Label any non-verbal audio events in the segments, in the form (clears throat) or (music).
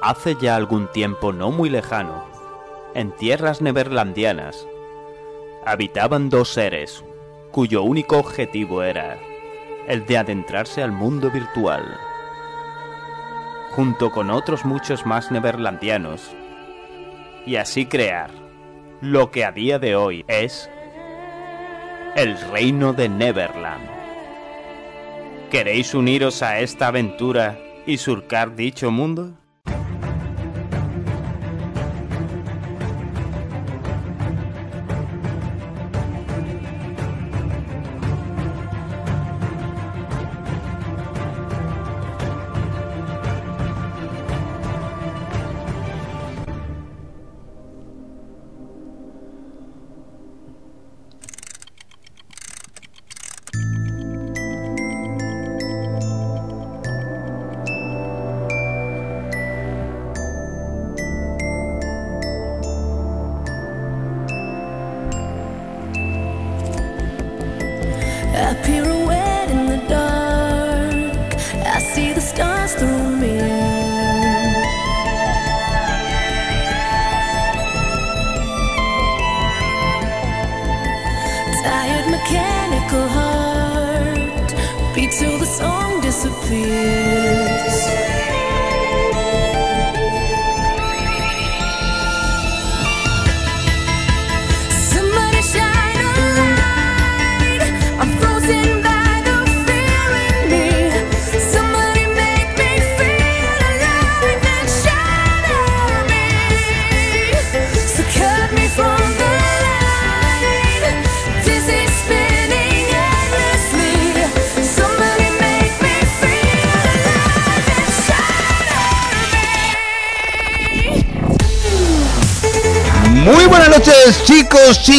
Hace ya algún tiempo no muy lejano, en tierras neverlandianas, habitaban dos seres cuyo único objetivo era el de adentrarse al mundo virtual. Junto con otros muchos más neverlandianos, y así crear lo que a día de hoy es el reino de Neverland. ¿Queréis uniros a esta aventura y surcar dicho mundo?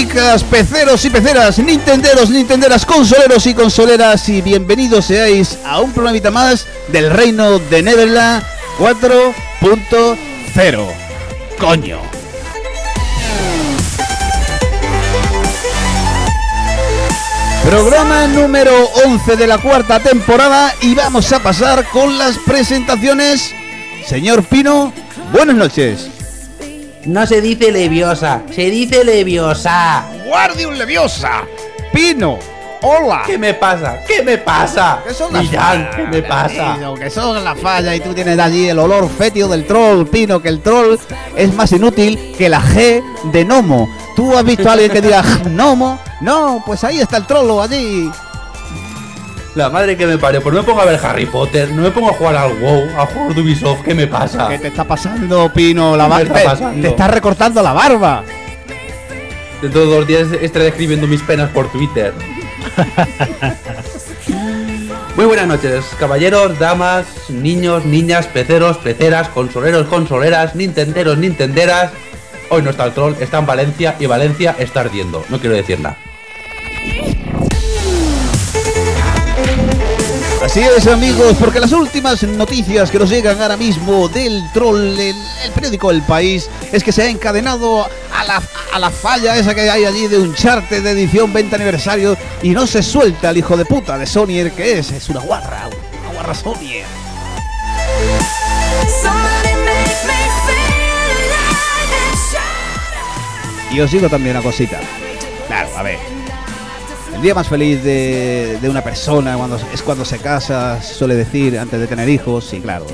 Chicas, peceros y peceras, nintenderos, nintenderas, consoleros y consoleras, y bienvenidos seáis a un programita más del reino de Neverland 4.0. Coño. Programa número 11 de la cuarta temporada y vamos a pasar con las presentaciones. Señor Pino, buenas noches. No se dice leviosa, se dice leviosa. Guardium Leviosa. Pino. Hola. ¿Qué me pasa? ¿Qué me pasa? ¿Qué son las fallas, ¿qué me pasa? Pino? Que son las fallas y tú tienes allí el olor fétido del troll, Pino, que el troll es más inútil que la G de Nomo. ¿Tú has visto a alguien que diga (laughs) Nomo? No, pues ahí está el trollo allí. La madre que me parió, pues no me pongo a ver Harry Potter, no me pongo a jugar al WoW, a jugar de Ubisoft, ¿qué me pasa? ¿Qué te está pasando, Pino? La ¿Qué me bar- está te, pasando? te está recortando la barba. De todos los días estaré escribiendo mis penas por Twitter. (laughs) Muy buenas noches, caballeros, damas, niños, niñas, peceros, peceras, consoleros, consoleras, nintenderos, nintenderas. Hoy no está el troll, está en Valencia y Valencia está ardiendo. No quiero decir nada. Así es, amigos, porque las últimas noticias que nos llegan ahora mismo del troll, el, el periódico El País, es que se ha encadenado a la, a la falla esa que hay allí de un charte de edición 20 aniversario y no se suelta el hijo de puta de Sonyer que es, es una guarra, una guarra Sonyer. Y os digo también una cosita. Claro, a ver. El día más feliz de, de una persona cuando, es cuando se casa, suele decir, antes de tener hijos. Y claro,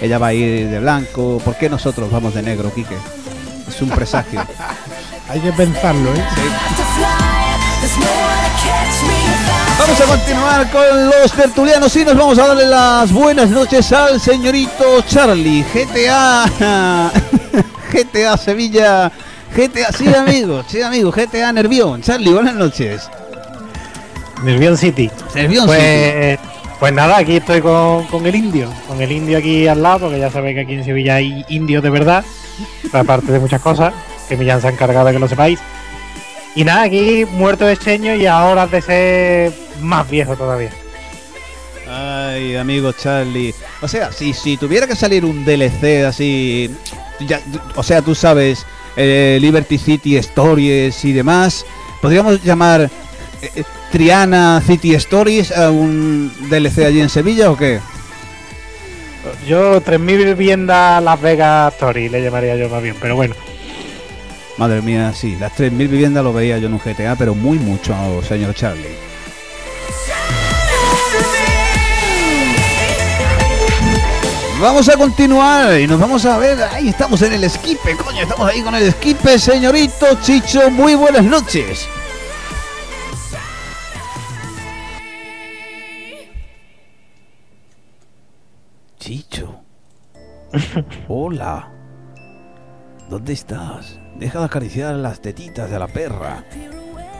ella va a ir de blanco. ¿Por qué nosotros vamos de negro, Quique? Es un presagio. (laughs) Hay que pensarlo, ¿eh? Vamos a continuar con los tertulianos y nos vamos a darle las buenas noches al señorito Charlie. GTA. GTA (laughs) Sevilla. GTA, sí amigo, sí amigo, GTA Nervión. Charlie, buenas noches. Nervión City. Nervión, Pues, pues nada, aquí estoy con, con el indio. Con el indio aquí al lado, porque ya sabéis que aquí en Sevilla hay indios de verdad. (laughs) Aparte de muchas cosas, que Millán se ha encargado de que lo sepáis. Y nada, aquí muerto de seño y ahora de ser más viejo todavía. Ay, amigo Charlie. O sea, si, si tuviera que salir un DLC así. ya- o sea, tú sabes, eh, Liberty City Stories y demás. Podríamos llamar eh, eh, Triana City Stories a un DLC allí en Sevilla o qué? Yo 3.000 viviendas Las Vegas Story le llamaría yo más bien, pero bueno. Madre mía, sí, las 3.000 viviendas lo veía yo en un GTA, pero muy mucho, señor Charlie. Vamos a continuar y nos vamos a ver. Ahí estamos en el esquipe, coño, estamos ahí con el esquipe, señorito Chicho. Muy buenas noches. Chicho. (laughs) Hola. ¿Dónde estás? Deja de acariciar las tetitas de la perra.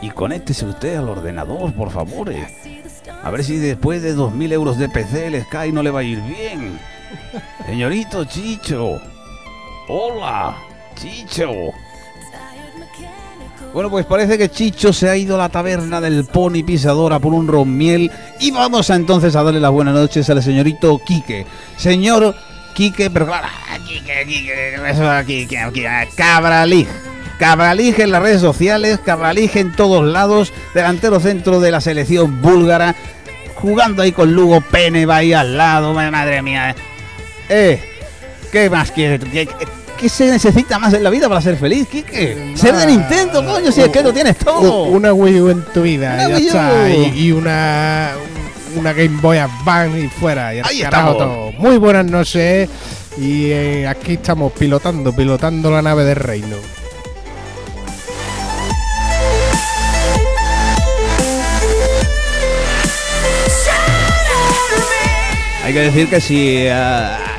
Y conéctese usted al ordenador, por favor. eh. A ver si después de 2.000 euros de PC el Sky no le va a ir bien. Señorito Chicho. Hola, Chicho. Bueno, pues parece que Chicho se ha ido a la taberna del Pony Pisadora por un romiel. Y vamos entonces a darle las buenas noches al señorito Quique. Señor Quique, pero claro, ah, Quique, Quique, eso aquí, Quique, ah, Cabralig. Cabralig en las redes sociales, Cabralig en todos lados, delantero centro de la selección búlgara, jugando ahí con Lugo Pene, va ahí al lado, madre mía. Eh, ¿qué más quieres? ¿Qué, qué- qué se necesita más en la vida para ser feliz, Quique? Ser de Nintendo, coño, si es que lo tienes todo. Una Wii U en tu vida, Una ya está. Y, y una, una Game Boy Advance y fuera. Y Ahí estamos. todo. Muy buenas noches. Y eh, aquí estamos pilotando, pilotando la nave del reino. Hay que decir que si eh,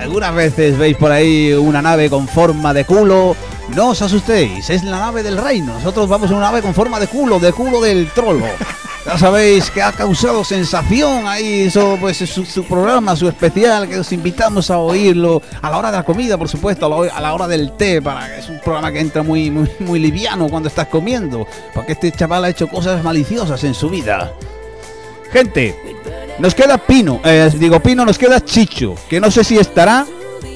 algunas veces veis por ahí una nave con forma de culo, no os asustéis, es la nave del reino. Nosotros vamos en una nave con forma de culo, de culo del trolo. Ya sabéis que ha causado sensación ahí, eso pues es su, su programa, su especial, que os invitamos a oírlo a la hora de la comida, por supuesto, a la, a la hora del té, para que es un programa que entra muy, muy, muy liviano cuando estás comiendo, porque este chaval ha hecho cosas maliciosas en su vida. Gente, nos queda Pino, eh, digo Pino, nos queda Chicho, que no sé si estará.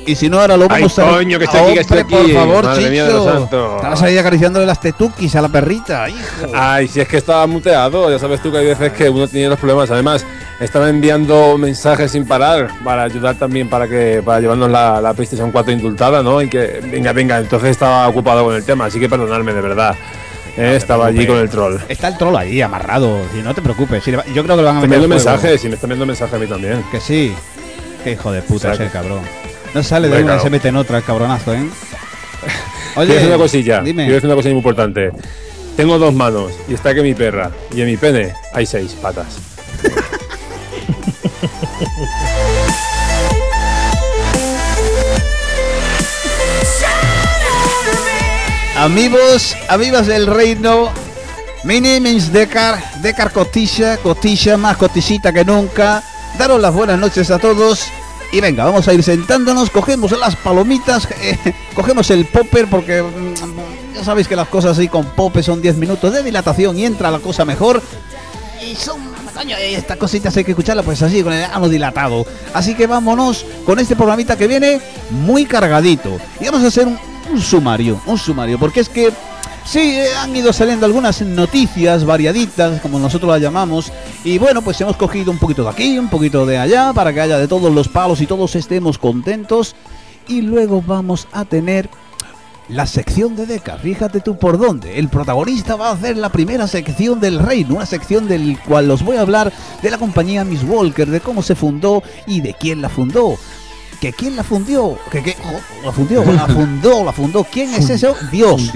Y si no, ahora lo Ay, vamos a. coño, que estoy aquí, que aquí. Por favor, Madre Chicho. Estabas ahí acariciándole las tetuquis a la perrita, hijo. Ay, si es que estaba muteado, ya sabes tú que hay veces que uno tiene los problemas. Además, estaba enviando mensajes sin parar para ayudar también para que para llevarnos la, la PlayStation 4 indultada, ¿no? Y que venga, venga, entonces estaba ocupado con el tema, así que perdonadme de verdad. Eh, estaba allí con el troll. Está el troll ahí amarrado, y no te preocupes. si va- Yo creo que lo van a meter. mensajes, y me está enviando mensajes a mí también. Que sí. Qué hijo de puta ese cabrón. No sale de una y se mete en otra el cabronazo, ¿eh? (laughs) Quiero decir una cosilla, Dime. quiero decir una cosa muy importante. Tengo dos manos y está que mi perra. Y en mi pene hay seis patas. (laughs) Amigos, amigos del reino, mi name is Decar, Decar Cotilla, Cotilla más cotillita que nunca. Daros las buenas noches a todos y venga, vamos a ir sentándonos, cogemos las palomitas, (laughs) eh, cogemos el popper porque mm, ya sabéis que las cosas así con popper son 10 minutos de dilatación y entra la cosa mejor. Y son, coño, estas cositas hay que escucharlas pues así, con el ano dilatado. Así que vámonos con este programita que viene muy cargadito. Y vamos a hacer un, un sumario, un sumario, porque es que sí, eh, han ido saliendo algunas noticias variaditas, como nosotros las llamamos. Y bueno, pues hemos cogido un poquito de aquí, un poquito de allá, para que haya de todos los palos y todos estemos contentos. Y luego vamos a tener la sección de Deca, fíjate tú por dónde. El protagonista va a hacer la primera sección del reino, una sección del cual os voy a hablar de la compañía Miss Walker, de cómo se fundó y de quién la fundó. ¿Que quién la fundió? ¿Que, que oh, la fundió? La (laughs) fundó, la fundó. ¿Quién es ese? Dios.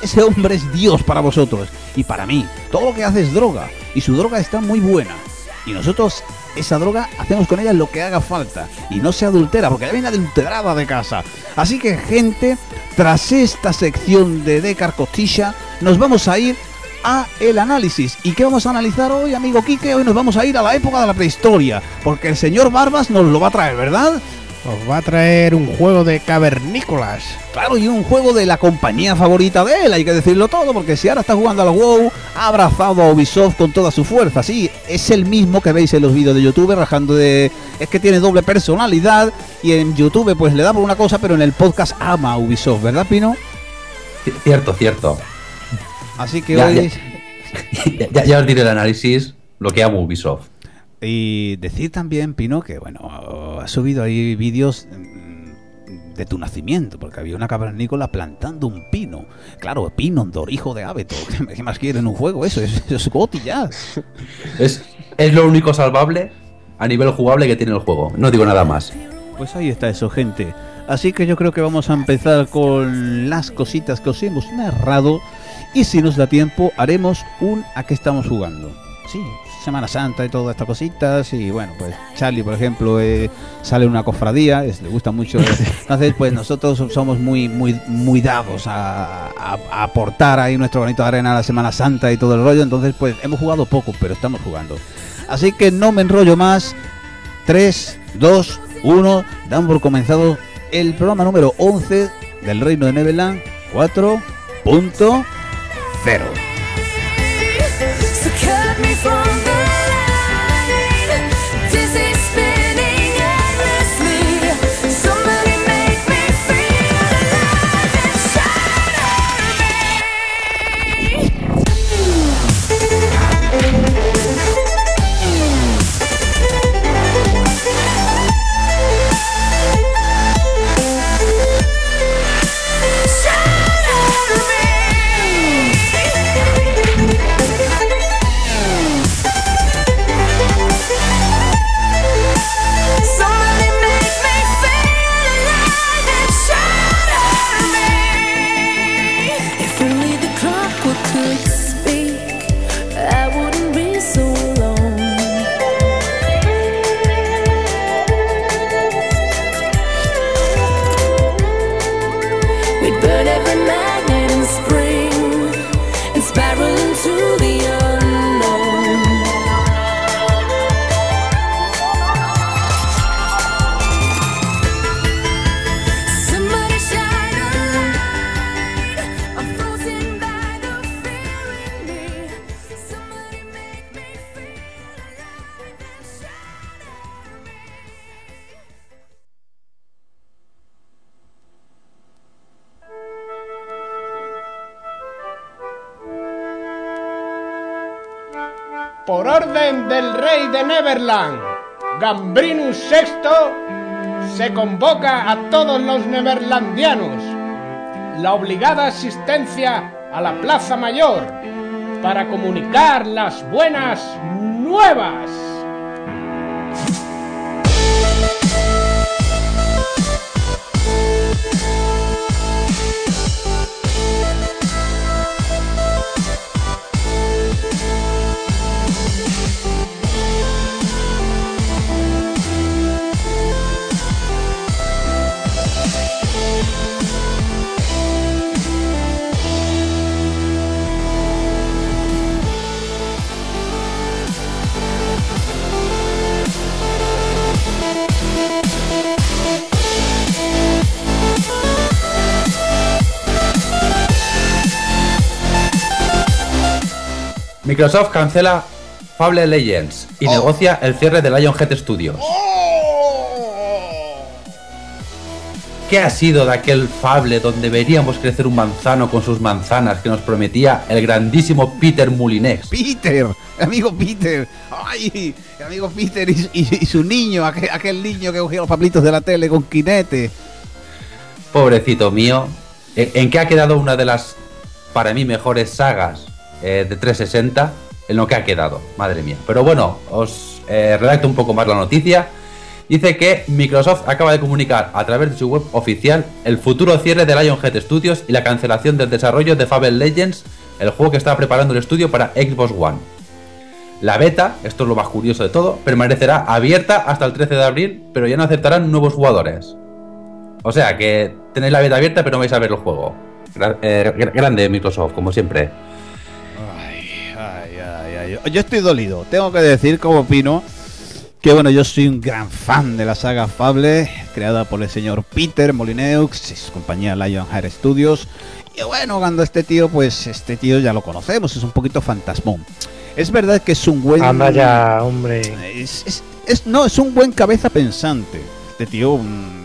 Ese hombre es Dios para vosotros y para mí. Todo lo que hace es droga y su droga está muy buena. Y nosotros esa droga hacemos con ella lo que haga falta y no se adultera porque ya viene adulterada de casa. Así que gente, tras esta sección de Decar Costilla, nos vamos a ir a el análisis. ¿Y qué vamos a analizar hoy, amigo Quique? Hoy nos vamos a ir a la época de la prehistoria, porque el señor Barbas nos lo va a traer, ¿verdad? Os va a traer un juego de cavernícolas. Claro, y un juego de la compañía favorita de él, hay que decirlo todo, porque si ahora está jugando al WoW, ha abrazado a Ubisoft con toda su fuerza. Sí, es el mismo que veis en los vídeos de YouTube, rajando de. Es que tiene doble personalidad, y en YouTube, pues le da por una cosa, pero en el podcast ama a Ubisoft, ¿verdad, Pino? Cierto, cierto. Así que Ya, hoy. ya. (laughs) ya, ya os diré el análisis, lo que amo Ubisoft. Y decir también, Pino, que bueno, ha subido ahí vídeos mm, de tu nacimiento, porque había una cavernícola plantando un pino. Claro, Pinondor, hijo de Abeto. (laughs) ¿Qué más quiere en un juego? Eso, eso, eso es Goti ya. (laughs) Es, es lo único salvable a nivel jugable que tiene el juego. No digo nada más. Pues ahí está eso, gente. Así que yo creo que vamos a empezar con las cositas que os hemos narrado. Y si nos da tiempo, haremos un a qué estamos jugando. Sí, Semana Santa y todas estas cositas. Y bueno, pues Charlie, por ejemplo, eh, sale en una cofradía, es- le gusta mucho. (laughs) Entonces, pues nosotros somos muy, muy, muy dados a, a- a aportar ahí nuestro granito de arena a la Semana Santa y todo el rollo. Entonces, pues hemos jugado poco, pero estamos jugando. Así que no me enrollo más. 3, 2, 1. Dan por comenzado el programa número 11 del Reino de Neverland 4.0. orden del rey de Neverland, Gambrinus VI, se convoca a todos los neverlandianos. La obligada asistencia a la Plaza Mayor para comunicar las buenas nuevas. Microsoft cancela Fable Legends y negocia el cierre de Lionhead Studios. ¿Qué ha sido de aquel Fable donde veríamos crecer un manzano con sus manzanas que nos prometía el grandísimo Peter Mulinex? Peter, amigo Peter. Ay, amigo Peter y, y- y su niño, aquel, aquel niño que cogía los pablitos de la tele con quinete. Pobrecito mío. ¿En en qué ha quedado una de las, para mí, mejores sagas eh, de 360? En lo que ha quedado, madre mía. Pero bueno, os eh, redacto un poco más la noticia. Dice que Microsoft acaba de comunicar a través de su web oficial el futuro cierre de Lionhead Studios y la cancelación del desarrollo de Fable Legends, el juego que estaba preparando el estudio para Xbox One. La beta, esto es lo más curioso de todo, permanecerá abierta hasta el 13 de abril, pero ya no aceptarán nuevos jugadores. O sea, que tenéis la beta abierta, pero no vais a ver el juego. Eh, gr- grande Microsoft, como siempre. Yo estoy dolido. Tengo que decir, como opino, que bueno, yo soy un gran fan de la saga Fable, creada por el señor Peter Molineux, su compañía Lionheart Studios. Y bueno, cuando este tío, pues este tío ya lo conocemos, es un poquito fantasmón. Es verdad que es un buen. Anda ya, hombre. Es, es- es- no, es un buen cabeza pensante. Este tío,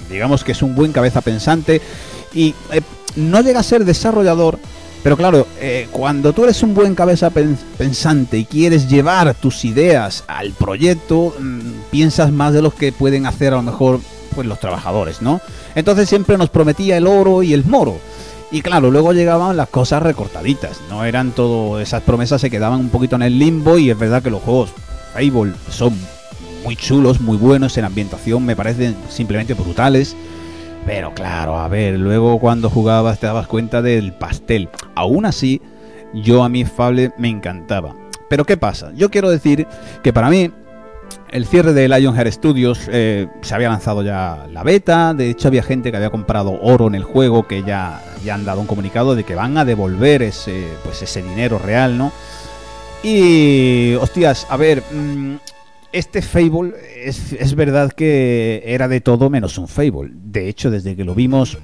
digamos que es un buen cabeza pensante. Y eh, no llega a ser desarrollador, Pero claro, eh, cuando tú eres un buen cabeza pen- pensante y quieres llevar tus ideas al proyecto, mm, piensas más de los que pueden hacer a lo mejor pues los trabajadores, ¿no? Entonces siempre nos prometía el oro y el moro. Y claro, luego llegaban las cosas recortaditas, no eran todo, esas promesas se quedaban un poquito en el limbo y es verdad que los juegos Fable son muy chulos, muy buenos en ambientación, me parecen simplemente brutales. Pero claro, a ver, luego cuando jugabas te dabas cuenta del pastel. Aún así, yo a mí Fable me encantaba. Pero ¿qué pasa? Yo quiero decir que para mí el cierre de Lionheart Studios eh, se había lanzado ya la beta. De hecho, había gente que había comprado oro en el juego que ya, ya han dado un comunicado de que van a devolver ese, pues ese dinero real, ¿no? Y, hostias, a ver, mm, este Fable es, es verdad que era de todo menos un Fable. De hecho, desde que lo vimos,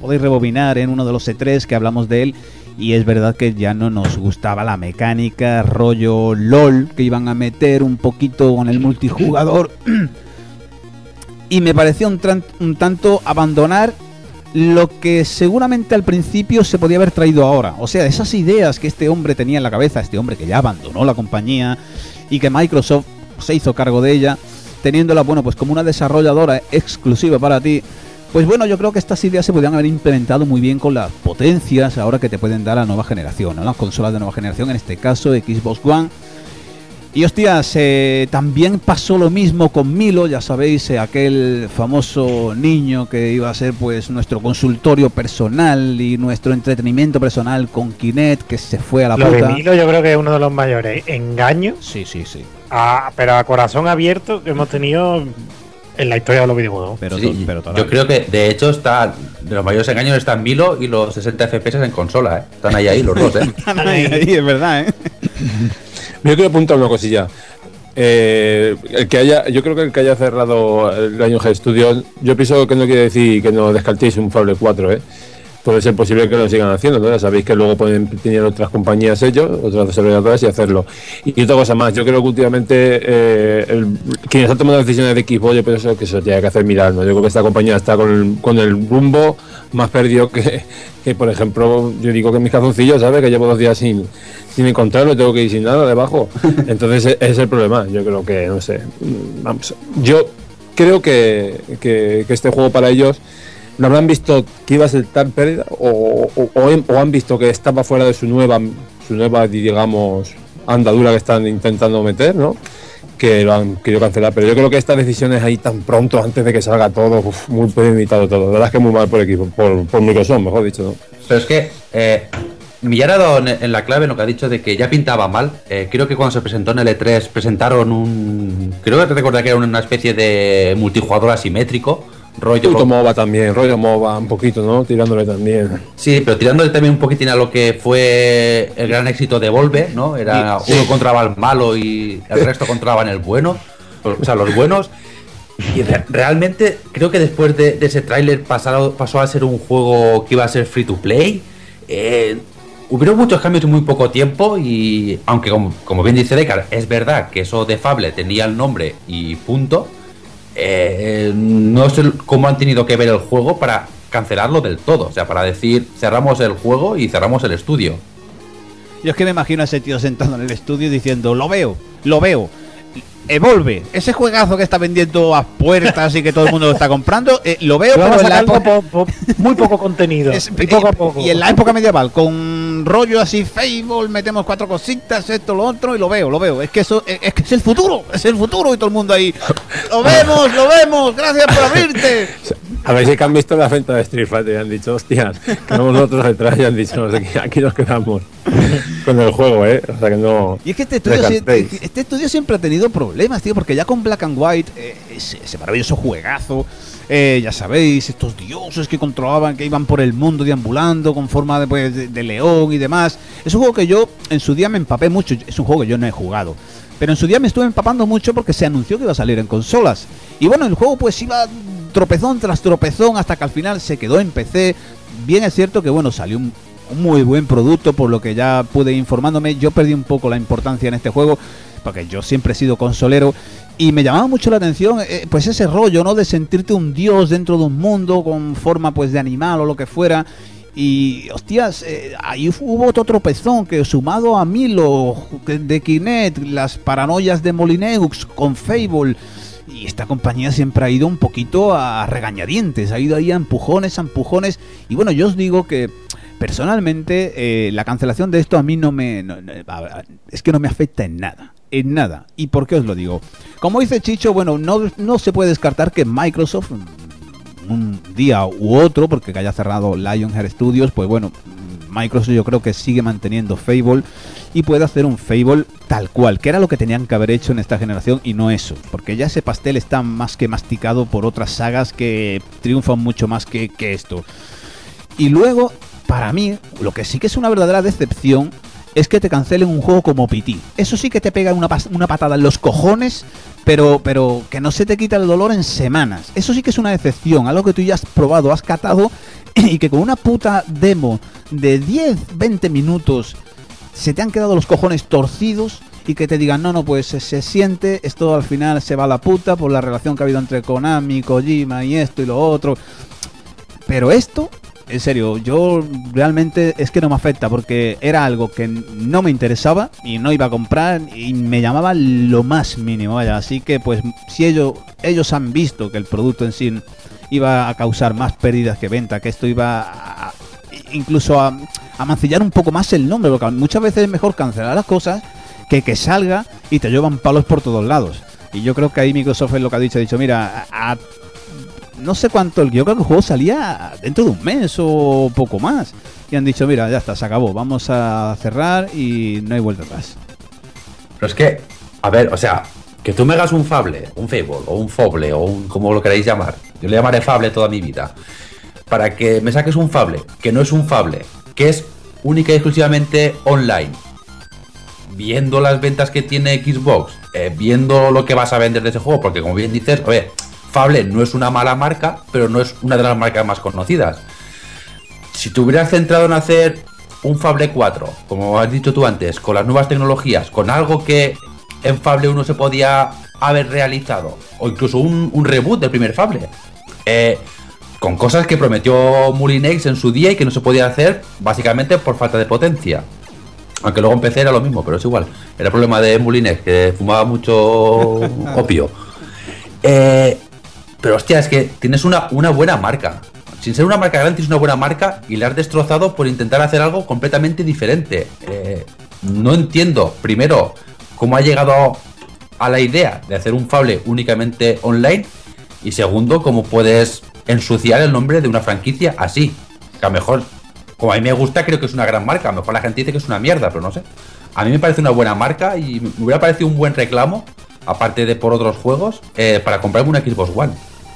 podéis rebobinar en uno de los E3 que hablamos de él. Y es verdad que ya no nos gustaba la mecánica, rollo LOL, que iban a meter un poquito con el multijugador. (clears throat) y me pareció un, un tanto abandonar lo que seguramente al principio se podía haber traído ahora. O sea, esas ideas que este hombre tenía en la cabeza, este hombre que ya abandonó la compañía y que Microsoft se hizo cargo de ella, teniéndola, bueno, pues como una desarrolladora exclusiva para ti. Pues bueno, yo creo que estas ideas se podrían haber implementado muy bien con las potencias ahora que te pueden dar la nueva generación, ¿no? las consolas de nueva generación, en este caso Xbox One. Y hostias, eh, también pasó lo mismo con Milo, ya sabéis, eh, aquel famoso niño que iba a ser pues nuestro consultorio personal y nuestro entretenimiento personal con Kinect, que se fue a la Lo de. Milo yo creo que es uno de los mayores engaños, Sí, sí, sí. A- pero a corazón abierto que hemos tenido en la historia de los videojuegos. Pero, Sí, yo creo que de hecho está de los mayores engaños están Milo y los 60 FPS en consola, ¿eh? Están ahí ahí los dos, ¿eh? (laughs) Ahí, ahí, es verdad, ¿eh? (laughs) Yo quiero apuntar una cosilla. Eh, el que haya, yo creo que el que haya cerrado el año G Studios, yo pienso que no quiere decir que no descartéis un Fable 4, ¿eh? Puede ser posible que lo sigan haciendo, ¿no? Ya sabéis que luego pueden tener otras compañías ellos, otras desarrolladoras y hacerlo. Y otra cosa más, yo creo que últimamente eh, el- quienes han tomado decisiones de Xbox, yo pienso que eso tiene que hacer mirar, ¿no? Yo creo que esta compañía está con el, con el rumbo más perdido que, que, por ejemplo, yo digo que mis calzoncillos, ¿sabes? Que llevo dos días sin, sin encontrarlo, tengo que ir sin nada debajo. (laughs) Entonces ese es el problema. Yo creo que, no sé, vamos, yo creo que, que- que este juego para ellos no habrán visto que iba a ser tan pérdida o, han visto que estaba fuera de su nueva, su nueva, digamos, andadura que están intentando meter, ¿no? Que lo han querido cancelar. Pero yo creo que estas decisiones ahí tan pronto, antes de que salga todo, uf, muy limitado todo. La verdad es que muy mal por equipo, por, por Microsoft, mejor dicho, ¿no? Pero es que eh, Millar ha dado en, la clave lo que ha dicho de que ya pintaba mal. Eh, creo que cuando se presentó en el E3 presentaron un. Creo que recordar que era una especie de multijugador asimétrico. Rollo. Puto MOBA también, rollo MOBA, un poquito, ¿no? Tirándole también. Sí, pero tirándole también un poquitín a lo que fue el gran éxito de Volve, ¿no? Era Sí. uno controlaba al malo y el resto controlaban el bueno. O sea, los buenos. Y re- realmente creo que después de, de ese tráiler pasó a ser un juego que iba a ser free to play. Eh, hubieron muchos cambios en muy poco tiempo y aunque como, como bien dice Decar, es verdad que eso de Fable tenía el nombre y punto. Eh, no sé cómo han tenido que ver el juego para cancelarlo del todo. O sea, para decir cerramos el juego y cerramos el estudio. Yo es que me imagino a ese tío sentado en el estudio diciendo, lo veo, lo veo. Evolve, ese juegazo que está vendiendo a puertas y que todo el mundo lo está comprando, eh, lo veo, Pero en la época... po- po- muy poco contenido. (laughs) Es- y poco a poco. y en la época medieval, con rollo así Fable, metemos cuatro cositas, esto, lo otro, y lo veo, lo veo. Es que eso es, es que es el futuro, es el futuro, y todo el mundo ahí. (laughs) Lo vemos, lo vemos, gracias por abrirte. (laughs) A ver si que han visto la venta de Street Fighter y han dicho, hostias, que vamos nosotros detrás y han dicho, no sé qué, aquí nos quedamos con el juego, ¿eh? O sea que no. Y es que este estudio, este estudio siempre ha tenido problemas, tío, porque ya con Black and White, eh, ese, maravilloso juegazo, eh, ya sabéis, estos dioses que controlaban, que iban por el mundo deambulando con forma de, pues, de, león y demás. Es un juego que yo en su día me empapé mucho, es un juego que yo no he jugado. Pero en su día me estuve empapando mucho porque se anunció que iba a salir en consolas. Y bueno, el juego pues iba tropezón tras tropezón hasta que al final se quedó en PC. Bien es cierto que bueno, salió un, muy buen producto por lo que ya pude informándome. Yo perdí un poco la importancia en este juego porque yo siempre he sido consolero y me llamaba mucho la atención eh, pues ese rollo, ¿no? De sentirte un dios dentro de un mundo con forma pues de animal o lo que fuera. Y, hostias, eh, ahí hubo otro tropezón que sumado a Milo de Kinect, las paranoias de Molineux con Fable, y esta compañía siempre ha ido un poquito a regañadientes, ha ido ahí a empujones, a empujones. Y bueno, yo os digo que personalmente eh, la cancelación de esto a mí no me... es que no me afecta en nada. En nada. ¿Y por qué os lo digo? Como dice Chicho, bueno, no, no se puede descartar que Microsoft mm, un día u otro, porque haya cerrado Lionheart Studios, pues bueno, Microsoft yo creo que sigue manteniendo Fable y puede hacer un Fable tal cual, que era lo que tenían que haber hecho en esta generación y no eso, porque ya ese pastel está más que masticado por otras sagas que triunfan mucho más que, que esto. Y luego, para mí, lo que sí que es una verdadera decepción es que te cancelen un juego como PT. Eso sí que te pega una, una patada en los cojones, pero, pero que no se te quita el dolor en semanas. Eso sí que es una decepción, algo que tú ya has probado, has catado y que con una puta demo de 10, 20 minutos se te han quedado los cojones torcidos y que te digan, no, no, pues se, se siente, esto al final se va a la puta por la relación que ha habido entre Konami, Kojima y esto y lo otro. Pero esto, en serio, yo realmente es que no me afecta porque era algo que no me interesaba y no iba a comprar y me llamaba lo más mínimo, vaya. Así que pues si ellos, ellos han visto que el producto en sí iba a causar más pérdidas que venta, que esto iba a, incluso a, a mancillar un poco más el nombre, porque muchas veces es mejor cancelar las cosas que que salga y te llevan palos por todos lados. Y yo creo que ahí Microsoft es lo que ha dicho, ha dicho, mira, a- a- no sé cuánto, yo creo que el juego salía dentro de un mes o poco más. Y han dicho, mira, ya está, se acabó, vamos a cerrar y no hay vuelta atrás. Pero es que, a ver, o sea, que tú me hagas un Fable, un Fable, o un Foble, o un como lo queráis llamar. Yo le llamaré Fable toda mi vida. Para que me saques un Fable, que no es un Fable, que es única y exclusivamente online. Viendo las ventas que tiene Xbox, eh, viendo lo que vas a vender de ese juego, porque como bien dices, a ver, Fable no es una mala marca, pero no es una de las marcas más conocidas. Si te hubieras centrado en hacer un Fable 4, como has dicho tú antes, con las nuevas tecnologías, con algo que en Fable 1 se podía haber realizado, o incluso un, un reboot del primer Fable, eh, con cosas que prometió Mulinex en su día y que no se podía hacer básicamente por falta de potencia. Aunque luego empecé era lo mismo, pero es igual. Era problema de Mulinex, que fumaba mucho (laughs) opio. Eh, pero hostia, es que tienes una, una buena marca. Sin ser una marca grande, tienes una buena marca y la has destrozado por intentar hacer algo completamente diferente. Eh, no entiendo, primero, cómo ha llegado a la idea de hacer un Fable únicamente online. Y segundo, cómo puedes ensuciar el nombre de una franquicia así. Que a lo mejor, como a mí me gusta, creo que es una gran marca. A lo mejor la gente dice que es una mierda, pero no sé. A mí me parece una buena marca y me hubiera parecido un buen reclamo, aparte de por otros juegos, eh, para comprarme una Xbox One.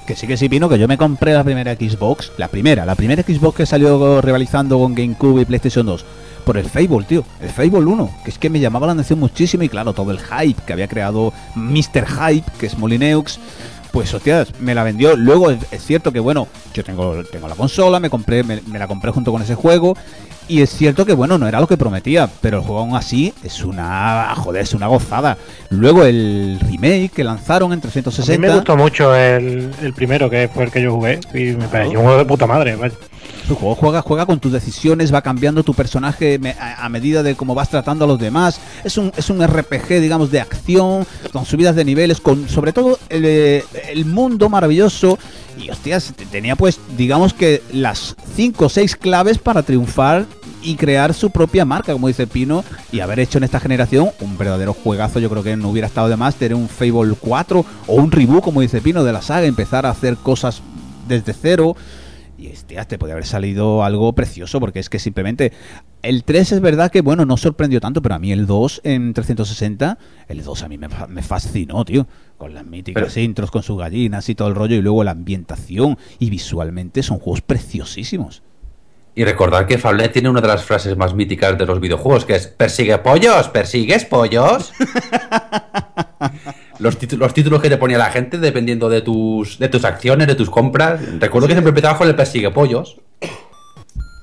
Que sí que sí, Pino, que yo me compré la primera Xbox, la primera, la primera Xbox que salió rivalizando con GameCube y PlayStation 2, por el Fable, tío, el Fable 1, que es que me llamaba la atención muchísimo y claro, todo el hype que había creado Mr. Hype, que es Molineux, pues hostias, me la vendió. Luego es, cierto que bueno, yo tengo, tengo la consola, me compré, me la compré junto con ese juego. Y es cierto que bueno, no era lo que prometía, pero el juego aún así es una joder, es una gozada. Luego el remake que lanzaron en A 360. mí me gustó mucho el, el primero, que fue el que yo jugué, y me pareció un juego de puta madre. vaya. El juego juega, juega con tus decisiones, va cambiando tu personaje a, a medida de cómo vas tratando a los demás. Es un, es un RPG, digamos, de acción, con subidas de niveles, con sobre todo el, eh, el mundo maravilloso. Y hostias, te- tenía pues, digamos que las 5 o 6 claves para triunfar y crear su propia marca, como dice Pino, y haber hecho en esta generación un verdadero juegazo. Yo creo que no hubiera estado de más tener un Fable 4 o un reboot, como dice Pino, de la saga, empezar a hacer cosas desde cero. Y hostia, te podría haber salido algo precioso, porque es que simplemente. El 3 es verdad que, bueno, no sorprendió tanto, pero a mí el 2 en 360, el 2 a mí me, fa- me fascinó, tío. Con las míticas Pero- intros, con sus gallinas y todo el rollo, y luego la ambientación. Y visualmente son juegos preciosísimos. Y recordar que Fable tiene una de las frases más míticas de los videojuegos, que es persigue pollos, persigues pollos. (laughs) los, títu- los títulos que te ponía la gente dependiendo de tus, de tus acciones, de tus compras. Recuerdo que siempre empezaba con el persigue pollos. (coughs)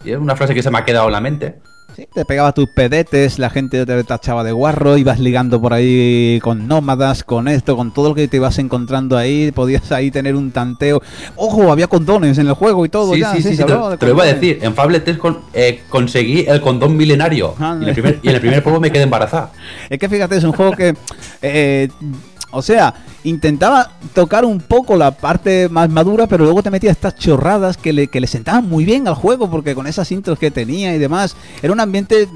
Y es una frase que se me ha quedado en la mente. Sí, te pegabas tus pedetes, la gente te tachaba de guarro, ibas ligando por ahí con nómadas, con esto, con todo lo que te ibas encontrando ahí, podías ahí tener un tanteo. Ojo, había condones en el juego y todo. Sí, ya, sí, sí, sí, te, lo iba a decir. En Fable 3 con- eh, conseguí el condón milenario. Ah, y, en el primer, y en el primer juego me quedé embarazada. Es que fíjate, es un juego que, eh, o sea, intentaba tocar un poco la parte más madura, pero luego te metía estas chorradas que le, que sentaban muy bien al juego, porque con esas intros que tenía y demás, era un ambiente,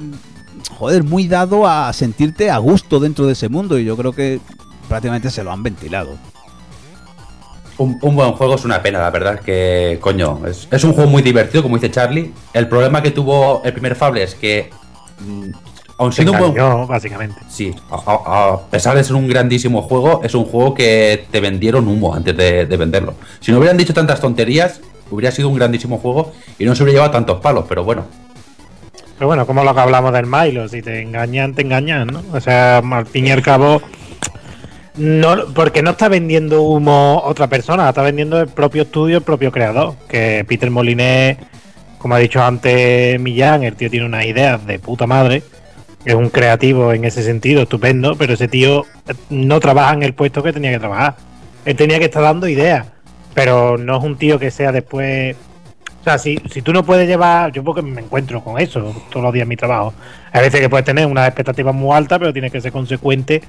joder, muy dado a sentirte a gusto dentro de ese mundo, y yo creo que prácticamente se lo han ventilado. Un, buen juego es una pena, la verdad que, coño, es, es un juego muy divertido, como dice Charlie. El problema que tuvo el primer Fable es que, mm, aun siendo un buen engañó, básicamente. Sí, a, a- a pesar de ser un grandísimo juego, es un juego que te vendieron humo antes de, de venderlo. Si no hubieran dicho tantas tonterías, hubiera sido un grandísimo juego y no se hubiera llevado tantos palos, pero bueno. Pero bueno, como lo que hablamos del Milo, si te engañan, te engañan, ¿no? O sea, al fin y al cabo, no, porque no está vendiendo humo otra persona, está vendiendo el propio estudio, el propio creador. Que Peter Moliné, como ha dicho antes Millán, el tío tiene unas ideas de puta madre. Es un creativo en ese sentido, estupendo, pero ese tío no trabaja en el puesto que tenía que trabajar. Él tenía que estar dando ideas, pero no es un tío que sea después o sea, si, si tú no puedes llevar, yo porque me encuentro con eso todos los días en mi trabajo. Hay veces que puedes tener unas expectativas muy altas, pero tienes que ser consecuente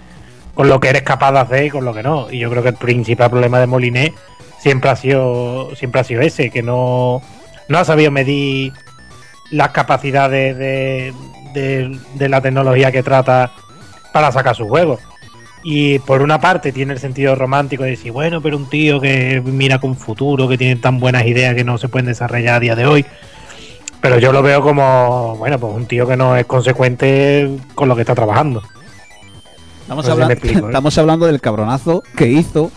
con lo que eres capaz de hacer y con lo que no. Y yo creo que el principal problema de Moliné siempre ha sido, siempre ha sido ese, que no, no ha sabido medir las capacidades de, de- de la tecnología que trata para sacar sus juegos. Y por una parte tiene el sentido romántico de decir, bueno, pero un tío que mira con futuro, que tiene tan buenas ideas que no se pueden desarrollar a día de hoy. Pero yo lo veo como, bueno, pues un tío que no es consecuente con lo que está trabajando. Estamos, No sé si hablan- me explico, ¿eh? estamos hablando del cabronazo que hizo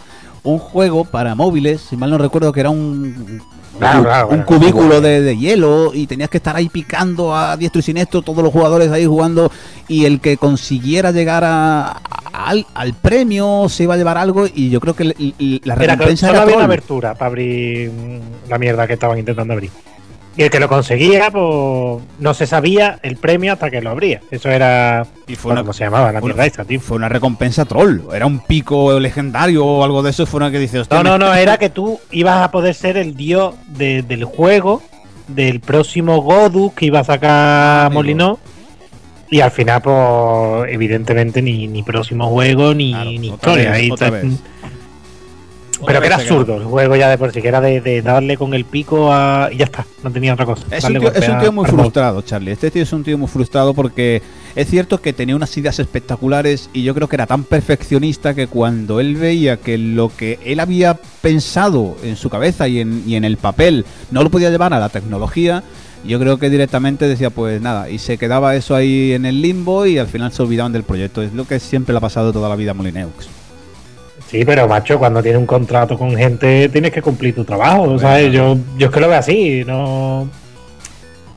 un juego para móviles, si mal no recuerdo que era un, Claro, un, claro, un bueno, cubículo de, de hielo y tenías que estar ahí picando a diestro y siniestro, todos los jugadores ahí jugando y el que consiguiera llegar a- a- al, al premio se iba a llevar algo y yo creo que l- l- la Era recompensa solo era había una troll. abertura para abrir la mierda que estaban intentando abrir. Y el que lo conseguía, pues no se sabía el premio hasta que lo abría. Eso era. Y fue bueno, una- ¿Cómo se llamaba la una- mierda esta, tío? Fue una recompensa troll, era un pico legendario o algo de eso, fue una que dice, No, no, no, era (laughs) que tú ibas a poder ser el dios de- del juego, del próximo Godus que iba a sacar Amigo. Molinó. Y al final, pues, evidentemente, ni, ni próximo juego, ni, Claro, ni otra historia. vez, Ahí. Pero que era absurdo el juego ya de por sí, que era de, de darle con el pico a... y ya está, no tenía otra cosa. Es un, tío, golpe es un a- tío muy frustrado, Charlie. Este tío es un tío muy frustrado porque es cierto que tenía unas ideas espectaculares y yo creo que era tan perfeccionista que cuando él veía que lo que él había pensado en su cabeza y en, y en el papel no lo podía llevar a la tecnología, yo creo que directamente decía pues nada y se quedaba eso ahí en el limbo y al final se olvidaban del proyecto. Es lo que siempre le ha pasado toda la vida a Molineux. Sí, pero macho, cuando tienes un contrato con gente tienes que cumplir tu trabajo, ¿sabes? Yo, yo es que lo veo así, no...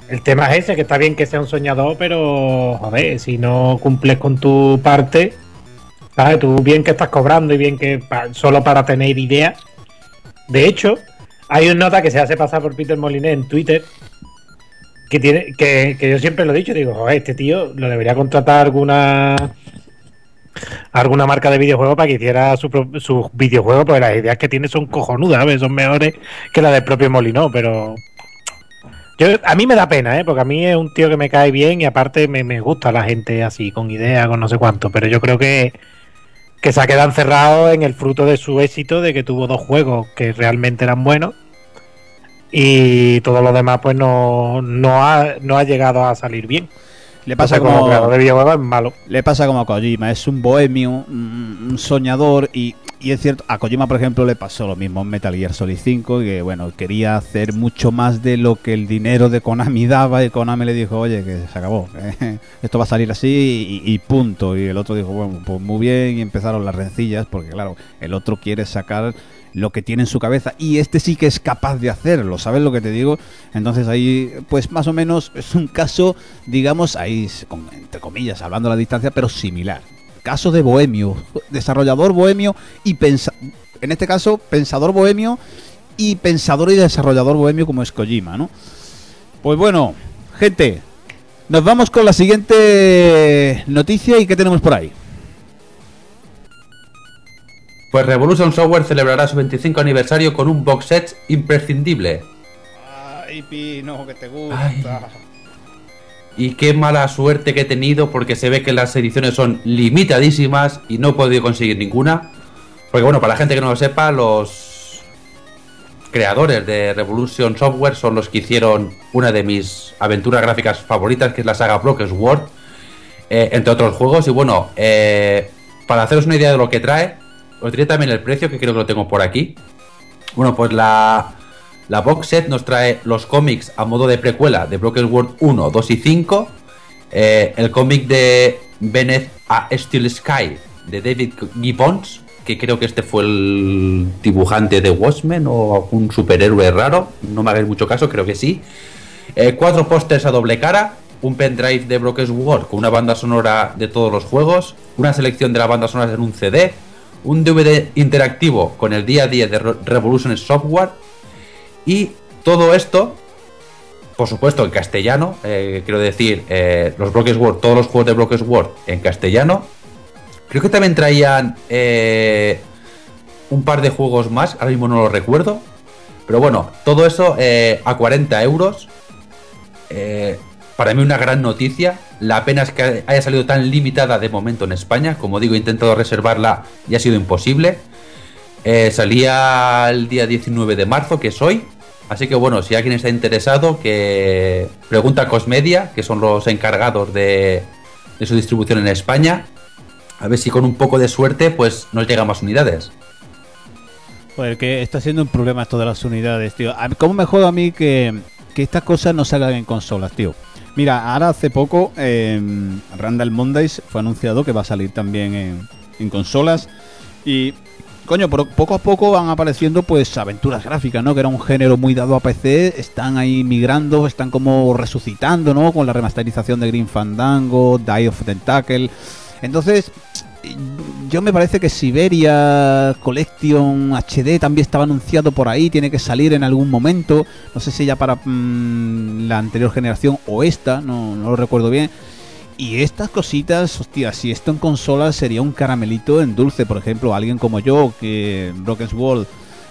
El tema es ese, que está bien que sea un soñador, pero, joder, si no cumples con tu parte, ¿sabes? Tú bien que estás cobrando y bien que pa- solo para tener ideas. De hecho, hay un nota que se hace pasar por Peter Moliné en Twitter, que tiene que, que yo siempre lo he dicho, digo, joder, este tío lo debería contratar alguna alguna marca de videojuegos para que hiciera sus videojuegos, porque las ideas que tiene son cojonudas, ¿ves? son mejores que las del propio Molinó, pero yo a mí me da pena, ¿eh? porque a mí es un tío que me cae bien y aparte me, me gusta la gente así, con ideas, con no sé cuánto, pero yo creo que que se ha quedado encerrado en el fruto de su éxito, de que tuvo dos juegos que realmente eran buenos y todo lo demás pues no, no, ha, no ha llegado a salir bien. Le pasa como como, de es malo. Le pasa como a Kojima, es un bohemio, un, un soñador y, y es cierto, a Kojima por ejemplo le pasó lo mismo en Metal Gear Solid 5, que bueno, quería hacer mucho más de lo que el dinero de Konami (laughs) daba y Konami le dijo, oye, que se acabó, (laughs) esto va a salir así y, y punto. Y el otro dijo, bueno, pues muy bien y empezaron las rencillas porque claro, el otro quiere sacar lo que tiene en su cabeza y este sí que es capaz de hacerlo, ¿sabes lo que te digo? Entonces ahí, pues más o menos es un caso, digamos, ahí, entre comillas, salvando la distancia, pero similar. Caso de bohemio, desarrollador bohemio y pensa en este caso, pensador bohemio y pensador y desarrollador bohemio como es Kojima, ¿no? Pues bueno, gente, Nos vamos con la siguiente noticia y ¿qué tenemos por ahí? Pues Revolution Software celebrará su 25 aniversario con un box set imprescindible. Ay, Pino, que te gusta. Y qué mala suerte que he tenido porque se ve que las ediciones son limitadísimas y no he podido conseguir ninguna. Porque bueno, para la gente que no lo sepa, los creadores de Revolution Software son los que hicieron una de mis aventuras gráficas favoritas, que es la saga Broken Sword, eh, entre otros juegos. Y bueno, eh, para haceros una idea de lo que trae, os diré también el precio, que creo que lo tengo por aquí. Bueno, pues la, la box set nos trae los cómics a modo de precuela de Broken World 1, 2 y 5. eh, el cómic de Bennett a Steel Sky de David Gibbons, que creo que este fue el dibujante de Watchmen o algún superhéroe raro. No me hagáis mucho caso, creo que sí. Eh, cuatro pósters a doble cara, un pendrive de Broken World con una banda sonora de todos los juegos, una selección de las bandas sonoras en un CD, un DVD interactivo con el día a día de Re- Revolution Software y todo esto, por supuesto, en castellano. eh, quiero decir, eh, los Broken Sword, todos los juegos de Broken Sword en castellano. Creo que también traían eh, un par de juegos más, ahora mismo no lo recuerdo. Pero bueno, todo eso a 40 euros. Para mí una gran noticia. La pena es que haya salido tan limitada de momento en España. Como digo, he intentado reservarla y ha sido imposible. Eh, salía el día 19 de marzo, que es hoy. Así que bueno, si alguien está interesado, que pregunta a Cosmedia, que son los encargados de, su distribución en España. A ver si con un poco de suerte, pues nos llegan más unidades. Pues que está siendo un problema de las unidades, tío. ¿Cómo me jodo a mí que estas cosas no salgan en consolas, tío? Mira, ahora hace poco eh, Randall Mondays fue anunciado que va a salir también en, en consolas. Y, coño, pero poco a poco van apareciendo pues aventuras gráficas, ¿no? Que era un género muy dado a PC. Están ahí migrando, están como resucitando, ¿no? Con la remasterización de Green Fandango, Die of Tentacle. Entonces, yo me parece que Siberia Collection HD también estaba anunciado por ahí, tiene que salir en algún momento, no sé si ya para mm, la anterior generación o esta, no, no lo recuerdo bien. Y estas cositas, hostia, si esto en consola sería un caramelito en dulce, por ejemplo, alguien como yo, que Broken World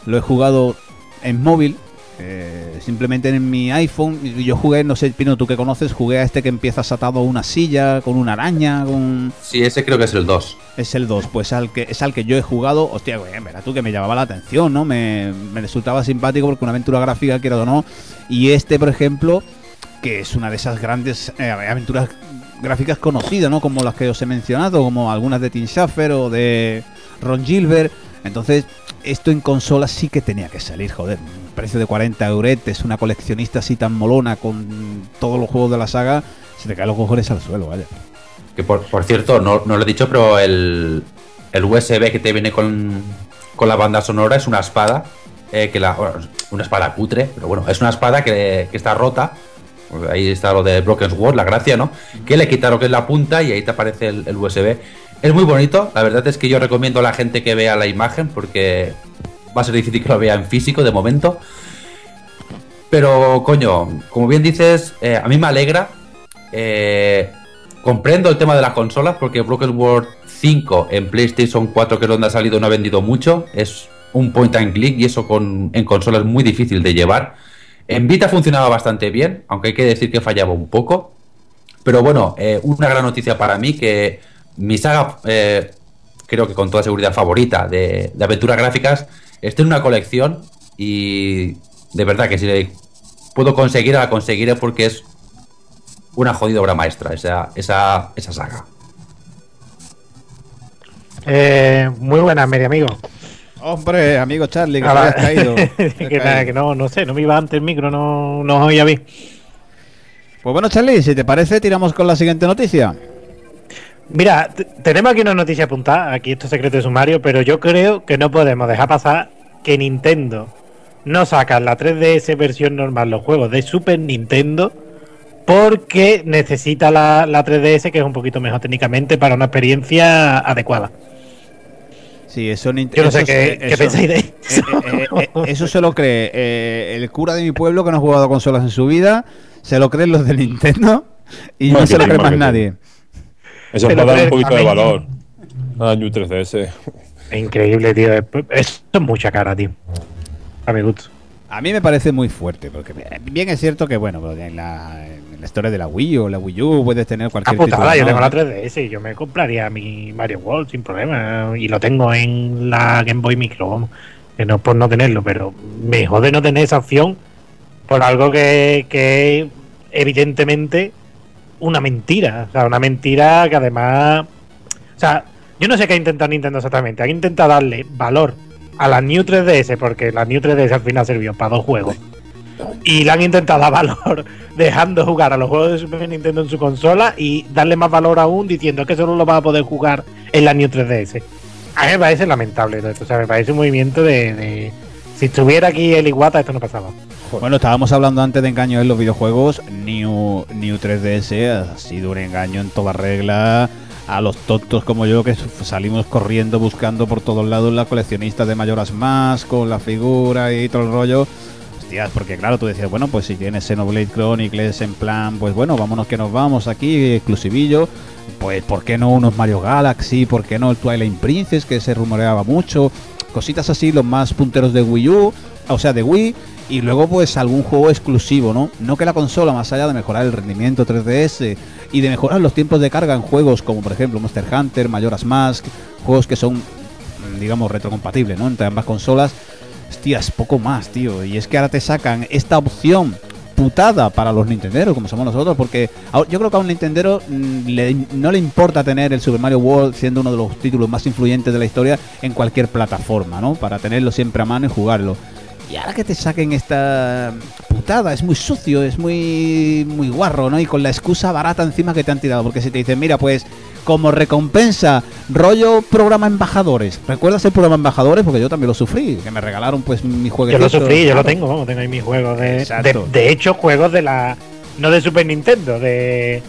lo he jugado en móvil, eh, simplemente en mi iPhone, yo jugué, no sé, Pino, tú que conoces, jugué a este que empiezas atado a una silla, con una araña, con... Sí, ese creo que es el 2. Es el 2, pues al que, es al que yo he jugado. Hostia, güey, verás tú que me llamaba la atención, ¿no? Me, me resultaba simpático porque una aventura gráfica, quiero o no. Y este, por ejemplo, que es una de esas grandes eh, aventuras gráficas conocidas, ¿no? Como las que os he mencionado, como algunas de Tim Schafer o de Ron Gilbert. Entonces, esto en consola sí que tenía que salir, joder. Precio de 40 euretes, una coleccionista así tan molona con todos los juegos de la saga, se te caen los cojones al suelo, vaya. Que por, por cierto, no, no lo he dicho, pero el, el USB que te viene con, con la banda sonora es una espada. eh, que la, bueno, una espada cutre, pero bueno, es una espada que, que está rota. Pues Ahí está lo de Broken Sword, la gracia, ¿no? Que le quita lo que es la punta y ahí te aparece el USB. Es muy bonito, la verdad es que yo recomiendo a la gente que vea la imagen porque va a ser difícil que lo vea en físico de momento. Pero, coño, como bien dices, eh, a mí me alegra. Eh, comprendo el tema de las consolas porque Broken World 5 en PlayStation 4, que es donde ha salido, no ha vendido mucho. Es un point and click y eso en consolas es muy difícil de llevar. En Vita funcionaba bastante bien, aunque hay que decir que fallaba un poco. Pero bueno, eh, una gran noticia para mí que mi saga, creo que con toda seguridad favorita de aventuras gráficas, esté en una colección y de verdad que si le puedo conseguir, la conseguiré porque es una jodida obra maestra esa, esa, esa saga. Eh, muy buenas, media amigo. Hombre, amigo Charlie, que te caído. (laughs) Te has que, nada, caído. que no, no sé, no me iba antes el micro, no, no os oía bien. Pues bueno, Charlie, si te parece, tiramos con la siguiente noticia. Mira, tenemos aquí una noticia apuntada, aquí esto es secreto de sumario, pero yo creo que no podemos dejar pasar que Nintendo no saca en la 3DS versión normal los juegos de Super Nintendo porque necesita la, la 3DS que es un poquito mejor técnicamente para una experiencia adecuada. Sí, eso Nint- Yo no sé qué, pensáis de eh, eso. eh, eh, eh, eso se lo cree eh, el cura de mi pueblo que no ha jugado a consolas en su vida. Se lo creen los de Nintendo. Y no se lo cree más marketing. nadie. Eso es para dar un poquito de valor a New 3DS. Es increíble, tío. Esto es mucha cara, tío. A mi gusto. A mí me parece muy fuerte, porque bien es cierto que, bueno, en la, en la historia de la Wii o la Wii U puedes tener Ah, cualquier putada, yo tengo ¿no? la 3DS y yo me compraría mi Mario World sin problema. Y lo tengo en la Game Boy Micro, vamos. Que no es por no tenerlo, pero me jode no tener esa opción por algo que, evidentemente una mentira. O sea, una mentira que además. O sea, yo no sé qué ha intentado Nintendo exactamente. Ha intentado darle valor a la New 3DS, porque la New 3DS al final sirvió para dos juegos. Y le han intentado dar valor (laughs) dejando jugar a los juegos de Super Nintendo en su consola y darle más valor aún diciendo que solo lo va a poder jugar en la New 3DS. A mí me parece lamentable todo esto. O sea, me parece un movimiento de- si estuviera aquí el Iguata, esto no pasaba. Bueno, estábamos hablando antes de engaño en los videojuegos. New, New 3DS ha sido un engaño en toda regla. A los tontos como yo que salimos corriendo buscando por todos lados la coleccionista de Mayoras Más con la figura y todo el rollo. Hostias, porque claro, tú decías, bueno, pues si tienes Xenoblade Chronicles en plan, pues bueno, vámonos que nos vamos aquí, exclusivillo. Pues, ¿por qué no unos Mario Galaxy? ¿Por qué no el Twilight Princess que se rumoreaba mucho? Cositas así, los más punteros de Wii U, o sea, de Wii. Y luego, pues, algún juego exclusivo, ¿no? No que la consola, más allá de mejorar el rendimiento 3DS y de mejorar los tiempos de carga en juegos como, por ejemplo, Monster Hunter, Majora's Mask, juegos que son, digamos, retrocompatibles, ¿no? Entre ambas consolas. Hostias, poco más, tío. Y es que ahora te sacan esta opción putada para los nintenderos, como somos nosotros, porque yo creo que a un nintendero mm, no le importa tener el Super Mario World siendo uno de los títulos más influyentes de la historia en cualquier plataforma, ¿no? Para tenerlo siempre a mano y jugarlo. Y ahora que te saquen esta putada, es muy sucio, es muy muy guarro, ¿no? Y con la excusa barata encima que te han tirado, porque si te dicen, mira, pues como recompensa, rollo programa embajadores. ¿Recuerdas el programa embajadores? Porque yo también lo sufrí, que me regalaron pues mi juego. Yo lo sufrí, yo lo tengo, tengo ahí mis juegos de, de. de hecho, juegos de la. No de Super Nintendo, de.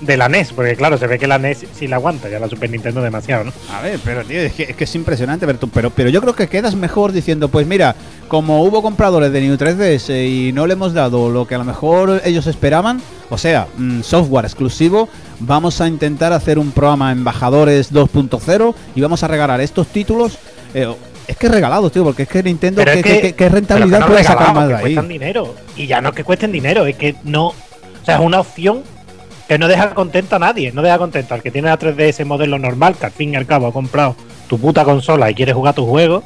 De la NES, porque claro, se ve que la NES sí la aguanta, ya la Super Nintendo demasiado, ¿no? A ver, pero tío, es que es, que es impresionante, pero, pero, pero yo creo que quedas mejor diciendo, pues mira, como hubo compradores de New 3DS y no le hemos dado lo que a lo mejor ellos esperaban, o sea, mm, software exclusivo, vamos a intentar hacer un programa Embajadores 2.0 y vamos a regalar estos títulos. eh, es que regalados, tío, porque es que Nintendo, Pero ¿qué, es que- rentabilidad no puede sacar regalado, más de ahí? cuestan dinero. Y ya no es que cuesten dinero, es que no. O sea, es una opción que no deja contento a nadie. No deja contento al que tiene la 3DS modelo normal, que al fin y al cabo ha comprado tu puta consola y quiere jugar tu juego.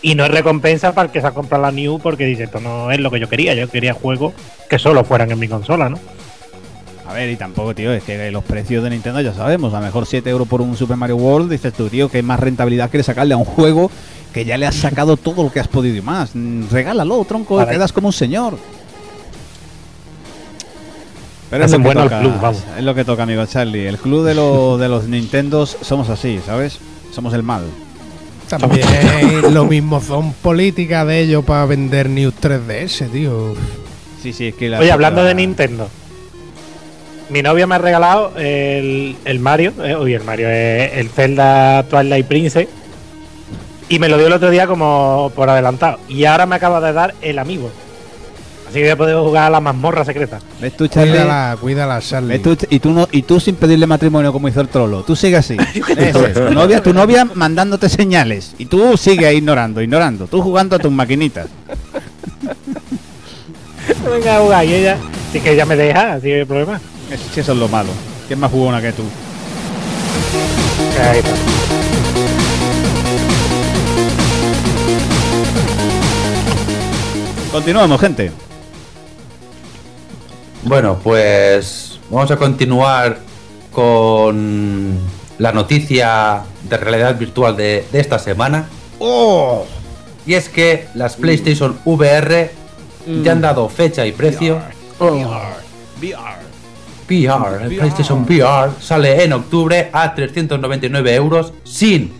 Y no es recompensa para el que se ha comprado la New porque dice, esto no es lo que yo quería. Yo quería juegos que solo fueran en mi consola, ¿no? A ver, y tampoco, tío, es que los precios de Nintendo ya sabemos. A lo mejor 7 euros por un Super Mario World, dices tú, tío, que más rentabilidad quieres sacarle a un juego que ya le has sacado todo lo que has podido y más. Mm, Regálalo, tronco, Vale. quedas como un señor. Pero Hacen bueno el toca, club, vamos. Es lo que toca, amigo Charlie. El club de, lo- de los Nintendos somos así, ¿sabes? Somos el mal. También lo mismo son políticas de ellos para vender New 3DS, tío. Sí, sí, es que la Oye, hablando de Nintendo. Mi novia me ha regalado el, el Mario, eh, uy, el Mario, eh, el Zelda Twilight Princess. Y me lo dio el otro día como por adelantado. Y ahora me acaba de dar el amigo. Así que voy a poder jugar a la mazmorra secreta. ¿Ves tú, Charlie? Cuídala, cuídala, Charlie. ¿Ves tú, y, tú no, y tú sin pedirle matrimonio como hizo el trolo. Tú sigue así. (laughs) Eso. Tu novia, tu novia mandándote señales. Y tú sigues ignorando, ignorando. Tú jugando a tus maquinitas. (laughs) Venga a jugar y ella, sí que ella me deja, así que hay problema. Es, sí, eso es lo malo. ¿Quién más jugona que tú? Ahí está. Continuamos, gente. Bueno, pues vamos a continuar con la noticia de realidad virtual de, de esta semana. ¡Oh! Y es que las PlayStation VR ya han dado fecha y precio. VR. VR, el PlayStation VR sale en octubre a 399 euros sin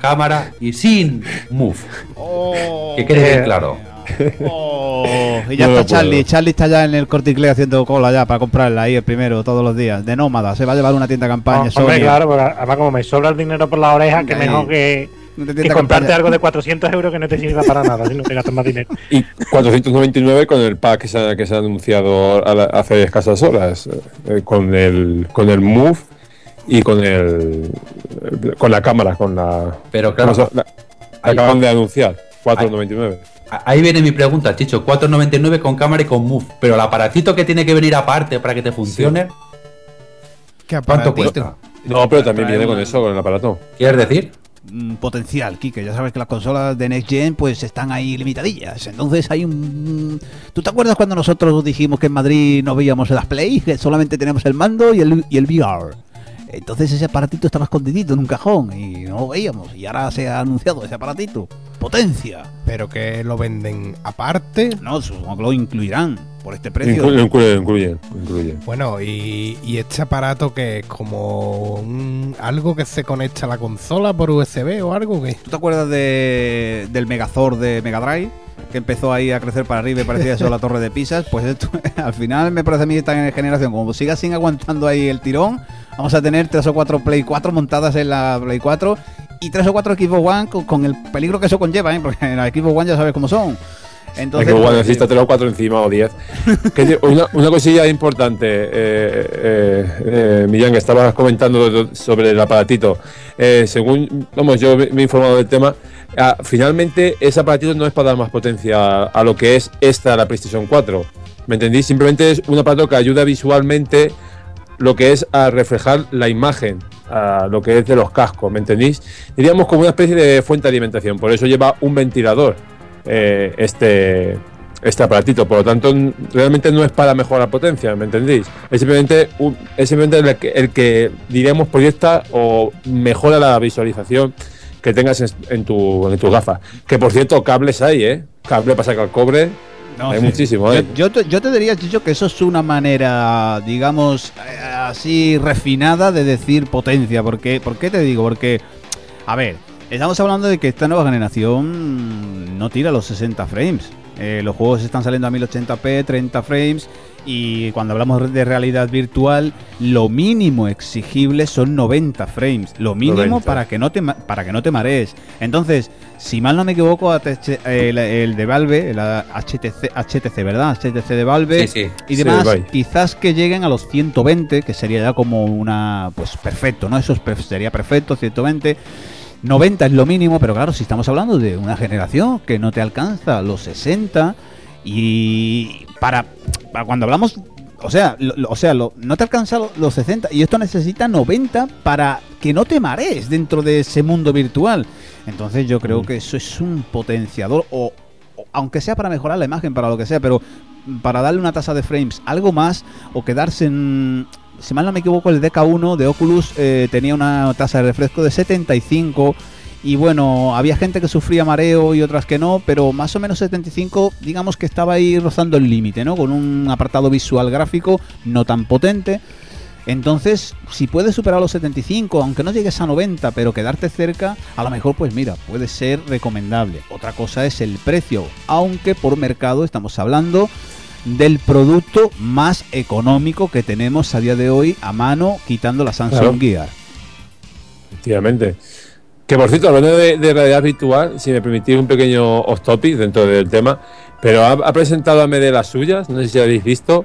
cámara y sin move. Oh. Que quede bien claro. (laughs) Oh. Y ya No está. Charlie. Charlie está ya en el corte inglés haciendo cola ya para comprarla ahí el primero todos los días. De nómada. Se va a llevar una tienda de campaña. No, hombre, claro, porque además como me sobra el dinero por la oreja, que Ahí. mejor que, No te Que comprarte campaña. algo de 400 euros que no te sirva para nada, si no te gastas más dinero. (laughs) Y 499 con el pack que se ha, que se ha anunciado a la- hace escasas horas. eh, con el con el Move y con el con la cámara, con la. Pero claro, con la- acaban de anunciar. 499. a- ahí viene mi pregunta, Chicho. 4.99 con cámara y con Move. Pero el aparatito que tiene que venir aparte para que te funcione, ¿Qué ¿cuánto aparatito? cuesta? No, pero también viene con eso, con el aparato. ¿Quieres decir? mm, potencial, Kike. Ya sabes que las consolas de Next Gen pues están ahí limitadillas. Entonces hay un... ¿Tú te acuerdas cuando nosotros dijimos que en Madrid no veíamos las Play? Que solamente tenemos el mando y el, y el VR. Entonces ese aparatito estaba escondidito en un cajón y no lo veíamos. Y ahora se ha anunciado ese aparatito. Potencia. Pero que lo venden aparte. No, supongo que lo incluirán por este precio. Incluye, incluye, incluye, incluye. Bueno, y, y este aparato que es como un- algo que se conecta a la consola por USB o algo que. ¿Tú te acuerdas de, del Megazord de Mega Drive? Que empezó ahí a crecer para arriba y parecía eso la torre de Pisas. Pues esto, (laughs) al final me parece a mí esta generación, como siga sin aguantando ahí el tirón, vamos a tener tres o cuatro Play 4 montadas en la Play 4 y tres o cuatro Xbox One con, con el peligro que eso conlleva, ¿eh? porque en la Xbox One ya sabes cómo son. Entonces, es que igual pues, necesitas tres o cuatro encima o diez. (laughs) Que una, una cosilla importante, eh, eh, eh, Millán, que estabas comentando do- sobre el aparatito. Eh, según, vamos, yo me he informado del tema. ah, finalmente, ese aparatito no es para dar más potencia a, a lo que es esta, la PlayStation 4. ¿Me entendís? Simplemente es un aparato que ayuda visualmente lo que es a reflejar la imagen, a lo que es de los cascos, ¿me entendís? Diríamos como una especie de fuente de alimentación, por eso lleva un ventilador eh, este, este aparatito, por lo tanto realmente no es para mejorar potencia, ¿me entendéis? Es simplemente, un- es simplemente el, que, el que diríamos proyecta o mejora la visualización que tengas en, en tu, en tus gafas. Que por cierto, cables hay, ¿eh? Cable para sacar cobre, no, hay sí. muchísimo, Yo, ¿eh? yo te, yo te diría, Chicho, que eso es una manera, digamos, eh, así refinada de decir potencia. Porque, ¿Por qué te digo? Porque, a ver, estamos hablando de que esta nueva generación no tira los 60 frames. Eh, los juegos están saliendo a 1080p, 30 frames. Y cuando hablamos de realidad virtual, lo mínimo exigible son 90 frames. Lo mínimo 90. para que no te para que no te marees. Entonces, si mal no me equivoco, el, el de Valve, la HTC, HTC, ¿verdad? HTC de Valve Sí, sí. y demás, quizás que lleguen a los 120, que sería ya como una, pues perfecto, ¿no? Eso es sería perfecto, 120. 90 es lo mínimo, pero claro, si estamos hablando de una generación que no te alcanza los 60 y para, para cuando hablamos, o sea, lo- lo- o sea, lo- no te alcanza lo- los 60 y esto necesita 90 para que no te marees dentro de ese mundo virtual. Entonces yo creo que eso es un potenciador o, o aunque sea para mejorar la imagen, para lo que sea, pero para darle una tasa de frames algo más o quedarse en si mal no me equivoco el DK1 de Oculus eh, tenía una tasa de refresco de 75 y bueno, había gente que sufría mareo y otras que no, pero más o menos 75, digamos que estaba ahí rozando el límite, ¿no? Con un apartado visual gráfico no tan potente. Entonces, si puedes superar los 75, aunque no llegues a 90, pero quedarte cerca, a lo mejor, pues mira, puede ser recomendable. Otra cosa es el precio, aunque por mercado estamos hablando del producto más económico que tenemos a día de hoy a mano, quitando la Samsung Claro. Gear. Efectivamente. Que por cierto, hablando de, de realidad virtual, si me permitís un pequeño off topic dentro del tema, pero ha, presentado a de las suyas, no sé si habéis visto,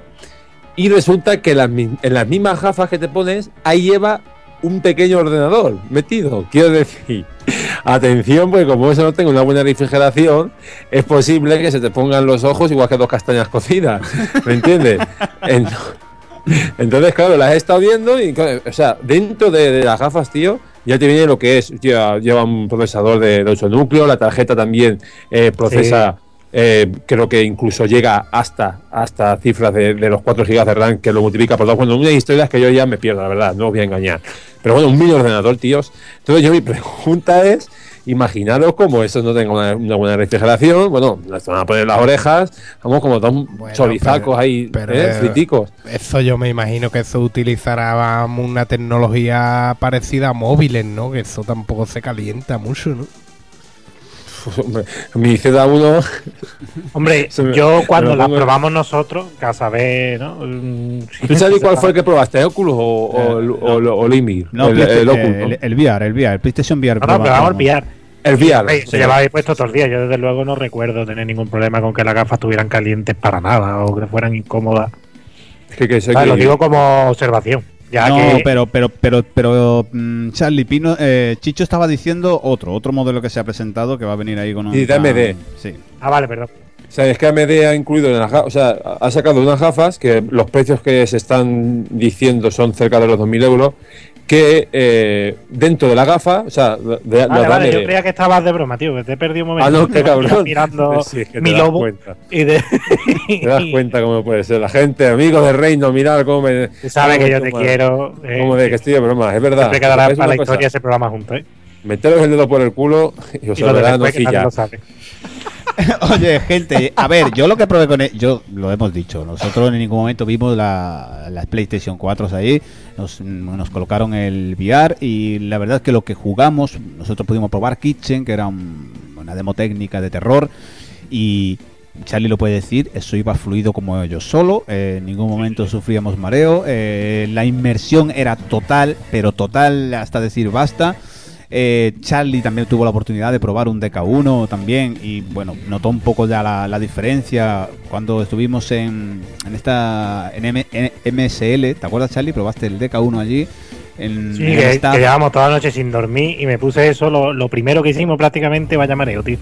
y resulta que en las mismas gafas que te pones, ahí lleva un pequeño ordenador metido. Quiero decir, (laughs) atención, porque como eso no tengo una buena refrigeración, es posible que se te pongan los ojos igual que dos castañas cocidas. (laughs) ¿Me entiendes? Ent- (laughs) entonces, claro, las he estado viendo y, o sea, dentro de, de las gafas, tío, ya te viene lo que es. Lleva, lleva un procesador de, de 8 núcleos, la tarjeta también eh, procesa, eh, creo que incluso llega hasta, hasta cifras de, de los 4 GB de RAM, que lo multiplica por dos. Bueno, unas historias que yo ya me pierdo, la verdad, no os voy a engañar. Pero bueno, un mini ordenador, tíos. Entonces, yo mi pregunta es. Imaginaros como eso no tenga una, una buena refrigeración, bueno, nos van a poner las orejas, vamos como dos Bueno, chorizacos pero- ahí, pero, ¿eh? friticos. Eso yo me imagino que eso utilizará una tecnología parecida a móviles, ¿no? Que eso tampoco se calienta mucho, ¿no? Hombre, Mi Z1 Hombre, (laughs) me- yo cuando la pongo- probamos nosotros, que a saber, ¿no? Mm, ¿Tú sabes cuál fue el que probaste? ¿Oculus o, o, el- o, o, o Limir? No, el, PlayStation- el Oculus, el, el VR, el VR, el PlayStation VR. No, no, pero vamos a probamos. El VR. Veis, Se llevaba ahí puesto todos los días. Yo desde luego no recuerdo tener ningún problema con que las gafas estuvieran calientes para nada o que fueran incómodas. Que, que sé ¿Sabes? que- Lo digo como observación. Ya no, que pero, pero, pero, pero, mm, Charlie Pino, eh, Chicho estaba diciendo otro, otro modelo que se ha presentado que va a venir ahí con un. Y de AMD. Sí. Ah, vale, perdón. O sea, es que AMD ha incluido en gafas, o sea, ha sacado unas gafas que los precios que se están diciendo son cerca de los 2.000 euros, que eh, dentro de la gafa, o sea, de, Vale, los vale, de yo creía que estabas de broma, tío, que te he perdido un momento. Ah, no, qué (laughs) cabrón. Mirando (laughs) Sí, que te mi lobo cuenta. y de. (laughs) Te das cuenta cómo puede ser la gente, amigos del reino, mirad cómo me. Tú sabes que yo te cómo- quiero. eh, Cómo de que estoy de broma, es verdad. Siempre quedará Es para la cosa, historia ese programa juntos, ¿eh? Meteros el dedo por el culo y os Y lo sabrá después que nadie lo sabe. (laughs) Oye, gente, a ver, yo lo que probé con él, yo lo hemos dicho, nosotros en ningún momento vimos la, las PlayStation 4 ahí, nos, nos colocaron el VR y la verdad es que lo que jugamos, nosotros pudimos probar Kitchen, que era un- una demo técnica de terror y Charlie lo puede decir, eso iba fluido como yo solo, eh, en ningún momento sufríamos mareo, eh, la inmersión era total, pero total hasta decir basta. Eh, Charlie también tuvo la oportunidad de probar un DK1 también y bueno, notó un poco ya la, diferencia cuando estuvimos en, en esta en MSL, ¿te acuerdas Charlie? Probaste el DK1 allí en, Sí, en que, llevamos toda la noche sin dormir y me puse eso, lo, lo primero que hicimos prácticamente, vaya mareo, tío.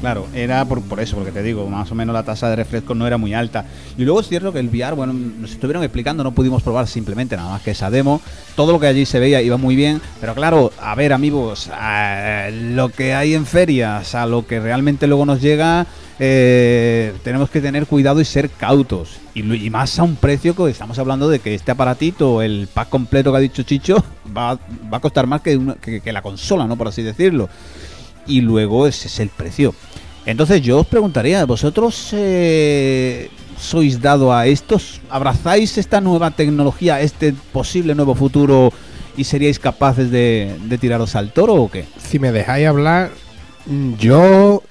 Claro, era por, por eso, porque te digo, más o menos la tasa de refresco no era muy alta. Y luego es cierto que el VR, bueno, nos estuvieron explicando, no pudimos probar simplemente nada más que esa demo. Todo lo que allí se veía iba muy bien, pero claro, a ver amigos, a lo que hay en ferias, a lo que realmente luego nos llega, eh, tenemos que tener cuidado y ser cautos. Y, más a un precio que estamos hablando de que este aparatito, el pack completo que ha dicho Chicho, (laughs) va, a costar más que, una- que- la consola, ¿no? Por así decirlo y luego ese es el precio. Entonces yo os preguntaría, ¿vosotros eh, sois dado a estos? ¿Abrazáis esta nueva tecnología, este posible nuevo futuro y seríais capaces de, de tiraros al toro o qué? Si me dejáis hablar, mm, yo.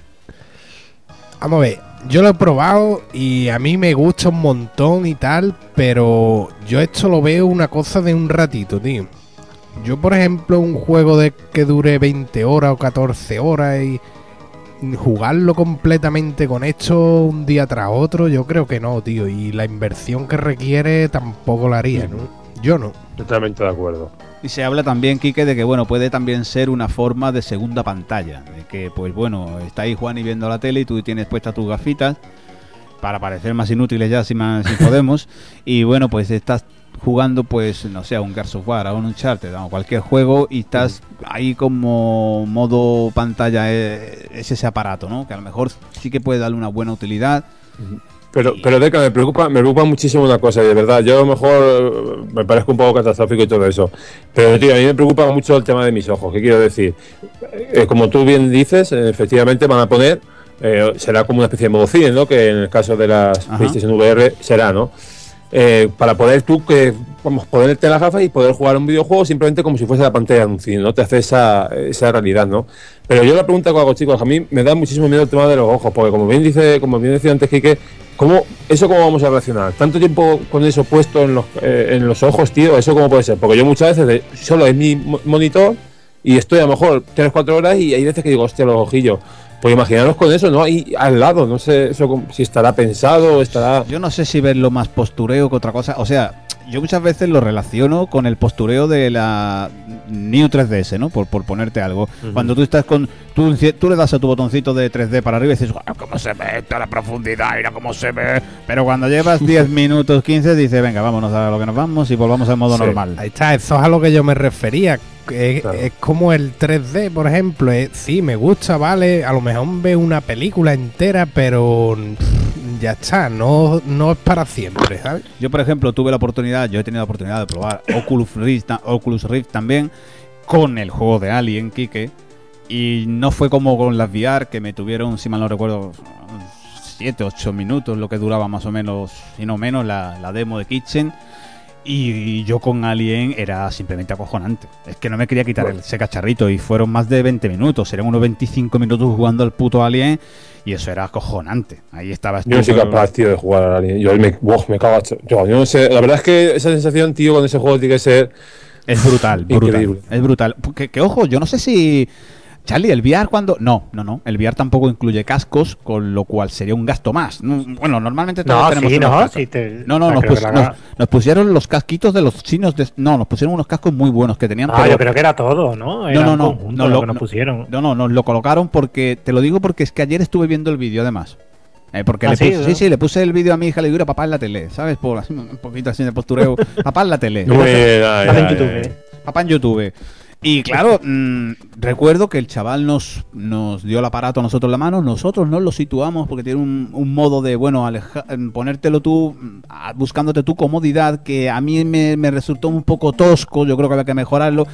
Vamos a ver, yo lo he probado y a mí me gusta un montón y tal, pero yo esto lo veo una cosa de un ratito, tío. Yo, por ejemplo, un juego de que dure 20 horas o 14 horas y jugarlo completamente con esto un día tras otro, yo creo que no, tío. Y la inversión que requiere tampoco la haría, ¿no? Yo no. Totalmente de acuerdo. Y se habla también, Quique, de que bueno, puede también ser una forma de segunda pantalla. De que, pues bueno, está ahí Juan y viendo la tele y tú tienes puestas tus gafitas para parecer más inútiles ya si, más, si podemos. Y bueno, pues estás jugando, pues, no sé, a un Gears of War, a un Uncharted, a cualquier juego y estás ahí como modo pantalla, eh, es ese aparato, ¿no? Que a lo mejor sí que puede darle una buena utilidad. Pero, pero Deca, me preocupa, me preocupa muchísimo una cosa, y de verdad, yo a lo mejor eh, me parezco un poco catastrófico y todo eso. Pero, tío, a mí me preocupa mucho el tema de mis ojos. ¿Qué quiero decir? Eh, como tú bien dices, efectivamente van a poner, eh, será como una especie de modo cine, ¿no? Que en el caso de las Ajá. PlayStation VR será, ¿no? Eh, para poder tú que vamos ponerte las gafas y poder jugar un videojuego simplemente como si fuese la pantalla de un cine, ¿no? Te hace esa, esa realidad, ¿no? Pero yo la pregunta que hago, chicos, a mí me da muchísimo miedo el tema de los ojos, porque como bien dice, como bien decía antes Quique, ¿cómo, ¿eso cómo vamos a reaccionar? ¿Tanto tiempo con eso puesto en los, eh, en los ojos, tío? ¿Eso cómo puede ser? Porque yo muchas veces solo es mi mo- monitor y estoy a lo mejor 3-4 horas y hay veces que digo, hostia, los ojillos. Pues imaginaros con eso, ¿no? Ahí al lado, no sé eso si estará pensado, estará... Yo no sé si verlo más postureo que otra cosa. O sea, yo muchas veces lo relaciono con el postureo de la New 3DS, ¿no? Por, por ponerte algo. Cuando tú estás con. Tú, tú le das a tu botoncito de 3D para arriba y dices, "Guau, ¿cómo se ve toda la profundidad? Mira cómo se ve. Pero cuando llevas 10 (laughs) minutos, 15, dices, venga, vámonos a lo que nos vamos y volvamos al modo Sí. normal. Ahí está, eso es a lo que yo me refería. Es, Claro. es como el 3D, por ejemplo. es- sí, me gusta, vale. A lo mejor veo una película entera, pero ya está, no, no es para siempre, ¿sabes? Yo, por ejemplo, tuve la oportunidad, yo he tenido la oportunidad de probar Oculus Rift, Oculus Rift también con el juego de Alien, Kike. Y no fue como con las VR que me tuvieron, si mal no recuerdo, 7, 8 minutos, lo que duraba más o menos, si no menos, la, la demo de Kitchen. Y yo con Alien era simplemente acojonante. Es que no me quería quitar el- ese cacharrito y fueron más de 20 minutos. Eran unos 25 minutos jugando al puto Alien y eso era acojonante. Ahí estabas Yo no soy capaz, tío, de jugar a Alien. Yo me, me cago. Yo, yo no sé, la verdad es que esa sensación, tío, con ese juego tiene que ser. Es brutal, brutal. Increíble. Es brutal. Que, que, ojo, yo no sé si Charlie, el VR cuando... No, no, no. El VR tampoco incluye cascos, con lo cual sería un gasto más. No, Bueno, normalmente todos No, tenemos sí, unos no, cascos. sí te- No, no, nos, pus- nos- pusieron los casquitos de los chinos. de- no, nos pusieron unos cascos muy buenos que tenían. Ah, pero- yo creo que era todo, ¿no? Era no, no, no. no, lo lo- que nos no, pusieron. No, no, nos lo colocaron porque. Te lo digo porque es que ayer estuve viendo el vídeo además. Eh, porque Ah, le sí, puse, ¿no? sí, sí, le puse el vídeo a mi hija, le digo, "Mira, papá en la tele, ¿sabes? Por así, un poquito así de postureo. (laughs) papá en la tele. Bien, ay, ay, YouTube, ay. Papá en YouTube. Y claro, mm, recuerdo que el chaval nos, nos dio el aparato a nosotros en la mano, nosotros no lo situamos porque tiene un, un modo de, bueno, aleja- ponértelo tú, mm, buscándote tu comodidad, que a mí me, me resultó un poco tosco, yo creo que había que mejorarlo.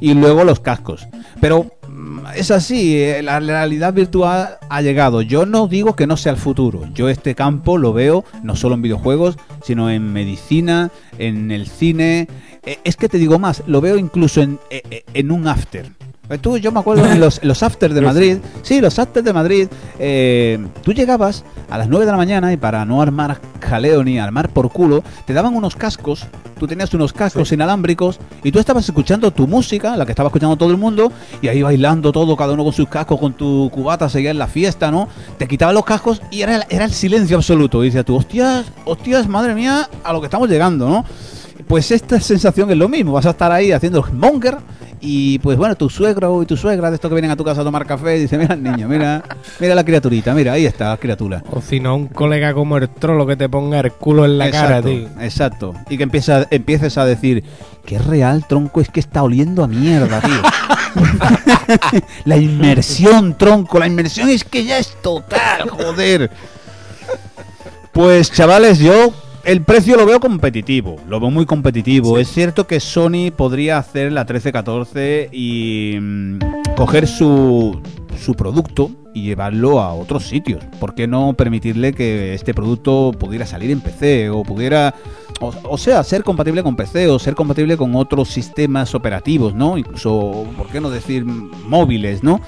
Y luego los cascos. Pero mm, es así, eh, la realidad virtual ha llegado. Yo no digo que no sea el futuro. Yo este campo lo veo no solo en videojuegos, sino en medicina, en el cine. Eh, Es que te digo más, lo veo incluso en, eh, eh, en un after. Eh, Tú, yo me acuerdo en los, los afters de (laughs) Madrid. Sí, los afters de Madrid. eh, tú llegabas a las 9 de la mañana y para no armar jaleo ni armar por culo, te daban unos cascos. Tú tenías unos cascos inalámbricos y tú estabas escuchando tu música, la que estaba escuchando todo el mundo, y ahí bailando todo, cada uno con sus cascos, con tu cubata, seguía en la fiesta, ¿no? Te quitaban los cascos y era, el- era el silencio absoluto. Y decías tú, hostias, hostias, madre mía, a lo que estamos llegando, ¿no? Pues esta sensación es lo mismo, vas a estar ahí haciendo el monger y pues bueno, tu suegro y tu suegra de estos que vienen a tu casa a tomar café, dice, mira el niño, mira, mira la criaturita, mira, ahí está la criatura. O si no, un colega como el trolo que te ponga el culo en la cara, tío. exacto. Y que empieza, empieces a decir, qué real, tronco, es que está oliendo a mierda, tío. (laughs) la inmersión, tronco, la inmersión es que ya es total, joder. Pues chavales, yo el precio lo veo competitivo, lo veo muy competitivo. Es cierto que Sony podría hacer la 1314 y mm, coger su, su producto y llevarlo a otros sitios. ¿Por qué no permitirle que este producto pudiera salir en PC o pudiera, o, o sea, ser compatible con PC o ser compatible con otros sistemas operativos, ¿no? Incluso, ¿por qué no decir móviles, ¿no?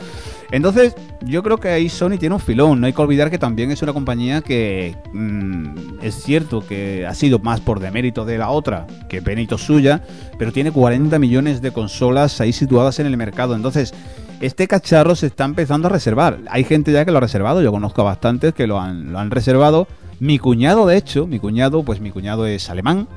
Entonces, yo creo que ahí Sony tiene un filón. No hay que olvidar que también es una compañía que mm, es cierto que ha sido más por demérito de la otra que mérito suya, pero tiene 40 millones de consolas ahí situadas en el mercado. Entonces, este cacharro se está empezando a reservar. Hay gente ya que lo ha reservado, yo conozco a bastantes que lo han, lo han reservado. Mi cuñado, de hecho, mi cuñado, pues mi cuñado es alemán.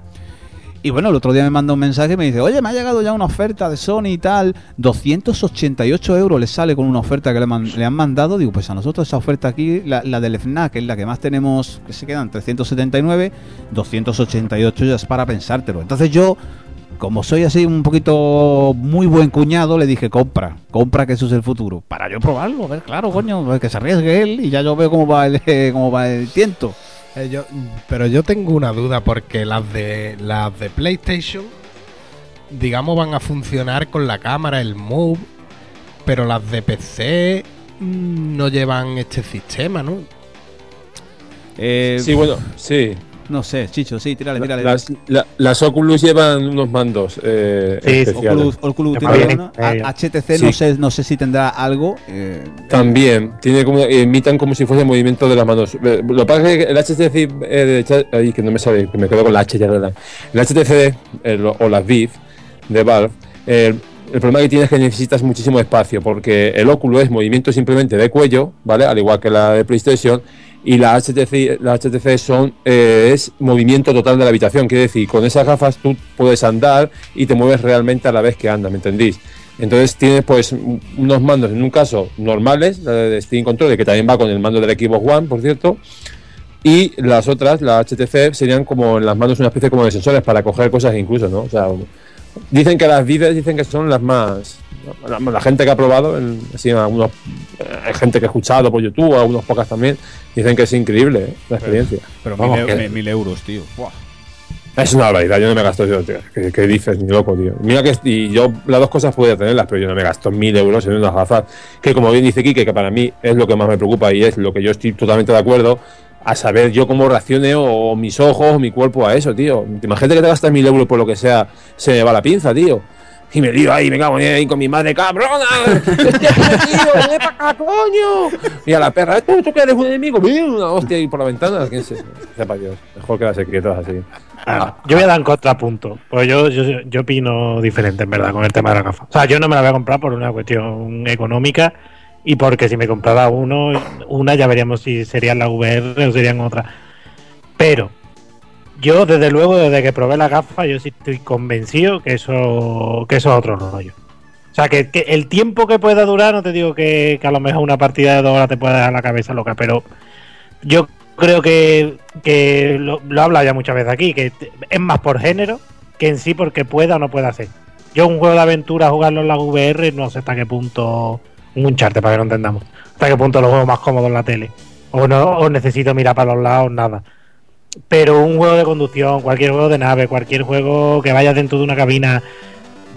Y bueno, el otro día me manda un mensaje y me dice, oye, me ha llegado ya una oferta de Sony y tal, 288 euros le sale con una oferta que le, han mandado. Digo, pues a nosotros esa oferta aquí, la, la del FNAC, es la que más tenemos, que se quedan 379, 288 ya es para pensártelo. Entonces yo, como soy así un poquito muy buen cuñado, le dije, compra, compra que eso es el futuro. Para yo probarlo, a ver, claro, coño, que se arriesgue él y ya yo veo cómo va el, (laughs) cómo va el tiento. Eh, yo- pero yo tengo una duda porque las de las de PlayStation, digamos, van a funcionar con la cámara, el Move, pero las de PC mm, no llevan este sistema, ¿no? Eh, Sí, bueno, sí. No sé, Chicho, sí, tírale, tírale. Las, la- las Oculus llevan unos mandos eh, Sí, sí, especiales. Oculus, Oculus tiene uno. HTC Sí. no sé, no sé si tendrá algo. eh, También, tiene como, imitan como si fuese movimiento de las manos. Eh, Lo que pasa es que el HTC, eh, ay, que no me sale, que me quedo con la H ya, ¿verdad? El HTC el- o las Vive de Valve, eh, el problema que tiene es que necesitas muchísimo espacio, porque el óculo es movimiento simplemente de cuello, ¿vale? Al igual que la de PlayStation, y la HTC, la HTC son, eh, es movimiento total de la habitación. Quiere decir, con esas gafas tú puedes andar y te mueves realmente a la vez que andas, ¿me entendéis? Entonces tienes pues un- unos mandos, en un caso normales, la de Steam Control, que también va con el mando del Xbox One, por cierto, y las otras, la HTC, serían como en las manos una especie como de sensores para coger cosas incluso, ¿no? O sea, dicen que las Vives dicen que son las más... La, la gente que ha probado, en- así, algunos, eh, gente que ha escuchado por YouTube, algunos pocas también, dicen que es increíble ¿eh? la experiencia. pero Vamos, mil, eu- que- mil euros, tío. Buah. Es una barbaridad, yo no me gasto eso, tío. ¿Qué, qué dices, ni loco, tío? Mira que y yo las dos cosas podría tenerlas, pero yo no me gasto mil euros en unas gafas. Que como bien dice Kike, que para mí es lo que más me preocupa y es lo que yo estoy totalmente de acuerdo, a saber yo cómo reaccione o mis ojos o mi cuerpo a eso, tío. Imagínate que te gastas mil euros por lo que sea, se me va la pinza, tío. Y me lío ahí, me cago ahí con mi madre, cabrona. Metido, ven para acá, coño. Y a la perra, ¿tú, tú que eres un enemigo? Mira, una hostia ahí por la ventana. ¿Quién se sepa Dios? Mejor quedarse quietos así. Ah, yo voy a dar un contrapunto. Pues yo, yo, yo opino diferente, en verdad, con el tema de la gafa. O sea, yo no me la voy a comprar por una cuestión económica y porque si me comprara uno, una ya veríamos si serían la VR o serían otra. Pero yo, desde luego, desde que probé la gafa, yo sí estoy convencido que eso, que eso es otro rollo. O sea, que, el tiempo que pueda durar, no te digo que, a lo mejor una partida de dos horas te pueda dejar la cabeza loca, pero yo creo que, que lo, lo he hablado ya muchas veces aquí, que es más por género que en sí porque pueda o no pueda hacer. Yo un juego de aventura, jugarlo en la VR, no sé hasta qué punto, un Uncharted para que lo entendamos, hasta qué punto lo juego más cómodo en la tele. O no, o necesito mirar para los lados, nada. Pero un juego de conducción, cualquier juego de nave, cualquier juego que vaya dentro de una cabina,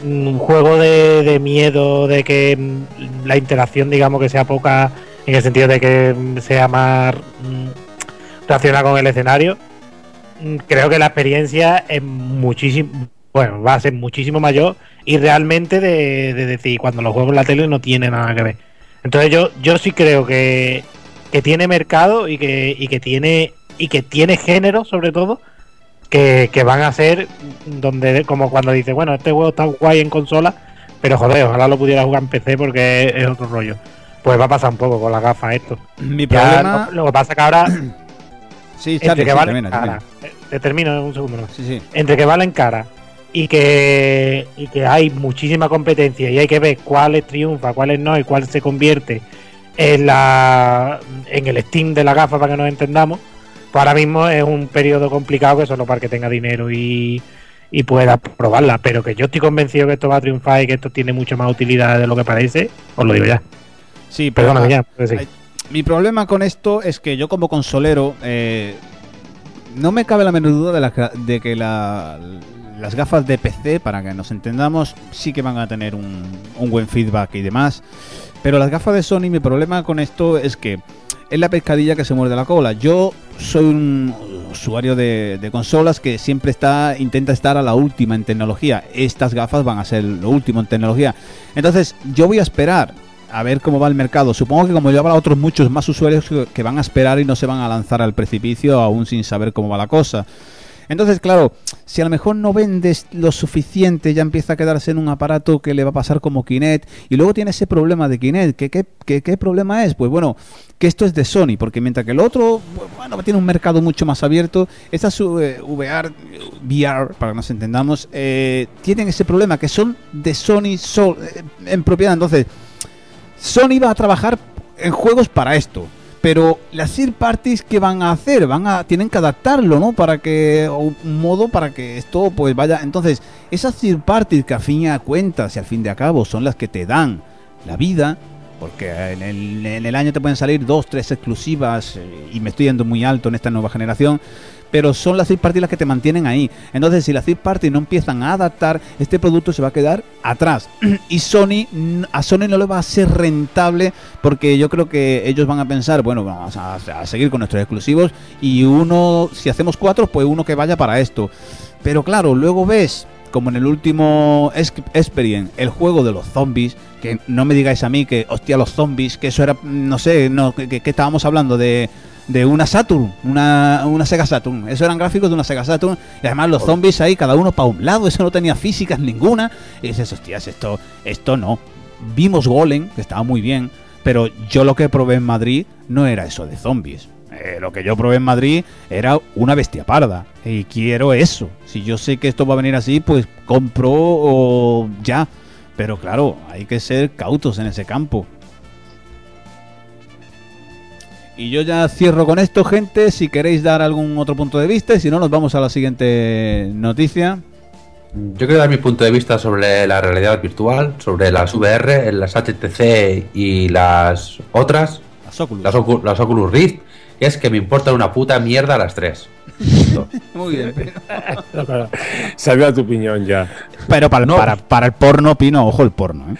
un juego de, de miedo, de que mm, la interacción, digamos, que sea poca, en el sentido de que mm, sea más mm, relacionada con el escenario, mm, creo que la experiencia es muchísimo, bueno, va a ser muchísimo mayor y realmente de, de decir, cuando lo juego en la tele no tiene nada que ver. Entonces yo, yo sí creo que, que tiene mercado y que, y que tiene y que tiene género sobre todo que, que van a ser donde como cuando dice bueno este juego está guay en consola pero joder ojalá lo pudiera jugar en PC porque es, es otro rollo pues va a pasar un poco con las gafas esto Mi problema. lo, lo que pasa que ahora (clears throat) Sí, entre Charlie, que sí, valen termina, cara termina. eh, te termino en un segundo ¿no? Sí, sí. entre que valen cara y que, y que hay muchísima competencia y hay que ver cuáles triunfa, cuáles no y cuál se convierte en la en el Steam de la gafa para que nos entendamos, pues ahora mismo es un periodo complicado que solo para que tenga dinero y, y pueda probarla, pero que yo estoy convencido que esto va a triunfar y que esto tiene mucho más utilidad de lo que parece, os lo digo ya. Sí, Perdóname ya. Mi problema con esto es que yo como consolero eh, no me cabe la menor duda de, la- de que la- las gafas de PC, para que nos entendamos, sí que van a tener un, buen feedback y demás. Pero las gafas de Sony, mi problema con esto es que es la pescadilla que se muerde la cola. Yo soy un usuario de, consolas que siempre está intenta estar a la última en tecnología. Estas gafas van a ser lo último en tecnología. Entonces, yo voy a esperar a ver cómo va el mercado. Supongo que como yo habrá otros muchos más usuarios que van a esperar y no se van a lanzar al precipicio aún sin saber cómo va la cosa. Entonces, claro, si a lo mejor no vendes lo suficiente, ya empieza a quedarse en un aparato que le va a pasar como Kinect. Y luego tiene ese problema de Kinect. ¿Qué, qué, qué- problema es? Pues bueno, que esto es de Sony, porque mientras que el otro, bueno, tiene un mercado mucho más abierto, estas eh, VR, VR, para que nos entendamos, eh, tienen ese problema, que son de Sony sol- eh, en propiedad. Entonces, Sony va a trabajar en juegos para esto. Pero las third parties que van a hacer, van a tienen que adaptarlo, ¿no? Para que un modo para que esto pues vaya. Entonces, esas third parties que a fin y a cuentas y al fin de a cabo son las que te dan la vida, porque en el, en el año te pueden salir dos, tres exclusivas eh, y me estoy yendo muy alto en esta nueva generación, pero son las third parties las que te mantienen ahí. Entonces, si las third parties no empiezan a adaptar, este producto se va a quedar atrás. (clears throat) y Sony, a Sony no le va a ser rentable porque yo creo que ellos van a pensar, bueno, vamos a, seguir con nuestros exclusivos y uno, si hacemos cuatro, pues uno que vaya para esto. Pero claro, luego ves, como en el último Ex- Experience, el juego de los zombies, que no me digáis a mí que, hostia, los zombies, que eso era, no sé, no, que estábamos hablando de, de una Saturn, una, una Sega Saturn. Eso eran gráficos de una Sega Saturn. Y además los zombies ahí, cada uno para un lado, eso no tenía físicas ninguna. Y dices, hostias, esto, esto no. Vimos Golem, que estaba muy bien, pero yo lo que probé en Madrid no era eso de zombies. Eh, lo que yo probé en Madrid era una bestia parda. Y quiero eso. Si yo sé que esto va a venir así, pues compro o ya. Pero claro, hay que ser cautos en ese campo. Y yo ya cierro con esto, gente. Si queréis dar algún otro punto de vista, y si no, nos vamos a la siguiente noticia. Yo quiero dar mi punto de vista sobre la realidad virtual, sobre las VR, las HTC y las otras, Las Oculus. las, Ocu- las Oculus Rift, es que me importa una puta mierda las tres. (laughs) Muy bien. (laughs) Sabía tu opinión ya. Pero para, No. para, para el porno, Pino, ojo el porno, ¿eh?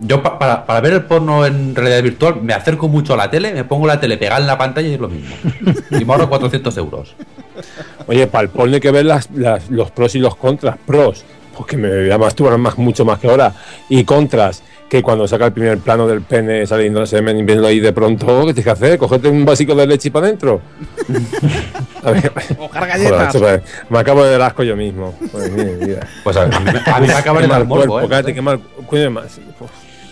Yo pa- para, para ver el porno en realidad virtual me acerco mucho a la tele, me pongo la tele pegada en la pantalla y es lo mismo. Y me ahorro 400 euros. Oye, para el porno hay que ver las, las- los pros y los contras. Pros, pues que me además tú más mucho más que ahora. Y contras, que cuando saca el primer plano del pene saliendo el semen, viendo ahí de pronto, ¿qué tienes que hacer? Cogerte un básico de leche para adentro. (laughs) A joder, galletas. pues, me acabo de dar asco yo mismo. Pues, mira, mira. Pues a, a mí me acaba de dar cuerpo, ¿eh? cállate, qué mal. Coño, más.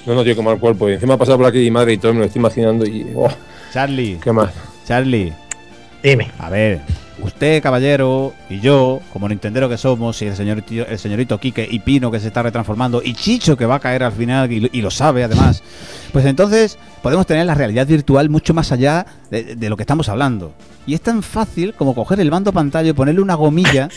No, no, tío, qué mal cuerpo. Y encima ha pasado por aquí mi madre y todo, me lo estoy imaginando y. oh, Charlie, qué mal. Charlie, Dime. a ver, usted, caballero, y yo, como nintendero que somos, y el señorito, el señorito Quique y Pino que se está retransformando, y Chicho que va a caer al final y, lo- y lo sabe además, pues entonces podemos tener la realidad virtual mucho más allá de, de lo que estamos hablando. Y es tan fácil como coger el mando pantalla y ponerle una gomilla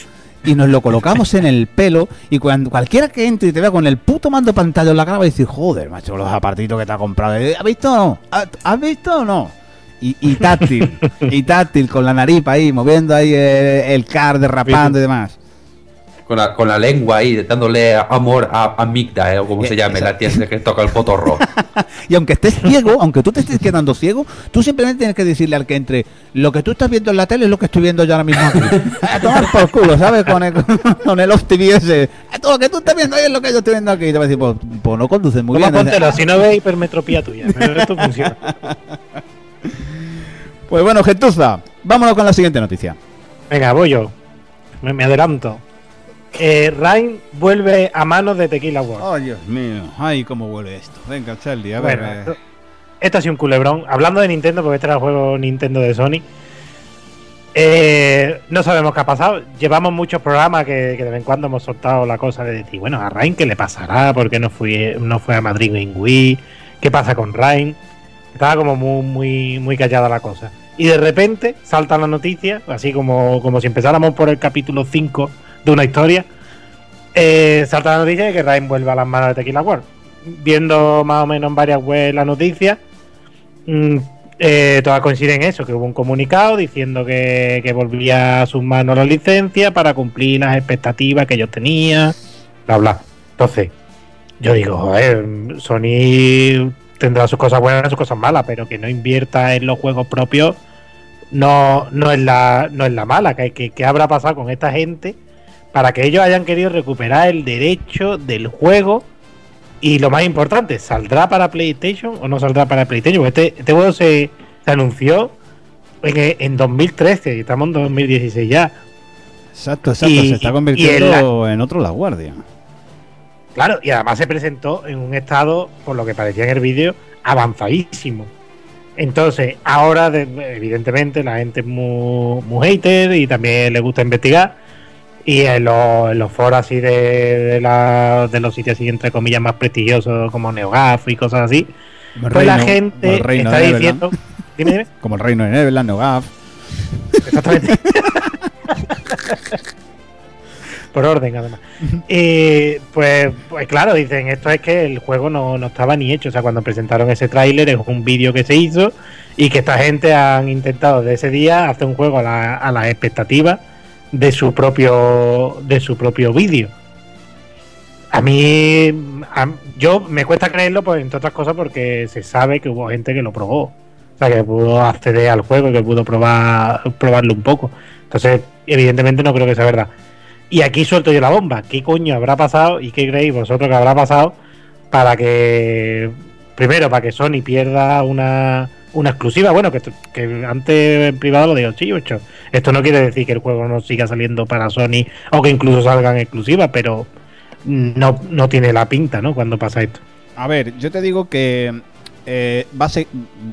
y nos lo colocamos en el pelo y cuando cualquiera que entre y te vea con el puto mando pantalla en la cara va a decir, joder, macho, los apartitos que te ha comprado. ¿eh? ¿Has visto o no? ¿Ha- ¿Has visto o no? Y, y táctil, (laughs) y táctil, con la nariz ahí, moviendo ahí el, el car, derrapando y demás. Con la, con la lengua ahí, dándole amor a Amigda, ¿eh? o como Eh, se llame, la tía que toca el potorro. (laughs) Y aunque estés ciego, aunque tú te estés quedando ciego, tú simplemente tienes que decirle al que entre, lo que tú estás viendo en la tele es lo que estoy viendo yo ahora mismo aquí. (laughs) A tomar por culo, ¿sabes? Con el, (laughs) con el ese. "Ah, Todo lo que tú estás viendo ahí es lo que yo estoy viendo aquí. Y te va a decir, pues, pues no conduces muy bien. póntelo, si no ves hipermetropía tuya. Pero esto funciona. Pues bueno, gentuza, vámonos con la siguiente noticia. Venga, voy yo. Me, me adelanto. Eh, Rain vuelve a manos de Tequila World. Oh, Dios mío. Ay, cómo huele esto. Venga, Charlie, a Bueno, ver. eh. esto ha sido un culebrón. Hablando de Nintendo, porque este era el juego Nintendo de Sony. eh, no sabemos qué ha pasado. Llevamos muchos programas que, que de vez en cuando hemos soltado la cosa de decir, bueno, a Rain, ¿qué le pasará? ¿Por qué no, fui, no fue a Madrid en Wii? ¿Qué pasa con Rain? Estaba como muy, muy, muy callada la cosa. Y de repente salta la noticia, así como, como si empezáramos por el capítulo 5 de una historia. eh, salta la noticia de que Rain vuelve a las manos de Tequila World. Viendo más o menos en varias webs la noticia, mm, eh, todas coinciden en eso, que hubo un comunicado diciendo que, que volvía a sus manos la licencia para cumplir las expectativas que ellos tenían, bla bla. Entonces, yo digo, joder, Sony tendrá sus cosas buenas sus cosas malas, pero que no invierta en los juegos propios no, no, es, la, no es la mala. Que, que, que habrá pasado con esta gente para que ellos hayan querido recuperar el derecho del juego? Y lo más importante, ¿saldrá para PlayStation o no saldrá para PlayStation? Porque este, este juego se, se anunció en, en 2013 y estamos en 2016 ya. Exacto, exacto. y- se está convirtiendo en otro La Guardia. Claro, y además se presentó en un estado, por lo que parecía en el vídeo, avanzadísimo. Entonces, ahora, de- evidentemente, la gente es muy, muy hater y también le gusta investigar. Y en los, en los foros así de, de, la- de los sitios así, entre comillas, más prestigiosos como NeoGAF y cosas así, Como pues la gente como el reino está diciendo. Dime, dime. (laughs) Como el reino de Neverland, NeoGAF. Exactamente. (laughs) Por orden, además. Eh, pues, pues claro, dicen, esto es que el juego no, no estaba ni hecho. O sea, cuando presentaron ese tráiler es un vídeo que se hizo y que esta gente han intentado de ese día hacer un juego a la, a las expectativas de su propio de su propio vídeo. A mí, yo me cuesta creerlo, pues entre otras cosas, porque se sabe que hubo gente que lo probó. O sea, que pudo acceder al juego, que pudo probar probarlo un poco. Entonces, evidentemente no creo que sea verdad. Y aquí suelto yo la bomba. ¿Qué coño habrá pasado y qué creéis vosotros que habrá pasado para que, primero, para que Sony pierda una, una exclusiva? Bueno, que, antes en privado lo digo, sí, ocho. Esto no quiere decir que el juego no siga saliendo para Sony o que incluso salgan exclusivas, pero no, no tiene la pinta, ¿no? Cuando pasa esto. A ver, yo te digo que eh, va a ser,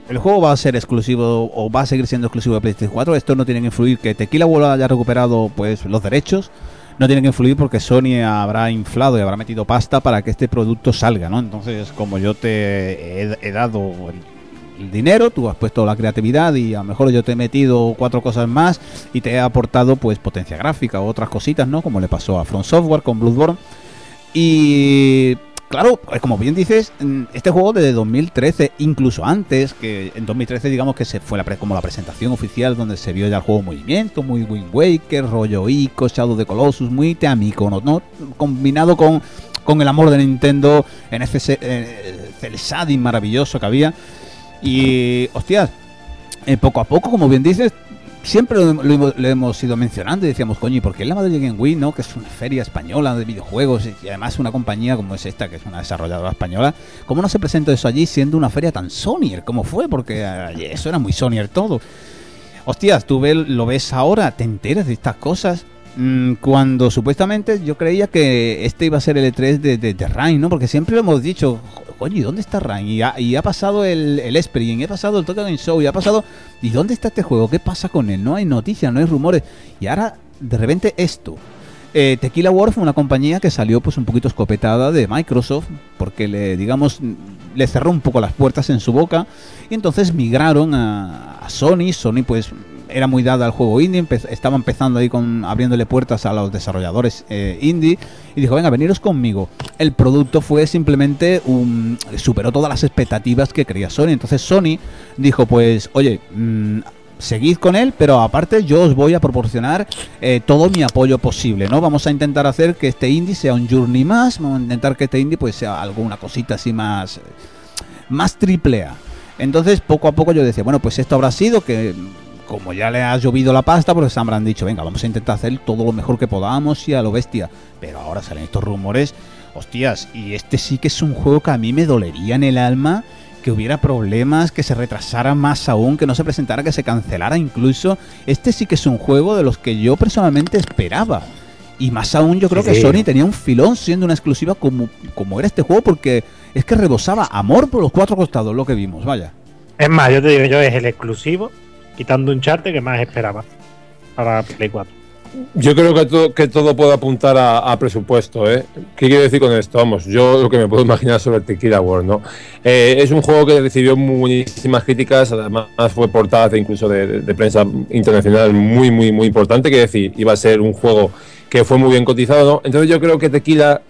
el juego va a ser exclusivo o va a seguir siendo exclusivo de PlayStation 4. Esto no tiene que influir que Tequila World haya recuperado pues los derechos. No tiene que influir porque Sony habrá inflado y habrá metido pasta para que este producto salga, ¿no? Entonces, como yo te he, dado dinero, tú has puesto la creatividad y a lo mejor yo te he metido cuatro cosas más y te he aportado pues potencia gráfica o otras cositas, ¿no? Como le pasó a From Software con Bloodborne. Y claro, como bien dices, mm, este juego desde 2013, incluso antes, que en 2013 digamos que se fue la pre- como la presentación oficial donde se vio ya el juego en movimiento, muy Wind Waker, rollo Ico, Shadow the Colossus, muy teamico, ¿no? ¿no? Combinado con, con el amor de Nintendo en ese se- eh, cel shading maravilloso que había. Y, hostias, eh, poco a poco, como bien dices, siempre lo, lo lo hemos ido mencionando y decíamos, coño, ¿y por qué la Madrid Game Week, no? Que es una feria española de videojuegos y además una compañía como es esta, que es una desarrolladora española, ¿cómo no se presentó eso allí siendo una feria tan Sonyer? ¿Cómo fue? Porque eh, eso era muy Sonyer todo. Hostias, tú ve- lo ves ahora, te enteras de estas cosas. Mm, Cuando supuestamente yo creía que este iba a ser el E3 de, de, de Rain, ¿no? Porque siempre lo hemos dicho, "Jo- coño, ¿y dónde está Rain? Y ha, y ha pasado el, el y ha pasado el Tokyo Game Show, y ha pasado... ¿Y dónde está este juego? ¿Qué pasa con él? No hay noticias, no hay rumores. Y ahora, de repente, esto. Eh, Tequila World fue una compañía que salió pues un poquito escopetada de Microsoft porque le digamos le cerró un poco las puertas en su boca y entonces migraron a, a Sony. Sony pues era muy dada al juego indie, estaba empezando ahí con abriéndole puertas a los desarrolladores eh, indie y dijo, venga, veniros conmigo. El producto fue simplemente un... superó todas las expectativas que creía Sony. Entonces Sony dijo, pues, oye, mm, seguid con él, pero aparte yo os voy a proporcionar eh, todo mi apoyo posible, ¿no? Vamos a intentar hacer que este indie sea un journey más, vamos a intentar que este indie pues sea alguna cosita así más más triple A. Entonces, poco a poco yo decía, bueno, pues esto habrá sido que como ya le ha llovido la pasta, pues habrán dicho, venga, vamos a intentar hacer todo lo mejor que podamos y a lo bestia. Pero ahora salen estos rumores, hostias, y este sí que es un juego que a mí me dolería en el alma que hubiera problemas, que se retrasara más aún, que no se presentara, que se cancelara incluso. Este sí que es un juego de los que yo personalmente esperaba. Y más aún yo creo Sí, que. Sony tenía un filón siendo una exclusiva como, como era este juego, porque es que rebosaba amor por los cuatro costados, lo que vimos, vaya. Es más, yo te digo, yo es el exclusivo, quitando un charte que más esperaba para Play 4. Yo creo que todo, que todo puede apuntar a, presupuesto, ¿eh? ¿Qué quiero decir con esto? Vamos, yo lo que me puedo imaginar sobre Tequila World, ¿no? Eh, es un juego que recibió muy buenísimas críticas, además fue portada incluso de prensa internacional muy, muy, muy importante, que decir, iba a ser un juego que fue muy bien cotizado, ¿no? Entonces yo creo que Tequila,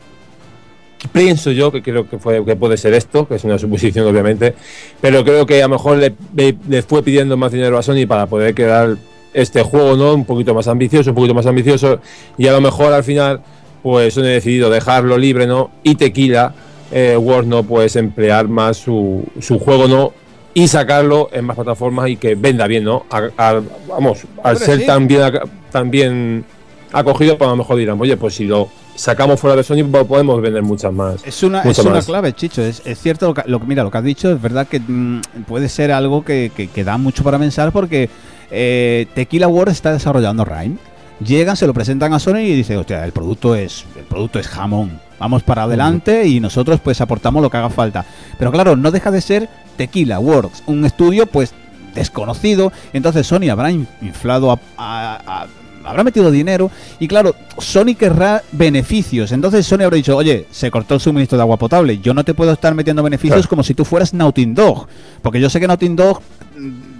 pienso yo que creo que, fue, que puede ser esto, que es una suposición obviamente, pero creo que a lo mejor le, fue pidiendo más dinero a Sony para poder crear este juego, ¿no? Un poquito más ambicioso, un poquito más ambicioso, y a lo mejor al final, pues Sony ha decidido dejarlo libre, ¿no? Y Tequila, eh, World, ¿no? Pues emplear más su, su juego, ¿no? Y sacarlo en más plataformas y que venda bien, ¿no? A- a- vamos, al Hombre, ser sí. tan bien, ac- tan bien acogido, pues a lo mejor dirán, oye, pues si lo sacamos fuera de Sony, podemos vender muchas más. Es una, es una más. clave, Chicho. Es, es cierto, lo que, lo mira, lo que has dicho es verdad que mm, puede ser algo que, que- que da mucho para pensar porque eh, Tequila World está desarrollando Rhyme. Llegan, se lo presentan a Sony y dice, hostia, el producto es, el producto es jamón. Vamos para adelante y nosotros pues aportamos lo que haga falta. Pero claro, no deja de ser Tequila Works, un estudio pues desconocido. Entonces Sony habrá in- inflado a- a- a- habrá metido dinero y claro, Sony querrá beneficios. Entonces Sony habrá dicho, oye, se cortó el suministro de agua potable, yo no te puedo estar metiendo beneficios Claro. como si tú fueras Naughty Dog, porque yo sé que Naughty Dog mm,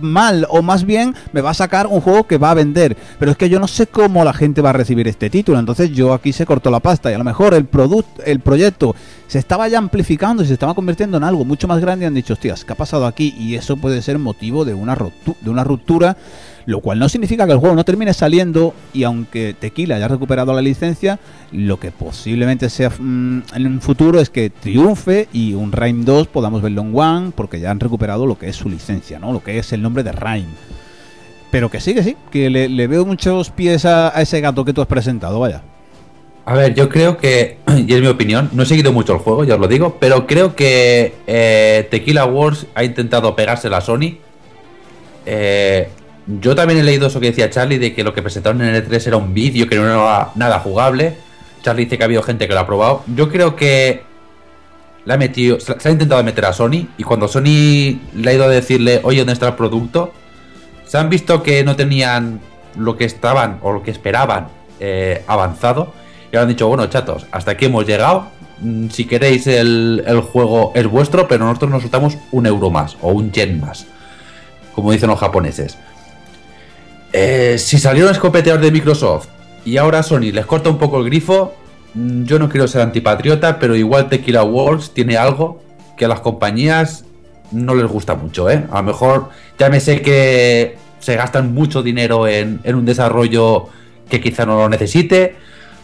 mal o más bien me va a sacar un juego que va a vender, pero es que yo no sé cómo la gente va a recibir este título, entonces yo aquí se cortó la pasta y a lo mejor el producto, el proyecto se estaba ya amplificando y se estaba convirtiendo en algo mucho más grande y han dicho, hostias, ¿qué ha pasado aquí? Y eso puede ser motivo de una, de una ruptura, lo cual no significa que el juego no termine saliendo y aunque Tequila haya recuperado la licencia, lo que posiblemente sea mm, en un futuro es que triunfe y un Rhyme 2 podamos verlo en One porque ya han recuperado lo que es su licencia, ¿no? Lo que es el nombre de Rhyme. Pero que sí, que sí, que le, veo muchos pies a, a ese gato que tú has presentado, vaya. A ver, yo creo que, (clears throat) y es mi opinión, no he seguido mucho el juego, ya os lo digo, pero creo que eh, Tequila Wars ha intentado pegarse a Sony. Eh, yo también he leído eso que decía Charlie, de que lo que presentaron en el E3 era un vídeo, que no era nada jugable. Charlie dice que ha habido gente que lo ha probado. Yo creo que le ha metido, se ha intentado meter a Sony, y cuando Sony le ha ido a decirle, oye, ¿dónde está el producto? Se han visto que no tenían lo que estaban o lo que esperaban eh, avanzado. Y han dicho, bueno, chatos, hasta aquí hemos llegado. Mm, Si queréis el, el juego es vuestro, pero nosotros nos soltamos un euro más o un yen más. Como dicen los japoneses. Eh, si salieron escopeteados de Microsoft y ahora Sony les corta un poco el grifo, mm, yo no quiero ser antipatriota, pero igual Tequila Wars tiene algo que a las compañías no les gusta mucho, ¿eh? A lo mejor ya me sé que se gastan mucho dinero en, en un desarrollo que quizá no lo necesite.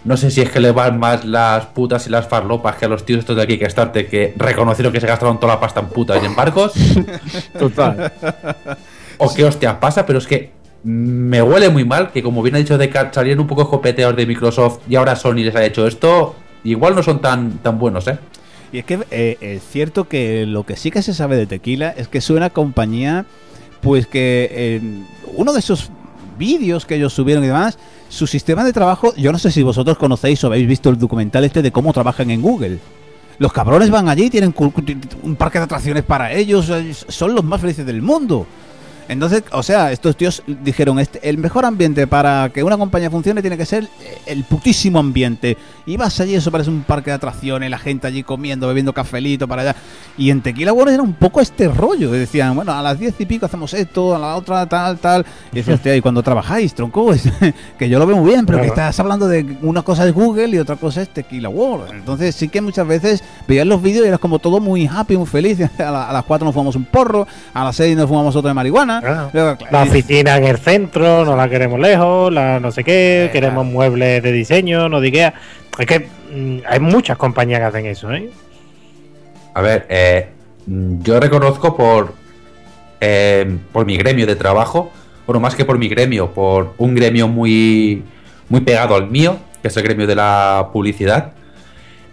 No sé si es que le van más las putas y las farlopas que a los tíos estos de aquí que estarte que reconocieron que se gastaron toda la pasta en putas y en barcos. (laughs) Total. o qué hostias pasa, pero es que me huele muy mal que, como bien ha dicho, de salieron un poco escopeteados de Microsoft y ahora Sony les ha hecho esto. Igual no son tan, tan buenos, ¿eh? Y es que eh, es cierto que lo que sí que se sabe de Tequila es que es una compañía, pues que en uno de esos vídeos que ellos subieron y demás, su sistema de trabajo, yo no sé si vosotros conocéis o habéis visto el documental este de cómo trabajan en Google. Los cabrones van allí, tienen un parque de atracciones para ellos, son los más felices del mundo. Entonces, o sea, estos tíos dijeron, este, el mejor ambiente para que una compañía funcione tiene que ser eh, el putísimo ambiente. Y vas allí, eso parece un parque de atracciones, la gente allí comiendo, bebiendo cafelito para allá. Y en Tequila World era un poco este rollo. decían, bueno, a las diez y pico hacemos esto, a la otra tal, tal. Y decías, hostia, y cuando trabajáis, tronco, (laughs) es- que yo lo veo muy bien, pero que estás hablando de una cosa es Google y otra cosa es Tequila World. Entonces sí que muchas veces veías los vídeos y eras como todo muy happy, muy feliz. (laughs) A, la- a las cuatro nos fumamos un porro, a las seis nos fumamos otro de marihuana. Claro. Luego, claro, La y- oficina en el centro, no la queremos lejos, la no sé qué, Eh, queremos claro. muebles de diseño, no de Ikea. Es que mm, hay muchas compañías que hacen eso, ¿eh? A ver, eh, mm, yo reconozco por, eh, por mi gremio de trabajo, bueno, más que por mi gremio, por un gremio muy, muy pegado al mío, que es el gremio de la publicidad.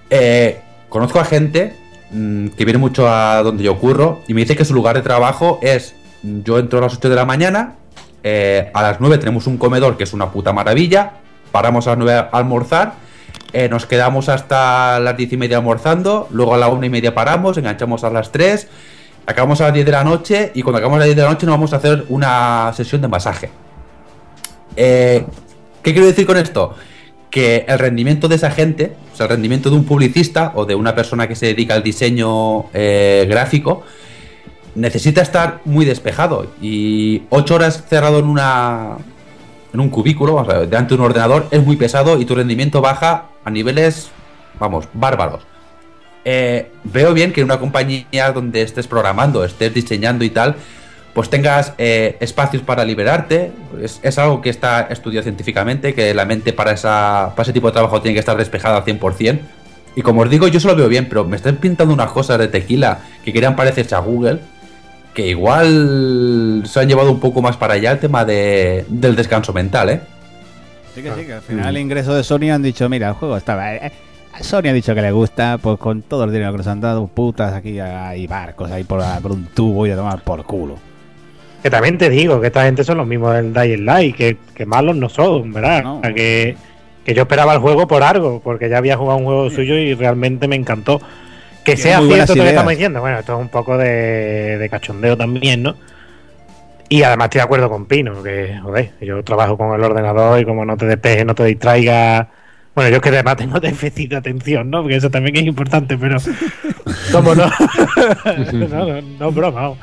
Eh, conozco a gente mm, que viene mucho a donde yo curro y me dice que su lugar de trabajo es, yo entro a las 8 de la mañana, eh, a las 9 tenemos un comedor que es una puta maravilla, paramos a las 9 a almorzar, eh, nos quedamos hasta las 10 y media almorzando, luego a la 1 y media paramos, enganchamos a las 3, acabamos a las 10 de la noche y cuando acabamos a las 10 de la noche nos vamos a hacer una sesión de masaje. Eh, ¿Qué quiero decir con esto? Que el rendimiento de esa gente, o sea, el rendimiento de un publicista o de una persona que se dedica al diseño gráfico, necesita estar muy despejado. Y ocho horas cerrado en una en un cubículo, vamos a ver, delante de un ordenador, es muy pesado y tu rendimiento baja a niveles, vamos, bárbaros. Eh, veo bien que en una compañía donde estés programando, estés diseñando y tal, pues tengas eh, espacios para liberarte. Es, es algo que está estudiado científicamente, que la mente para, esa, para ese tipo de trabajo tiene que estar despejada al 100%. Y como os digo, yo se lo veo bien, pero me están pintando unas cosas de tequila que querían parecerse a Google, que igual se han llevado un poco más para allá el tema de, del descanso mental, ¿eh? Sí que sí, que al final el ingreso de Sony han dicho, mira, el juego estaba... eh, Sony ha dicho que le gusta, pues con todo el dinero que nos han dado, putas aquí hay barcos ahí por, por un tubo y a tomar por culo. Que también te digo que esta gente son los mismos del Dying Light, que, que malos no son, ¿verdad? No. O sea, que, que yo esperaba el juego por algo, porque ya había jugado un juego suyo y realmente me encantó. Que sea cierto lo que estamos diciendo, bueno, esto es un poco de, de cachondeo también, ¿no? Y además estoy de acuerdo con Pino, que, joder, yo trabajo con el ordenador y como no te despejes, no te distraigas. Bueno, yo es que además tengo (laughs) déficit de atención, ¿no? Porque eso también es importante, pero. (laughs) ¿Cómo (laughs) no? no, no, no broma.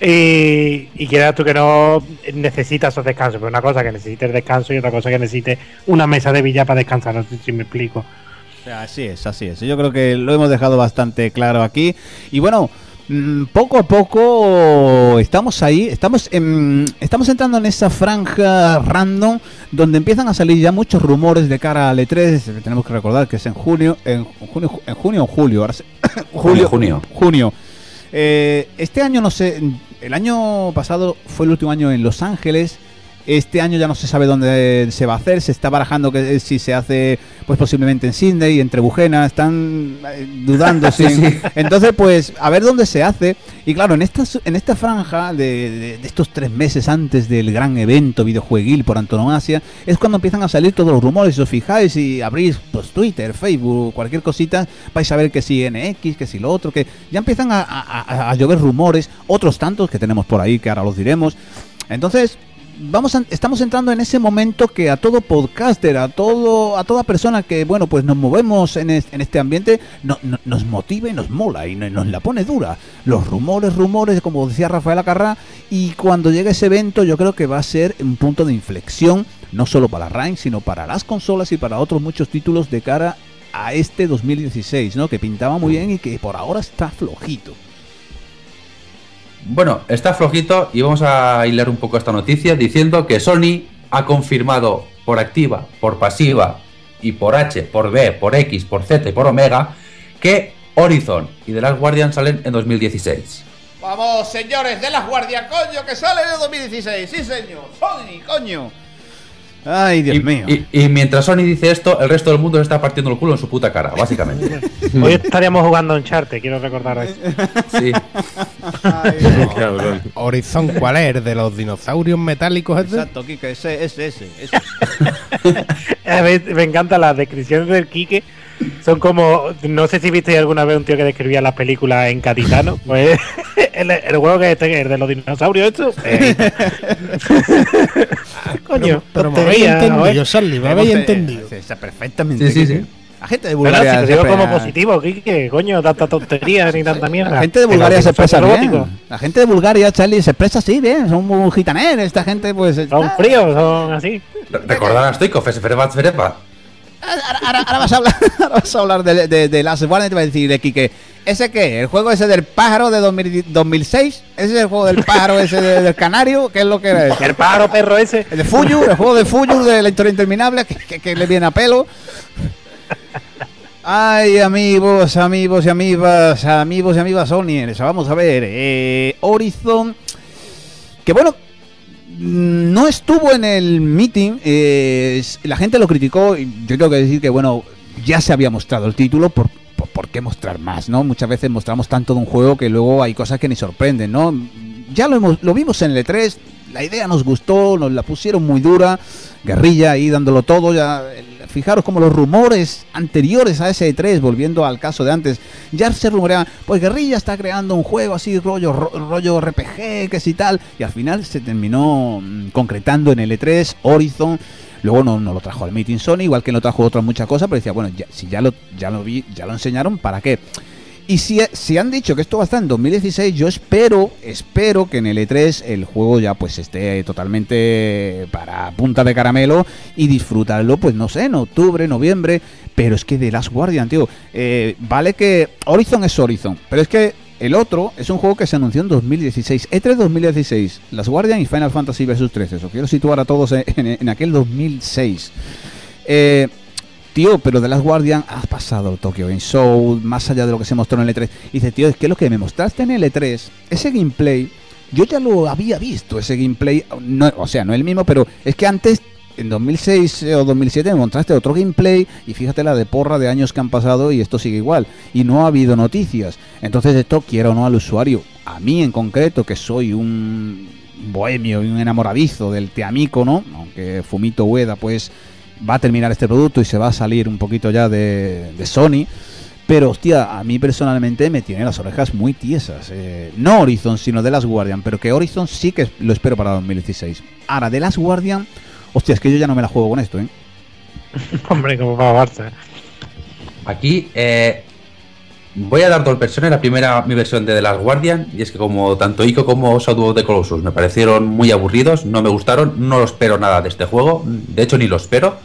Y, y quieras tú que no necesitas esos descansos, pero una cosa que necesites descanso y otra cosa que necesites una mesa de billar para descansar, no sé si me explico. Así es, así es. Yo creo que lo hemos dejado bastante claro aquí. Y bueno, mm, poco a poco estamos ahí, estamos, en- estamos entrando en esa franja random donde empiezan a salir ya muchos rumores de cara al E3. Tenemos que recordar que es en junio, en junio, en junio o julio. Ahora sí- (coughs) Junio, junio. junio. Eh, este año no sé, el año pasado fue el último año en Los Ángeles. Este año ya no se sabe dónde se va a hacer. Se está barajando que eh, si se hace, pues posiblemente en Sydney, en Trebujena. Están eh, dudando. (laughs) Sí. Entonces, pues a ver dónde se hace. Y claro, en esta, en esta franja de, de- de estos tres meses antes del gran evento videojueguil por antonomasia, es cuando empiezan a salir todos los rumores. Si os fijáis y abrís pues, Twitter, Facebook, cualquier cosita, vais a ver que si NX, que si lo otro, que ya empiezan a- a llover rumores. Otros tantos que tenemos por ahí, que ahora los diremos. Entonces, vamos a- estamos entrando en ese momento que a todo podcaster, a todo a toda persona que bueno, pues nos movemos en, es- en este ambiente, no- no- nos motiva y nos mola y no- nos la pone dura. Los rumores, rumores, como decía Rafael Acarrá, y cuando llegue ese evento yo creo que va a ser un punto de inflexión, no solo para Rank, sino para las consolas y para otros muchos títulos de cara a este 2016, ¿no? Que pintaba muy bien y que por ahora está flojito. Bueno, está flojito y vamos a hilar un poco esta noticia diciendo que Sony ha confirmado por activa, por pasiva y por H, por B, por X, por Z y por Omega que Horizon y The Last Guardian salen en 2016. Vamos, señores de la Guardia, coño, que sale en el 2016. Sí, señor. Sony, coño. Ay, Dios Y, mío. y- y mientras Sony dice esto, el resto del mundo se está partiendo el culo en su puta cara, básicamente. (laughs) Hoy estaríamos jugando en Charte, quiero recordar eso. Sí. (laughs) Cabrón. Horizon, ¿cuál es? ¿El de los dinosaurios metálicos este? Exacto, Kike, ese, ese, ese. ese. (laughs) A ver, me encantan las descripciones del Quique. Son como, no sé si visteis alguna vez un tío que describía las películas en catitano. Pues (laughs) el, el juego que este, el de los dinosaurios, esto. eh. (laughs) Coño, Pero me tontería, habéis entendido, ¿eh? Charlie, me habéis eh, entendido. Está perfectamente. Sí, sí, Kike. sí. La gente de Pero Bulgaria. si te se digo como positivo, Quique, coño, tanta tontería ni tanta mierda. La gente de Bulgaria se expresa bien. La gente de Bulgaria, Charlie, se expresa así bien. Son muy gitaneros. Esta gente, pues. Son ah, fríos, son así. Re- Recordar a Stoikov, Ferebat Ferebat. Ahora, ahora- ahora vas a hablar, (laughs) ahora vas a hablar de, de, de Last Guardian y te va a decir de Kike. ¿Ese qué? ¿El juego ese del pájaro de 2000 2006? ¿Ese es el juego del pájaro ese de- del canario? ¿Qué es lo que era eso? El pájaro perro ese. El de Fuyu, el juego de Fuyu de la historia interminable que, que- que le viene a pelo. Ay, amigos, amigos y amigas, amigos y amigas Sonyers, vamos a ver, eh, Horizon, que bueno, no estuvo en el meeting, eh, la gente lo criticó, y yo tengo que decir que bueno, ya se había mostrado el título, por, por, ¿por qué mostrar más, no? Muchas veces mostramos tanto de un juego que luego hay cosas que ni sorprenden, ¿no? Ya lo, hemos- lo vimos en el E3, la idea nos gustó, nos la pusieron muy dura, guerrilla ahí dándolo todo, ya el- fijaros como los rumores anteriores a ese E3, volviendo al caso de antes, ya se rumoreaban, pues guerrilla está creando un juego así rollo ro- rollo RPG, que si tal, y al final se terminó mm, concretando en el E3 Horizon Luego no, no lo trajo al meeting Sony, igual que no trajo otras muchas cosas, pero decía, bueno, si ya lo, ya lo vi, ya lo enseñaron, ¿para qué? Y si, si han dicho que esto va a estar en 2016, yo espero, espero que en el E3 el juego ya pues esté totalmente para punta de caramelo y disfrutarlo, pues no sé, en octubre, noviembre, pero es que de Last Guardian, tío, eh, vale que Horizon es Horizon, pero es que el otro es un juego que se anunció en 2016, E3 2016, Last Guardian y Final Fantasy Vs 13, eso quiero situar a todos en- en aquel 2006. Eh, tío, pero de Last Guardian has pasado Tokyo Game Show, más allá de lo que se mostró en el E3. Y dice, tío, es que lo que me mostraste en el E3, ese gameplay, yo ya lo había visto, ese gameplay, no, o sea, no el mismo, pero es que antes, en 2006 o 2007, me mostraste otro gameplay y fíjate la de porra de años que han pasado y esto sigue igual. Y no ha habido noticias. Entonces esto, quiera o no al usuario, a mí en concreto, que soy un bohemio y un enamoradizo del teamico, ¿no? Aunque Fumito Ueda, pues va a terminar este producto y se va a salir un poquito ya de, de Sony. Pero hostia, a mí personalmente me tiene las orejas muy tiesas. Eh, no Horizon, sino The Last Guardian. Pero que Horizon sí que lo espero para 2016. Ahora, The Last Guardian, hostia, es que yo ya no me la juego con esto, ¿eh? (laughs) Hombre, como para Barça. Aquí eh, voy a dar dos versiones. La primera, mi versión de The Last Guardian, y es que como tanto Ico como Shadow of the Colossus me parecieron muy aburridos, no me gustaron, no lo espero nada de este juego, de hecho ni lo espero.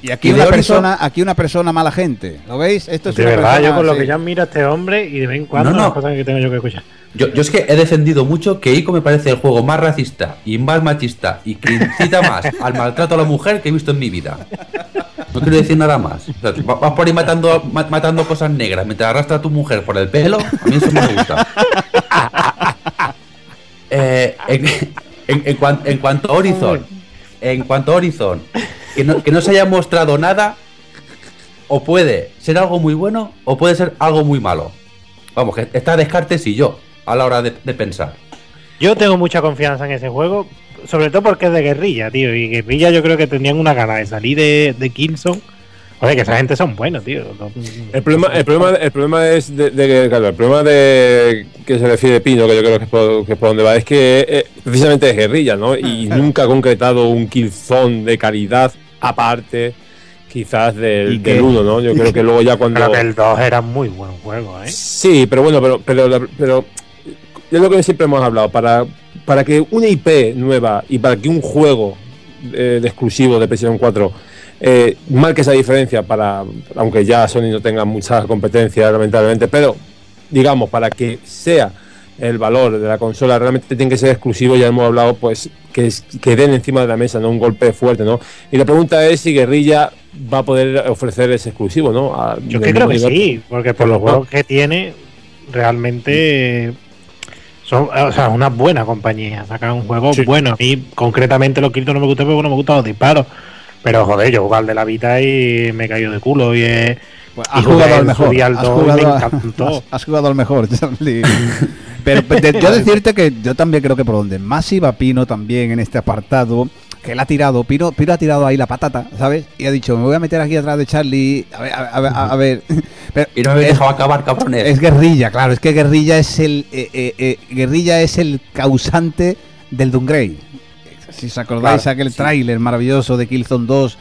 Y aquí ¿Y una Horizon? persona, aquí una persona mala gente. ¿Lo veis? Esto es De una verdad, persona, yo con lo sí. que ya mira este hombre y de vez en cuando No, no. las cosas que tengo yo que escuchar. Yo, yo es que he defendido mucho que Ico me parece el juego más racista y más machista y que incita más (laughs) al maltrato a la mujer que he visto en mi vida. No quiero decir nada más. O sea, va- vas por ahí matando, ma- matando cosas negras mientras arrastra a tu mujer por el pelo. A mí eso no me gusta. (laughs) Eh, en, en- en cuan- en cuanto a Horizon, en cuanto a Horizon, que no, que no se haya mostrado nada, o puede ser algo muy bueno o puede ser algo muy malo. Vamos, que está Descartes y yo a la hora de, de pensar. Yo tengo mucha confianza en ese juego, sobre todo porque es de guerrilla, tío. Y guerrilla yo creo que tenían una gana de salir de, de Killzone. Joder, que esa gente son buenos, tío. No- El problema, el problema, el problema es de, de que, claro, el problema de que se refiere Pino, que yo creo que es por, que es por donde va, es que eh, precisamente es guerrilla, ¿no? Y nunca ha concretado un killzone de calidad aparte, quizás ¿Y del, del 1, ¿no? Yo creo que luego ya cuando. Creo que el 2 era muy buen juego, ¿eh? Sí, pero bueno, pero, pero, pero es lo que siempre hemos hablado. Para, para que una IP nueva y para que un juego eh, de exclusivo de PlayStation 4 eh, marque esa diferencia, para aunque ya Sony no tenga mucha competencia, lamentablemente, pero digamos, para que sea el valor de la consola realmente tiene que ser exclusivo, ya hemos hablado, pues que, den encima de la mesa, no un golpe fuerte, ¿no? Y la pregunta es si Guerrilla va a poder ofrecer ese exclusivo, ¿no? A- Yo que creo que sí, porque por los Pero, juegos que tiene, realmente Son, o sea, una buena compañía. Sacan un juego Sí. bueno. A mí, concretamente, los Kirito no me gustan porque no me gustan los disparos. Pero joder, yo jugué al de la Vita y me cayó de culo. Y, es- Pues has jugado al el mejor. Has 2 y jugado, me a- encantó. has- (laughs) has jugado al mejor, Charlie. (laughs) Pero de- yo decirte que yo también creo que por donde más iba Pino también en este apartado, que él ha tirado, Pino, Pino ha tirado ahí la patata, ¿sabes? Y ha dicho, me voy a meter aquí atrás de Charlie. A ver, a, a- a- a ver. (laughs) Pero Y no me dejado acabar, cabrones. es guerrilla, claro, es que guerrilla es el eh, eh, eh, guerrilla es el causante del downgrade. Si os acordáis Claro, aquel sí. tráiler maravilloso de Killzone 2,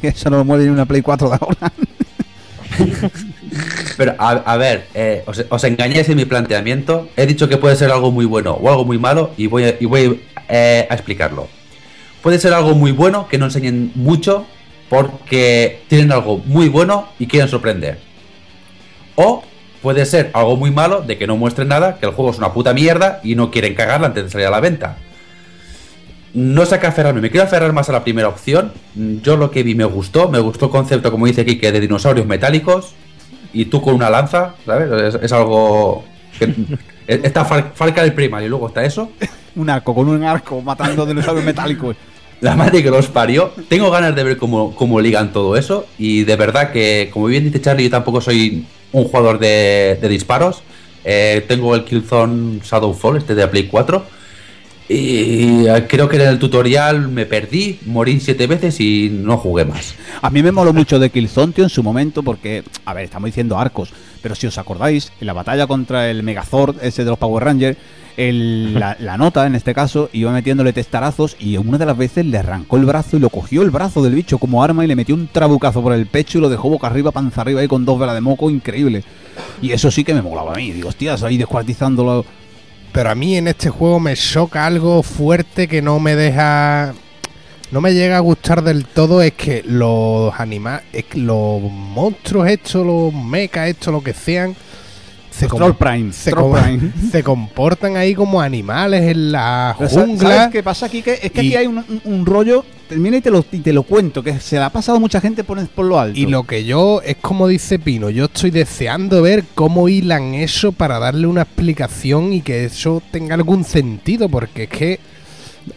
que (laughs) eso no lo mueve ni una Play 4 de ahora. (laughs) Pero a, a ver, eh, os, os engañáis en mi planteamiento. He dicho que puede ser algo muy bueno o algo muy malo y voy, a, y voy eh, a explicarlo. Puede ser algo muy bueno que no enseñen mucho porque tienen algo muy bueno y quieren sorprender. O puede ser algo muy malo de que no muestren nada, que el juego es una puta mierda y no quieren cagarla antes de salir a la venta. No sé a qué aferrarme, me quiero aferrar más a la primera opción. Yo lo que vi me gustó, me gustó el concepto, como dice Kike, de dinosaurios metálicos y tú con una lanza, ¿sabes? Es, es algo. que- (laughs) está Far, Far Cry Primal y luego está eso. un arco, con un arco matando dinosaurios metálicos. La madre que los parió. Tengo ganas de ver cómo, cómo ligan todo eso. Y de verdad que, como bien dice Charlie, yo tampoco soy un jugador de, de disparos. Eh, tengo el Killzone Shadowfall, este de la Play 4. Y eh, creo que en el tutorial me perdí, morí siete veces y no jugué más. A mí me moló mucho de Killzone, tío, en su momento, porque, a ver, estamos diciendo arcos, pero si os acordáis, en la batalla contra el Megazord, ese de los Power Rangers, el- la, (laughs) la nota, en este caso, iba metiéndole testarazos y una de las veces le arrancó el brazo y lo cogió el brazo del bicho como arma y le metió un trabucazo por el pecho y lo dejó boca arriba, panza arriba ahí con dos velas de moco, increíble. Y eso sí que me molaba a mí, digo, hostias, ahí descuartizándolo. Pero a mí en este juego me choca algo fuerte que no me deja. No me llega a gustar del todo. Es que los animales. Los monstruos estos, los mechas estos, lo que sean. Se, com- Prime, se, com- Prime. (laughs) se comportan ahí como animales en la jungla. ¿Sabes qué pasa aquí? Que es que aquí hay un rollo, termina y te, lo, y te lo cuento, que se le ha pasado mucha gente por, por lo alto. Y lo que yo, es como dice Pino, yo estoy deseando ver cómo hilan eso para darle una explicación y que eso tenga algún sentido, porque es que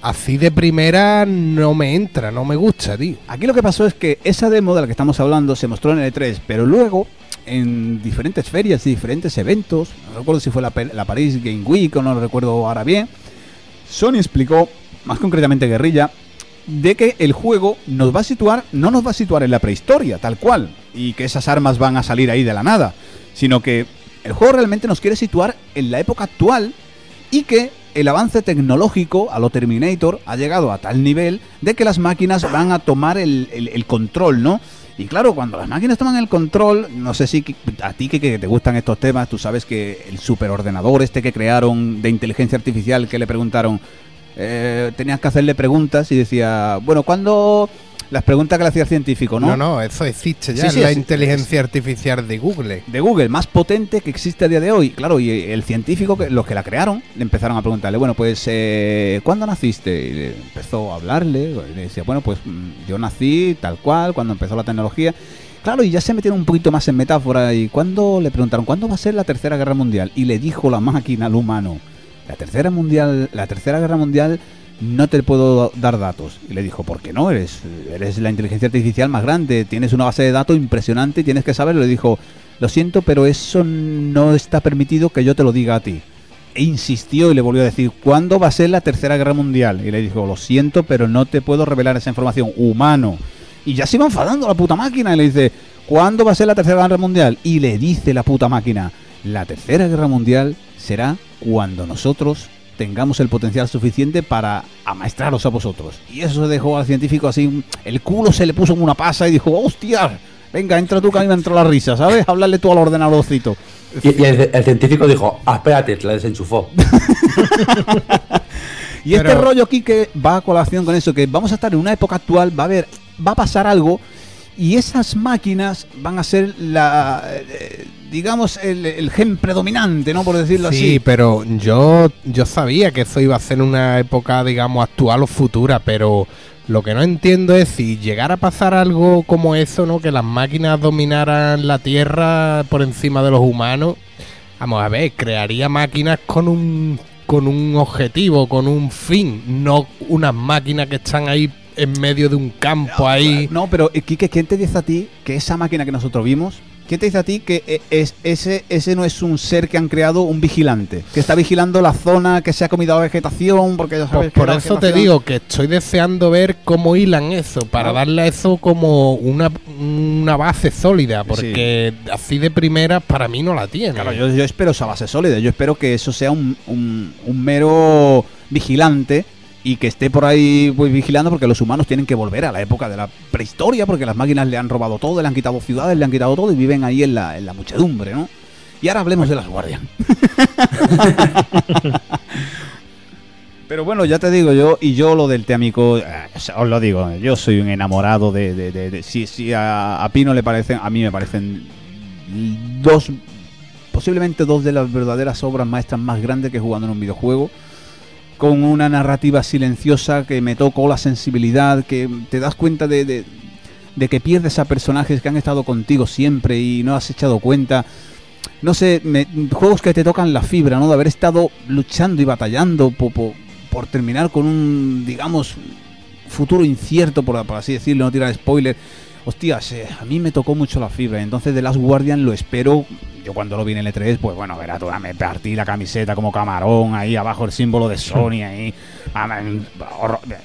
así de primera no me entra, no me gusta, tío. Aquí lo que pasó es que esa demo de la que estamos hablando se mostró en el E3, pero luego en diferentes ferias y diferentes eventos, no recuerdo si fue la, la Paris Game Week o no lo recuerdo ahora bien, Sony explicó, más concretamente Guerrilla, de que el juego nos va a situar, no nos va a situar en la prehistoria, tal cual, y que esas armas van a salir ahí de la nada, sino que el juego realmente nos quiere situar en la época actual y que el avance tecnológico a lo Terminator ha llegado a tal nivel de que las máquinas van a tomar el, el- control, ¿no? Y claro, cuando las máquinas toman el control, no sé si a ti que, que te gustan estos temas, tú sabes que el superordenador este que crearon de inteligencia artificial que le preguntaron, eh, tenías que hacerle preguntas y decía, bueno, ¿cuándo? Las preguntas que le hacía el científico, ¿no? No, no, eso existe ya, Sí, sí, la es- inteligencia artificial de Google. de Google más potente que existe a día de hoy. Claro, y el científico, los que la crearon, le empezaron a preguntarle, bueno, pues, eh, ¿cuándo naciste? Y le empezó a hablarle, y le decía, bueno, pues mm, yo nací tal cual, cuando empezó la tecnología. Claro, y ya se metieron un poquito más en metáfora. Y cuando le preguntaron, ¿cuándo va a ser la tercera guerra mundial? Y le dijo la máquina al humano, la tercera mundial, la tercera guerra mundial no te puedo dar datos. Y le dijo, ¿por qué no? Eres, eres la inteligencia artificial más grande, tienes una base de datos impresionante y tienes que saberlo. Le dijo, lo siento, pero eso no está permitido que yo te lo diga a ti. E insistió y le volvió a decir, ¿cuándo va a ser la tercera guerra mundial? Y le dijo, lo siento, pero no te puedo revelar esa información. Humano. Y ya se iba enfadando la puta máquina y le dice, ¿cuándo va a ser la tercera guerra mundial? Y le dice la puta máquina, la tercera guerra mundial será cuando nosotros tengamos el potencial suficiente para amaestraros a vosotros. Y eso se dejó al científico así, el culo se le puso en una pasa y dijo, hostia, venga, entra tú que a mí me entró la risa, ¿sabes? Hablarle tú al ordenadorcito. Y, y el, el científico dijo, ah, espérate, la desenchufó. (laughs) Y este rollo aquí que va a colación con eso, que vamos a estar en una época actual, va a haber, va a pasar algo y esas máquinas van a ser la, eh, digamos, el, el gen predominante, ¿no? Por decirlo Sí, así. pero yo, yo sabía que eso iba a ser una época, digamos, actual o futura, pero lo que no entiendo es si llegara a pasar algo como eso, ¿no? Que las máquinas dominaran la Tierra por encima de los humanos. Vamos a ver, crearía máquinas con un con un objetivo, con un fin, no unas máquinas que están ahí en medio de un campo ahí. No, pero eh, Quique, ¿quién te dice a ti que esa máquina que nosotros vimos, quién te dice a ti que eh, es, ese, ese no es un ser que han creado un vigilante? Que está vigilando la zona que se ha comido la vegetación, porque ya sabes Pues por eso te digo que estoy deseando ver cómo hilan eso, para No. darle a eso como una, una base sólida, porque así de primera para mí no la tiene. Claro, yo, yo espero esa base sólida. Yo espero que eso sea un, un- un mero vigilante y que esté por ahí pues, vigilando porque los humanos tienen que volver a la época de la prehistoria porque las máquinas le han robado todo, le han quitado ciudades, le han quitado todo y viven ahí en la, en la muchedumbre, ¿no? Y ahora hablemos de las guardias. (laughs) Pero bueno, ya te digo yo, y yo lo del Teamico, eh, os lo digo, yo soy un enamorado de... de, de- de- si si a, a Pino le parecen, a mí me parecen dos, posiblemente dos de las verdaderas obras maestras más grandes que he jugado en un videojuego, con una narrativa silenciosa que me tocó la sensibilidad, que te das cuenta de, de, que pierdes a personajes que han estado contigo siempre y no has echado cuenta no sé, me- juegos que te tocan la fibra, ¿no? De haber estado luchando y batallando po- po- por terminar con un, digamos, futuro incierto, por, por así decirlo, no tirar spoiler. Hostias, eh, a mí me tocó mucho la fibra. Entonces, The Last Guardian lo espero. Yo cuando lo vi en el E3, pues bueno, verá, tú, me partí la camiseta como camarón, ahí abajo el símbolo de Sony, ahí. Ah,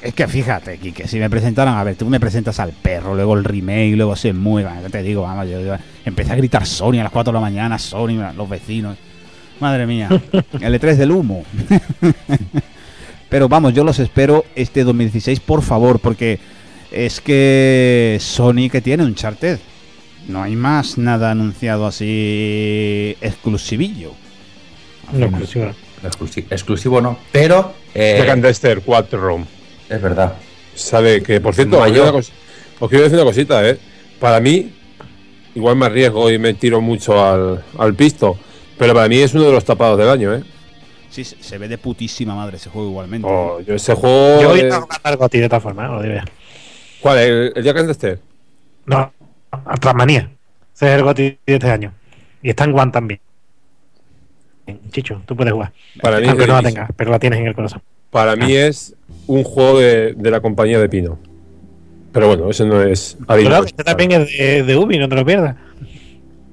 Es que fíjate, Kike, si me presentaran, a ver, tú me presentas al perro, luego el remake, luego se mueve, ¿qué te digo? Vamos, yo, yo empecé a gritar Sony a las 4 de la mañana, Sony, los vecinos. Madre mía, (laughs) el E3 del humo. (laughs) Pero vamos, yo los espero este 2016, por favor, porque es que Sony que tiene un charted. No hay más nada anunciado así exclusivillo. No, exclusivo. Exclusi- exclusivo no, pero eh, Jack and Dexter 4 es verdad. Sabe que, por cierto, os Mayor. os quiero decir una cosita, ¿eh? Para mí, igual me arriesgo y me tiro mucho al, al pisto, pero para mí es uno de los tapados del año, ¿eh? Sí, se ve de putísima madre ese juego igualmente. Oh, yo ese juego. Yo voy eh, a algo a ti de todas formas, lo digo ya. ¿Cuál? ¿El, el Jack and Dexter? No, Transmanía. Ese es el GOTY de este año. Y está en One también. Chicho, tú puedes jugar. Para mí, Aunque no la tengas, pero la tienes en el corazón. para mí es un juego de, de la compañía de Pino. Pero bueno, eso no es. Claro, este también es de, de Ubi, no te lo pierdas.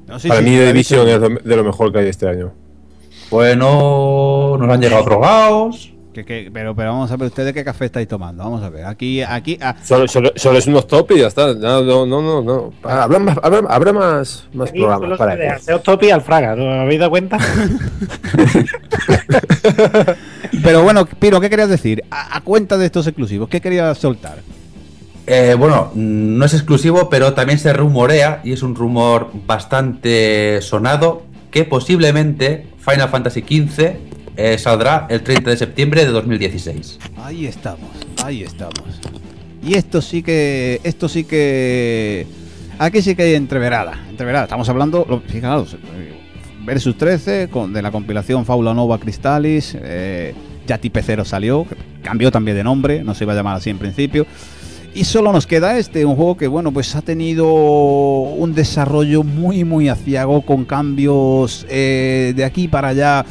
No, sí, para sí, mí, sí, The. Division es de- de lo mejor que hay este año. Bueno, nos han llegado (laughs) drogados. Que- que- pero, pero vamos a ver, ¿ustedes qué café estáis tomando? Vamos a ver, aquí, aquí, ah, Solo, solo, solo es unos top y ya está. No, no, no, no. no. Habrá más, habrá, habrá más, más Aquí programas para ellos. SEO Topi y al Fraga, ¿lo habéis dado cuenta? (laughs) Pero bueno, Piro, ¿qué querías decir? A, a cuenta de estos exclusivos, ¿qué querías soltar? Eh, bueno, no es exclusivo, pero también se rumorea, y es un rumor bastante sonado, que posiblemente Final Fantasy XV eh, saldrá el 30 de septiembre de 2016. Ahí estamos, ahí estamos. Y esto sí que, esto sí que, aquí sí que hay entreverada, entreverada. Estamos hablando, fijaos, eh, Versus 13 con, de la compilación Faula Nova Crystallis, eh, ya Tipe0 salió, cambió también de nombre, no se iba a llamar así en principio. Y solo nos queda este, un juego que bueno, pues ha tenido un desarrollo muy muy aciago con cambios de aquí para allá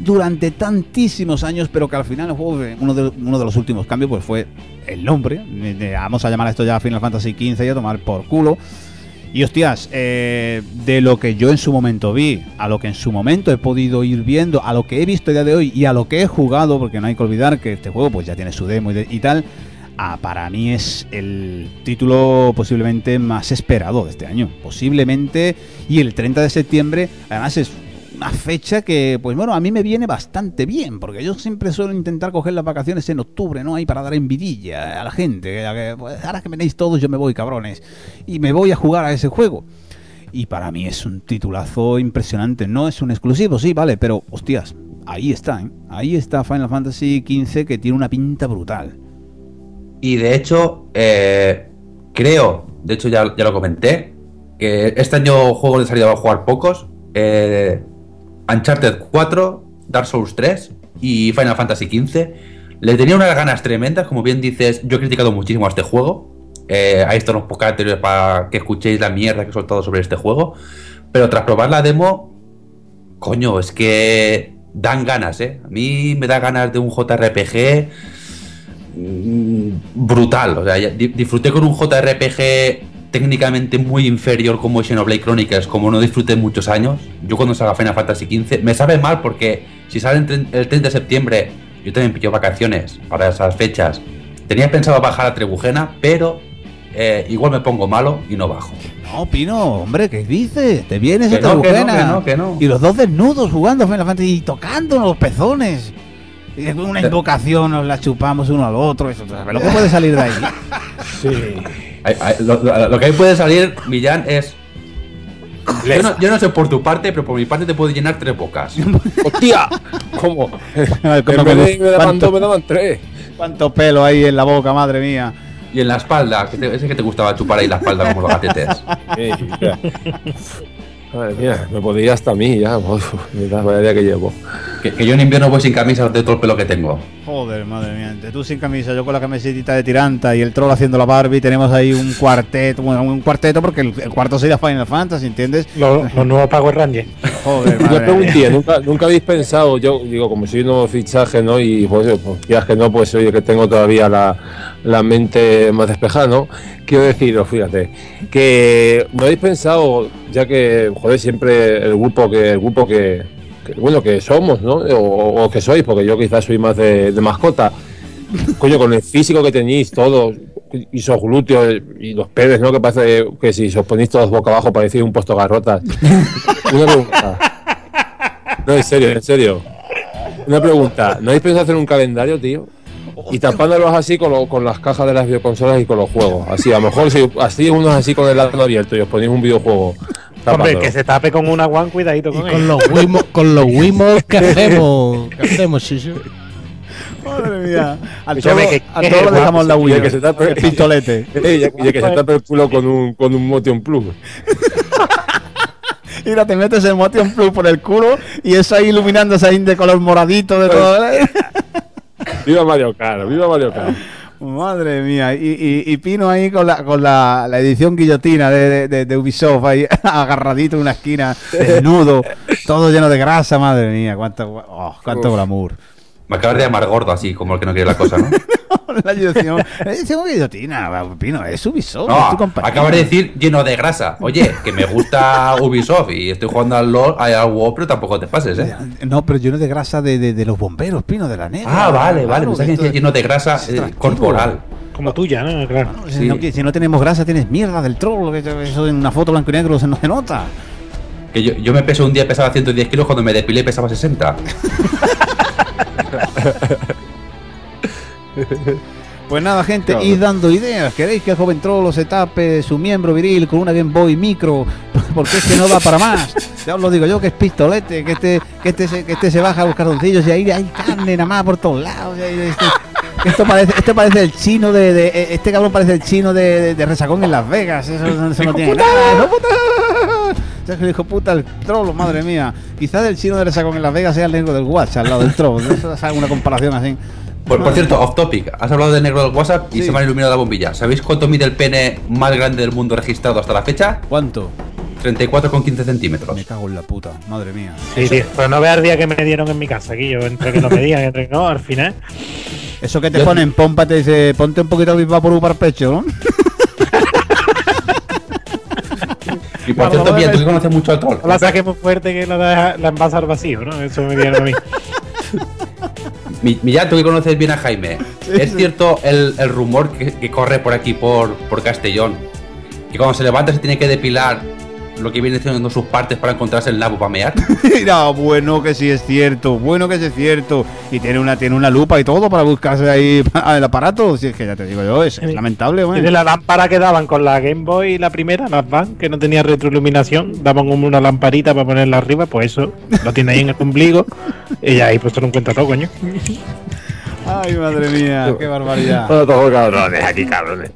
durante tantísimos años, pero que al final el juego, uno de, uno de los últimos cambios, pues fue el nombre. Eh, eh, Vamos a llamar esto ya Final Fantasy XV y a tomar por culo. Y hostias, eh, de lo que yo en su momento vi, a lo que en su momento he podido ir viendo, a lo que he visto día de hoy y a lo que he jugado, porque no hay que olvidar que este juego pues ya tiene su demo y, de- y tal, ah, para mí es el título posiblemente más esperado de este año. Posiblemente, y el 30 de septiembre, además es una fecha que, pues bueno, a mí me viene bastante bien, porque yo siempre suelo intentar coger las vacaciones en octubre, ¿no? Ahí para dar envidilla a la gente. que- que, pues, ahora que venéis todos, yo me voy, cabrones. Y me voy a jugar a ese juego. Y para mí es un titulazo impresionante. No es un exclusivo, sí, vale, pero hostias, ahí está, ¿eh? Ahí está Final Fantasy XV que tiene una pinta brutal. Y de hecho, eh, creo, de hecho ya, ya lo comenté, que este año juegos de salida va a jugar pocos. eh, Uncharted 4, Dark Souls 3 y Final Fantasy XV. Le tenía unas ganas tremendas, como bien dices, yo he criticado muchísimo a este juego. Eh, ahí están los podcasts anteriores para que escuchéis la mierda que he soltado sobre este juego. Pero tras probar la demo, coño, es que dan ganas, ¿eh? A mí me da ganas de un JRPG mm, brutal. O sea, disfruté con un JRPG técnicamente muy inferior como Xenoblade Chronicles, como no disfruté muchos años. Yo cuando salga Final Fantasy XV, me sabe mal porque si sale el tre- el 30 de septiembre, yo también pillo vacaciones para esas fechas. Tenía pensado bajar a Trebujena, pero eh, igual me pongo malo y no bajo. No, Pino, hombre, ¿qué dices? Te vienes Que a no, Trebujena. que no, que no. Y los dos desnudos jugando Final Fantasy y tocando los pezones. Y con una invocación nos la chupamos uno al otro. Eso, ¿sabes lo que puede salir de ahí? (laughs) Ay, ay, lo, lo- lo que ahí puede salir, Millán, es. Yo no, yo no sé por tu parte, pero por mi parte te puedo llenar tres bocas. (laughs) ¡Hostia! ¿Cómo? Vez me me daban me daban tres. ¿Cuánto pelo hay en la boca, madre mía? Y en la espalda, que te- ese que te gustaba chupar ahí la espalda como los gatetes. (laughs) Madre mía, me podía hasta a mí ya. (laughs) Uf, mira, vaya día que llevo. Que, que yo en invierno voy sin camisa de todo el pelo que tengo. Joder, madre mía. Tú sin camisa, yo con la camiseta de tiranta y el troll haciendo la Barbie. Tenemos ahí un cuarteto. Bueno, un cuarteto porque el, el cuarto sería Final Fantasy, ¿entiendes? Los, los nuevos Power Rangers. Joder, (laughs) madre mía. preguntilla, ¿nunca, nunca habéis pensado, yo digo, como soy un nuevo fichaje, ¿no? Y pues, pues ya que no, pues oye, que tengo todavía la, la mente más despejada, ¿no? Quiero deciros, fíjate, que no habéis pensado, ya que, joder, siempre el grupo que, el grupo que, bueno, que somos, ¿no? O, o que sois, porque yo quizás soy más de, mascota. Coño, con el físico que tenéis todos, y esos glúteos y los pedes, ¿no? Que parece que si os ponéis todos boca abajo parecéis un puesto garrotas. Una pregunta. No, en serio, en serio. Una pregunta. ¿No habéis pensado hacer un calendario, tío? Y tapándolos así con, lo- con las cajas de las videoconsolas y con los juegos. Así, a lo mejor si así unos así con el lado abierto y os ponéis un videojuego. Hombre, que se tape con una One, cuidadito Y con, con él. los Wimos, con los Wimos, (laughs) ¿qué hacemos? ¿Qué hacemos, Shizu? Madre mía. A que- todo le dejamos la Y el Wii. que se tape- El pistolete. (laughs) Y el que se tape el culo con un, con un Motion Plus. (laughs) Mira, te metes el Motion Plus por el culo y eso ahí iluminándose ahí de color moradito de todo. Viva Mario Kart, viva Mario Kart. Madre mía, y, y- y Pino ahí con la, con la, la edición guillotina de, de- Ubisoft ahí (laughs) agarradito en una esquina, desnudo, todo lleno de grasa, madre mía, cuánto, oh, cuánto Uf. glamour. Me acabas de llamar gordo así, como el que no quiere la cosa, ¿no? (laughs) la edición, la edición guillotina, va, Pino, es Ubisoft, No, es tu acabas de decir lleno de grasa. Oye, que me gusta (laughs) Ubisoft y estoy jugando al LOL, al WoW, pero tampoco te pases, ¿eh? No, pero lleno de grasa de, de- de los bomberos, Pino, de la negra. Ah, vale, vale. Claro, que lleno de grasa es eh, corporal. Como tuya, ¿no? Claro. Si, Sí. no, que- si no tenemos grasa, tienes mierda del troll. Eso en una foto blanco y negro se no se nota. Que yo, yo me peso un día pesaba 110 kilos, cuando me depilé pesaba 60. (laughs) Pues nada, gente, Claro. id dando ideas. ¿Queréis que el joven trollo se tape su miembro viril con una Game Boy micro? (laughs) Porque es que no da para más. Ya os lo digo yo, que es pistolete, que este, que este, se, que este se baja a buscar doncillos y ahí hay carne nada más por todos lados. este- esto parece, este parece el chino de, de- Este cabrón parece el chino de, de, de Resacón en Las Vegas. Eso, eso no tiene nada. Sea, que dijo puta el trollo, madre mía. Quizás el chino de Resacón en Las Vegas sea el negro del WhatsApp al lado del trollo. (laughs) Eso es una comparación así. Por, por cierto, off topic, has hablado de negro del WhatsApp y Sí. se me ha iluminado la bombilla. ¿Sabéis cuánto mide el pene más grande del mundo registrado hasta la fecha? ¿Cuánto? 34,15 centímetros. Me cago en la puta, madre mía. Sí, tío. Pero no veas el día que me dieron en mi casa, aquí yo entre que lo medían, entre que no, al final. Eso que te ponen pompa, te dice, ponte un poquito de por para el pecho, ¿no? Y por cierto, Pía, tú que conoces mucho al troll. No la saques muy fuerte que la, deja, la envasa al vacío, ¿no? Eso me dieron a mí. (laughs) Mi- Millán, tú que conoces bien a Jaime. ¿Es cierto el, el rumor que, que corre por aquí, por, por Castellón? Que cuando se levanta se tiene que depilar lo que viene siendo sus partes para encontrarse el nabo para mear. (laughs) Mira, bueno que sí es cierto, bueno que sí es cierto. Y tiene una, tiene una lupa y todo para buscarse ahí (laughs) el aparato. Si es que ya te digo yo, es, es lamentable, Y güey. de la lámpara que daban con la Game Boy, la primera, las Van, que no tenía retroiluminación, daban como una lamparita para ponerla arriba, pues eso lo tiene ahí en el (laughs) ombligo. Y ya ahí pues te lo encuentra todo, coño. Ay, madre mía, qué barbaridad. Todos cabrones, aquí cabrones.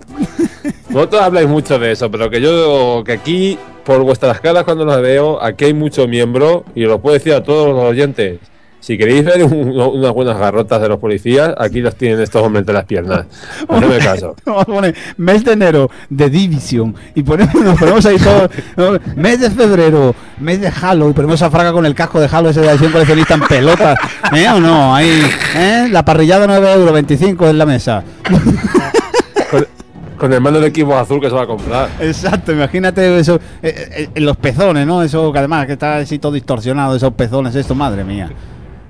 Vosotros habláis mucho de eso, pero que yo, que aquí, por vuestras caras cuando los veo, aquí hay mucho miembro, y lo puedo decir a todos los oyentes, Si queréis ver un- unas buenas garrotas de los policías, aquí los tienen estos hombres entre las piernas. Hacedme caso. (laughs) Vamos a poner mes de enero de Division y ponemos, nos ponemos ahí todo. ¿no? Mes de febrero, mes de Halo y ponemos a Fraga con el casco de Halo ese de edición coleccionista en pelotas. ¿Eh o no? Ahí, ¿eh? La parrillada 9 euros, 25 en la mesa. (laughs) Con, con el mando del equipo azul que se va a comprar. Exacto, imagínate eso, eh, eh, en los pezones, ¿no? Eso que además que está así todo distorsionado, esos pezones, esto, madre mía.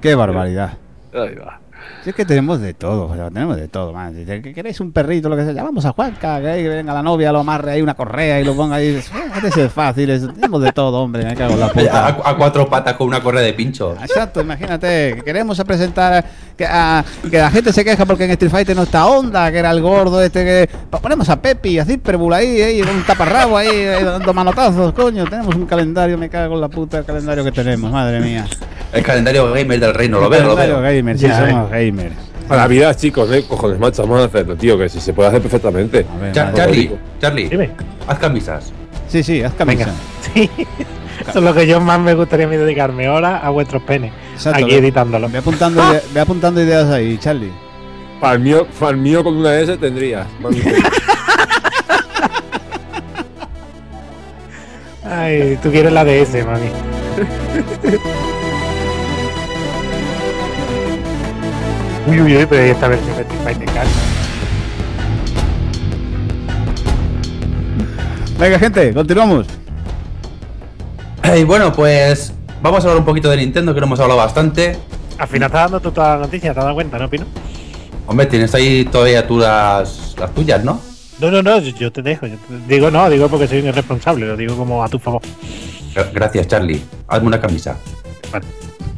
Qué barbaridad. Ahí va. Si es que tenemos de todo, o sea, tenemos de todo, man. Si que queréis un perrito, lo que sea, llamamos a Juanca, que, ahí venga la novia, lo amarre ahí una correa y lo ponga ahí. Eso es fácil, es- tenemos de todo, hombre, me cago en la A, puta. a cuatro patas con una correa de pincho. Exacto, imagínate, que queremos presentar que, a- que la gente se queja porque en Street Fighter no está Onda, que era el gordo este que ponemos a Pepi, a Zipperbul ahí, ahí, con un taparrabo ahí, ahí, dando manotazos, coño, tenemos un calendario, me cago en la puta el calendario que tenemos, madre mía. El calendario gamer del reino, lo veo, lo calendario veo. gamer, sí, Ya, somos gamers. A la vida, chicos, ¿eh? Cojones, macho, vamos a hacerlo, tío, que si se puede hacer perfectamente. Ver, Char-. Charlie, Charlie, Dime. haz camisas. Sí, sí, haz camisa. Venga. Sí. Eso es lo que yo más me gustaría a mí dedicarme ahora a vuestros penes. Exacto, aquí ve- editándolo. Ve apuntando, (laughs) ve apuntando ideas ahí, Charlie. Para el mío, para el mío con una S tendrías. Mami. Ay, tú quieres la DS, mami. (laughs) uy, uy, uy, pero ¿y esta de Street Fighter Cal? Venga, gente, continuamos. Y bueno, pues vamos a hablar un poquito de Nintendo, que no hemos hablado bastante. Al final estás dando toda la noticia, ¿te has dado cuenta, no, Pino? Hombre, tienes ahí todavía tú las, las tuyas, ¿no? No, no, no, yo, yo te dejo. yo te- digo no, digo porque soy un irresponsable, lo digo como a tu favor. Gra- Gracias, Charlie. Hazme una camisa. Vale.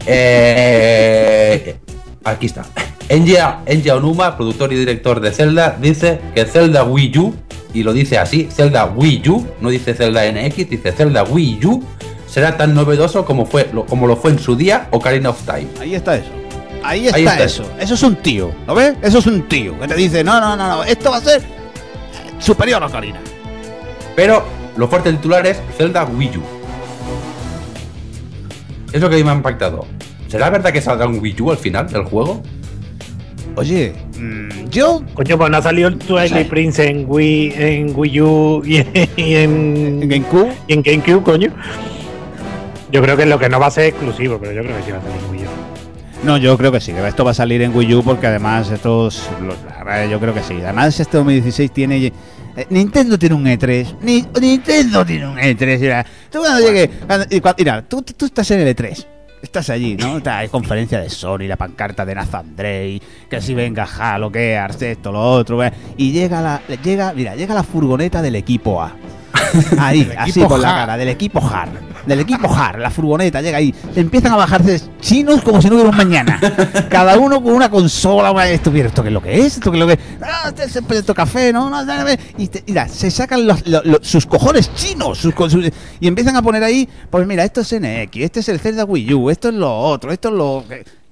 Eh, (laughs) aquí está. Enji Onuma, productor y director de Zelda, dice que Zelda Wii U, y lo dice así, Zelda Wii U, no dice Zelda NX, dice Zelda Wii U, será tan novedoso como, fue, lo- como lo fue en su día Ocarina of Time. Ahí está eso. Ahí está, Ahí está eso. Eso es un tío. ¿Lo ves? Eso es un tío que te dice, no, no, no, no, esto va a ser superior a Karina. Pero lo fuerte del titular es Zelda Wii U. Es lo que a mí me ha impactado. ¿Será verdad que saldrá un Wii U al final del juego? Oye, mm, yo Coño, pues no ha salido el Twilight Prince en Wii, en Wii U y en, y en, en GameCube, y en GameCube, coño. Yo creo que lo que no va a ser exclusivo, pero yo creo que sí va a salir en Wii U. no, yo creo que sí, que esto va a salir en Wii U porque además estos, yo creo que sí. Además este 2016 tiene, eh, Nintendo tiene un E3, Ni- Nintendo tiene un E3. Mira, tú cuando llegue, cuando- y cua- mira, tú, tú estás en el E3. Estás allí, ¿no? Está, hay conferencia de Sony, la pancarta de Nathan Drake, que si venga Halo, que Arce, esto, lo otro, y llega la, llega, mira, llega la furgoneta del equipo A. (laughs) Ahí, así con la cara, del equipo HAR. Del equipo HAR, la furgoneta llega ahí. Empiezan a bajarse chinos como si no hubiera un mañana. (laughs) Cada uno con una consola. una- Esto, mira, ¿esto qué es lo que es? ¿Esto qué es lo que es? Ah, este es el proyecto café, ¿no? no, no, no, y te- mira, se sacan los- sus cojones chinos sus sus- y empiezan a poner ahí, pues mira, esto es NX, este es el Zelda Wii U, esto es lo otro, esto es lo...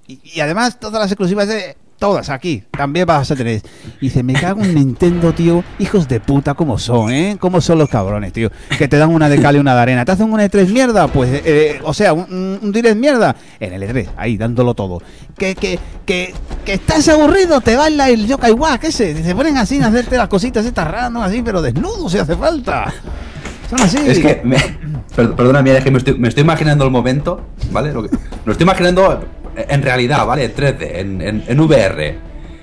Y, y además todas las exclusivas de... Todas aquí, también vas a tener. Y dice, me cago en Nintendo, tío. Hijos de puta, como son, ¿eh? ¿Cómo son los cabrones, tío? Que te dan una de cal y una de arena. ¿Te hacen una de tres mierda? Pues, eh, o sea, un, un, direct mierda. En el E3, ahí, dándolo todo. Que, que, que, que estás aburrido, te baila el Yokai Watch, ese. Se ponen así a hacerte las cositas estas random, así, pero desnudo si hace falta. Son así. Es que, me, per- perdona, mira, es que me estoy, me estoy imaginando el momento, ¿vale? Lo, que- lo estoy imaginando en realidad, ¿vale? En 3D, en, en, en VR.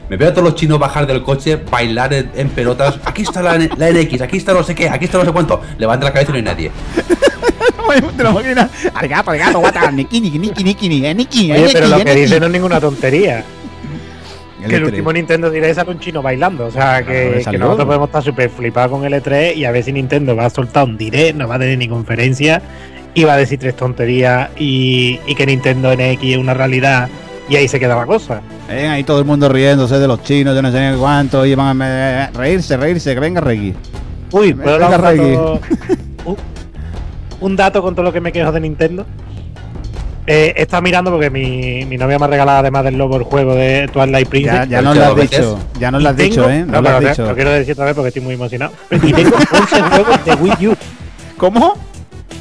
Me veo a todos los chinos bajar del coche, bailar en, en pelotas. Aquí está la, la NX, aquí está no sé qué, aquí está no sé cuánto. Levanta la cabeza y no hay nadie. (laughs) ¿Te lo imaginas? Arigato, arigato, guata, niki, niki, niki, niki, niki, niki, Oye, pero lo niki, que dice no es ninguna tontería. El que el E3. último Nintendo Direct sale un chino bailando. O sea, que, que nosotros podemos estar súper flipados con el E3 y a ver si Nintendo va a soltar un Direct, no va a tener ni conferencia va a decir tres tonterías y, y que Nintendo NX es una realidad y ahí se queda la cosa. Ven ahí todo el mundo riéndose de los chinos, yo no sé ni cuánto, y van a eh, reírse, reírse, que venga Reggie. Uy, ¿puedo dar un Venga, dato, un, un dato con todo lo que me quejo de Nintendo? Eh, he estado mirando porque mi, mi novia me ha regalado además del logo el juego de Twilight Princess. Ya, ya ¿Lo nos he lo has dicho ya nos lo has dicho, ¿eh? No, lo has dicho. lo quiero decir otra vez porque estoy muy emocionado. (laughs) Y tengo 11 juegos de Wii U. ¿Cómo?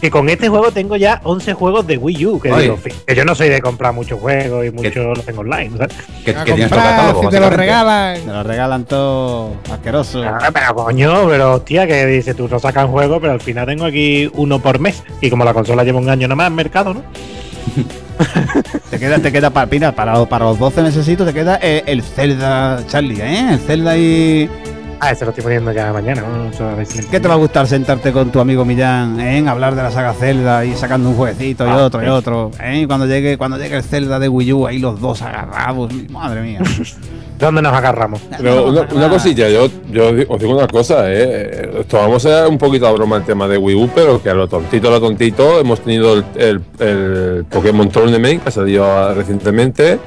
Que con este juego tengo ya 11 juegos de Wii U. Que, digo, que yo no soy de comprar muchos juegos y muchos los tengo online. ¿sabes? Que, que tienes catálogo, si te lo básicamente. regalan. Te lo regalan todo asqueroso. Ah, pero coño, pero hostia, que dice tú no sacan juego, pero al final tengo aquí uno por mes. Y como la consola lleva un año nomás en mercado, ¿no? (laughs) Te queda, te queda para, mira, para, para los 12 necesitos te queda eh, el Zelda, Charlie, ¿eh? El Zelda y... Ah, ese lo estoy poniendo ya mañana. ¿no? ¿Qué te va a gustar sentarte con tu amigo Millán, ¿eh? Hablar de la saga Zelda y sacando un jueguecito y Ah, otro y otro, ¿eh? Y cuando llegue, cuando llegue el Zelda de Wii U, ahí los dos agarrados, madre mía. (laughs) ¿Dónde nos agarramos? (laughs) Pero una, una cosilla, yo, os digo una cosa, ¿eh? A un poquito a broma el tema de Wii U, pero que a lo tontito, a lo tontito, hemos tenido el, el, el Pokémon Tournament que ha salido recientemente.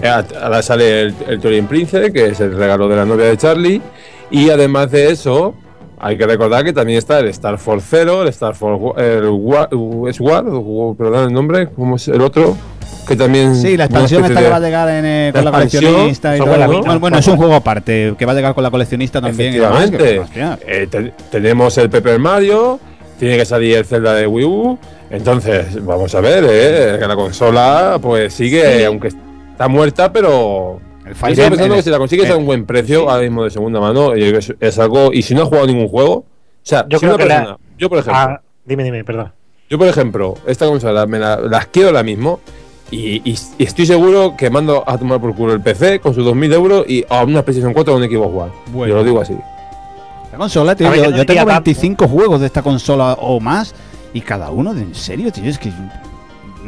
Eh, Ahora sale el, el Turing Prince, que es el regalo de la novia de Charlie. Y además de eso, hay que recordar que también está el Star Force Zero, el Star Force el Wa- ¿es War? O- perdón el nombre, ¿cómo es el otro? Que también. Sí, la expansión esta especie que va a llegar en, eh, con la la coleccionista y todo. huele a ¿no? vino. Bueno, bueno, es un juego aparte que va a llegar con la coleccionista también. demás, Efectivamente. Eh, te- tenemos el Paper Mario, tiene que salir el Zelda de Wii U. Entonces, vamos a ver, eh, que la consola pues sigue, Sí. aunque está muerta, pero. El Yo Fire sigo pensando que si la consigues eh, a un buen precio, sí. ahora mismo de segunda mano, que es, es algo. Y si no has jugado ningún juego, o sea, Yo si creo una que la- yo por ejemplo, Ah, dime, dime, perdón. yo por ejemplo, esta consola me la, las quiero ahora mismo. Y, y- y estoy seguro que mando a tomar por culo el PC con sus 2.000 euros y a una PlayStation 4 o un equipo jugar. Bueno. Yo lo digo así. La consola, tío, yo, yo tengo diría tanto. 25 juegos de esta consola o más y cada uno, de, en serio, tío, es que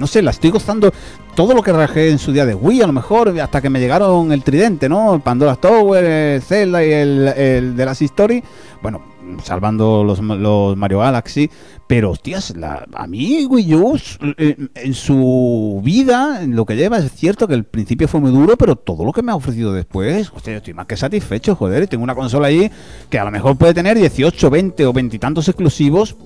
no sé, la estoy gozando todo lo que rajé en su día de Wii, a lo mejor, hasta que me llegaron el tridente, ¿no? El Pandora Tower, el Zelda y el, el de las Story. Bueno, salvando los, los Mario Galaxy. Pero, hostias, la, a mí Wii U, eh, en su vida, en lo que lleva, es cierto que el principio fue muy duro, pero todo lo que me ha ofrecido después, hostia, yo estoy más que satisfecho, joder. Tengo una consola ahí que a lo mejor puede tener 18, 20 o 20 y tantos exclusivos.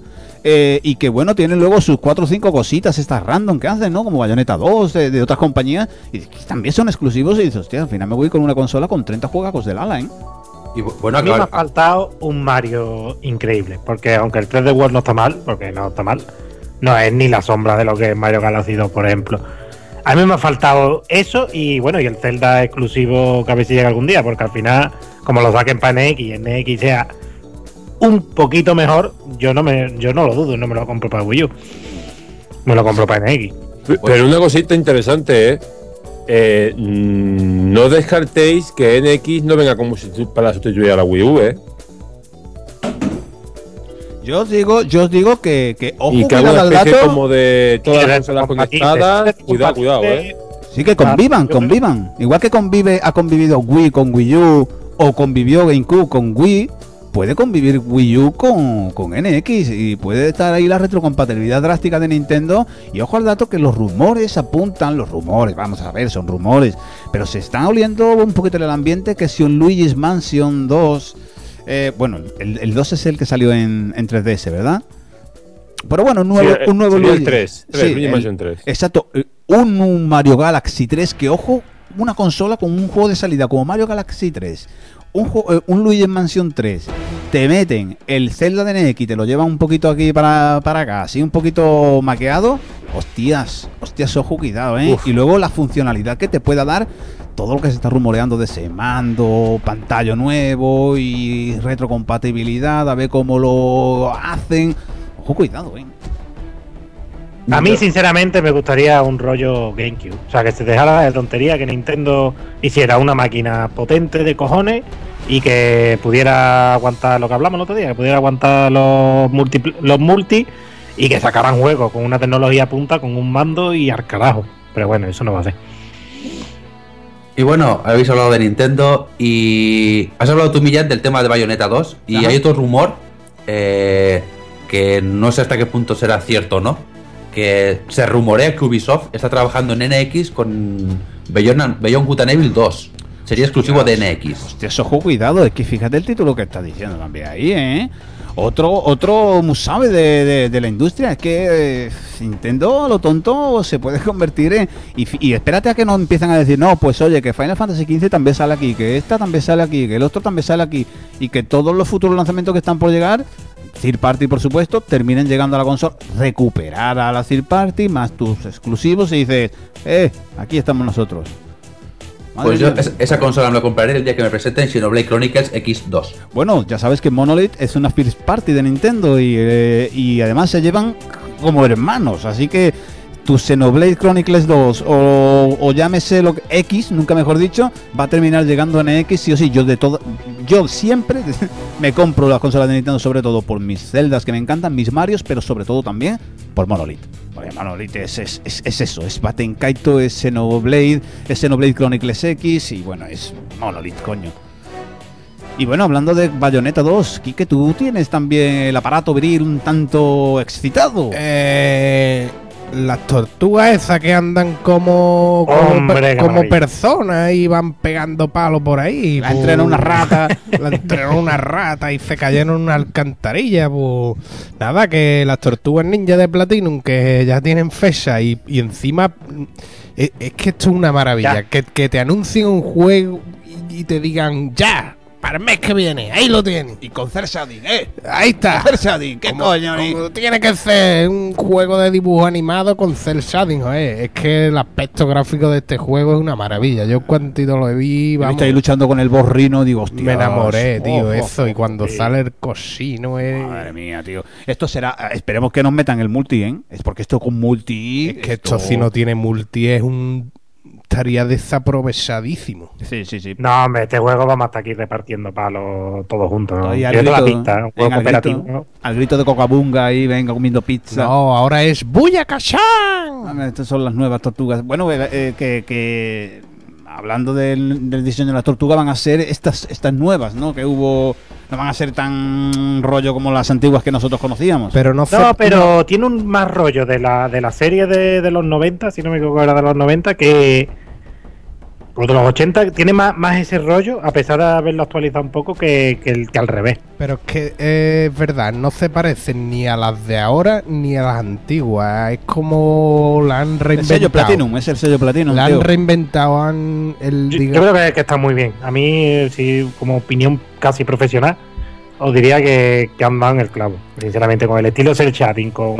Eh, y que bueno, tienen luego sus 4 o 5 cositas estas random que hacen, ¿no? Como Bayonetta 2 de, de otras compañías. Y que también son exclusivos. Y dices, hostia, al final me voy con una consola con 30 juegos del ala, ¿eh? Y bu- bueno, A mí me ha faltado un Mario increíble, porque aunque el 3D World no está mal, porque no está mal, no es ni la sombra de lo que es Mario Galaxy 2, por ejemplo. A mí me ha faltado eso y bueno, y el Zelda exclusivo que a ver si llega algún día, porque al final, como lo saquen para NX y NX sea un poquito mejor, yo no me yo no lo dudo, no me lo compro para Wii U. Me lo compro para NX. Pe- Pero una cosita interesante, ¿eh? Eh, mm, no descartéis que NX no venga como para sustituir a la Wii U, ¿eh? Yo os digo, yo os digo que, que ojo, y que haga cuidado una al especie dato. como de todas las consolas conectadas. Cuidado, cuidado. ¿eh? Sí, que convivan, convivan. Igual que convive, ha convivido Wii con Wii U o convivió GameCube con Wii, puede convivir Wii U con, con NX y puede estar ahí la retrocompatibilidad drástica de Nintendo. Y ojo al dato que los rumores apuntan, los rumores, vamos a ver, son rumores, pero se están oliendo un poquito en el ambiente que si un Luigi's Mansion 2, eh, bueno, el, el 2 es el que salió en, en 3DS, ¿verdad? Pero bueno, un nuevo, Sí, un nuevo el Luigi- 3, 3, Sí, Luigi Mansion 3. Exacto, eh, un, un Mario Galaxy 3 que ojo, una consola con un juego de salida como Mario Galaxy 3, un, eh, un Luigi Mansion 3, te meten el Zelda de NX y te lo llevan un poquito aquí para, para acá, así un poquito maqueado, hostias, hostias, ojo, cuidado, ¿eh? Uf. Y luego la funcionalidad que te pueda dar todo lo que se está rumoreando de ese mando, pantalla nuevo y retrocompatibilidad, a ver cómo lo hacen. Ojo, cuidado, ¿eh? A mí, sinceramente, me gustaría un rollo GameCube. O sea, que se dejara de tontería, que Nintendo hiciera una máquina potente de cojones y que pudiera aguantar lo que hablamos el otro día, que pudiera aguantar los multi, los multi y que sacaran juegos con una tecnología punta, con un mando y al carajo. Pero bueno, eso no va a ser. Y bueno, habéis hablado de Nintendo y has hablado tú, Millán, del tema de Bayonetta 2. Y Ajá. hay otro rumor eh, que no sé hasta qué punto será cierto o no. Que se rumorea que Ubisoft está trabajando en NX con Beyond, Beyond Good and Evil 2. Sería exclusivo de NX. Hostia, ojo, cuidado, es que fíjate el título que está diciendo también ahí, ¿eh? Otro, otro musabe de, de, de la industria, es que eh, Nintendo lo tonto se puede convertir en... Y, y espérate a que nos empiezan a decir, no, pues oye, que Final Fantasy XV también sale aquí, que esta también sale aquí, que el otro también sale aquí, y que todos los futuros lanzamientos que están por llegar third party, por supuesto, terminen llegando a la consola, recuperar a la third party, más tus exclusivos, y dices, eh, aquí estamos nosotros. Madre Pues yo esa consola me la compraré el día que me presenten Xenoblade Chronicles X2. Bueno, ya sabes que Monolith es una first party de Nintendo y, eh, y además se llevan como hermanos, así que tu Xenoblade Chronicles 2 o, o llámese lo que X, nunca mejor dicho, va a terminar llegando en X sí o sí. Yo de todo, yo siempre (laughs) me compro las consolas de Nintendo sobre todo por mis celdas que me encantan, mis Marios, pero sobre todo también por Monolith. Porque Monolith es, es, es- es eso, es Baten Kaito, es Xenoblade, es Xenoblade Chronicles X y bueno, es Monolith, coño. Y bueno, hablando de Bayonetta 2, Kike, tú tienes también el aparato viril un tanto excitado. Eh, las tortugas esas que andan como como, Hombre, personas y van pegando palos por ahí. La pues. entrenó una rata. (laughs) La entrenó una rata y se cayeron en una alcantarilla. Pues nada, que las tortugas ninja de Platinum que ya tienen fecha y, y encima mm, es, es que esto es una maravilla. Que, que te anuncien un juego y, y te digan ya, para el mes que viene, ahí lo tienes. Y con Cersadin, ¿eh? Ahí está. Cersadin, ¿qué Como- coño? como tiene que ser un juego de dibujo animado con cel shading, joder. Es que el aspecto gráfico de este juego es una maravilla. Yo cuando lo vi, vamos, estoy ahí luchando con el borrino, digo, hostia. me enamoré, tío, oh, eso. oh, y cuando sí. sale el cosino, es, Madre mía, tío. Esto será. Esperemos que nos metan el multi, ¿eh? Es porque esto con multi. es que esto si no tiene multi es un... Estaría desaprovechadísimo. Sí, sí, sí. No, hombre, este juego vamos a estar aquí repartiendo palos todos juntos. ¿no? Ahí al toda la grito, pinta, un juego cooperativo. grito- ¿no? al grito de Cocabunga ahí, venga comiendo pizza. No, ahora es Buya Kachan. Ah, Estas son las nuevas tortugas. Bueno, eh, eh, que, que hablando del, del diseño de las tortugas van a ser estas estas nuevas, ¿no? Que hubo no van a ser tan rollo como las antiguas que nosotros conocíamos. Pero no, No, pero tiene un más rollo de la, de la serie de, de los 90, si no me equivoco, era de los 90, que. O de los 80, tiene más, más ese rollo, a pesar de haberlo actualizado un poco, que, que, el, que al revés. Pero es que eh, es verdad, no se parecen ni a las de ahora ni a las antiguas. Es como la han el reinventado. sello Platinum, es el sello Platinum. La tío. han reinventado, han el, Yo, diga- yo creo que, que está muy bien. A mí, eh, sí, como opinión casi profesional, os diría que, que han dado en el clavo. Sinceramente, con el estilo cel shading, con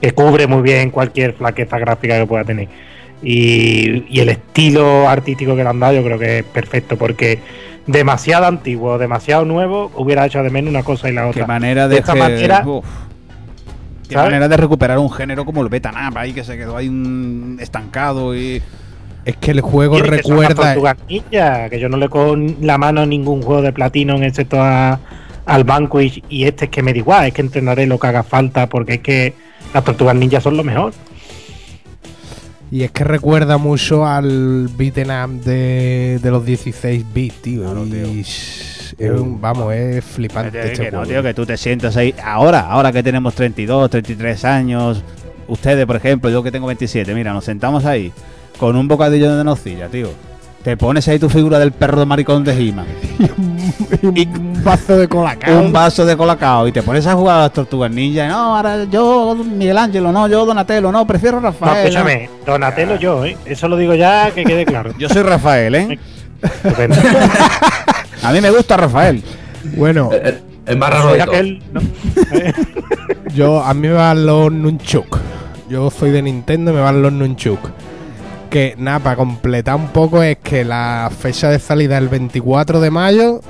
que cubre muy bien cualquier flaqueza gráfica que pueda tener. Y, y el estilo artístico que le han dado, yo creo que es perfecto, porque demasiado antiguo, demasiado nuevo, hubiera hecho de menos una cosa y la Qué otra. manera de, De esta que- manera- uf. Qué ¿sabes? manera de recuperar un género como el Betanap ahí que se quedó ahí un estancado y es que el juego recuerda. Tortugas Ninja, que yo no le con la mano a ningún juego de Platinum excepto a- al Vanquish y este es que me da igual, es que entrenaré lo que haga falta porque es que las tortugas ninja son lo mejor. Y es que recuerda mucho al beaten up de, de los 16 bits, tío. Claro, y tío. es un- vamos, es flipante que, este que no, tío, que tú te sientas ahí ahora, ahora que tenemos 32, 33 años, ustedes, por ejemplo, yo que tengo 27, mira, nos sentamos ahí con un bocadillo de nocilla, tío. Te pones ahí tu figura del perro de maricón de He-Man, (laughs) Y un vaso de colacao. un vaso de colacao y te pones a jugar a las tortugas ninja. y, No, ahora yo, Miguel Ángelo, no, yo, Donatello, no, prefiero No, Rafael. ¿no? escúchame, Donatello yo, ¿eh? Eso lo digo ya que quede claro. (laughs) Yo soy Rafael, ¿eh? Estupendo. (laughs) A mí me gusta Rafael. Bueno, El, el- el más raro de aquel, ¿no? yo a mí me van los Nunchuk. Yo soy de Nintendo y me van los Nunchuk. Que nada, para completar un poco es que la fecha de salida es el 24 de mayo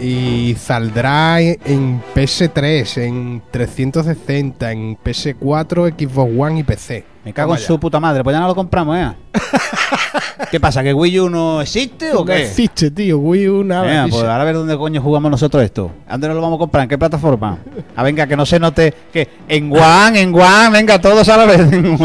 y saldrá en- en PS3, en 360, en PS4, Xbox One y PC. Me cago en su puta madre, pues ya no lo compramos, ¿eh? (laughs) ¿Qué pasa? ¿Que Wii U no existe o No qué? existe, tío. Wii U nada. Pues ahora a ver dónde coño jugamos nosotros esto. ¿A dónde nos lo vamos a comprar? ¿En qué plataforma? Ah, venga, que no se note que en One, en One, venga, todos a la vez (laughs) en One.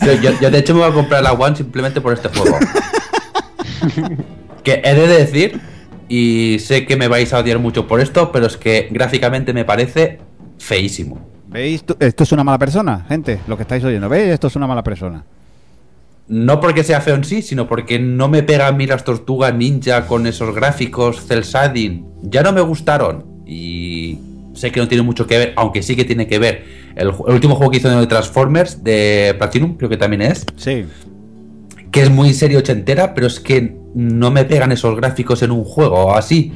Yo, yo- yo, de hecho me voy a comprar la One simplemente por este juego. (laughs) que he de decir, y sé que me vais a odiar mucho por esto, pero es que gráficamente me parece feísimo. ¿Veis? Esto es una mala persona, gente, lo que estáis oyendo. ¿Veis? Esto es una mala persona. No porque sea feo en sí, sino porque no me pega a mí las tortugas ninja con esos gráficos cel shading. Ya no me gustaron. Y sé que no tiene mucho que ver, aunque sí que tiene que ver. El último juego que hizo de Transformers de Platinum, creo que también es. Sí. Que es muy serie ochentera, pero es que no me pegan esos gráficos en un juego así.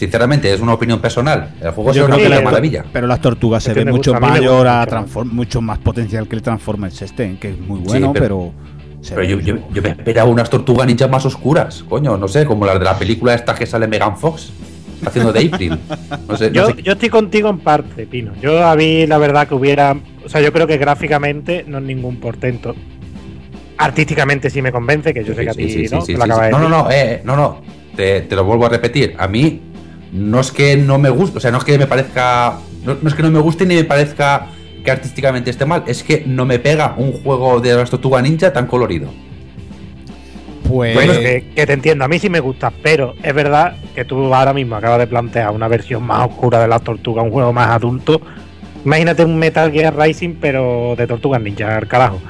Sinceramente, es una opinión personal. El juego Yo es una que la- maravilla. Pero las tortugas se Es ven mucho mayor a transform, mucho más potencial que el Transformers este, que es muy bueno, pero- pero, se Pero ve yo, yo, yo me esperaba unas tortugas ninjas más oscuras, coño, no sé, como las de la película esta que sale Megan Fox haciendo de April. No sé, no Yo, sé. yo estoy contigo en parte, Pino. Yo a mí la verdad que hubiera. O sea, yo creo que gráficamente no es ningún portento. Artísticamente sí me convence, que yo sé que a ti Sí, sí, sí, no, sí, Te lo sí, acabas sí. de No, no, decir. no, eh, no, no. Te, te lo vuelvo a repetir. A mí no es que no me guste, o sea, no es que me parezca. No, no es que no me guste ni me parezca que artísticamente esté mal, es que no me pega un juego de las tortugas ninja tan colorido. Pues Bueno, que, que te entiendo, a mí sí me gusta, pero es verdad que tú ahora mismo acabas de plantear una versión más oscura de las tortugas, un juego más adulto. Imagínate un Metal Gear Rising, pero de tortugas ninja, al carajo.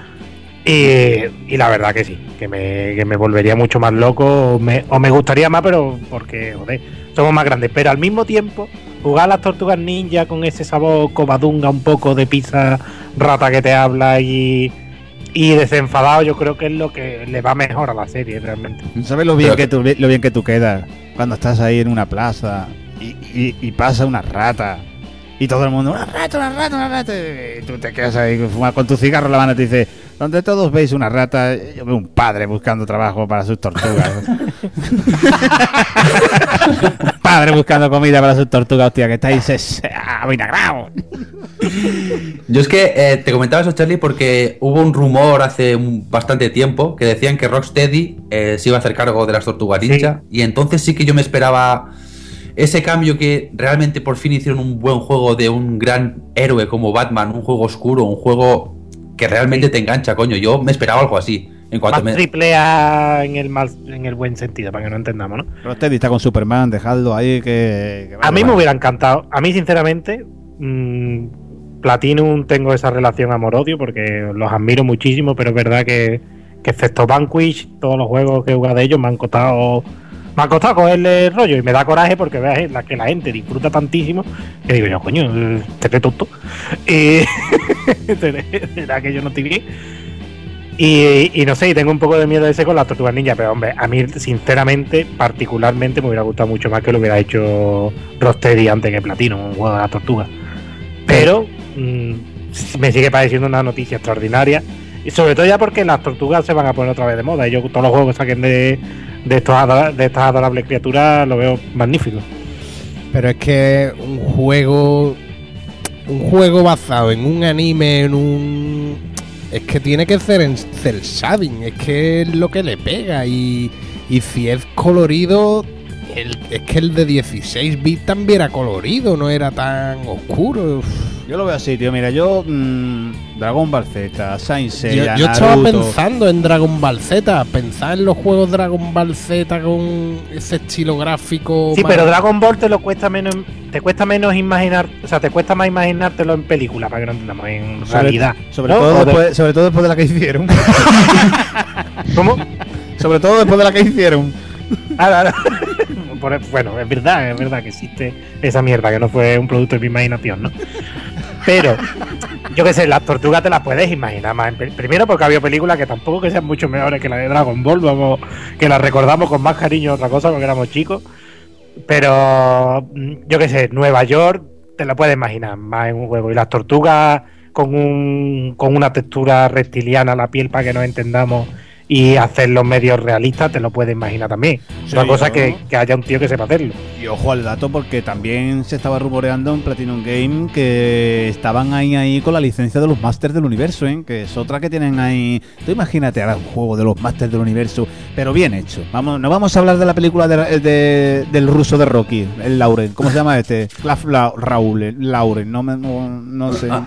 Y, y la verdad que sí, que me, que me volvería mucho más loco, o me, o me gustaría más, pero porque, joder, somos más grandes. Pero al mismo tiempo, jugar a las tortugas ninja con ese sabor cobadunga, un poco de pizza rata que te habla y, y desenfadado, yo creo que es lo que le va mejor a la serie realmente. ¿Sabes lo bien, Pero que tú, lo bien que tú quedas cuando estás ahí en una plaza y, y- y pasa una rata y todo el mundo, una rata, una rata, una rata? Y tú te quedas ahí fumando con tu cigarro en la mano y te dice, donde todos veis una rata, yo veo un padre buscando trabajo para sus tortugas. un padre buscando comida para sus tortugas, hostia, que estáis es. Yo es que eh, te comentaba eso, Charlie, porque hubo un rumor hace un- bastante tiempo que decían que Rocksteady eh, se iba a hacer cargo de las tortugas ninja. Y entonces sí que yo me esperaba ese cambio que realmente por fin hicieron un buen juego de un gran héroe como Batman, un juego oscuro, un juego que realmente te engancha, coño. Yo me esperaba algo así. En cuanto Más me... triple A en el mal, en el buen sentido, para que no entendamos, ¿no? Rocksteady está con Superman, dejadlo ahí que... que A vale, mí me hubiera encantado. A mí, sinceramente, mm, Platinum tengo esa relación amor-odio porque los admiro muchísimo, pero es verdad que, que excepto Vanquish, todos los juegos que he jugado de ellos me han costado. Me ha costado cogerle el rollo y me da coraje porque veas la que la gente disfruta tantísimo que digo yo, coño, te ve tonto. Y (laughs) será que yo no estoy bien. Y, no sé, y tengo un poco de miedo ese con las tortugas ninja, pero hombre, a mí sinceramente, particularmente me hubiera gustado mucho más que lo hubiera hecho Rocksteady antes que Platino, un juego de las tortugas. Pero mm, me sigue pareciendo una noticia extraordinaria. Y sobre todo ya porque las tortugas se van a poner otra vez de moda. Y yo todos los juegos que saquen de, de, estos adora- de estas adorables criaturas lo veo magnífico. Pero es que un juego. Un juego basado en un anime, en un. Es que tiene que ser en cel shading, es que es lo que le pega. Y, y si es colorido, el- es que el de 16 bits también era colorido, no era tan oscuro. Uf. Yo lo veo así, tío. Mira, yo. mm, Dragon Ball Z, Saint Yo, Seiya, yo estaba Naruto. pensando en Dragon Ball Z, pensar en los juegos Dragon Ball Z con ese estilo gráfico. Sí, más- pero Dragon Ball te lo cuesta menos, te cuesta menos imaginar, o sea, te cuesta más imaginártelo en película para que no entendamos en Sobre- realidad. Sobre, ¿no? todo después, sobre todo después de la que hicieron. (laughs) ¿Cómo? sobre todo después de la que hicieron. Ah, no. (laughs) Por- bueno, es verdad, es verdad que existe esa mierda, que no fue un producto de mi imaginación, ¿no? Pero, yo qué sé, las tortugas te las puedes imaginar más. Primero porque había películas que tampoco que sean mucho mejores que la de Dragon Ball, vamos, que las recordamos con más cariño otra cosa porque éramos chicos. Pero, mm, yo qué sé, Nueva York te la puedes imaginar más en un juego. Y las tortugas con, un, con una textura reptiliana la piel para que nos entendamos y hacerlos medios realistas, te lo puedes imaginar también. Otra Sí, cosa es ¿no? que, que haya un tío que sepa hacerlo. Y ojo al dato porque también se estaba rumoreando en Platinum Game que estaban ahí ahí con la licencia de los Masters del Universo, ¿eh? que es otra que tienen ahí. Tú imagínate ahora un juego de los Masters del Universo, pero bien hecho. Vamos, no vamos a hablar de la película de- de- del ruso de Rocky, el Lauren. ¿Cómo se llama este? (laughs) Claf La- Raúl, Lauren, no, me, no, no sé. Ah,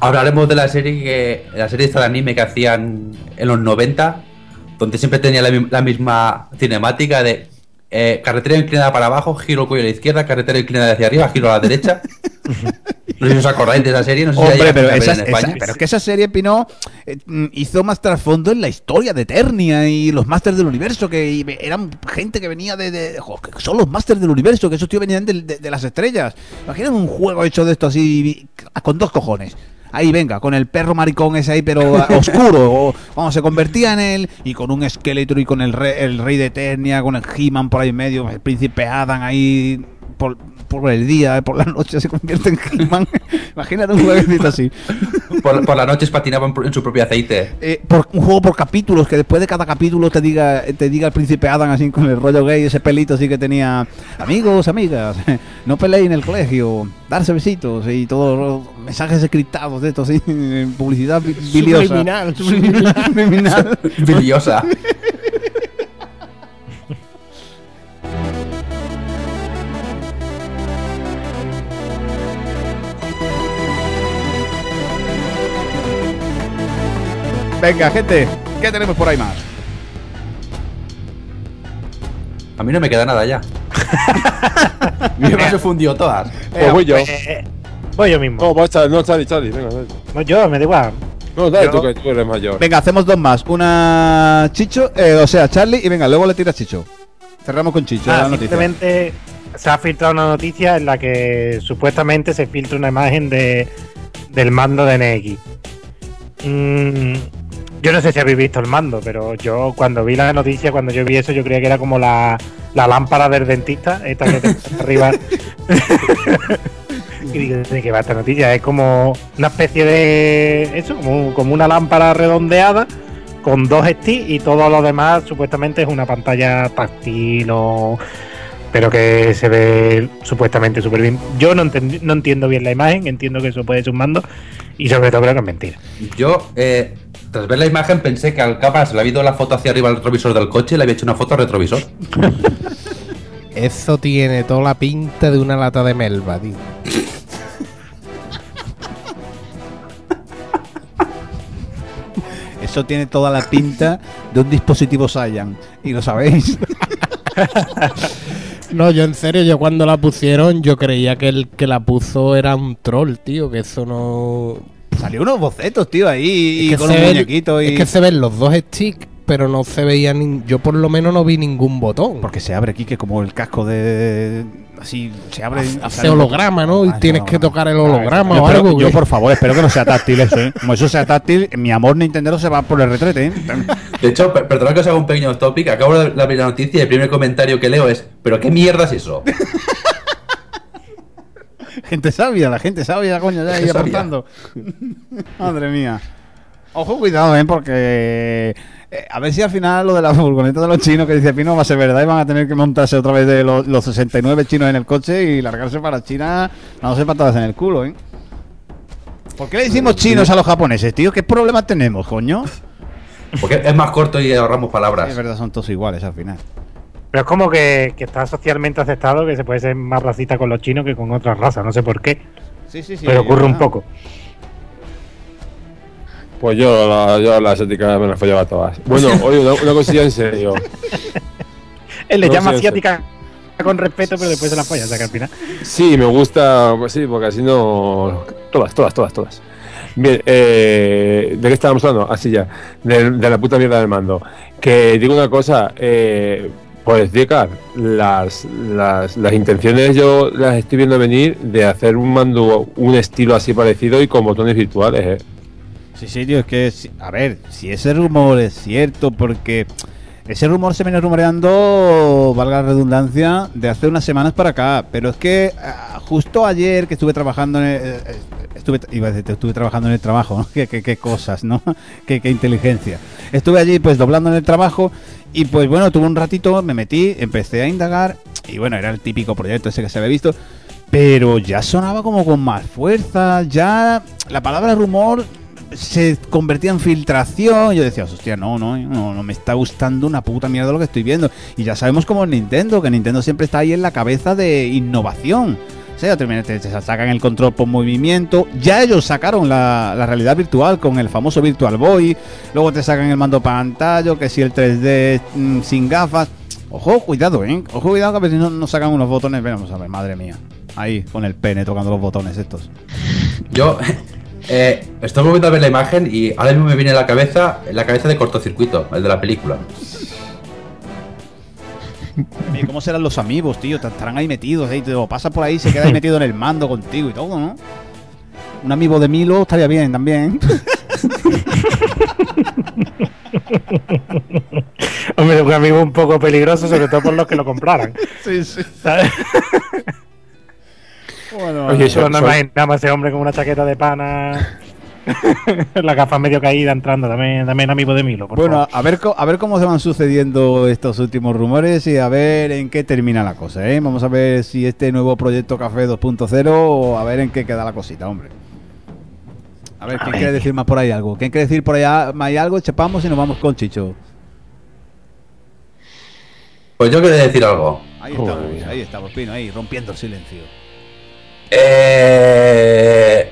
Hablaremos de la serie que la serie esta de anime que hacían en los 90, donde siempre tenía la, mi- la misma cinemática de eh, carretera inclinada para abajo, giro el cuello a la izquierda, carretera inclinada hacia arriba, giro a la derecha. (laughs) No sé si os acordáis de esa serie, no sé si Hombre, llegasteis pero, en España. esa- pero es que esa serie, Pino, eh, mm, hizo más trasfondo en la historia de Eternia y los Masters del Universo, que eran gente que venía de... de- jo, que son los Masters del Universo, que esos tíos venían de las estrellas. Imaginen un juego hecho de esto así, con dos cojones. Ahí venga, con el perro maricón ese ahí, pero ah, (laughs) oscuro. o, vamos, se convertía en él y con un esqueleto y con el rey, el rey de Eternia, con el He-Man por ahí en medio, el príncipe Adam ahí por, por el día, por la noche se convierte en He-Man. (laughs) Imagínate un jueguecito así. Por, por las noches patinaba en, su propio aceite. Eh, por, un juego por capítulos, que después de cada capítulo te diga te diga el príncipe Adam así con el rollo gay, ese pelito así que tenía amigos, amigas, (laughs) no peleéis en el colegio, darse besitos y todos los mensajes encriptados de estos, sí, publicidad biliosa. Subliminal, (laughs) Subliminal. Biliosa. Venga, gente, ¿qué tenemos por ahí más? A mí no me queda nada ya. (laughs) Mi hermano se fundió todas. Pues voy yo. Pues, eh, voy yo mismo. No, pues Charlie, no, Charlie, Charlie, venga, dale. No, yo, me da igual. No, dale Yo- tú, que tú eres mayor. Venga, hacemos dos más. Una Chicho, eh, o sea, Charlie, y venga, luego le tira Chicho. Cerramos con Chicho. Ah, la noticia. se ha filtrado una noticia en la que supuestamente se filtra una imagen de, del mando de NX. Mm, yo no sé si habéis visto el mando, pero yo cuando vi la noticia, cuando yo vi eso, yo creía que era como la, lámpara del dentista, esta que (laughs) arriba. (laughs) y digo, ¿de qué va esta noticia? Es como una especie de. Eso, como, una lámpara redondeada con dos sticks y todo lo demás supuestamente es una pantalla táctil o pero que se ve supuestamente súper bien. Yo no, no entiendo bien la imagen, entiendo que eso puede ser un mando y sobre todo creo que es mentira. Yo, eh, tras ver la imagen, pensé que al capa se le había ido la foto hacia arriba al retrovisor del coche y le había hecho una foto al retrovisor. (laughs) Eso tiene toda la pinta de una lata de melva, tío. Eso tiene toda la pinta de un dispositivo Saiyan. Y lo sabéis. (laughs) No, yo en serio, yo cuando la pusieron, yo creía que el que la puso era un troll, tío, que eso no... Salió unos bocetos, tío, ahí Es y que con se un ve- muñequito y. Es que se ven los dos sticks, pero no se veía ni... Yo por lo menos no vi ningún botón. Porque se abre aquí, que como el casco de. Así, se abre. Hace holograma, ¿no? Y Ah, tienes no, que tocar el holograma Yo, o algo. yo, por favor, espero que no sea táctil eso, ¿eh? (laughs) Como eso sea táctil, mi amor Nintendo se va por el retrete, ¿eh? (laughs) De hecho, per- perdonad que os haga un pequeño topic. Acabo de abrir la noticia y el primer comentario que leo es: ¿Pero qué mierda es eso? (laughs) Gente sabia, la gente sabia, coño, ya ahí aportando. (laughs) Madre mía. Ojo, cuidado, ¿eh? Porque. eh, a ver si al final lo de la furgoneta de los chinos que dice Pino va a ser verdad y van a tener que montarse otra vez de los, los 69 chinos en el coche y largarse para China, dándose patadas en el culo, ¿eh? ¿Por qué le decimos chinos a los japoneses, tío? ¿Qué problemas tenemos, coño? Porque es más corto y ahorramos Es palabras. verdad, son todos iguales al final. Pero es como que, que está socialmente aceptado que se puede ser más racista con los chinos que con otras razas, no sé por qué, Sí, sí, sí. pero ocurre un poco. Pues yo, la- yo las éticas me las follaba todas. Bueno, (laughs) oye, una, una cosilla en serio. Él le No, llama asiática con respeto, pero después se la folla, o sea que al final. Sí, me gusta, pues sí, porque así no... Todas, todas, todas, todas. Bien, eh, ¿de qué estábamos hablando? Así ya, de, de la puta mierda del mando. Que digo una cosa, eh, pues Diecar, las, las, las intenciones yo las estoy viendo venir de hacer un mando, un estilo así parecido y con botones virtuales, eh. Sí, sí, tío, es que, a ver, si ese rumor es cierto, porque ese rumor se viene rumoreando, valga la redundancia, de hace unas semanas para acá, pero es que ah, justo ayer que estuve trabajando en el, eh, eh, estuve, iba a decir, estuve trabajando en el trabajo, ¿no? (laughs) Qué, qué- qué cosas, ¿no? (laughs) qué, qué inteligencia. Estuve allí pues doblando en el trabajo y pues bueno, tuve un ratito, me metí, empecé a indagar y bueno, era el típico proyecto ese que se había visto. Pero ya sonaba como con más fuerza, ya la palabra rumor se convertía en filtración. Yo decía, hostia, no, no, no, no me está gustando una puta mierda lo que estoy viendo. Y ya sabemos cómo es Nintendo, que Nintendo siempre está ahí en la cabeza de innovación. Sea, te, te- sacan el control por movimiento. Ya ellos sacaron la, la realidad virtual con el famoso Virtual Boy. Luego te sacan el mando pantalla, que si el 3D mm, sin gafas. Ojo, cuidado, ¿eh? Ojo, cuidado, que a ver si no nos sacan unos botones. Vamos a ver, madre mía. Ahí, con el pene tocando los botones estos. Yo (laughs) eh, estoy volviendo a ver la imagen y ahora mismo me viene a la cabeza la cabeza de cortocircuito, el de la película. ¿Y cómo serán los amigos, tío? Te Estarán ahí metidos, ahí, te lo pasas por ahí, se queda ahí (laughs) metido en el mando contigo y todo, ¿no? Un amigo de Milo estaría bien también. (laughs) Hombre, un amigo un poco peligroso, sobre todo por los que lo compraran. Sí, sí. ¿sabes? Bueno, Oye, Yo no imaginaba a ese hombre con una chaqueta de pana. (laughs) la gafa medio caída entrando. Dame, dame el amigo de Milo, por Bueno, favor. a ver, a ver cómo se van sucediendo estos últimos rumores y a ver en qué termina la cosa, ¿eh? Vamos a ver si este nuevo proyecto Café 2.0 o a ver en qué queda la cosita, hombre. A ver, ¿quién quiere decir más por ahí algo? ¿Quién quiere decir por allá más hay algo? Chapamos y nos vamos con Chicho. Pues yo quiero decir algo. Ahí Joder, estamos, mira. ahí estamos, Pino, ahí, rompiendo el silencio. Eh...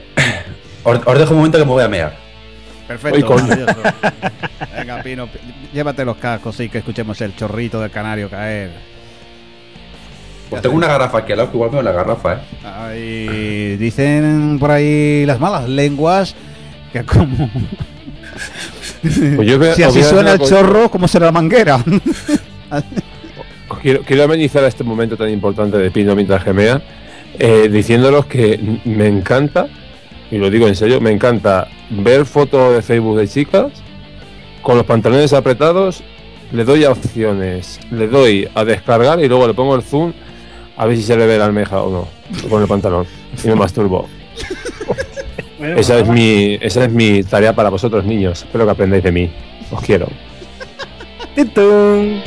Os, os dejo un momento que me voy a mear. Perfecto. Venga, Pino, llévate los cascos y que escuchemos el chorrito del canario caer. Pues tengo una garrafa aquí al lado, que igual veo la garrafa, ¿eh? Ay, dicen por ahí las malas lenguas que como Pues yo voy a- si así suena el cosa. chorro, ¿cómo será la manguera? Quiero, quiero amenizar este momento tan importante de Pino mientras gemea, eh, diciéndolos que me encanta, y lo digo en serio, me encanta ver fotos de Facebook de chicas con los pantalones apretados, le doy a opciones, le doy a descargar y luego le pongo el zoom a ver si se le ve la almeja o no con el pantalón y me masturbo. Bueno, Esa es mi, esa es mi tarea para vosotros niños. Espero que aprendáis de mí. Os quiero. ¡Titún!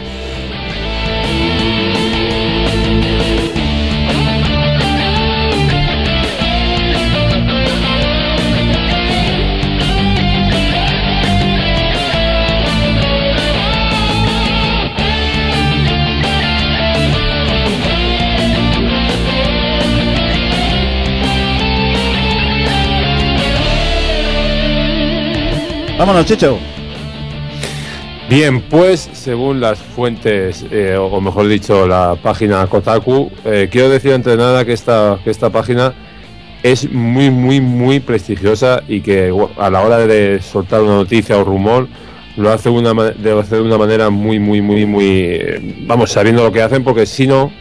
Vámonos, Chicho. Bien, pues según las fuentes, eh, o mejor dicho, la página Kotaku, eh, quiero decir antes de nada que esta, que esta página es muy, muy, muy prestigiosa y que a la hora de soltar una noticia o rumor lo hace de una, de hacer de una manera muy, muy, muy, muy, eh, vamos, sabiendo lo que hacen, porque si no,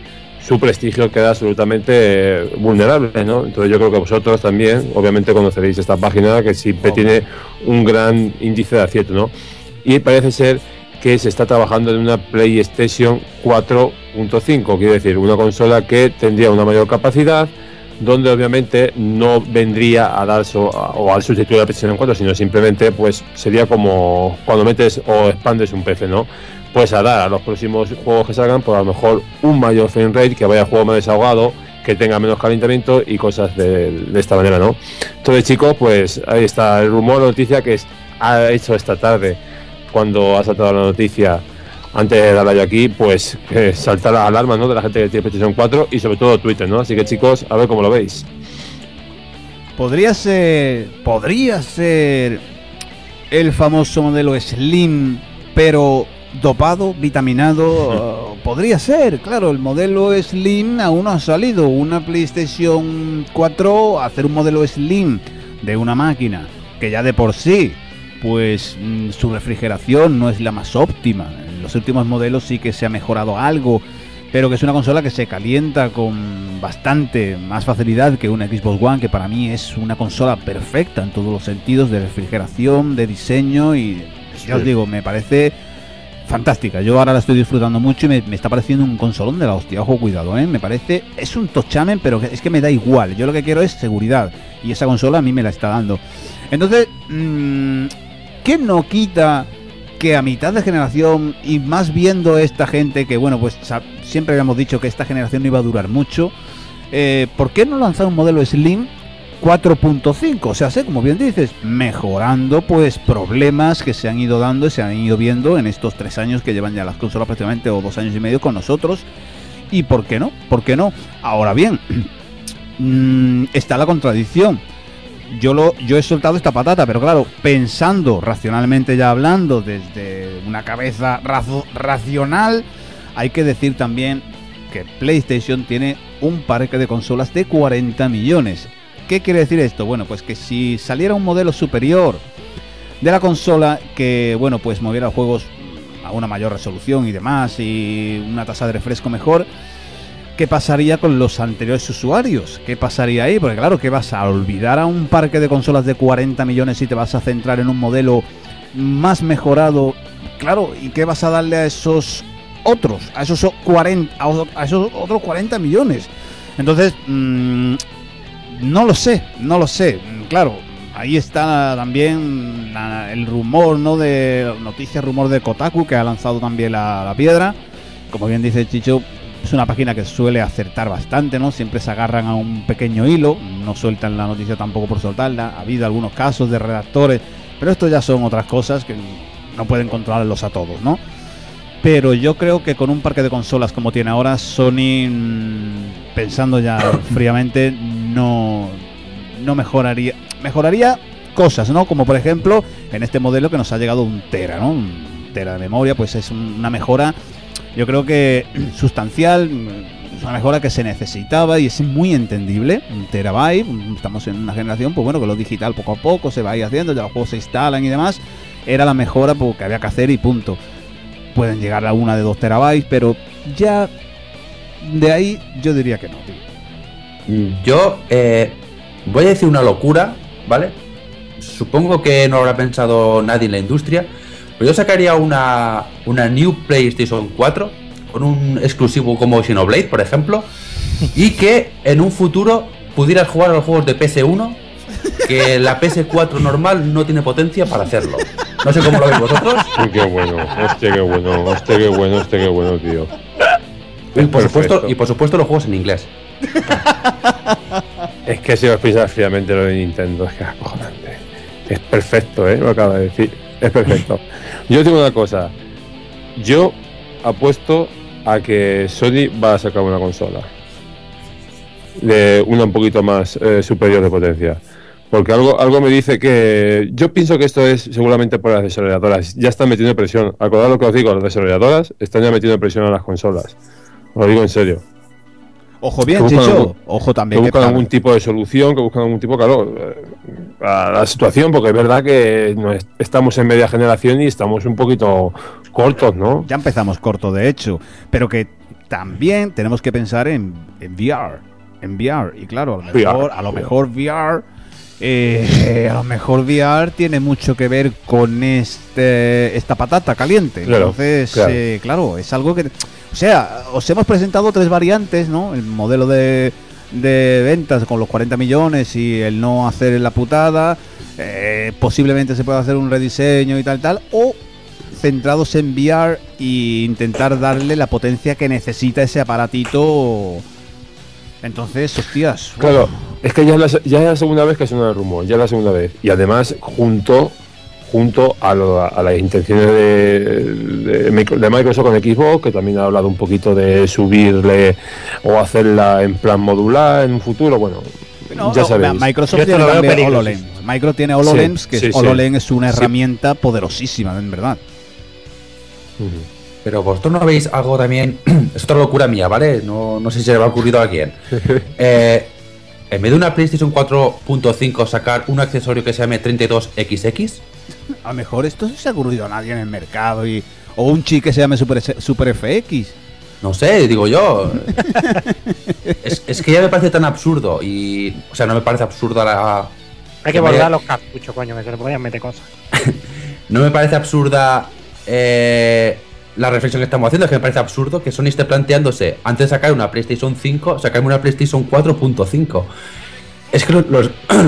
su prestigio queda absolutamente eh, vulnerable, ¿no? Entonces yo creo que vosotros también, obviamente conoceréis esta página que siempre tiene un gran índice de acierto, ¿no? Y parece ser que se está trabajando en una PlayStation 4.5, quiere decir, una consola que tendría una mayor capacidad, donde obviamente no vendría a dar so- a- o al sustituir la PlayStation 4, sino simplemente pues sería como cuando metes o expandes un PC, ¿no? Pues a dar a los próximos juegos que salgan, por a lo mejor un mayor frame rate, que vaya a juego más desahogado, que tenga menos calentamiento y cosas de, esta manera, ¿no? Entonces, chicos, pues ahí está el rumor, la noticia que ha hecho esta tarde, cuando ha saltado la noticia, antes de darla yo aquí, pues que saltar la alarma, ¿no? De la gente que tiene PlayStation 4 y sobre todo Twitter, ¿no? Así que, chicos, a ver cómo lo veis. Podría ser. Podría ser. El famoso modelo Slim, pero dopado, vitaminado. uh, (laughs) podría ser, claro. El modelo Slim aún no ha salido. Una PlayStation 4, hacer un modelo Slim de una máquina que ya de por sí, pues mm, su refrigeración no es la más óptima. En los últimos modelos sí que se ha mejorado algo pero que es una consola que se calienta con bastante más facilidad que una Xbox One, que para mí es una consola perfecta en todos los sentidos de refrigeración, de diseño y ya os digo, me parece fantástica. Yo ahora la estoy disfrutando mucho y me, está pareciendo un consolón de la hostia. Ojo, cuidado, ¿eh? Me parece, es un tochamen, pero es que me da igual. Yo lo que quiero es seguridad y esa consola a mí me la está dando. Entonces, mm, ¿qué no quita que a mitad de generación y más viendo esta gente que, bueno, pues siempre habíamos dicho que esta generación no iba a durar mucho, eh, ¿por qué no lanzar un modelo Slim 4.5? O sea, sé, como bien dices, mejorando pues problemas que se han ido dando y se han ido viendo en estos tres años que llevan ya las consolas prácticamente o dos años y medio con nosotros. ¿Y por qué no? ¿Por qué no? Ahora bien, (clears throat) mm, está la contradicción yo lo yo he soltado esta patata, pero claro, pensando racionalmente ya hablando desde una cabeza razo- racional, hay que decir también que PlayStation tiene un parque de consolas de 40 millones. ¿Qué quiere decir esto? Bueno, pues que si saliera un modelo superior de la consola que, bueno, pues moviera juegos a una mayor resolución y demás y una tasa de refresco mejor, ¿qué pasaría con los anteriores usuarios? ¿Qué pasaría ahí? Porque claro, ¿qué vas a olvidar a un parque de consolas de 40 millones y te vas a centrar en un modelo más mejorado? Claro, ¿y qué vas a darle a esos otros? A esos 40, a o- a esos otros 40 millones. Entonces, mm, No lo sé, no lo sé. Claro, ahí está también la- el rumor, ¿no? De noticias, rumor de Kotaku, que ha lanzado también la, la piedra. Como bien dice Chicho, es una página que suele acertar bastante, ¿no? Siempre se agarran a un pequeño hilo, no sueltan la noticia tampoco por soltarla. Ha habido algunos casos de redactores, pero esto ya son otras cosas que no pueden controlarlos a todos, ¿no? Pero yo creo que con un parque de consolas como tiene ahora, Sony, mm, pensando ya (coughs) fríamente, no, no mejoraría. Mejoraría cosas, ¿no? Como por ejemplo, en este modelo que nos ha llegado un Tera, ¿no? Un Tera de memoria, pues es un- una mejora, yo creo que (clears throat) sustancial, mm, una mejora que se necesitaba y es muy entendible. Un terabyte, mm, estamos en una generación, pues bueno, que lo digital poco a poco se va a ir haciendo, ya los juegos se instalan y demás. Era la mejora pues, que había que hacer y punto pueden llegar a una de 2 terabytes, pero ya de ahí yo diría que no. tío. Yo eh, voy a decir una locura, ¿vale? Supongo que no habrá pensado nadie en la industria, pero yo sacaría una, una New PlayStation 4 con un exclusivo como Xenoblade, por ejemplo, (laughs) y que en un futuro pudieras jugar a los juegos de PS1 que la PS4 normal no tiene potencia para hacerlo. No sé cómo lo veis vosotros. Qué bueno, hostia, qué bueno, hostia, qué bueno, hostia, qué bueno, tío. Y por, supuesto, y por supuesto los juegos en inglés. (laughs) Es que si os piensas fríamente lo de Nintendo, es que es acojonante. Es perfecto, ¿eh? Lo acaba de decir. Es perfecto. (laughs) Yo tengo una cosa. Yo apuesto a que Sony va a sacar una consola. De una un poquito más eh, superior de potencia. Porque algo, algo me dice que. Yo pienso que esto es seguramente por las desarrolladoras. Ya están metiendo presión. Acordad lo que os digo, las desarrolladoras están ya metiendo presión a las consolas. Os lo digo en serio. Ojo bien, Chicho. algún- Ojo también. que buscan algún tipo de solución, que buscan algún tipo, claro, eh, a la situación, porque es verdad que estamos en media generación y estamos un poquito cortos, ¿no? Ya empezamos corto, de hecho. Pero que también tenemos que pensar en, en VR. En VR. Y claro, a lo VR, mejor, a lo mejor VR. Eh, a lo mejor VR tiene mucho que ver con este esta patata caliente. Claro, Entonces, claro. eh, claro, es algo que. O sea, os hemos presentado tres variantes, ¿no? El modelo de, de ventas con los 40 millones y el no hacer la putada. eh, posiblemente se pueda hacer un rediseño y tal, tal. O centrados en VR e intentar darle la potencia que necesita ese aparatito. Entonces, hostias. Claro, es que ya es, la, ya es la segunda vez que suena el rumor, ya es la segunda vez. Y además, junto junto a, lo- a las intenciones de, de Micro- de Microsoft con Xbox, que también ha hablado un poquito de subirle o hacerla en plan modular en un futuro. Bueno, No, ya no, sabéis. Microsoft tiene también. HoloLens. Microsoft tiene HoloLens, Sí, que sí, sí. HoloLens es una Sí. herramienta poderosísima, en verdad. Pero vosotros no veis algo también. (clears throat) es otra locura mía, ¿vale? No, no sé si se le va a ocurrido a quién. (laughs) Eh, en vez de una PlayStation 4.5 sacar un accesorio que se llame 32XX, A lo mejor esto no se ha ocurrido a nadie en el mercado. y O un chip que se llame Super, Super FX. no sé, digo yo. (laughs) es, es que ya me parece tan absurdo y. O sea, no me parece absurda la. Hay que vaya- guardar los cartuchos, coño, que se le podían meter cosas. (laughs) No me parece absurda eh, la reflexión que estamos haciendo, es que me parece absurdo que Sony esté planteándose, antes de sacar una PlayStation 5, sacarme una PlayStation 4.5. Es que (clears throat) lo,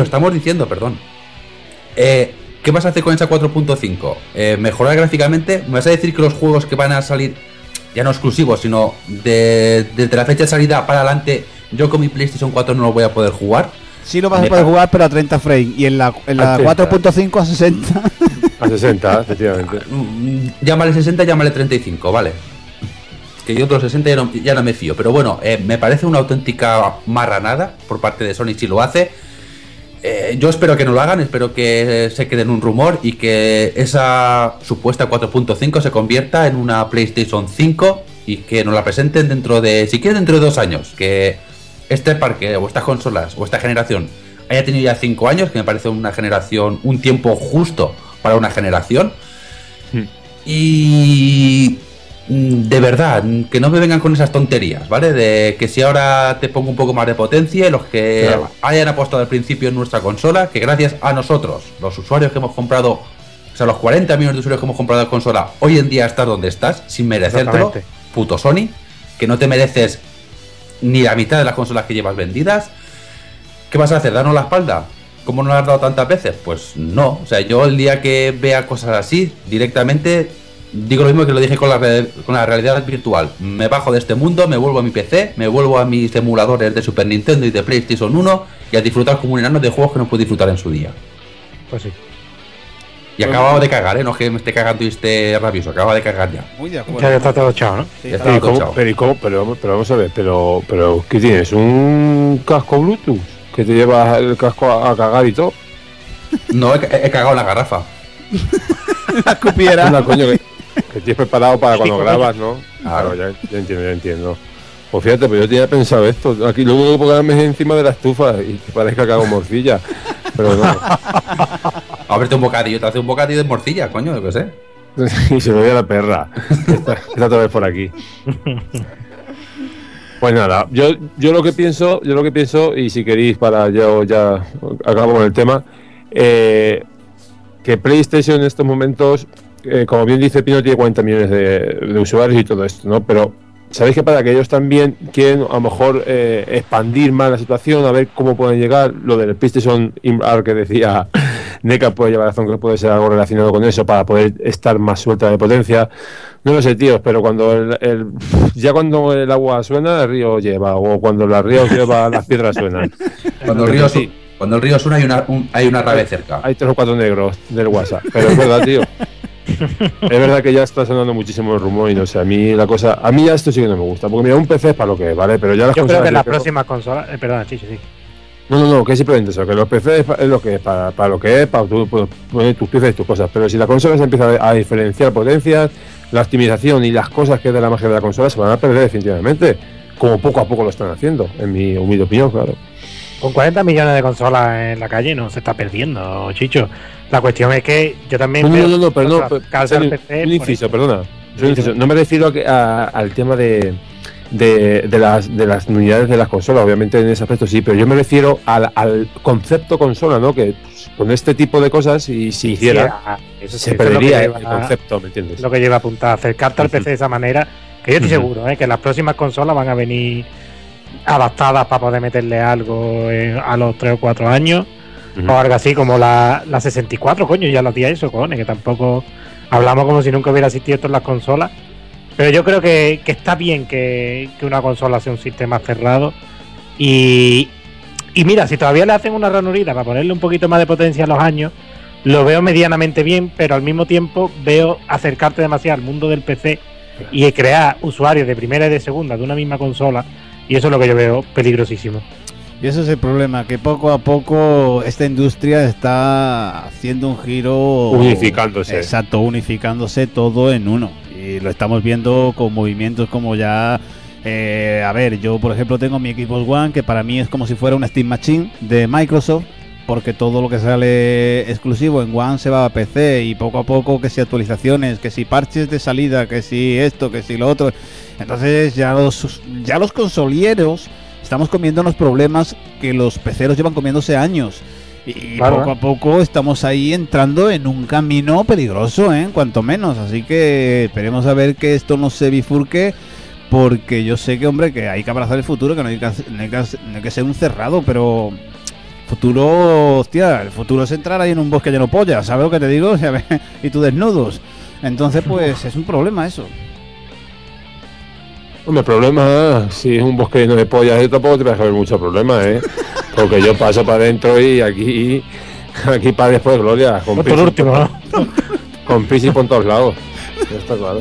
estamos diciendo, perdón. Eh, ¿Qué vas a hacer con esa 4.5? Eh, ¿Mejorar gráficamente? ¿Me vas a decir que los juegos que van a salir, ya no exclusivos, sino de- desde la fecha de salida para adelante, yo con mi PlayStation 4 no lo voy a poder jugar? Sí lo vas a Me poder pa- jugar, pero a 30 frames. Y en la, en la A 30. 4.5 a 60. (laughs) A 60, efectivamente. Mm, Llámale 60, llámale 35, vale. Que yo de los 60 ya no, ya no me fío. Pero bueno, eh, me parece una auténtica marranada por parte de Sony si lo hace. Eh, yo espero que no lo hagan, espero que se quede en un rumor y que esa supuesta 4.5 se convierta en una PlayStation 5 y que nos la presenten dentro de, si quieren, dentro de dos años. Que este parque o estas consolas o esta generación haya tenido ya 5 años, que me parece una generación, un tiempo justo para una generación. Y mm, de verdad, que no me vengan con esas tonterías, ¿vale? De que si ahora te pongo un poco más de potencia, los que Claro. hayan apostado al principio en nuestra consola, que gracias a nosotros, los usuarios que hemos comprado, o sea, los 40 millones de usuarios que hemos comprado la consola, hoy en día estás donde estás, sin merecértelo, puto Sony, que no te mereces ni la mitad de las consolas que llevas vendidas. ¿qué vas a hacer? ¿Darnos la espalda? ¿Cómo no la has dado tantas veces? Pues no. O sea, yo el día que vea cosas así, directamente digo lo mismo que lo dije con la, con la realidad virtual. Me bajo de este mundo, me vuelvo a mi PC, me vuelvo a mis emuladores de Super Nintendo y de PlayStation 1 y a disfrutar como un enano de juegos que no puedo disfrutar en su día. Pues sí. Y acababa de cagar, ¿eh? No es que me esté cagando y esté rabioso, acaba de cagar ya. Muy de Ya está todo echado, ¿no? Sí, Ya está- está ¿Y cómo- atochado. pero, ¿y cómo? pero, vamos- pero vamos a ver, pero, pero ¿qué tienes? ¿Un casco Bluetooth? Que te llevas el casco a, a cagar y todo. No, he, he cagado en la garrafa. (laughs) la escupiera. Coño, que, que tienes preparado para cuando grabas, ¿no? Claro. Ya, ya entiendo, ya entiendo. Pues fíjate, pero yo tenía pensado esto. Aquí lo único que puedo es encima de la estufa y que parezca que hago morcilla. Pero no. (laughs) Ábrete un bocadillo, te hace un bocadillo de morcilla, coño, yo qué sé. (laughs) y se me ve la perra. Está, otra vez por aquí. Pues nada, yo, yo lo que pienso, yo lo que pienso, y si queréis para yo ya acabo con el tema, eh, que PlayStation en estos momentos, eh, como bien dice Pino, tiene 40 millones de, de usuarios y todo esto, ¿no? Pero sabéis que para que ellos también quieren a lo mejor eh, expandir más la situación, a ver cómo pueden llegar, lo del PlayStation IMR que decía NECA puede llevar razón que puede ser algo relacionado con eso para poder estar más suelta de potencia. No lo sé, tíos, pero cuando el, el- ya cuando el agua suena, el río lleva, o cuando el río (laughs) lleva, las piedras suenan. Cuando el río, su- cuando el río suena hay una, un- hay una rave cerca. Hay tres o cuatro negros del WhatsApp, pero es verdad, tío. (laughs) Es verdad que ya está sonando muchísimo el rumor y no sé, a mí la cosa, a mí ya esto sí que no me gusta, porque mira, un PC es para lo que es, ¿vale? Pero ya las Yo creo que yo las próximas consolas. Eh, perdona, Chicho, sí. No, no, no, que es simplemente eso, que los PC es, lo que es, para, para lo que es, para tú pues, poner tus piezas y tus cosas. Pero si la consola se empieza a, diferenciar potencias, la optimización y las cosas que de la magia de la consola se van a perder definitivamente. Como poco a poco lo están haciendo, en mi humilde opinión, claro. Con 40 millones de consolas en la calle no se está perdiendo, Chicho. La cuestión es que yo también. No, no, veo no, no, no, calzar un, inciso, perdona. un inciso. No me refiero a que- a- al tema de, de, de las, de las unidades de las consolas, obviamente en ese aspecto sí, pero yo me refiero al, al concepto consola, ¿no? Que pues, con este tipo de cosas, y si hiciera, Sí, eso sí, se perdería lleva- el concepto, ¿me entiendes? lo que lleva a apuntar, acercarte al. PC de esa manera, que yo estoy seguro, ¿eh? que las próximas consolas van a venir adaptadas para poder meterle algo eh, a los 3 o 4 años, o algo así como la, la 64, coño, ya lo hacía eso, cojones, que tampoco hablamos como si nunca hubiera existido esto en las consolas, pero yo creo que, que está bien que, que una consola sea un sistema cerrado y, y mira, si todavía le hacen una ranurita para ponerle un poquito más de potencia a los años, lo veo medianamente bien, pero al mismo tiempo veo acercarte demasiado al mundo del PC y crear usuarios de primera y de segunda de una misma consola. Y eso es lo que yo veo peligrosísimo. Y ese es el problema, que poco a poco esta industria está haciendo un giro... Unificándose. Exacto, unificándose todo en uno. Y lo estamos viendo con movimientos como ya... eh, a ver, yo por ejemplo tengo mi Xbox One, que para mí es como si fuera una Steam Machine de Microsoft, porque todo lo que sale exclusivo en One se va a PC y poco a poco que si actualizaciones, que si parches de salida, que si esto, que si lo otro. Entonces ya los, ya los consolieros estamos comiendo los problemas que los peceros llevan comiéndose años. Y Claro, poco ¿eh? a poco estamos ahí entrando en un camino peligroso, ¿eh? cuanto menos. Así que esperemos a ver que esto no se bifurque. Porque yo sé que, hombre, que hay que abrazar el futuro, que no hay que, no hay que, no hay que ser un cerrado, pero futuro, hostia, el futuro es entrar ahí en un bosque lleno de pollas, ¿sabes lo que te digo? (laughs) (laughs) Y tú desnudos. Entonces, pues es un problema eso. Hombre, problema, si es un bosque lleno de pollas, yo tampoco te vas a haber mucho problema, ¿eh? Porque yo paso para adentro y aquí, aquí para después, Gloria. Con Por pis y último, por- ¿no? Con pis y por todos lados. Ya está claro.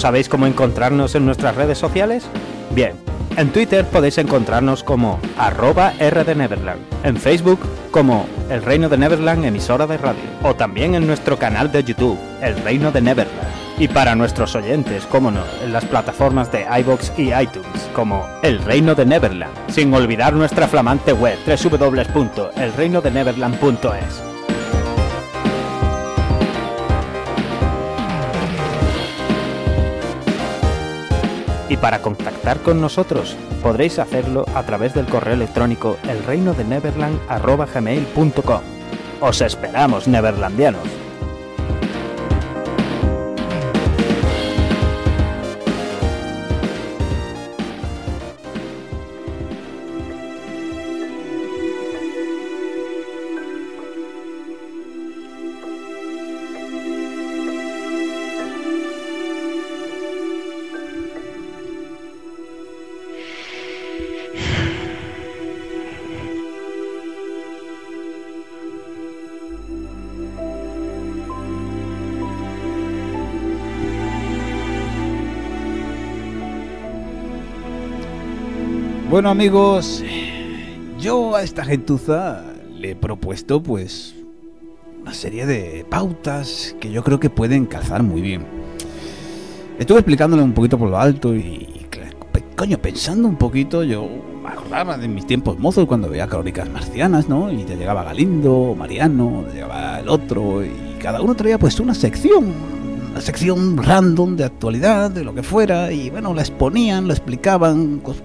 Sabéis cómo encontrarnos en nuestras redes sociales? Bien, en Twitter podéis encontrarnos como arroba rdneverland, en Facebook como El Reino de Neverland emisora de radio, o también en nuestro canal de YouTube, El Reino de Neverland. Y para nuestros oyentes, como no, en las plataformas de iBox y iTunes, como El Reino de Neverland, sin olvidar nuestra flamante web www.elreinodeneverland.es. Y para contactar con nosotros podréis hacerlo a través del correo electrónico elreinodeneverland.gmail.com. Os esperamos, neverlandianos. Bueno amigos, yo a esta gentuza le he propuesto pues una serie de pautas que yo creo que pueden calzar muy bien. Estuve explicándole un poquito por lo alto y, coño, pensando un poquito, yo me acordaba de mis tiempos mozos cuando veía crónicas marcianas, ¿no? Y te llegaba Galindo, Mariano, te llegaba el otro, y cada uno traía pues una sección, una sección random de actualidad, de lo que fuera, y bueno, la exponían, la explicaban, cos-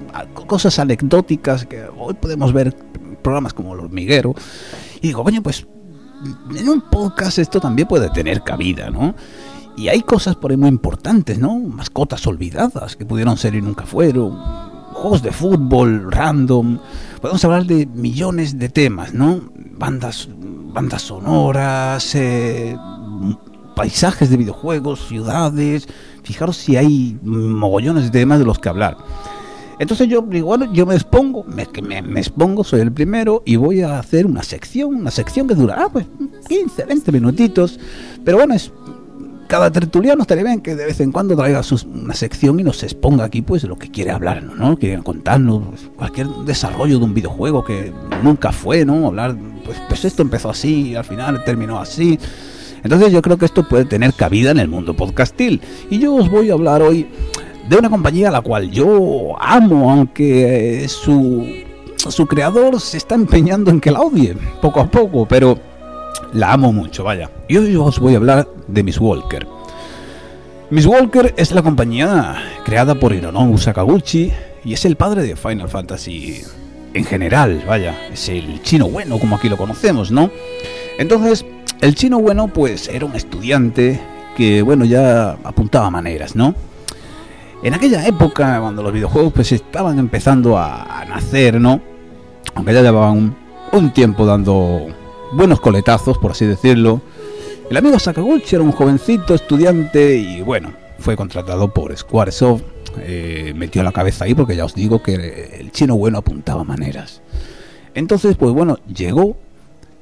cosas anecdóticas que hoy podemos ver programas como El Hormiguero, y digo, coño, pues en un podcast esto también puede tener cabida, ¿no? Y hay cosas por ahí muy importantes, ¿no? Mascotas olvidadas que pudieron ser y nunca fueron. Juegos de fútbol random. Podemos hablar de millones de temas, ¿no? Bandas, bandas sonoras, eh, paisajes de videojuegos, ciudades. Fijaros si hay mogollones de temas de los que hablar. Entonces yo digo, bueno, yo me expongo, me, me, me expongo, soy el primero y voy a hacer una sección, una sección que durará pues 15, 20 minutitos, pero bueno, es cada tertuliano estaría bien que de vez en cuando traiga sus- una sección y nos exponga aquí pues lo que quiere hablarnos, ¿no? Quiere contarnos pues, cualquier desarrollo de un videojuego que nunca fue, ¿no? Hablar, pues, pues esto empezó así al final terminó así. Entonces yo creo que esto puede tener cabida en el mundo podcastil. Y yo os voy a hablar hoy de una compañía a la cual yo amo, aunque eh, su, su creador se está empeñando en que la odie, poco a poco, pero la amo mucho, vaya. Y hoy os voy a hablar de Miss Walker. Miss Walker es la compañía creada por Hironobu Sakaguchi y es el padre de Final Fantasy en general, vaya. Es el chino bueno, como aquí lo conocemos, ¿no? Entonces, el chino bueno, pues era un estudiante que, bueno, ya apuntaba maneras, ¿no? En aquella época, cuando los videojuegos pues estaban empezando a, nacer, ¿no? Aunque ya llevaban un, un tiempo dando buenos coletazos, por así decirlo. El amigo Sakaguchi era un jovencito estudiante y bueno, fue contratado por Squaresoft. eh, metió la cabeza ahí porque ya os digo que el chino bueno apuntaba maneras. Entonces, pues bueno, llegó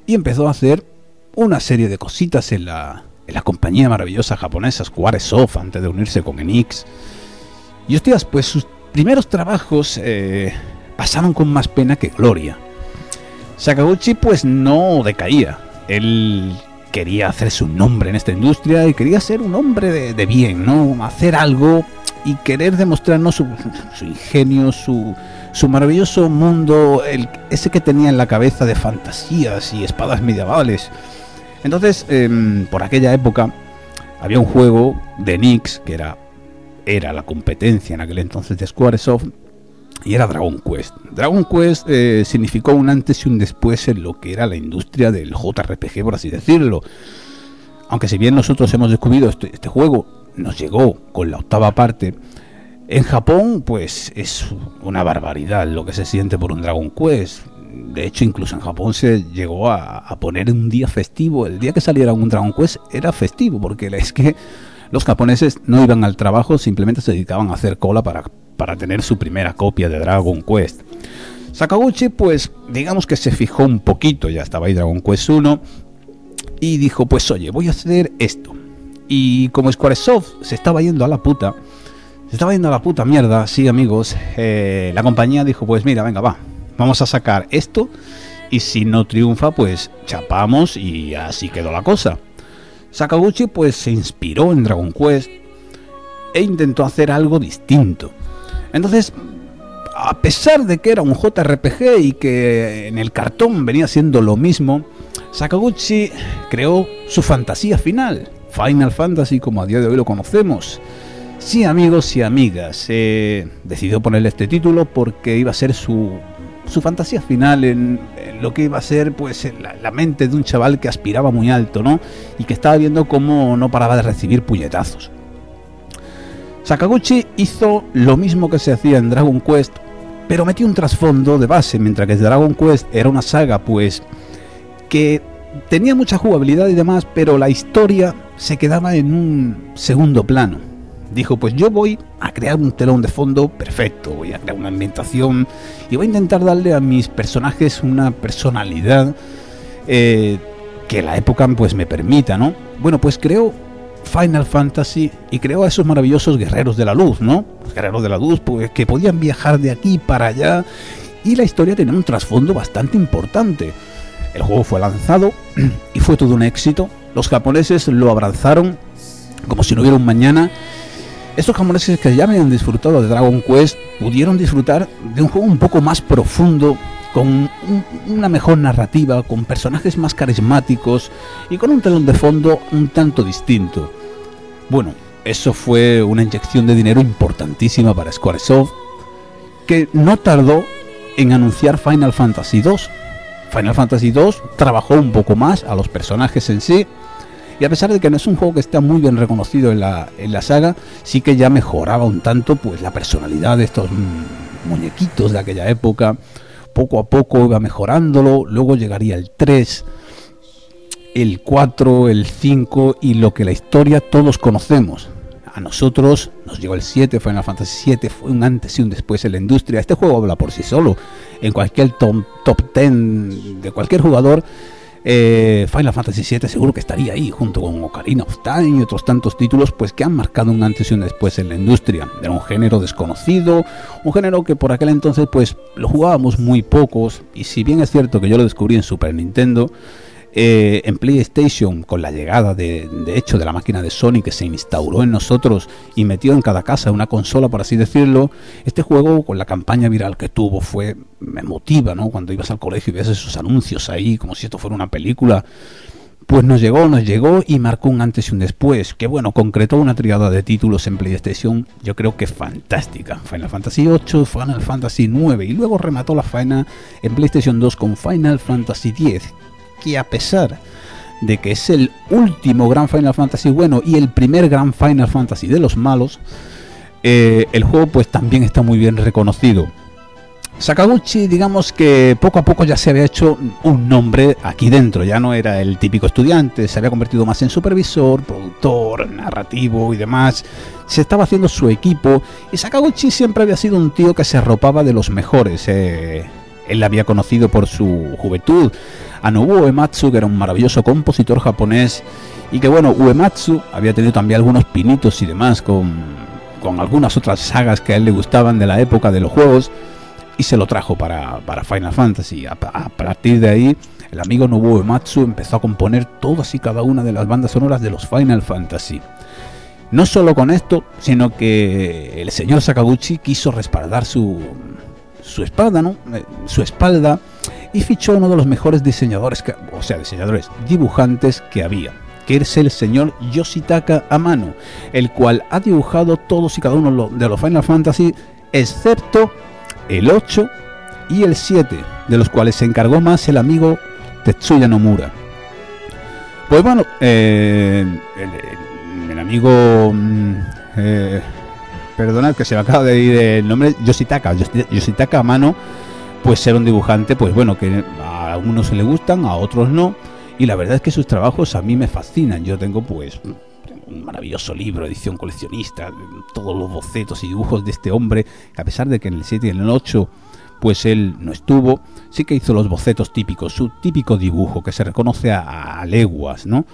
y empezó a hacer una serie de cositas en la, en la compañía maravillosa japonesa Squaresoft antes de unirse con Enix. Y hostias, pues sus primeros trabajos eh, pasaron con más pena que gloria. Sakaguchi pues no decaía. Él quería hacerse un nombre en esta industria y quería ser un hombre de, bien, ¿no? Hacer algo y querer demostrarnos su- su ingenio, su, su maravilloso mundo, el, ese que tenía en la cabeza de fantasías y espadas medievales. Entonces, em, por aquella época, había un juego de Nix que era, era la competencia en aquel entonces de Squaresoft y era Dragon Quest. Dragon Quest eh, significó un antes y un después en lo que era la industria del JRPG, por así decirlo. Aunque si bien nosotros hemos descubierto este, este juego, nos llegó con la octava parte, en Japón pues es una barbaridad lo que se siente por un Dragon Quest. De hecho, incluso en Japón se llegó a, poner un día festivo. El día que saliera un Dragon Quest era festivo, porque es que los japoneses no iban al trabajo, simplemente se dedicaban a hacer cola para, para tener su primera copia de Dragon Quest. Sakaguchi, pues digamos que se fijó un poquito, ya estaba ahí Dragon Quest 1, y dijo, pues oye, voy a hacer esto. Y como Squaresoft se estaba yendo a la puta, se estaba yendo a la puta mierda, sí amigos, eh, la compañía dijo, pues mira, venga, va, vamos a sacar esto y si no triunfa, pues chapamos y así quedó la cosa. Sakaguchi pues se inspiró en Dragon Quest e intentó hacer algo distinto. Entonces, a pesar de que era un JRPG y que en el cartón venía siendo lo mismo, Sakaguchi creó su fantasía final, Final Fantasy como a día de hoy lo conocemos. Sí, amigos y amigas, decidió ponerle este título porque iba a ser su, su fantasía final en, lo que iba a ser pues la, la mente de un chaval que aspiraba muy alto, ¿no? Y que estaba viendo cómo no paraba de recibir puñetazos. Sakaguchi hizo lo mismo que se hacía en Dragon Quest, pero metió un trasfondo de base, mientras que Dragon Quest era una saga pues que tenía mucha jugabilidad y demás, pero la historia se quedaba en un segundo plano. Dijo, pues yo voy a crear un telón de fondo perfecto, voy a crear una ambientación y voy a intentar darle a mis personajes una personalidad eh, que la época pues me permita, ¿no? Bueno, pues creó Final Fantasy y creó a esos maravillosos guerreros de la luz, ¿no? Guerreros de la luz pues, que podían viajar de aquí para allá y la historia tenía un trasfondo bastante importante. El juego fue lanzado (clears throat) y fue todo un éxito. Los japoneses lo abrazaron como si no hubiera un mañana. Estos japoneses que ya habían disfrutado de Dragon Quest pudieron disfrutar de un juego un poco más profundo, con un- una mejor narrativa, con personajes más carismáticos y con un telón de fondo un tanto distinto. Bueno, eso fue una inyección de dinero importantísima para Squaresoft, que no tardó en anunciar Final Fantasy II. Final Fantasy II trabajó un poco más a los personajes en sí, y a pesar de que no es un juego que está muy bien reconocido en la, en la saga, sí que ya mejoraba un tanto pues la personalidad de estos muñequitos de aquella época. Poco a poco iba mejorándolo, luego llegaría el 3, el 4, el 5 y lo que la historia todos conocemos. A nosotros nos llegó el 7, Final Fantasy 7, fue un antes y un después en la industria. Este juego habla por sí solo. En cualquier top, top 10 de cualquier jugador, eh, Final Fantasy 7 seguro que estaría ahí, junto con Ocarina of Time y otros tantos títulos, pues que han marcado un antes y un después en la industria. Era un género desconocido, un género que por aquel entonces pues lo jugábamos muy pocos, y si bien es cierto que yo lo descubrí en Super Nintendo, eh, en PlayStation, con la llegada de, de hecho de la máquina de Sony que se instauró en nosotros y metió en cada casa una consola, por así decirlo, este juego con la campaña viral que tuvo fue emotiva, ¿no? Cuando ibas al colegio y ves esos anuncios ahí, como si esto fuera una película. Pues nos llegó, nos llegó y marcó un antes y un después. Que bueno, concretó una triada de títulos en PlayStation, yo creo que fantástica. Final Fantasy VIII, Final Fantasy IX y luego remató la faena en PlayStation 2 con Final Fantasy X, que a pesar de que es el último gran Final Fantasy bueno y el primer gran Final Fantasy de los malos, eh, el juego pues también está muy bien reconocido. Sakaguchi, digamos que poco a poco ya se había hecho un nombre aquí dentro, ya no era el típico estudiante, se había convertido más en supervisor, productor, narrativo y demás. Se estaba haciendo su equipo y Sakaguchi siempre había sido un tío que se arropaba de los mejores. eh. Él la había conocido por su juventud a Nobuo Uematsu, que era un maravilloso compositor japonés y que bueno, Uematsu había tenido también algunos pinitos y demás con, con algunas otras sagas que a él le gustaban de la época de los juegos y se lo trajo para, para Final Fantasy. A, partir de ahí, el amigo Nobuo Uematsu empezó a componer todas y cada una de las bandas sonoras de los Final Fantasy. No solo con esto, sino que el señor Sakaguchi quiso respaldar su, su espalda, ¿no? Eh, Su espalda y fichó uno de los mejores diseñadores, que, o sea, diseñadores, dibujantes que había, que es el señor Yoshitaka Amano, el cual ha dibujado todos y cada uno de los Final Fantasy, excepto el 8 y el 7, de los cuales se encargó más el amigo Tetsuya Nomura. Pues bueno, eh, el, el- el amigo... mm, eh, perdonad que se me acaba de ir el nombre, Yoshitaka, Yoshi- Yoshitaka Amano, pues era un dibujante, pues bueno, que a algunos le gustan, a otros no, y la verdad es que sus trabajos a mí me fascinan. Yo tengo pues un maravilloso libro, edición coleccionista, todos los bocetos y dibujos de este hombre, que a pesar de que en el 7 y en el 8 pues él no estuvo, sí que hizo los bocetos típicos, su típico dibujo que se reconoce a, a leguas, ¿no?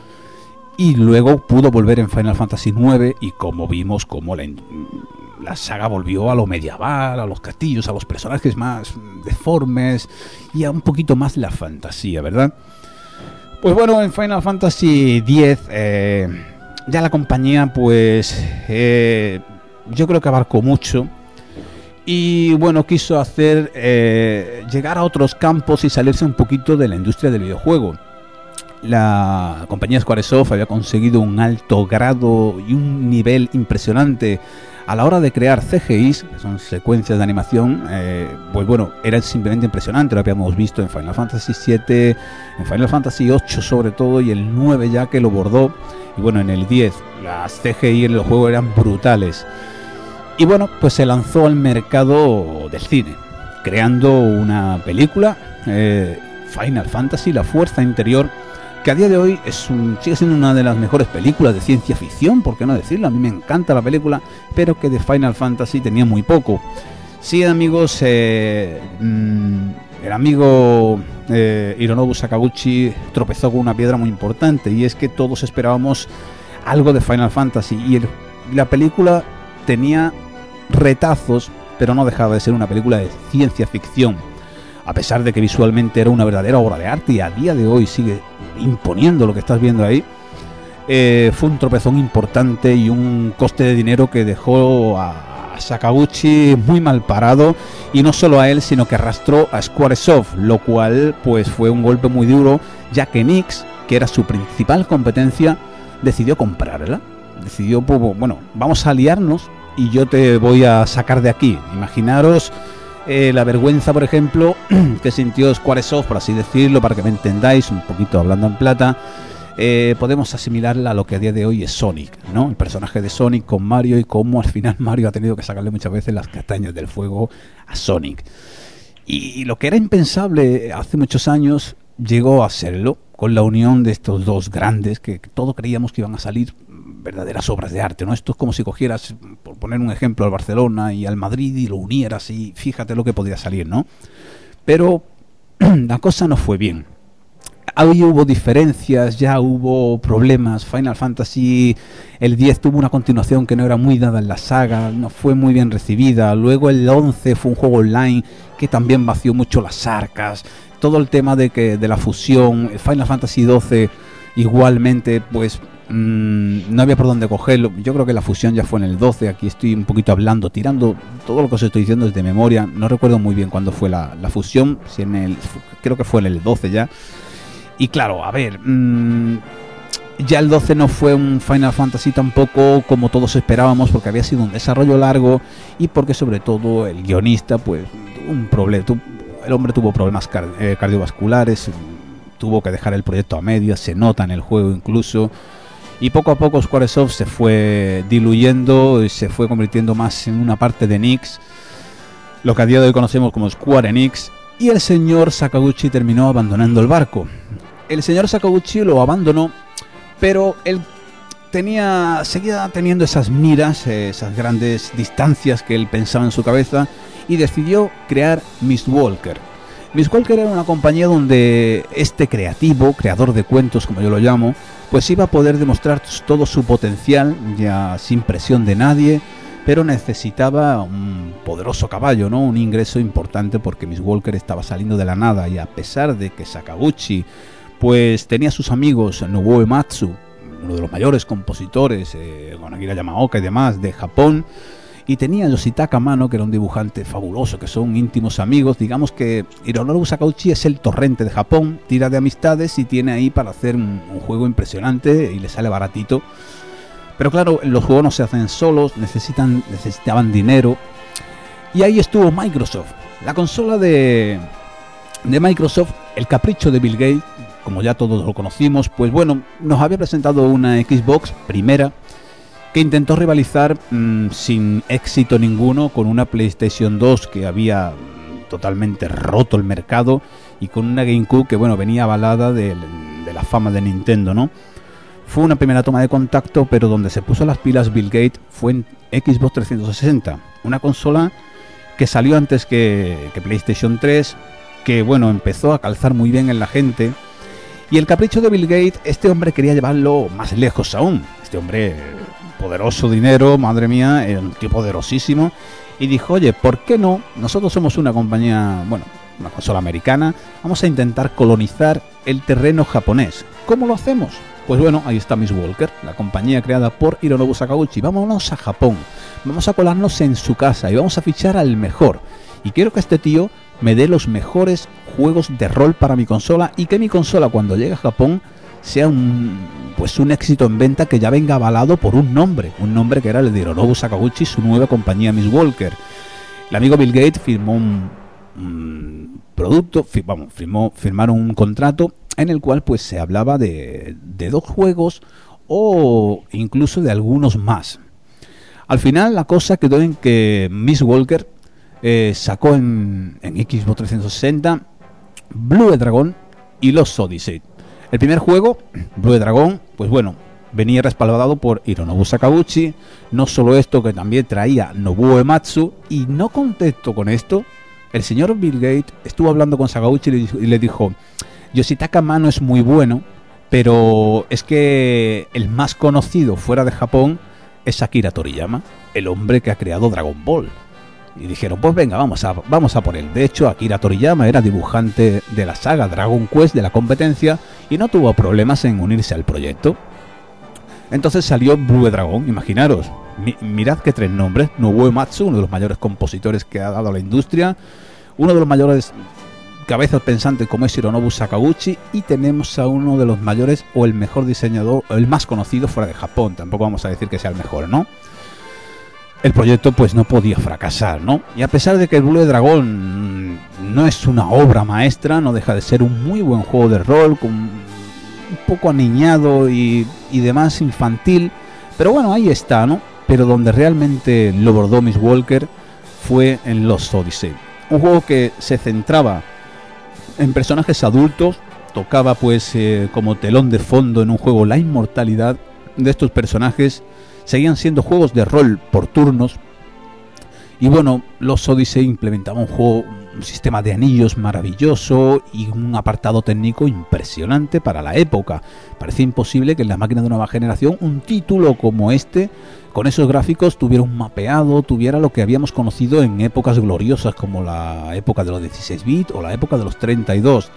Y luego pudo volver en Final Fantasy IX y como vimos como la, la saga volvió a lo medieval, a los castillos, a los personajes más deformes y a un poquito más la fantasía, ¿verdad? Pues bueno, en Final Fantasy X eh, ya la compañía pues eh, yo creo que abarcó mucho y bueno, quiso hacer eh, llegar a otros campos y salirse un poquito de la industria del videojuego. La compañía Squaresoft había conseguido un alto grado y un nivel impresionante a la hora de crear CGIs, que son secuencias de animación, eh, pues bueno, era simplemente impresionante. Lo habíamos visto en Final Fantasy VII, en Final Fantasy VIII sobre todo, y el 9 ya que lo bordó. Y bueno, en el 10 las CGI en el juego eran brutales. Y bueno, pues se lanzó al mercado del cine, creando una película, eh, Final Fantasy, La Fuerza Interior, que a día de hoy es un- sigue siendo una de las mejores películas de ciencia ficción, por qué no decirlo, a mí me encanta la película, pero que de Final Fantasy tenía muy poco. Sí, amigos, eh, mm, el amigo eh, Hironobu Sakaguchi tropezó con una piedra muy importante, y es que todos esperábamos algo de Final Fantasy, y la película tenía retazos, pero no dejaba de ser una película de ciencia ficción. A pesar de que visualmente era una verdadera obra de arte y a día de hoy sigue imponiendo lo que estás viendo ahí, eh, fue un tropezón importante y un coste de dinero que dejó a Sakaguchi muy mal parado y no solo a él sino que arrastró a Squaresoft lo cual pues fue un golpe muy duro ya que Nix que era su principal competencia decidió comprarla. Decidió pues, bueno vamos a aliarnos y yo te voy a sacar de aquí. Imaginaros eh, la vergüenza por ejemplo (clears throat) que sintió Squaresoft por así decirlo para que me entendáis un poquito hablando en plata eh, podemos asimilarla a lo que a día de hoy es Sonic, ¿no? El personaje de Sonic con Mario y cómo al final (laughs) Mario ha tenido que sacarle muchas veces las castañas del fuego a Sonic. Y lo que era impensable hace muchos años llegó a serlo con la unión de estos dos grandes que todos creíamos que iban a salir verdaderas obras de arte, ¿no? Esto es como si cogieras, por poner un ejemplo, al Barcelona y al Madrid y lo unieras y fíjate lo que podría salir, ¿no? Pero (clears throat) la cosa no fue bien ahí hubo diferencias, ya hubo problemas. Final Fantasy el 10 tuvo una continuación que no era muy dada en la saga, no fue muy bien recibida. Luego el 11 fue un juego online que también vació mucho las arcas. Todo el tema de que de la fusión, Final Fantasy 12 igualmente pues mm, no había por dónde cogerlo. Yo creo que la fusión ya fue en el 12, aquí estoy un poquito hablando, tirando todo lo que os estoy diciendo desde memoria. No recuerdo muy bien cuándo fue la, la fusión, si en el creo que fue en el 12 ya. Y claro, a ver, mm, ya el 12 no fue un Final Fantasy tampoco como todos esperábamos, porque había sido un desarrollo largo y porque sobre todo el guionista, pues, un problema. El hombre tuvo problemas eh, cardiovasculares, tuvo que dejar el proyecto a medias, se nota en el juego incluso. Y poco a poco Squaresoft se fue diluyendo y se fue convirtiendo más en una parte de Nix, lo que a día de hoy conocemos como Square Enix, y el señor Sakaguchi terminó abandonando el barco. El señor Sakaguchi lo abandonó, pero él tenía, seguía teniendo esas miras, esas grandes distancias que él pensaba en su cabeza y decidió crear Miss Walker. Miss Walker era una compañía donde este creativo, creador de cuentos como yo lo llamo, pues iba a poder demostrar todo su potencial ya sin presión de nadie, pero necesitaba un poderoso caballo, ¿no? Un ingreso importante porque Miss Walker estaba saliendo de la nada y a pesar de que Sakaguchi pues tenía sus amigos Nobuo Ematsu, uno de los mayores compositores, eh, Yamaoka y demás de Japón, y tenía a Yoshitaka Mano, que era un dibujante fabuloso, que son íntimos amigos. Digamos que Hironobu Sakauchi es el torrente de Japón, tira de amistades y tiene ahí para hacer un, un juego impresionante y le sale baratito. Pero claro, los juegos no se hacen solos, necesitan, necesitaban dinero. Y ahí estuvo Microsoft. La consola de, de Microsoft, el capricho de Bill Gates, como ya todos lo conocimos, pues bueno, nos había presentado una Xbox primera que intentó rivalizar mmm, sin éxito ninguno con una PlayStation 2 que había mm, totalmente roto el mercado y con una GameCube que bueno venía avalada de, de la fama de Nintendo, ¿no? Fue una primera toma de contacto, pero donde se puso las pilas Bill Gates fue en Xbox 360, una consola que salió antes que, que PlayStation 3, que bueno empezó a calzar muy bien en la gente Y el capricho de Bill Gates, este hombre quería llevarlo más lejos aún. Este hombre, poderoso dinero, madre mía, un tío poderosísimo. Y dijo, oye, ¿por qué no? Nosotros somos una compañía, bueno, una consola americana, vamos a intentar colonizar el terreno japonés. ¿Cómo lo hacemos? Pues bueno, ahí está Miss Walker, la compañía creada por Hironobu Sakaguchi. Vámonos a Japón, vamos a colarnos en su casa y vamos a fichar al mejor. Y quiero que este tío me dé los mejores juegos de rol para mi consola y que mi consola cuando llegue a Japón sea un pues un éxito en venta que ya venga avalado por un nombre, un nombre que era el de Hironobu Sakaguchi, su nueva compañía Miss Walker. El amigo Bill Gates firmó un, producto, vamos, firmó, firmaron un contrato en el cual pues se hablaba de, de dos juegos o incluso de algunos más. Al final la cosa quedó en que Miss Walker eh, sacó en, en Xbox 360 Blue Dragon y los Odyssey. El primer juego, Blue Dragon, pues bueno, venía respaldado por Hironobu Sakaguchi. No solo esto, que también traía Nobuo Ematsu. Y no contento con esto, el señor Bill Gates estuvo hablando con Sakaguchi y le dijo- Yoshitaka Mano es muy bueno, pero es que el más conocido fuera de Japón es Akira Toriyama, el hombre que ha creado Dragon Ball. Y dijeron, pues venga, vamos a, vamos a por él. De hecho, Akira Toriyama era dibujante de la saga Dragon Quest de la competencia y no tuvo problemas en unirse al proyecto. Entonces salió Blue Dragon, imaginaros. Mi- mirad que tres nombres. Nobuo uno de los mayores compositores que ha dado la industria. Uno de los mayores cabezas pensantes como es Hironobu Sakaguchi. Y tenemos a uno de los mayores o el mejor diseñador, o el más conocido fuera de Japón. Tampoco vamos a decir que sea el mejor, ¿no? El proyecto pues no podía fracasar, ¿no? Y a pesar de que el Blue Dragon mm, no es una obra maestra, no deja de ser un muy buen juego de rol, con un poco aniñado y, y demás infantil, pero bueno, ahí está, ¿no? Pero donde realmente lo bordó Miss Walker fue en Los Odyssey. Un juego que se centraba en personajes adultos, tocaba pues eh, como telón de fondo en un juego la inmortalidad de estos personajes seguían siendo juegos de rol por turnos. Y bueno, los Odyssey implementaban un juego, un sistema de anillos maravilloso y un apartado técnico impresionante para la época. Parecía imposible que en las máquinas de nueva generación un título como este, con esos gráficos, tuviera un mapeado, tuviera lo que habíamos conocido en épocas gloriosas como la época de los 16 bits o la época de los 32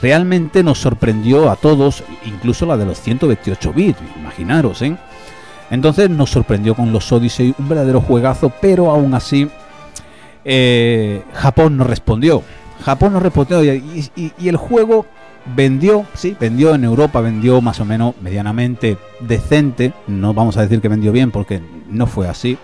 realmente nos sorprendió a todos, incluso la de los 128 bits, imaginaros, ¿eh? Entonces nos sorprendió con los Odyssey, un verdadero juegazo, pero aún así eh, Japón no respondió. Japón no respondió y, el juego vendió, sí, vendió en Europa, vendió más o menos medianamente decente. No vamos a decir que vendió bien porque no fue así.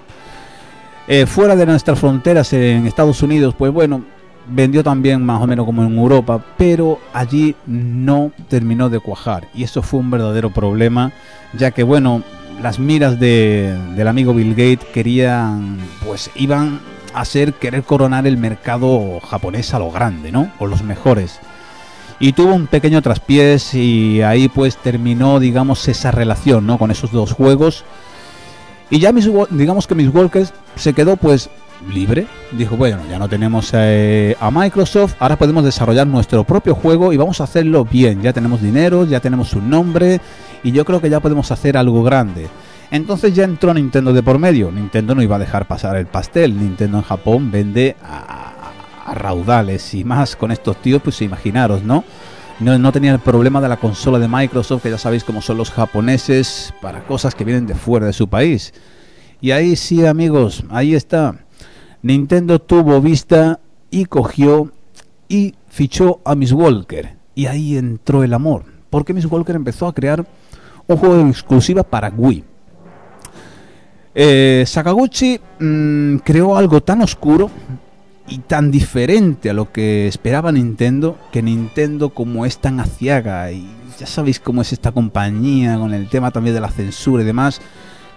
Eh, fuera de nuestras fronteras en Estados Unidos, pues bueno, vendió también más o menos como en Europa, pero allí no terminó de cuajar. Y eso fue un verdadero problema, ya que bueno, las miras de, del amigo Bill Gates querían, pues iban a hacer querer coronar el mercado japonés a lo grande, ¿no? Con los mejores. Y tuvo un pequeño traspiés y ahí pues terminó, digamos, esa relación, ¿no? Con esos dos juegos. Y ya mis, digamos que mis Walkers se quedó pues libre. Dijo, bueno, ya no tenemos eh, a Microsoft, ahora podemos desarrollar nuestro propio juego y vamos a hacerlo bien. Ya tenemos dinero, ya tenemos un nombre y yo creo que ya podemos hacer algo grande. Entonces ya entró Nintendo de por medio. Nintendo no iba a dejar pasar el pastel. Nintendo en Japón vende a, raudales y más con estos tíos, pues imaginaros, ¿no? No, no tenía el problema de la consola de Microsoft, que ya sabéis cómo son los japoneses para cosas que vienen de fuera de su país. Y ahí sí, amigos, ahí está. Nintendo tuvo vista y cogió y fichó a Miss Walker. Y ahí entró el amor. Porque Miss Walker empezó a crear un juego en exclusiva para Wii. Eh, Sakaguchi mm, creó algo tan oscuro y tan diferente a lo que esperaba Nintendo, que Nintendo como es tan aciaga y ya sabéis cómo es esta compañía con el tema también de la censura y demás,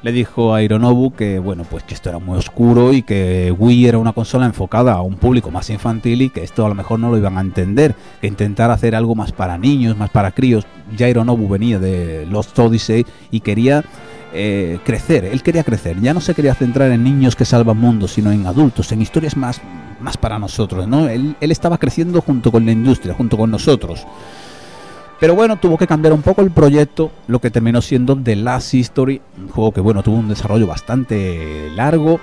le dijo a Hironobu que bueno, pues que esto era muy oscuro y que Wii era una consola enfocada a un público más infantil y que esto a lo mejor no lo iban a entender, que intentar hacer algo más para niños, más para críos. Ya Hironobu venía de Lost Odyssey y quería eh, crecer, él quería crecer, ya no se quería centrar en niños que salvan mundos, sino en adultos, en historias más, más para nosotros, ¿no? Él, él estaba creciendo junto con la industria, junto con nosotros. Pero bueno, tuvo que cambiar un poco el proyecto, lo que terminó siendo The Last History, un juego que bueno, tuvo un desarrollo bastante largo,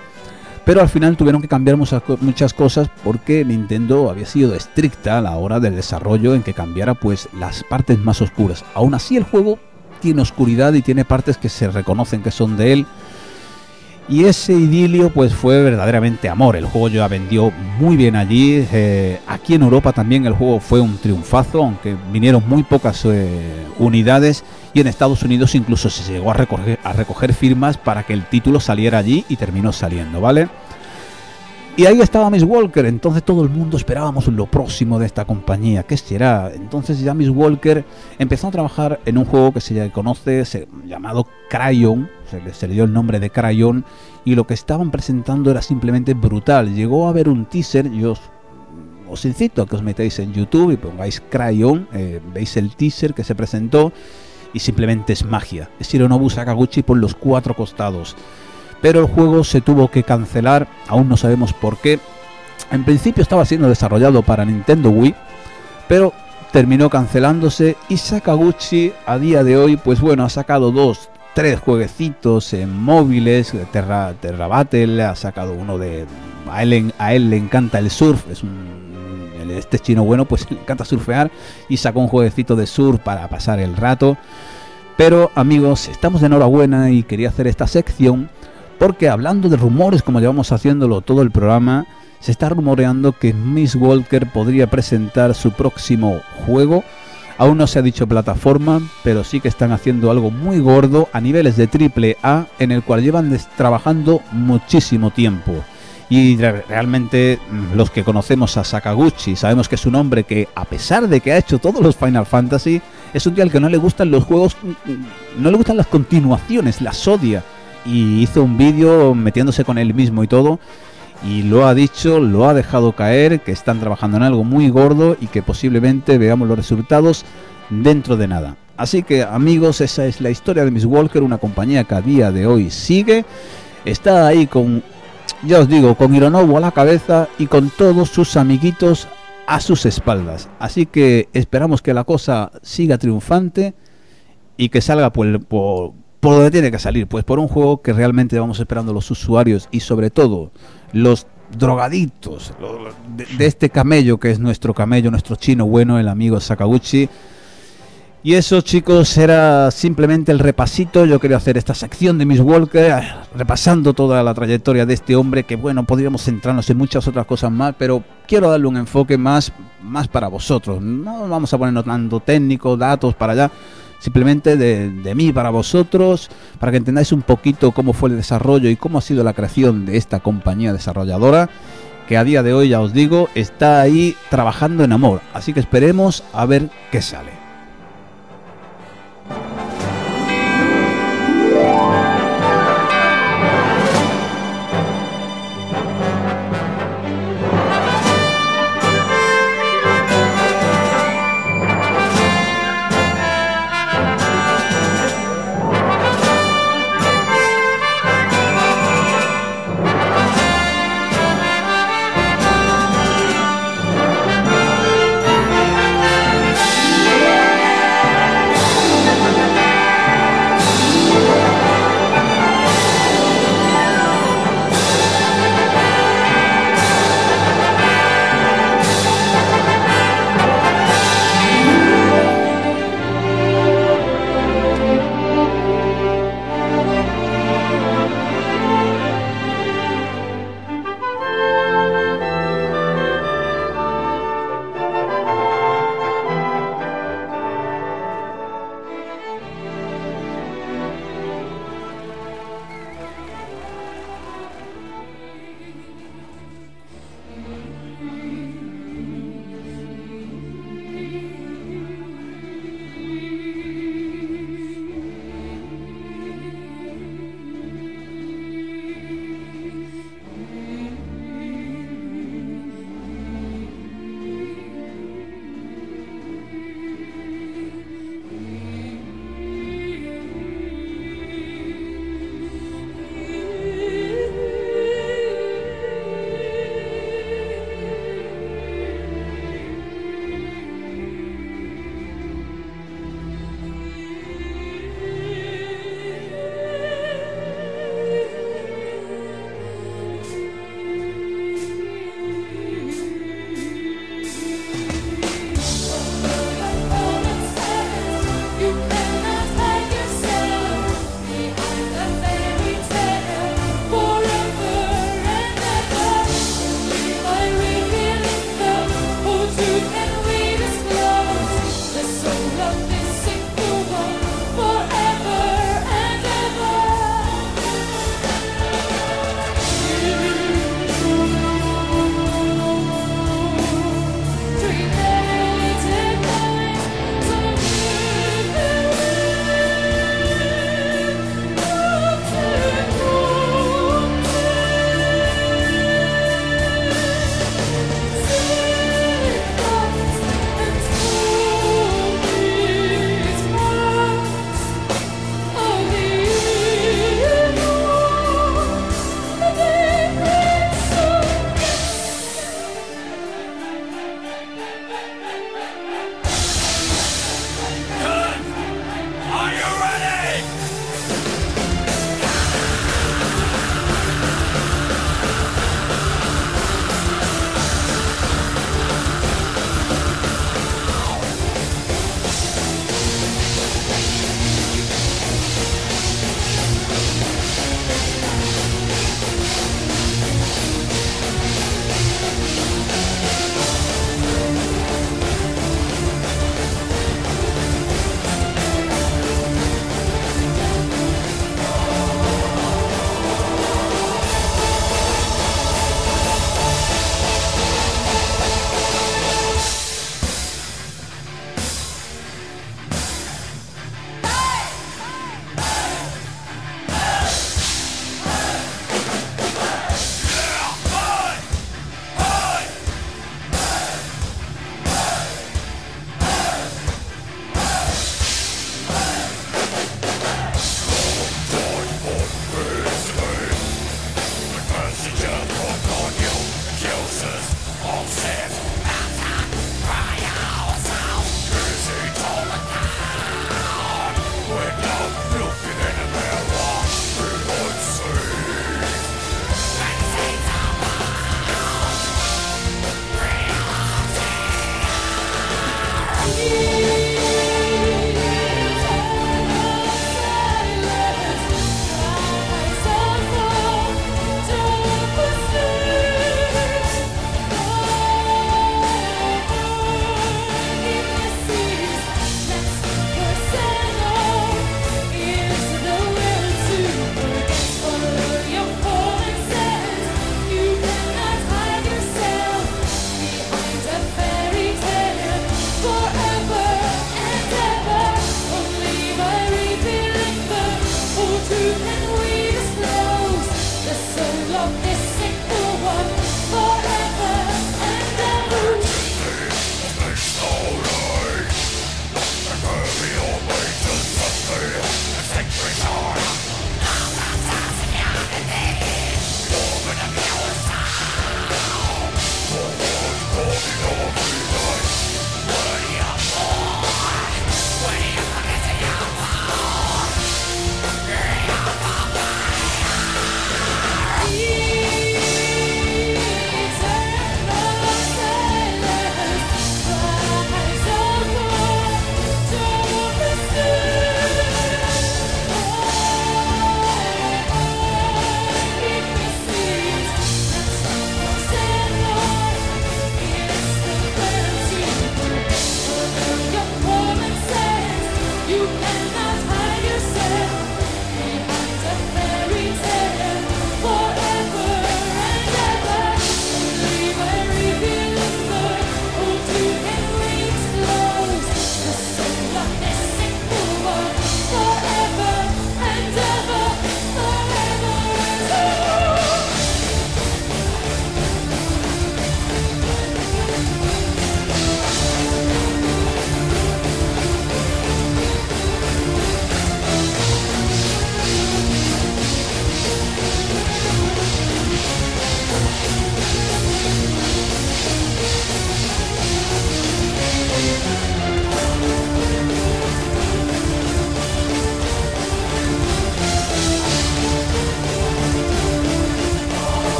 pero al final tuvieron que cambiar muchas, co- muchas cosas porque Nintendo había sido estricta a la hora del desarrollo en que cambiara pues las partes más oscuras. Aún así el juego tiene oscuridad y tiene partes que se reconocen que son de él. Y ese idilio pues fue verdaderamente amor. El juego ya vendió muy bien allí. eh, aquí en Europa también el juego fue un triunfazo, aunque vinieron muy pocas eh, unidades. Y en Estados Unidos incluso se llegó a recoger, a recoger firmas para que el título saliera allí y terminó saliendo, ¿vale? Y ahí estaba Miss Walker, entonces todo el mundo esperábamos lo próximo de esta compañía, ¿qué será? Entonces ya Miss Walker empezó a trabajar en un juego que se conoce se- llamado Crayon, se le, se le dio el nombre de Crayon, y lo que estaban presentando era simplemente brutal. Llegó a haber un teaser, yo os, os incito a que os metáis en YouTube y pongáis Crayon, eh, veis el teaser que se presentó, y simplemente es magia. Es Hironobu Sakaguchi por los cuatro costados pero el juego se tuvo que cancelar, aún no sabemos por qué. En principio estaba siendo desarrollado para Nintendo Wii, pero terminó cancelándose y Sakaguchi a día de hoy, pues bueno, ha sacado dos, tres jueguecitos en móviles, Terra, Terra Battle, ha sacado uno de... A él, le- encanta el surf, es un... Este chino bueno, pues (laughs) le encanta surfear y sacó un jueguecito de surf para pasar el rato. Pero amigos, estamos de enhorabuena y quería hacer esta sección porque hablando de rumores, como llevamos haciéndolo todo el programa, se está rumoreando que Miss Walker podría presentar su próximo juego. Aún no se ha dicho plataforma, pero sí que están haciendo algo muy gordo a niveles de triple A en el cual llevan trabajando muchísimo tiempo. Y re- realmente mm, los que conocemos a Sakaguchi sabemos que es un hombre que, a pesar de que ha hecho todos los Final Fantasy, es un tío al que no le gustan los juegos, mm, mm, no le gustan las continuaciones, las odia y hizo un vídeo metiéndose con él mismo y todo y lo ha dicho, lo ha dejado caer, que están trabajando en algo muy gordo y que posiblemente veamos los resultados dentro de nada. Así que amigos, esa es la historia de Miss Walker, una compañía que a día de hoy sigue, está ahí con, ya os digo, con Hironobu a la cabeza y con todos sus amiguitos a sus espaldas. Así que esperamos que la cosa siga triunfante y que salga por, por donde tiene que salir, pues por un juego que realmente vamos esperando los usuarios y sobre todo los de, de este camello que es nuestro camello, nuestro chino bueno, el amigo Sakaguchi. Y eso chicos era simplemente el repasito, yo quería hacer esta sección de Miss Walker, eh, repasando toda la trayectoria de este hombre, que bueno, podríamos centrarnos en muchas otras cosas más, pero quiero darle un enfoque más, más para vosotros, no vamos a ponernos tanto técnico, datos para allá, simplemente de, de mí para vosotros, para que entendáis un poquito cómo fue el desarrollo y cómo ha sido la creación de esta compañía desarrolladora, que a día de hoy, ya os digo, está ahí trabajando en amor. Así que esperemos a ver qué sale.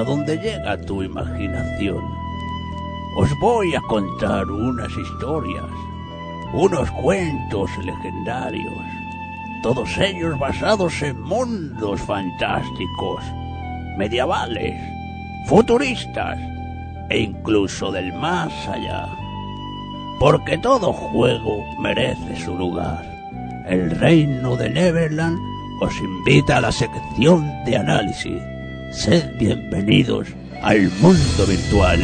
Hasta donde llega tu imaginación. Os voy a contar unas historias, unos cuentos legendarios, todos ellos basados en mundos fantásticos, medievales, futuristas e incluso del más allá. Porque todo juego merece su lugar. El reino de Neverland os invita a la sección de análisis. Sed bienvenidos al mundo virtual.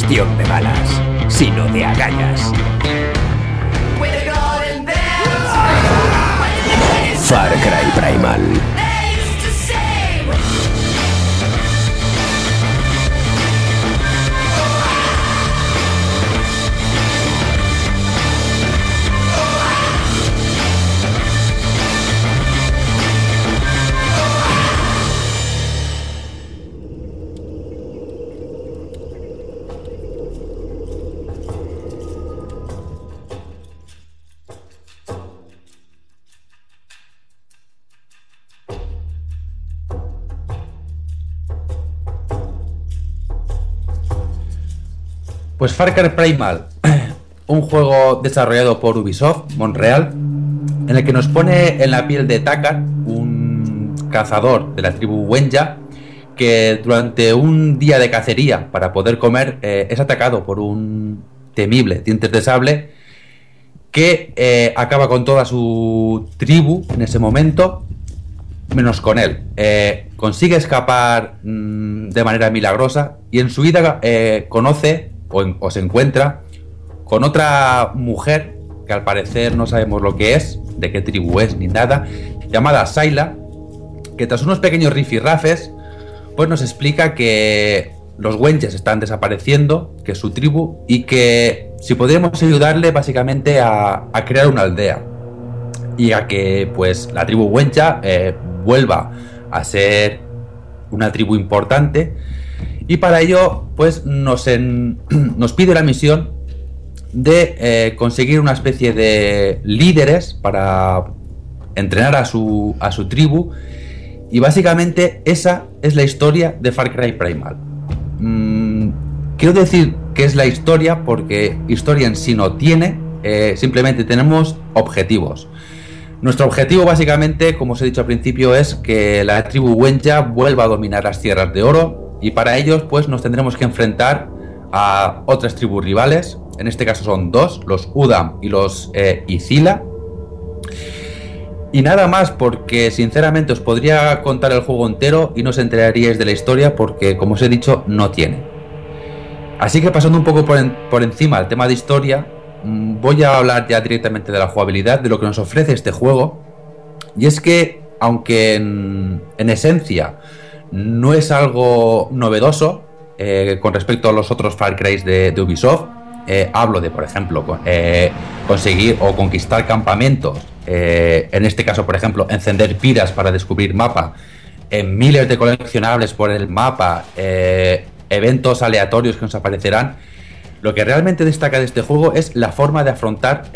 Cuestión Far Primal, (clears throat) un juego desarrollado por Ubisoft, Montreal, en el que nos pone en la piel de Takar, un cazador de la tribu Wenja, que durante un día de cacería para poder comer eh, es atacado por un temible dientes de sable que eh, acaba con toda su tribu en ese momento, menos con él. Eh, consigue escapar mm, de manera milagrosa y en su vida conoce o, se encuentra con otra mujer que al parecer no sabemos lo que es, de qué tribu es ni nada, llamada Sayla, que tras unos pequeños rifirrafes, pues nos explica que los Wenches están desapareciendo, que es su tribu, y que si podríamos ayudarle básicamente a, a crear una aldea. Y a que pues la tribu Wencha eh, vuelva a ser una tribu importante. Y para ello, pues (clears throat) nos, pide la misión de eh, conseguir una especie de líderes para entrenar a su, a su tribu. Y básicamente esa es la historia de Far Cry Primal. Mm, quiero decir que es la historia porque historia en sí no tiene, eh, simplemente tenemos objetivos. Nuestro objetivo básicamente, como os he dicho al principio, es que la tribu Wenja vuelva a dominar las tierras de oro y para ellos pues nos tendremos que enfrentar a otras tribus rivales, en este caso son dos, los Udam y los eh, Izila. Y nada más porque sinceramente os podría contar el juego entero y no os enteraríais de la historia porque como os he dicho no tiene. Así que pasando un poco por, por encima del tema de historia, mm, voy a hablar ya directamente de la jugabilidad, de lo que nos ofrece este juego. Y es que, aunque en esencia no es algo novedoso eh, con respecto a los otros Far Cry de, Ubisoft, eh, hablo de, por ejemplo, eh, conseguir o conquistar campamentos, en este caso, por ejemplo, encender piras para descubrir mapa, miles de coleccionables por el mapa, eventos aleatorios que nos aparecerán. Lo que realmente destaca de este juego es la forma de afrontar,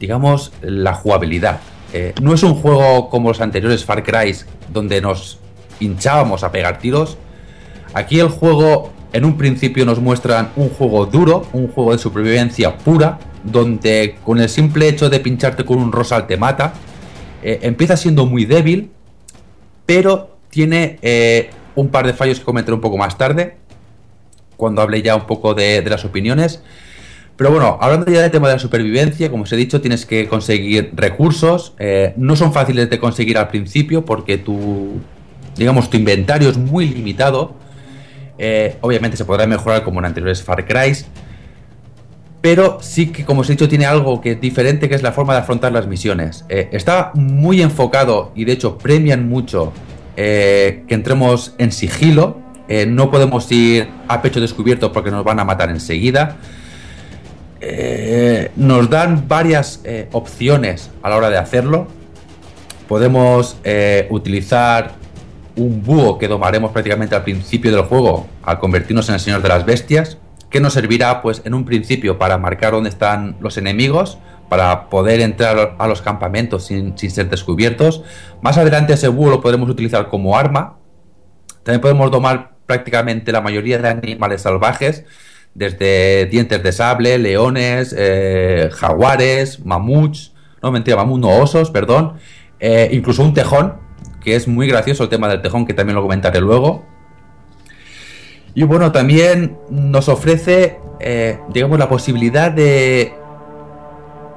digamos, la jugabilidad. No es un juego como los anteriores Far Cry, donde nos hinchábamos a pegar tiros. Aquí el juego, en un principio, nos muestran un juego duro, un juego de supervivencia pura, donde con el simple hecho de pincharte con un rosal te mata. Eh, empieza siendo muy débil, pero tiene eh, un par de fallos que comentaré un poco más tarde, cuando hable ya un poco de, las opiniones. Pero bueno, hablando ya del tema de la supervivencia, como os he dicho, tienes que conseguir recursos. eh, no son fáciles de conseguir al principio porque tu, digamos, tu inventario es muy limitado. Eh, obviamente se podrá mejorar como en anteriores Far Cry. Pero sí que, como os he dicho, tiene algo que es diferente, que es la forma de afrontar las misiones. Eh, está muy enfocado y de hecho premian mucho eh, que entremos en sigilo. No podemos ir a pecho descubierto porque nos van a matar enseguida. Nos dan varias opciones a la hora de hacerlo. Podemos utilizar un búho que domaremos prácticamente al principio del juego al convertirnos en el Señor de las Bestias, que nos servirá pues en un principio para marcar dónde están los enemigos, para poder entrar a los campamentos sin, sin ser descubiertos. Más adelante ese búho lo podremos utilizar como arma. También podemos domar prácticamente la mayoría de animales salvajes, desde dientes de sable, leones, eh, jaguares, mamuts, no mentira, mamut no osos, perdón, eh, incluso un tejón, que es muy gracioso el tema del tejón, que también lo comentaré luego. Y bueno, también nos ofrece, eh, digamos, la posibilidad de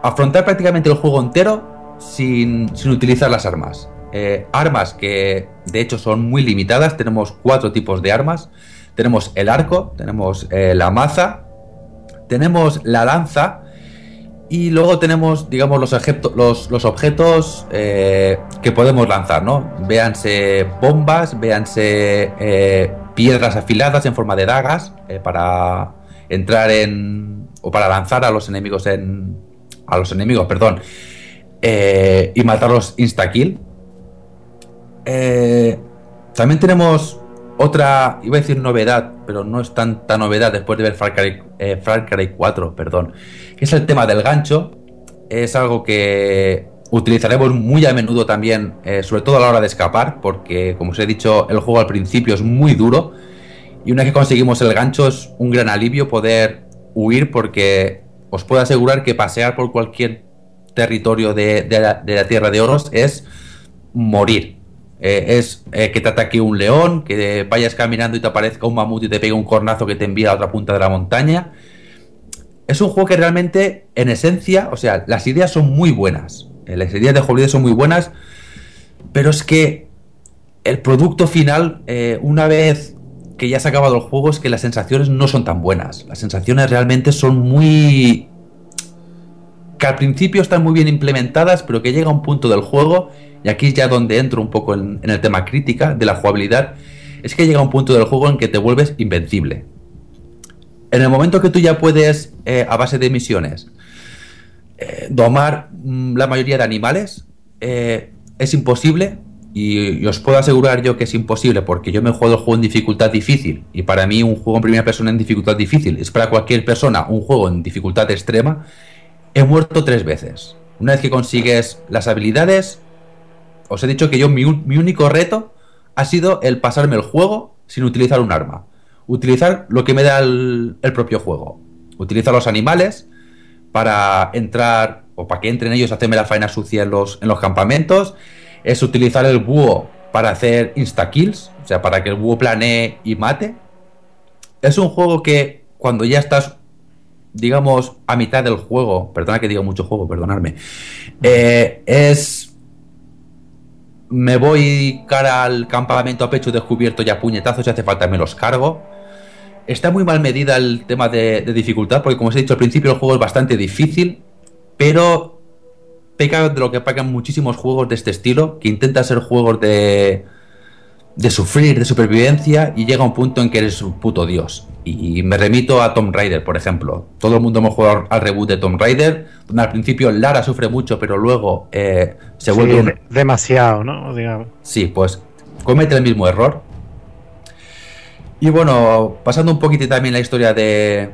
afrontar prácticamente el juego entero sin, sin utilizar las armas. Eh, armas que de hecho son muy limitadas, tenemos cuatro tipos de armas. Tenemos el arco, tenemos eh, la maza, tenemos la lanza y luego tenemos, digamos, los, los, los objetos eh, que podemos lanzar, ¿no? Véanse bombas, véanse eh, piedras afiladas en forma de dagas eh, para entrar en. o para lanzar a los enemigos en. a los enemigos, perdón. y matarlos insta-kill. También tenemos otra, iba a decir novedad, pero no es tanta novedad después de ver Far Cry, eh, Far Cry 4, perdón, que es el tema del gancho. Es algo que utilizaremos muy a menudo también, eh, sobre todo a la hora de escapar, porque como os he dicho, el juego al principio es muy duro y una vez que conseguimos el gancho es un gran alivio poder huir porque os puedo asegurar que pasear por cualquier territorio de, la, de la Tierra de Oros es morir. Eh, es eh, que te ataque un león, que vayas caminando y te aparezca un mamut y te pegue un cornazo que te envía a otra punta de la montaña. Es un juego que realmente, en esencia, o sea, las ideas son muy buenas. Eh, las ideas de jugabilidad son muy buenas, pero es que el producto final, una vez que ya se ha acabado el juego, es que las sensaciones no son tan buenas. Las sensaciones realmente son muy que al principio están muy bien implementadas, pero que llega un punto del juego, y aquí es ya donde entro un poco en, el tema crítica de la jugabilidad, es que llega un punto del juego en que te vuelves invencible. En el momento que tú ya puedes, eh, a base de misiones, eh, domar mm, la mayoría de animales, eh, es imposible. Y, y os puedo asegurar yo que es imposible porque yo me juego el juego en dificultad difícil. Y para mí un juego en primera persona en dificultad difícil es para cualquier persona un juego en dificultad extrema. He muerto tres veces. Una vez que consigues las habilidades, os he dicho que yo mi, único reto ha sido el pasarme el juego sin utilizar un arma. Utilizar lo que me da el, el propio juego. Utilizar los animales para entrar o para que entren ellos a hacerme la faena sucia en los, en los campamentos. Es utilizar el búho para hacer insta-kills, o sea, para que el búho planee y mate. Es un juego que cuando ya estás, digamos, a mitad del juego, perdona que diga mucho juego, perdonadme, eh, es me voy cara al campamento a pecho descubierto y a puñetazos, si hace falta me los cargo. Está muy mal medida el tema de, de dificultad, porque como os he dicho al principio, el juego es bastante difícil, pero peca de lo que pecan muchísimos juegos de este estilo, que intentan ser juegos de, de sufrir, de supervivencia, y llega un punto en que eres un puto dios. Y me remito a Tomb Raider, por ejemplo. Todo el mundo hemos jugado al reboot de Tomb Raider, donde al principio Lara sufre mucho, pero luego eh, se Sí, vuelve un, de- demasiado, ¿no? Digamos. Sí, pues comete el mismo error. Y bueno, pasando un poquito también la historia de,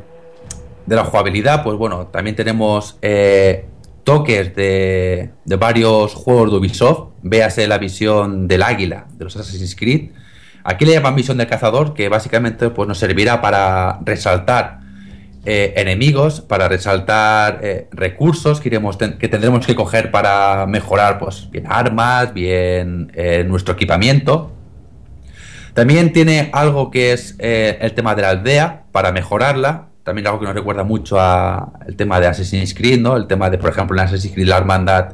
de la jugabilidad, pues bueno, también tenemos eh, toques de, de varios juegos de Ubisoft. Véase la visión del águila de los Assassin's Creed. Aquí le llaman visión del cazador, que básicamente pues, nos servirá para resaltar eh, enemigos, para resaltar eh, recursos que, iremos que tendremos que coger para mejorar pues, bien armas, bien eh, nuestro equipamiento. También tiene algo que es el tema de la aldea para mejorarla. También algo que nos recuerda mucho a el tema de Assassin's Creed, ¿no? El tema de, por ejemplo, en Assassin's Creed La Hermandad,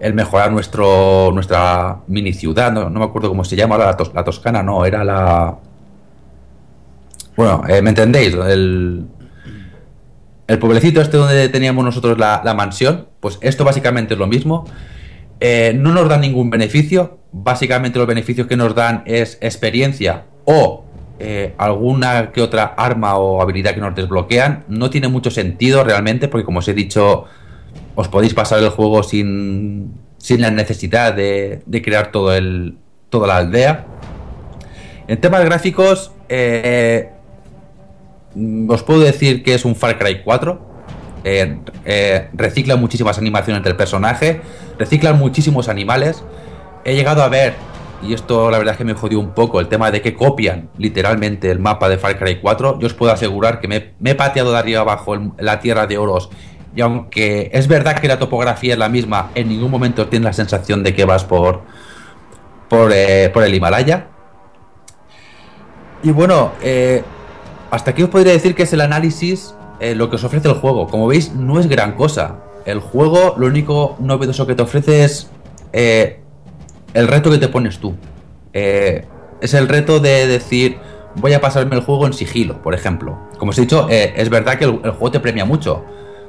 el mejorar nuestro, nuestra mini ciudad, no, no me acuerdo cómo se llama la, la Toscana, no, era la... Bueno, eh, ¿me entendéis? El, el pueblecito este donde teníamos nosotros la, la mansión, pues esto básicamente es lo mismo. Eh, no nos dan ningún beneficio. Básicamente los beneficios que nos dan es experiencia o eh, alguna que otra arma o habilidad que nos desbloquean. No tiene mucho sentido realmente porque como os he dicho, os podéis pasar el juego sin, sin la necesidad de, de crear todo el, toda la aldea. En temas gráficos, eh, os puedo decir que es un Far Cry 4. Eh, eh, reciclan muchísimas animaciones del personaje, reciclan muchísimos animales. He llegado a ver, y esto la verdad es que me jodió un poco, el tema de que copian literalmente el mapa de Far Cry 4. Yo os puedo asegurar que me, he pateado de arriba abajo la tierra de oros. Y aunque es verdad que la topografía es la misma, en ningún momento tienes la sensación de que vas por, por, eh, el Himalaya. Y bueno, eh, hasta aquí os podría decir que es el análisis, eh, lo que os ofrece el juego. Como veis, no es gran cosa. el juego lo único novedoso que te ofrece es eh, el reto que te pones tú. Eh, es el reto de decir, voy a pasarme el juego en sigilo, por ejemplo. Como os he dicho, eh, es verdad que el, juego te premia mucho.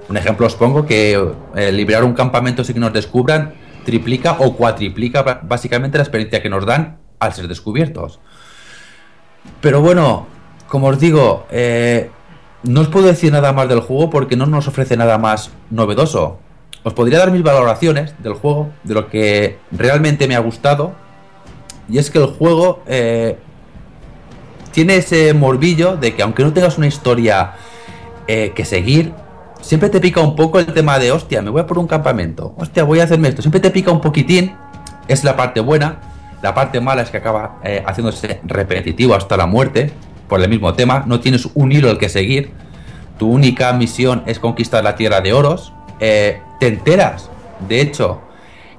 Un ejemplo os pongo que eh, liberar un campamento sin que nos descubran triplica o cuatriplica básicamente la experiencia que nos dan al ser descubiertos. Pero bueno, como os digo, no os puedo decir nada más del juego porque no nos ofrece nada más novedoso. Os podría dar mis valoraciones del juego, de lo que realmente me ha gustado. Y es que el juego eh, tiene ese morbillo de que aunque no tengas una historia eh, que seguir, siempre te pica un poco el tema de, hostia, me voy a por un campamento, hostia, voy a hacerme esto. Siempre te pica un poquitín, es la parte buena. La parte mala es que acaba eh, haciéndose repetitivo hasta la muerte por el mismo tema. No tienes un hilo al que seguir. Tu única misión es conquistar la Tierra de Oros. Eh, te enteras, de hecho,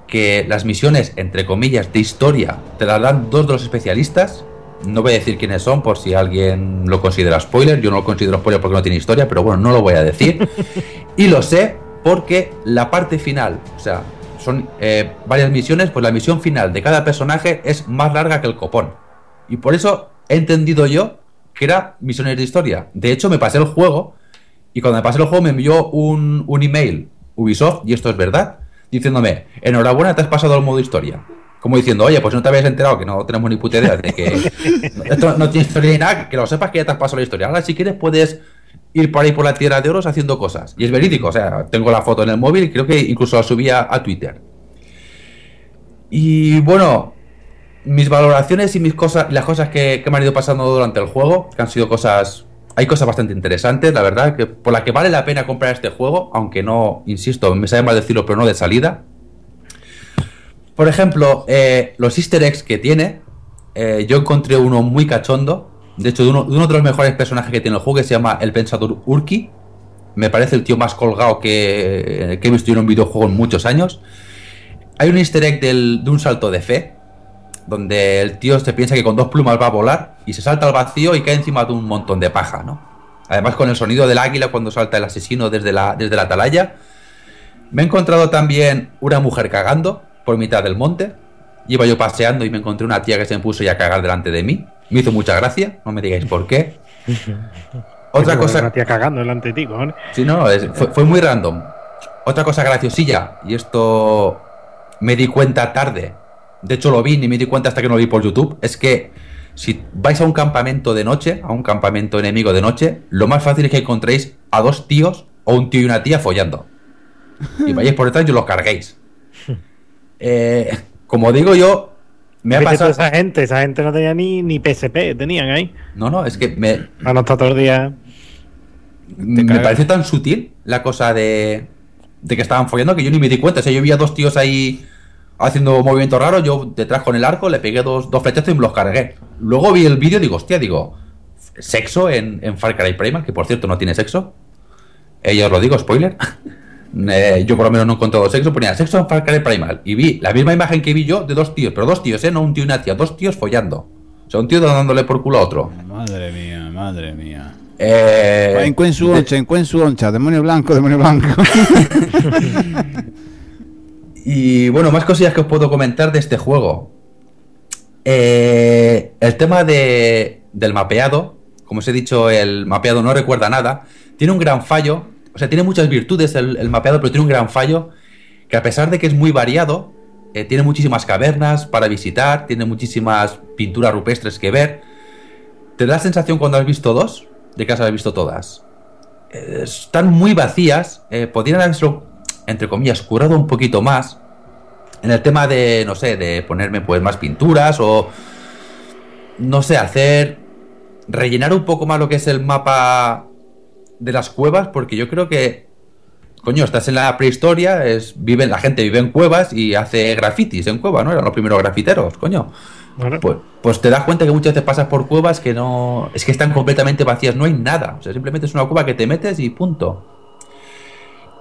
que las misiones, entre comillas, de historia, te las dan dos de los especialistas. No voy a decir quiénes son por si alguien lo considera spoiler. Yo no lo considero spoiler porque no tiene historia, pero bueno, no lo voy a decir. (laughs) y lo sé porque la parte final, o sea, son eh, varias misiones, pues la misión final de cada personaje es más larga que el copón. Y por eso he entendido yo que era misiones de historia. De hecho, me pasé el juego y cuando me pasé el juego me envió un, un email Ubisoft, y esto es verdad, diciéndome, enhorabuena, te has pasado al modo historia. Como diciendo, oye, pues no te habías enterado, que no tenemos ni puta idea de que (laughs) esto no tiene historia ni nada, que lo sepas que ya te has pasado la historia. Ahora, si quieres, puedes ir por ahí por la Tierra de Oros haciendo cosas. Y es verídico, o sea, tengo la foto en el móvil y creo que incluso la subí a, Twitter. Y bueno, mis valoraciones y mis cosas, las cosas que me han ido pasando durante el juego, que han sido cosas. Hay cosas bastante interesantes, la verdad, que por la que vale la pena comprar este juego, aunque no, insisto, me sabe mal decirlo, pero no de salida. Por ejemplo, eh, los easter eggs que tiene, eh, yo encontré uno muy cachondo, de hecho, de uno, de los mejores personajes que tiene el juego, que se llama el Pensador Urki. Me parece el tío más colgado que, que he visto en un videojuego en muchos años. Hay un easter egg de un salto de fe, donde el tío se piensa que con dos plumas va a volar y se salta al vacío y cae encima de un montón de paja, ¿no? Además con el sonido del águila cuando salta el asesino desde la, desde la atalaya. Me he encontrado también una mujer cagando por mitad del monte. Iba yo paseando y me encontré una tía que se me puso ya a cagar delante de mí. Me hizo mucha gracia, no me digáis por qué. (laughs) Otra Una cosa... tía cagando delante de ti, cojones. Sí, no, es- fue, fue muy random. Otra cosa graciosilla, y esto me di cuenta tarde. De hecho, lo vi, ni me di cuenta hasta que no lo vi por YouTube. Es que si vais a un campamento de noche, a un campamento enemigo de noche, lo más fácil es que encontréis a dos tíos o un tío y una tía follando. Y vayáis por detrás y os los carguéis. (laughs) Eh, como digo yo, me ha pasado. esa gente, esa gente no tenía ni, ni PSP, tenían ahí. No, no, es que me, no estar todo el día. me parece tan sutil la cosa de, de que estaban follando que yo ni me di cuenta. O sea, yo vi a dos tíos ahí haciendo movimientos raros, yo detrás con el arco le pegué dos, dos flechazos y me los cargué. Luego vi el vídeo y digo, hostia, digo, sexo en, en Far Cry Primal, que por cierto no tiene sexo. Eh, ya os lo digo, spoiler. (laughs) Eh, yo por lo menos no he encontrado sexo, ponía sexo en Far Cry Primal. Y vi la misma imagen que vi yo de dos tíos, pero dos tíos, ¿eh? No un tío y una tía, dos tíos follando. O sea, un tío dándole por culo a otro. Madre mía, madre mía. Eh, En su oncha, en su oncha, demonio blanco, demonio blanco. (laughs) (laughs) Y bueno, más cosillas que os puedo comentar de este juego. Eh, el tema de, del mapeado, como os he dicho, el mapeado no recuerda nada. Tiene un gran fallo, o sea, tiene muchas virtudes el, mapeado, pero tiene un gran fallo que a pesar de que es muy variado, eh, tiene muchísimas cavernas para visitar, tiene muchísimas pinturas rupestres que ver. Te da la sensación cuando has visto dos de que has visto todas. Eh, están muy vacías, podrían haberse, entre comillas, curado un poquito más en el tema de, no sé, de ponerme pues más pinturas o, no sé, hacer, rellenar un poco más lo que es el mapa de las cuevas, porque yo creo que, coño, estás en la prehistoria, es, viven, la gente vive en cuevas y hace grafitis en cuevas, ¿no? Eran los primeros grafiteros, coño. Bueno, Pues, pues te das cuenta que muchas veces pasas por cuevas que no. Es que están completamente vacías, no hay nada. O sea, simplemente es una cueva que te metes y punto.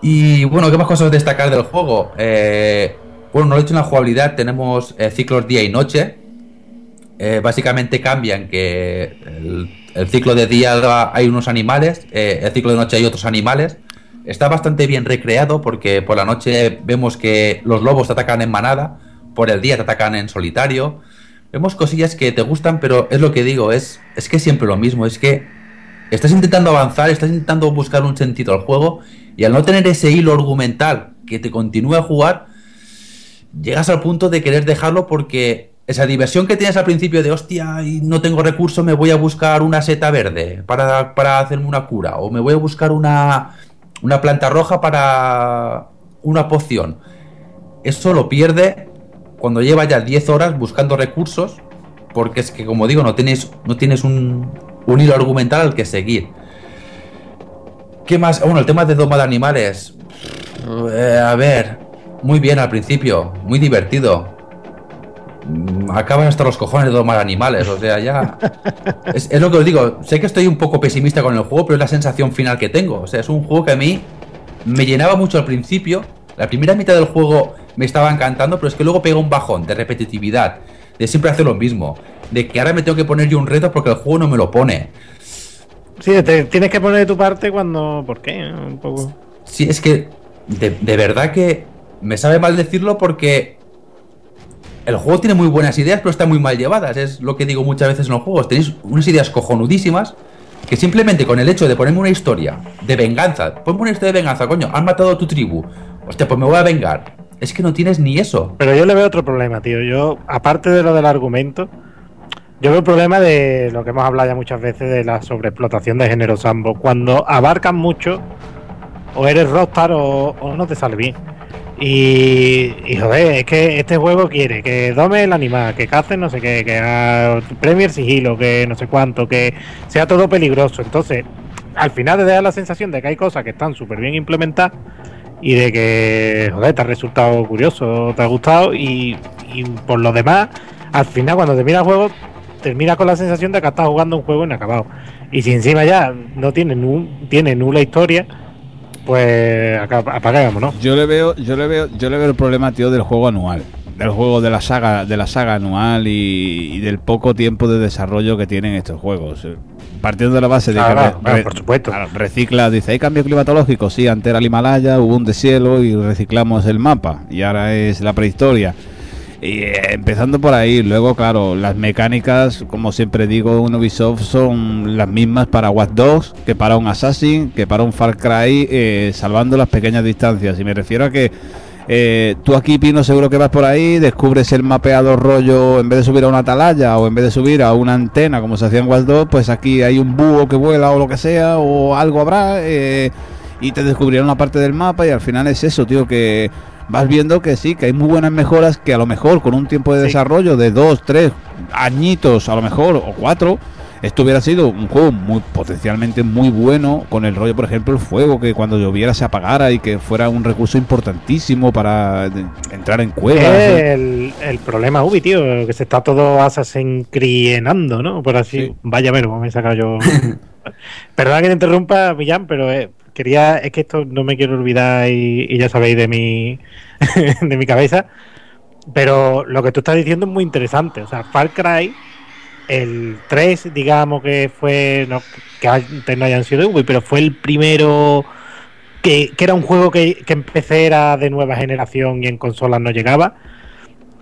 Y bueno, ¿qué más cosas destacar del juego? Eh, bueno, no lo he hecho en la jugabilidad, tenemos eh, ciclos día y noche. Eh, básicamente cambian que el, ciclo de día hay unos animales, el ciclo de noche hay otros animales. Está bastante bien recreado porque por la noche vemos que los lobos te atacan en manada, por el día te atacan en solitario. Vemos cosillas que te gustan, pero es lo que digo, es, es que siempre lo mismo, es que estás intentando avanzar, estás intentando buscar un sentido al juego y al no tener ese hilo argumental que te continúe a jugar, llegas al punto de querer dejarlo porque esa diversión que tienes al principio de hostia no tengo recursos, me voy a buscar una seta verde para, para hacerme una cura o me voy a buscar una, una planta roja para una poción. Eso lo pierde cuando lleva ya 10 horas buscando recursos porque es que como digo no tienes, no tienes un, un hilo argumental al que seguir. ¿Qué más? Bueno, el tema de doma de animales. Eh, a ver, muy bien al principio, muy divertido. Mm, Acaban hasta los cojones de domar animales, o sea, ya. (laughs) Es, es lo que os digo, sé que estoy un poco pesimista con el juego, pero es la sensación final que tengo. O sea, es un juego que a mí me llenaba mucho al principio. La primera mitad del juego me estaba encantando, pero es que luego pega un bajón de repetitividad, de siempre hacer lo mismo, de que ahora me tengo que poner yo un reto porque el juego no me lo pone. Sí, te tienes que poner de tu parte cuando. ¿Por qué? Un poco. Sí, es que de, de verdad que me sabe mal decirlo porque el juego tiene muy buenas ideas, pero están muy mal llevadas. Es lo que digo muchas veces en los juegos. Tenéis unas ideas cojonudísimas que simplemente con el hecho de ponerme una historia de venganza, ponme una historia de venganza, coño, han matado a tu tribu. Hostia, pues me voy a vengar. Es que no tienes ni eso. Pero yo le veo otro problema, tío. Yo, aparte de lo del argumento, yo veo el problema de lo que hemos hablado ya muchas veces de la sobreexplotación de género sambo. Cuando abarcan mucho, o eres rockstar o, no te sale bien. Y, y, joder, es que este juego quiere que dome el animal, que cacen no sé qué, que premier sigilo, que no sé cuánto, que sea todo peligroso. Entonces, al final te da la sensación de que hay cosas que están súper bien implementadas y de que, joder, te ha resultado curioso, te ha gustado y, y por lo demás, al final cuando termina el juego, termina con la sensación de que estás jugando un juego inacabado. Y si encima ya no tiene, nu- tiene nula historia, pues acá, apagámonos. ¿no? Yo le veo, yo le veo, yo le veo el problema, tío, del juego anual. Del juego de la saga, de la saga anual y, y del poco tiempo de desarrollo que tienen estos juegos. Partiendo de la base de que Claro, re- por supuesto. recicla, dice, hay cambio climatológico, sí, antes era el Himalaya, hubo un deshielo y reciclamos el mapa y ahora es la prehistoria. Y eh, empezando por ahí, luego claro, las mecánicas, como siempre digo, en Ubisoft son las mismas para Watch Dogs que para un Assassin, que para un Far Cry, eh, salvando las pequeñas distancias. Y me refiero a que eh, tú aquí, Pino, seguro que vas por ahí, descubres el mapeado rollo, en vez de subir a una atalaya o en vez de subir a una antena como se hacía en Watch Dogs, pues aquí hay un búho que vuela o lo que sea, o algo habrá, eh, y te descubrirán una parte del mapa y al final es eso, tío, que vas viendo que sí, que hay muy buenas mejoras que a lo mejor con un tiempo de Sí. desarrollo de dos, tres añitos, a lo mejor, o cuatro, esto hubiera sido un juego muy potencialmente muy bueno con el rollo, por ejemplo, el fuego, que cuando lloviera se apagara y que fuera un recurso importantísimo para de- entrar en cuevas. ¿eh? el, el problema Ubi, tío, que se está todo Assassin crienando, ¿no? Por así. Sí. Vaya verbo, me he sacado yo. (laughs) Perdona que te interrumpa, Millán, pero eh, quería, es que esto no me quiero olvidar y, y ya sabéis de mi, (laughs) de mi cabeza. Pero lo que tú estás diciendo es muy interesante. O sea, Far Cry, el 3, digamos que fue, no, que antes no hayan sido de Ubi, pero fue el primero que, que era un juego que, que en PC era de nueva generación y en consolas no llegaba,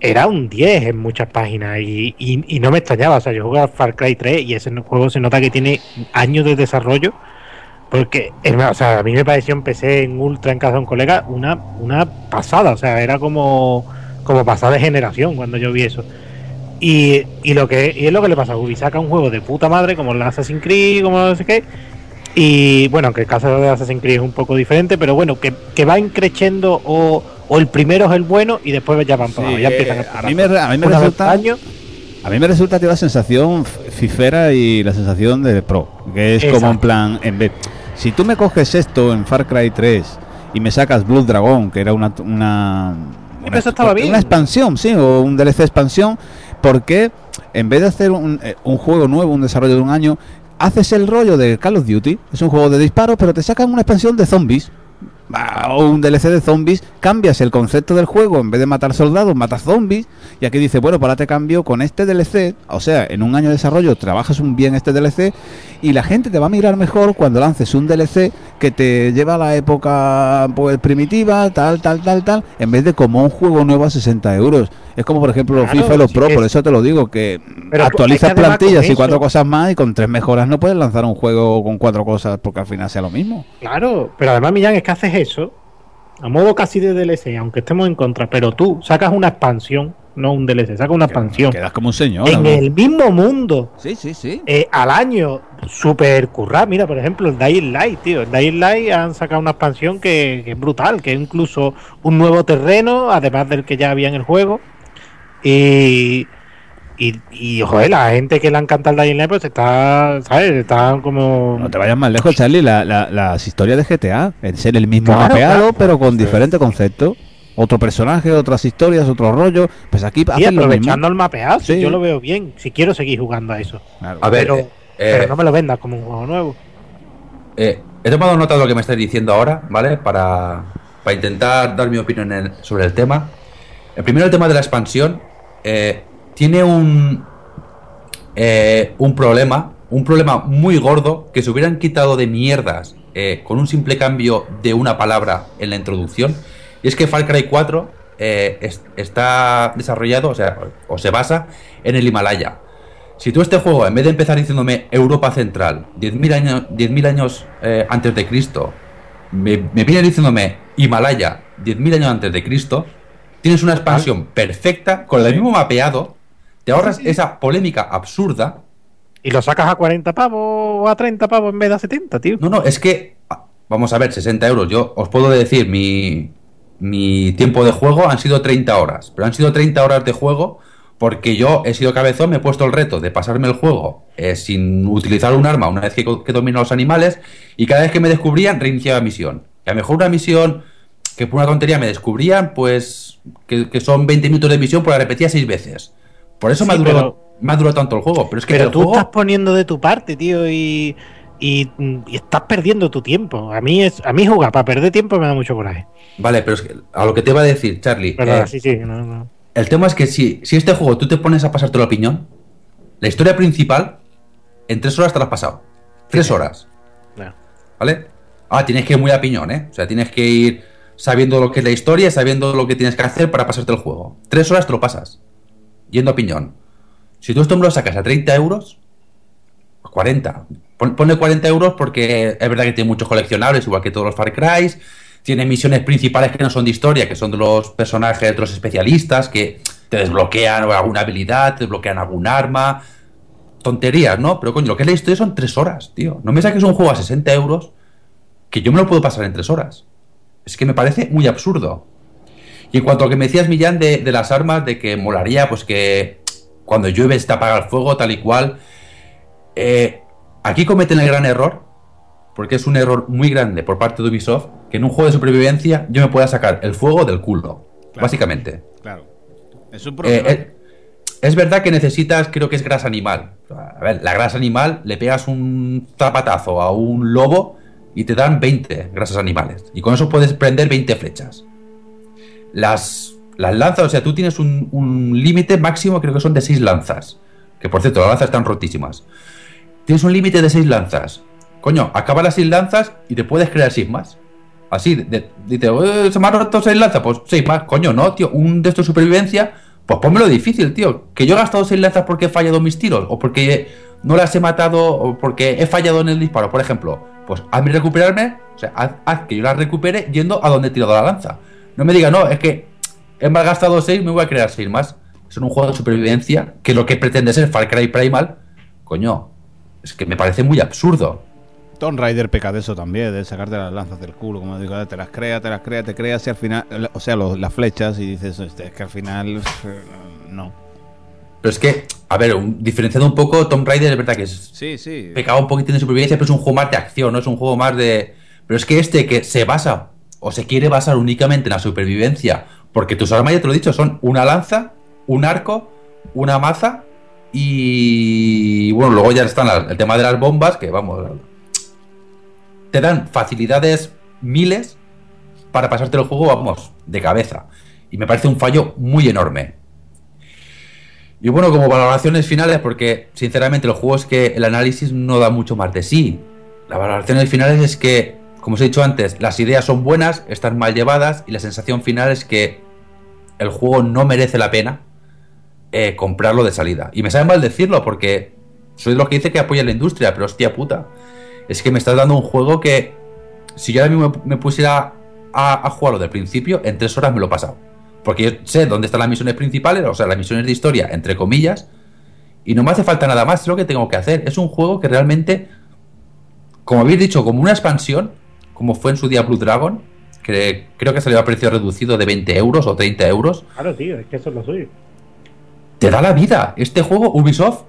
era un 10 en muchas páginas y, y- no me extrañaba. O sea, yo jugué a Far Cry 3 y ese juego se nota que tiene años de desarrollo. Porque, o sea, a mí me pareció en PC, en Ultra, en casa de un colega, una, una pasada. O sea, era como, como pasada de generación cuando yo vi eso. Y, y lo que y es lo que le pasa a Ubi, saca un juego de puta madre como el Assassin's Creed, como no sé qué, y bueno, que el caso de Assassin's Creed es un poco diferente, pero bueno, que, que va increciendo o, o el primero es el bueno y después ya van para abajo, ya Sí, empiezan eh, a a mí me, a mí me resulta al año, a mí me resulta tío, la sensación fifera y la sensación de pro, que es como en plan en vez si tú me coges esto en Far Cry 3 y me sacas Blood Dragon, que era una una estaba bien. una expansión, sí, o un DLC expansión, porque en vez de hacer un, eh, un juego nuevo, un desarrollo de un año, haces el rollo de Call of Duty, es un juego de disparos, pero te sacan una expansión de zombies. O un DLC de zombies, cambias el concepto del juego, en vez de matar soldados, matas zombies, y aquí dice, bueno, pues ahora te cambio con este DLC, o sea, en un año de desarrollo trabajas un bien este DLC, y la gente te va a mirar mejor cuando lances un DLC que te lleva a la época pues primitiva, tal, tal, tal, tal, en vez de como un juego nuevo a 60 euros. Es como por ejemplo los Claro, FIFA y los Pro, por es- eso te lo digo, que Pero actualizas que plantillas y cuatro cosas más y con tres mejoras no puedes lanzar un juego con cuatro cosas porque al final sea lo mismo. Claro, pero además, Millán, es que haces eso a modo casi de DLC, aunque estemos en contra, pero tú sacas una expansión, no un DLC, sacas una expansión Quedas como un señor. en ¿no? el mismo mundo Sí, sí, sí. eh, al año, super currado. Mira, por ejemplo, el Dying Light, tío. El Dying Light han sacado una expansión que, que es brutal, que es incluso un nuevo terreno, además del que ya había en el juego. Y. Y, y joder, la gente que le encanta el Dying Light, pues está, ¿sabes? Está como. No te vayas más lejos, Charlie. La, la- las historias de GTA, en ser el mismo Claro, mapeado, claro. pero con diferentes conceptos. Otro personaje, otras historias, otro rollo. Pues aquí Y hacen lo mismo. aprovechando el mapeado, Sí. yo lo veo bien. Si quiero seguir jugando a eso. Claro. A ver, Pero, eh, pero eh, no me lo vendas como un juego nuevo. eh, he tomado nota de lo que me estáis diciendo ahora, ¿vale? Para, para intentar dar mi opinión en- sobre el tema. El primero, el tema de la expansión. eh, tiene un, eh, un problema, un problema muy gordo que se hubieran quitado de mierdas eh, con un simple cambio de una palabra en la introducción. Y es que Far Cry 4 eh, es- está desarrollado, o sea, o se basa en el Himalaya. Si tú este juego, en vez de empezar diciéndome Europa Central, 10.000 años, 10.000 años eh, antes de Cristo, me, me viene diciéndome Himalaya, 10.000 años antes de Cristo, tienes una expansión perfecta, con el mismo mapeado, te ahorras esa polémica absurda. Y lo sacas a 40 pavos o a 30 pavos en vez de a 70, tío. No, no, es que, ah, vamos a ver, 60 euros. Yo os puedo decir, mi, mi tiempo de juego han sido 30 horas, pero han sido 30 horas de juego porque yo he sido cabezón, me he puesto el reto de pasarme el juego eh, sin utilizar un arma una vez que, que domino a los animales y cada vez que me descubrían reiniciaba misión. Y a lo mejor una misión que por una tontería me descubrían, pues que, que son 20 minutos de misión, pues la repetía 6 veces. Por eso me, ha Sí, durado, me ha durado tanto el juego. Pero es que Pero tú juego... estás poniendo de tu parte, tío, y, y, y estás perdiendo tu tiempo. A mí es a mí jugar para perder tiempo me da mucho coraje. Vale, pero es que a lo que te iba a decir, Charlie. Perdona, eh, sí, sí. no, no. El tema es que si, si este juego tú te pones a pasarte la opinión, la historia principal, en tres horas te la has pasado. Tres horas. ¿Vale? Ah, tienes que ir muy a piñón, ¿eh? O sea, tienes que ir sabiendo lo que es la historia, sabiendo lo que tienes que hacer para pasarte el juego. Tres horas te lo pasas. Yendo a piñón. Si tú esto me lo sacas a 30 euros, 40. Pon- Ponle 40 euros porque es verdad que tiene muchos coleccionables, igual que todos los Far Cry. Tiene misiones principales que no son de historia, que son de los personajes, de los especialistas, que te desbloquean alguna habilidad, te desbloquean algún arma. Tonterías, ¿no? Pero coño, lo que es la historia son 3 horas, tío. No me saques un juego a 60 euros que yo me lo puedo pasar en 3 horas. Es que me parece muy absurdo. Y en cuanto a lo que me decías, Millán, de, de las armas, de que molaría, pues que cuando llueve se te apaga el fuego, tal y cual. Eh, aquí cometen el gran error, porque es un error muy grande por parte de Ubisoft, que en un juego de supervivencia yo me pueda sacar el fuego del culo, básicamente. Claro. Es un Eh, problema. eh, es verdad que necesitas, creo que es grasa animal. A ver, la grasa animal, le pegas un zapatazo a un lobo y te dan 20 grasas animales. Y con eso puedes prender 20 flechas. Las, las lanzas, o sea, tú tienes un, un límite máximo, creo que son de 6 lanzas. Que por cierto, las lanzas están rotísimas. Tienes un límite de 6 lanzas. Coño, acaba las 6 lanzas y te puedes crear 6 más. Así, de- de- dice, "Eh, se me han roto 6 lanzas, pues 6 más. Coño, no, tío, un de estos supervivencia, pues pónmelo difícil, tío. Que yo he gastado 6 lanzas porque he fallado mis tiros, o porque no las he matado, o porque he fallado en el disparo, por ejemplo. Pues hazme recuperarme, o sea, haz, haz que yo las recupere yendo a donde he tirado la lanza. No me diga, no, es que he malgastado 6, me voy a crear 6 más. Es un juego de supervivencia que lo que pretende ser Far Cry Primal, coño, es que me parece muy absurdo. Tomb Raider peca de eso también, de sacarte las lanzas del culo, como digo, te las crea, te las crea, te creas y al final, o sea, los- las flechas y dices, "Hostia, es que al final, no. Pero es que, a ver, un- diferenciando un poco, Tomb Raider es verdad que es Sí, sí. pecado un poquito de supervivencia, pero es un juego más de acción, no es un juego más de. Pero es que este que se basa o se quiere basar únicamente en la supervivencia, porque tus armas, ya te lo he dicho, son una lanza, un arco, una maza y. Bueno, luego ya están el tema de las bombas, que vamos. Te dan facilidades miles para pasarte el juego, vamos, de cabeza. Y me parece un fallo muy enorme. Y bueno, como valoraciones finales, porque sinceramente los juegos que el análisis no da mucho más de sí. Las valoraciones finales es que como os he dicho antes, las ideas son buenas, están mal llevadas y la sensación final es que el juego no merece la pena eh, comprarlo de salida. Y me sabe mal decirlo porque soy de los que dice que apoya la industria, pero hostia puta. Es que me estás dando un juego que si yo ahora mismo me, pusiera a, a jugarlo del principio, en tres horas me lo he pasado. Porque yo sé dónde están las misiones principales, o sea, las misiones de historia, entre comillas, y no me hace falta nada más, es lo que tengo que hacer. Es un juego que realmente, como habéis dicho, como una expansión, como fue en su día Blue Dragon, que creo que salió a precio reducido de 20 euros o 30 euros, Claro, tío, es que eso es lo suyo. te da la vida. Este juego, Ubisoft,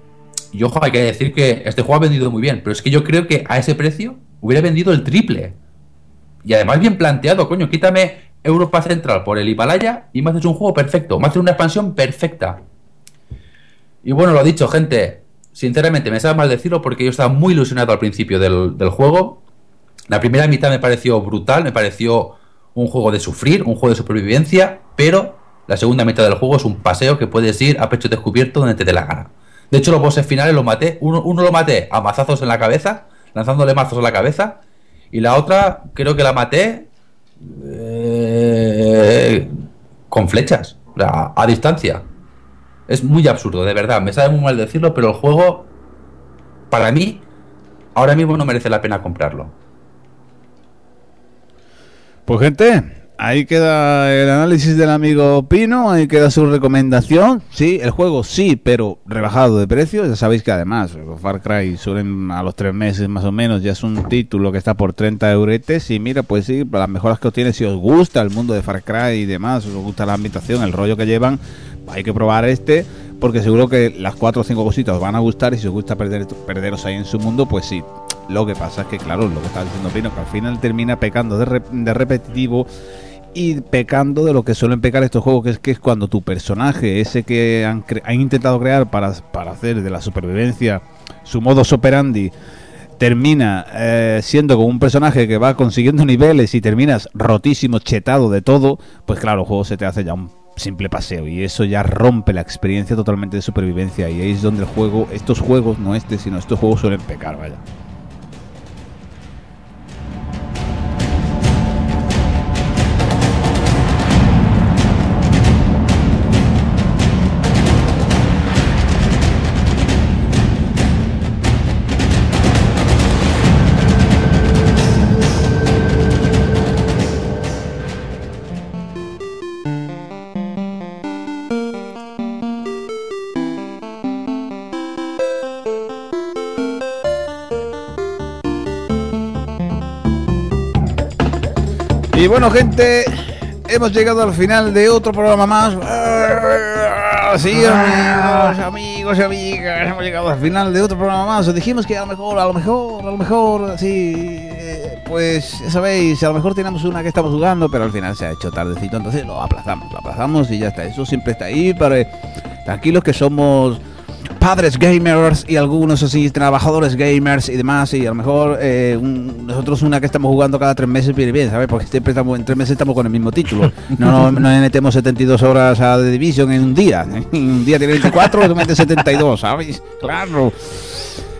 y ojo, hay que decir que este juego ha vendido muy bien, pero es que yo creo que a ese precio hubiera vendido el triple. Y además bien planteado, coño, quítame Europa Central por el Himalaya y me haces un juego perfecto, me haces una expansión perfecta. Y bueno, lo dicho, gente, sinceramente me sabe mal decirlo porque yo estaba muy ilusionado al principio del, del juego. La primera mitad me pareció brutal, me pareció un juego de sufrir, un juego de supervivencia, pero la segunda mitad del juego es un paseo que puedes ir a pecho descubierto donde te dé la gana. De hecho, los bosses finales los maté, uno, uno lo maté a mazazos en la cabeza, lanzándole mazos en la cabeza, y la otra creo que la maté eh, con flechas, sea, a distancia. Es muy absurdo, de verdad. Me sabe muy mal decirlo, pero el juego, para mí, ahora mismo no merece la pena comprarlo. Pues gente, ahí queda el análisis del amigo Pino, ahí queda su recomendación. Sí, el juego sí, pero rebajado de precio. Ya sabéis que además Far Cry suelen a los tres meses más o menos, ya es un título que está por 30 euretes. Y mira, pues sí, las mejoras que obtiene, si os gusta el mundo de Far Cry y demás, os gusta la ambientación, el rollo que llevan, hay que probar este. Porque seguro que las cuatro o cinco cositas os van a gustar y si os gusta perder, perderos ahí en su mundo, pues sí. Lo que pasa es que, claro, lo que estaba diciendo Pino, que al final termina pecando de, re- de repetitivo y pecando de lo que suelen pecar estos juegos, que es que es cuando tu personaje, ese que han intentado crear para, para hacer de la supervivencia su modus operandi, termina eh, siendo como un personaje que va consiguiendo niveles y terminas rotísimo, chetado de todo, pues claro, el juego se te hace ya un simple paseo y eso ya rompe la experiencia totalmente de supervivencia y ahí es donde el juego, estos juegos, no este, sino estos juegos suelen pecar, vaya. Y bueno, gente, hemos llegado al final de otro programa más. Sí, amigos, amigos y amigas, hemos llegado al final de otro programa más. Os dijimos que a lo mejor, a lo mejor, a lo mejor, sí, eh, pues ya sabéis, a lo mejor tenemos una que estamos jugando, pero al final se ha hecho tardecito, entonces lo aplazamos, lo aplazamos y ya está. Eso siempre está ahí para tranquilos que somos padres gamers y algunos así trabajadores gamers y demás y a lo mejor eh, un- nosotros una que estamos jugando cada tres meses viene bien, ¿sabes? Porque siempre estamos en tres meses estamos con el mismo título. No, no, no metemos 72 horas a The Division en un día. En un día tiene 24, tú metes 72, ¿sabes? Claro.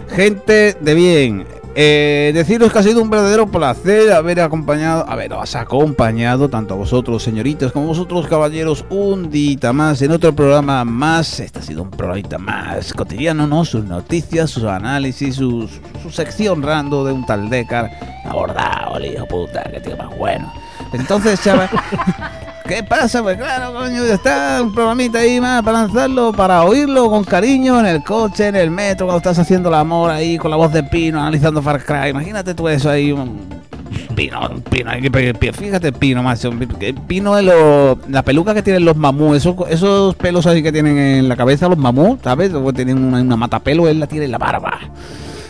Gente de bien, eh, deciros que ha sido un verdadero placer haber acompañado, haberos acompañado tanto a vosotros, señoritas, como a vosotros, caballeros, un día más en otro programa más. Este ha sido un programita más cotidiano, ¿no? Sus noticias, sus análisis, su, sección rando de un tal Decar. Abordado, hijo puta, que tío más bueno. Entonces, chaval. (laughs) ¿Qué pasa? Pues claro, coño, ya está un programita ahí más para lanzarlo, para oírlo con cariño en el coche, en el metro, cuando estás haciendo el amor ahí con la voz de Pino, analizando Far Cry. Imagínate tú eso ahí, un Pino, Pino, fíjate Pino, macho, Pino es lo, la peluca que tienen los mamús, esos, esos pelos así que tienen en la cabeza los mamús, ¿sabes? Luego tienen una, una matapelo, él la tiene en la barba.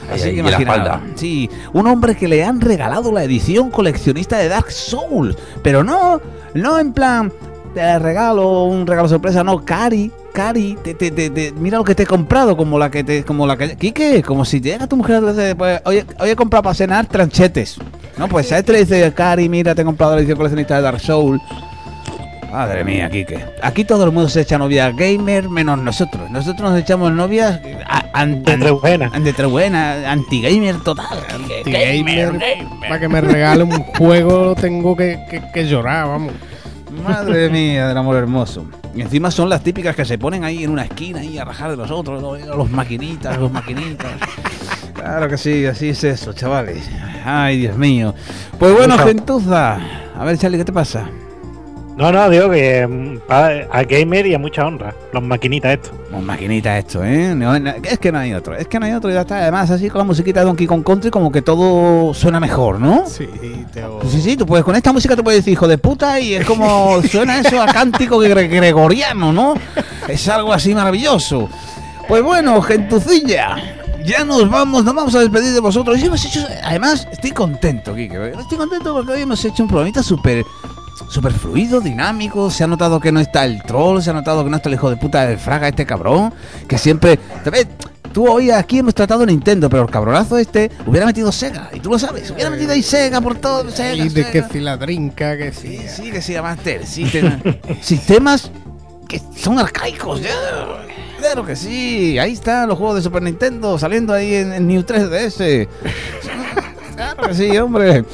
Ahí, Así ahí, que espalda. Sí, un hombre que le han regalado la edición coleccionista de Dark Souls, pero no, no en plan te regalo un regalo sorpresa, no, Cari, Cari, te, te- te- mira lo que te he comprado, como la que te, como la que, Quique, como si llega tu mujer, pues, oye, hoy he comprado para cenar tranchetes, no, pues a este le dice, Cari, mira, te he comprado la edición coleccionista de Dark Souls. Madre mía, Kike. Aquí todo el mundo se echa novia gamer menos nosotros. Nosotros nos echamos novias a- an- De tres buenas. an- de tres buenas, anti-gamer total. Kike. Gamer, para que me regale un juego tengo que, que- que llorar, vamos. Madre mía, del amor hermoso. Y encima son las típicas que se ponen ahí en una esquina ahí a rajar de los otros, los maquinitas, los maquinitas. Claro que sí, así es eso, chavales. Ay, Dios mío. Pues bueno, gentuza. A ver, Charlie, ¿qué te pasa? No, no, digo que mm, a gamer y a mucha honra. Los maquinitas estos. Los maquinitas esto, ¿eh? No, no, es que no hay otro, es que no hay otro, ya está. Además, así con la musiquita de Donkey Kong Country, como que todo suena mejor, ¿no? Sí, Teo. Pues sí, sí, tú puedes, con esta música tú puedes decir hijo de puta y es como (laughs) suena eso a cántico gre- gregoriano, ¿no? Es algo así maravilloso. Pues bueno, gentucilla, ya nos vamos, nos vamos a despedir de vosotros. Y hemos hecho, además, estoy contento, Kike. Estoy contento porque hoy hemos hecho un programita súper súper fluido, dinámico. Se ha notado que no está el troll, se ha notado que no está el hijo de puta de Fraga, este cabrón, que siempre. ¿te ves? Tú hoy aquí hemos tratado Nintendo, pero el cabronazo este hubiera metido Sega, y tú lo sabes, hubiera metido ahí Sega por todo. Sega, Y de que Sega. si la trinca, que sí. Sí, sí, que llama Master System. (laughs) Sistemas que son arcaicos, ya. Claro que sí. Ahí están los juegos de Super Nintendo saliendo ahí en, en New 3DS. (laughs) Claro que sí, hombre.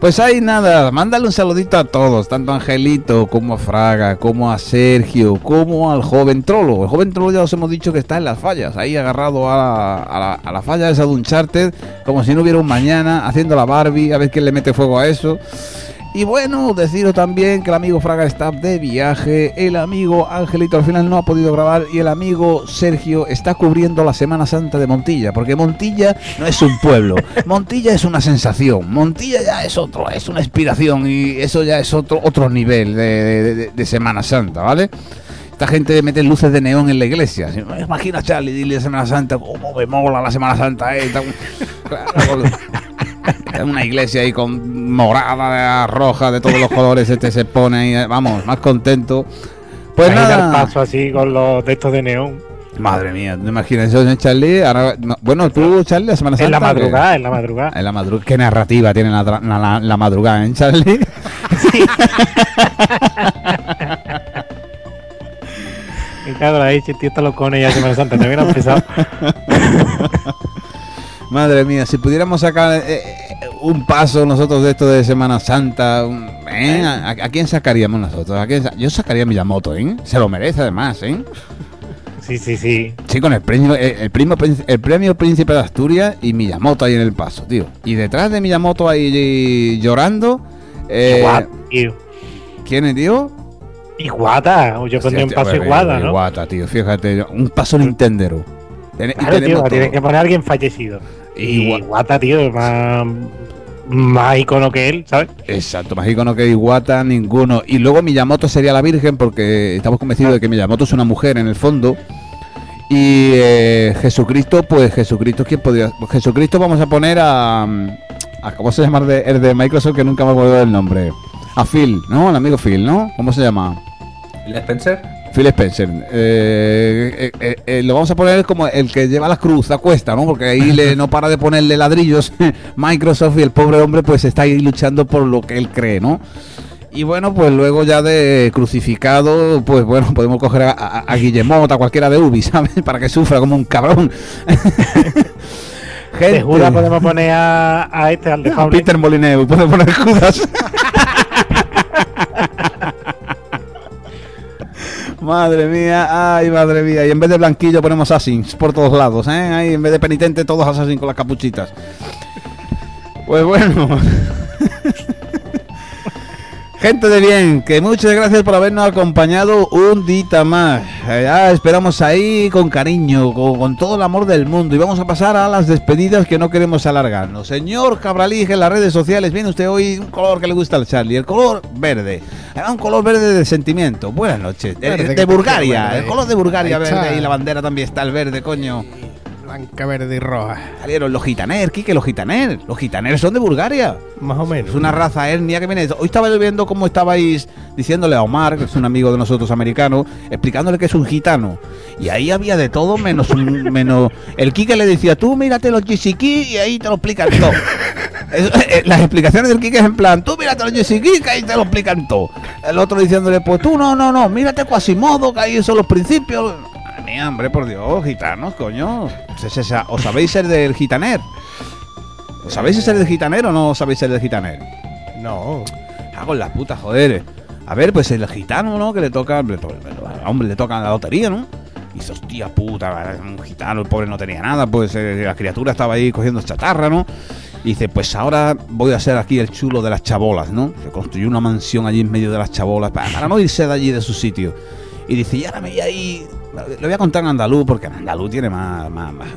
Pues ahí nada, mándale un saludito a todos, tanto a Angelito como a Fraga, como a Sergio, como al joven trolo. El joven trolo ya os hemos dicho que está en las fallas, ahí agarrado a, a la, a la falla esa de Uncharted, como si no hubiera un mañana, haciendo la Barbie, a ver quién le mete fuego a eso. Y bueno, deciros también que el amigo Fraga está de viaje, el amigo Angelito al final no ha podido grabar y el amigo Sergio está cubriendo la Semana Santa de Montilla, porque Montilla no es un pueblo, (laughs) Montilla es una sensación, Montilla ya es otro, es una inspiración y eso ya es otro otro nivel de, de- de- de Semana Santa, ¿vale? Esta gente mete luces de neón en la iglesia. Si me imagino a Charlie dile de Semana Santa, cómo me mola la Semana Santa, eh, claro, (laughs) (laughs) una iglesia ahí con morada, roja, de todos los colores, este se pone ahí, vamos, más contento. Pues Ahí dar nada. paso así con los de estos de neón. Madre mía, ¿te imaginas eso, Charlie? Ahora- no, bueno, tú, Charlie, la Semana En Santa. la madrugada, en la madrugada. En la madrugada. ¿Qué narrativa tiene la, la, la- la madrugada, eh, Charlie? Y (laughs) claro, tío está loco ya Semana Santa. También han empezado. (laughs) Madre mía, si pudiéramos sacar eh, eh, un paso nosotros de esto de Semana Santa, un- ¿eh? ¿A, a quién sacaríamos nosotros? ¿A quién sa- Yo sacaría a Miyamoto, ¿eh? Se lo merece además, ¿eh? Sí, sí, sí. Sí, con el premio, el, el primo el premio Príncipe de Asturias y Miyamoto ahí en el paso, tío. Y detrás de Miyamoto ahí llorando, eh, Iguata, tío. ¿quién es, tío? Iguata. Yo pondría un paso tío, iguada, ¿no? Iguata, tío, fíjate, un paso Nintendero. Ten- y Claro, tío, tenemos tiene todo. que poner a alguien fallecido. Y Iguata, tío, más, más icono que él, ¿sabes? Exacto, más icono que Iwata, ninguno. Y luego Miyamoto sería la Virgen, porque estamos convencidos de que Miyamoto es una mujer en el fondo. Y eh, Jesucristo, pues Jesucristo, ¿quién podría? Pues Jesucristo vamos a poner a, a. ¿Cómo se llama el de, el de Microsoft? Que nunca me acuerdo del nombre. A Phil, ¿no? El amigo Phil, ¿no? ¿Cómo se llama? ¿El Spencer? Phil Spencer. Eh, eh, eh, eh, lo vamos a poner como el que lleva la cruz a cuesta, ¿no? Porque ahí le, no para de ponerle ladrillos (laughs) Microsoft y el pobre hombre pues está ahí luchando por lo que él cree, ¿no? Y bueno, pues luego ya de crucificado, pues bueno, (laughs) podemos coger a, a, a Guillemot, a cualquiera de Ubi, (laughs) ¿sabes? Para que sufra como un cabrón. De Gente, Judas podemos poner a, a este, al de. Peter Molineux, puede poner Judas. Madre mía, ay, madre mía. Y en vez de blanquillo ponemos Assassins por todos lados, ¿eh? Ahí, en vez de penitente, todos Assassins con las capuchitas. Pues bueno. (laughs) Gente de bien, que muchas gracias por habernos acompañado un día más. Eh, Ya esperamos ahí con cariño, con, con todo el amor del mundo. Y vamos a pasar a las despedidas que no queremos alargarnos. Señor Cabralije en las redes sociales, viene usted hoy un color que le gusta al Charlie, el color verde. Además, un color verde de sentimiento. Buenas noches. Eh, Verde, de Bulgaria, el color de Bulgaria verde y la bandera también está el verde, coño. Blanca, verde y roja. Salieron los gitaner, Kike, los gitaner. Los gitaner son de Bulgaria. Más o menos. Es una raza etnia que viene. Hoy estaba yo viendo cómo estabais diciéndole a Omar, que es un amigo de nosotros americano, explicándole que es un gitano. Y ahí había de todo menos un (laughs) menos. El Kike le decía, tú mírate los Jisiki y ahí te lo explican todo. (laughs) Es- eh, las explicaciones del Kike es en plan, tú mírate a Jesse Kike y te lo explican todo. El otro diciéndole, pues tú no, no, no, mírate Quasimodo, que ahí son los principios. Hombre, por Dios, gitanos, coño. ¿Os, sabéis ser del gitaner? ¿Os sabéis ser del gitaner o no os sabéis ser del gitaner? No. Hago las putas, joder. A ver, pues el gitano, ¿no? Que le toca, le to- hombre, le toca la lotería, ¿no? Y dice, hostia puta, un gitano, el pobre no tenía nada, pues eh, la criatura estaba ahí cogiendo chatarra, ¿no? Y dice, pues ahora voy a ser aquí el chulo de las chabolas, ¿no? Se construyó una mansión allí en medio de las chabolas para, para no irse de allí de su sitio. Y dice, y ahora me voy ahí, le voy a contar en andaluz, porque en andaluz tiene más, más, más.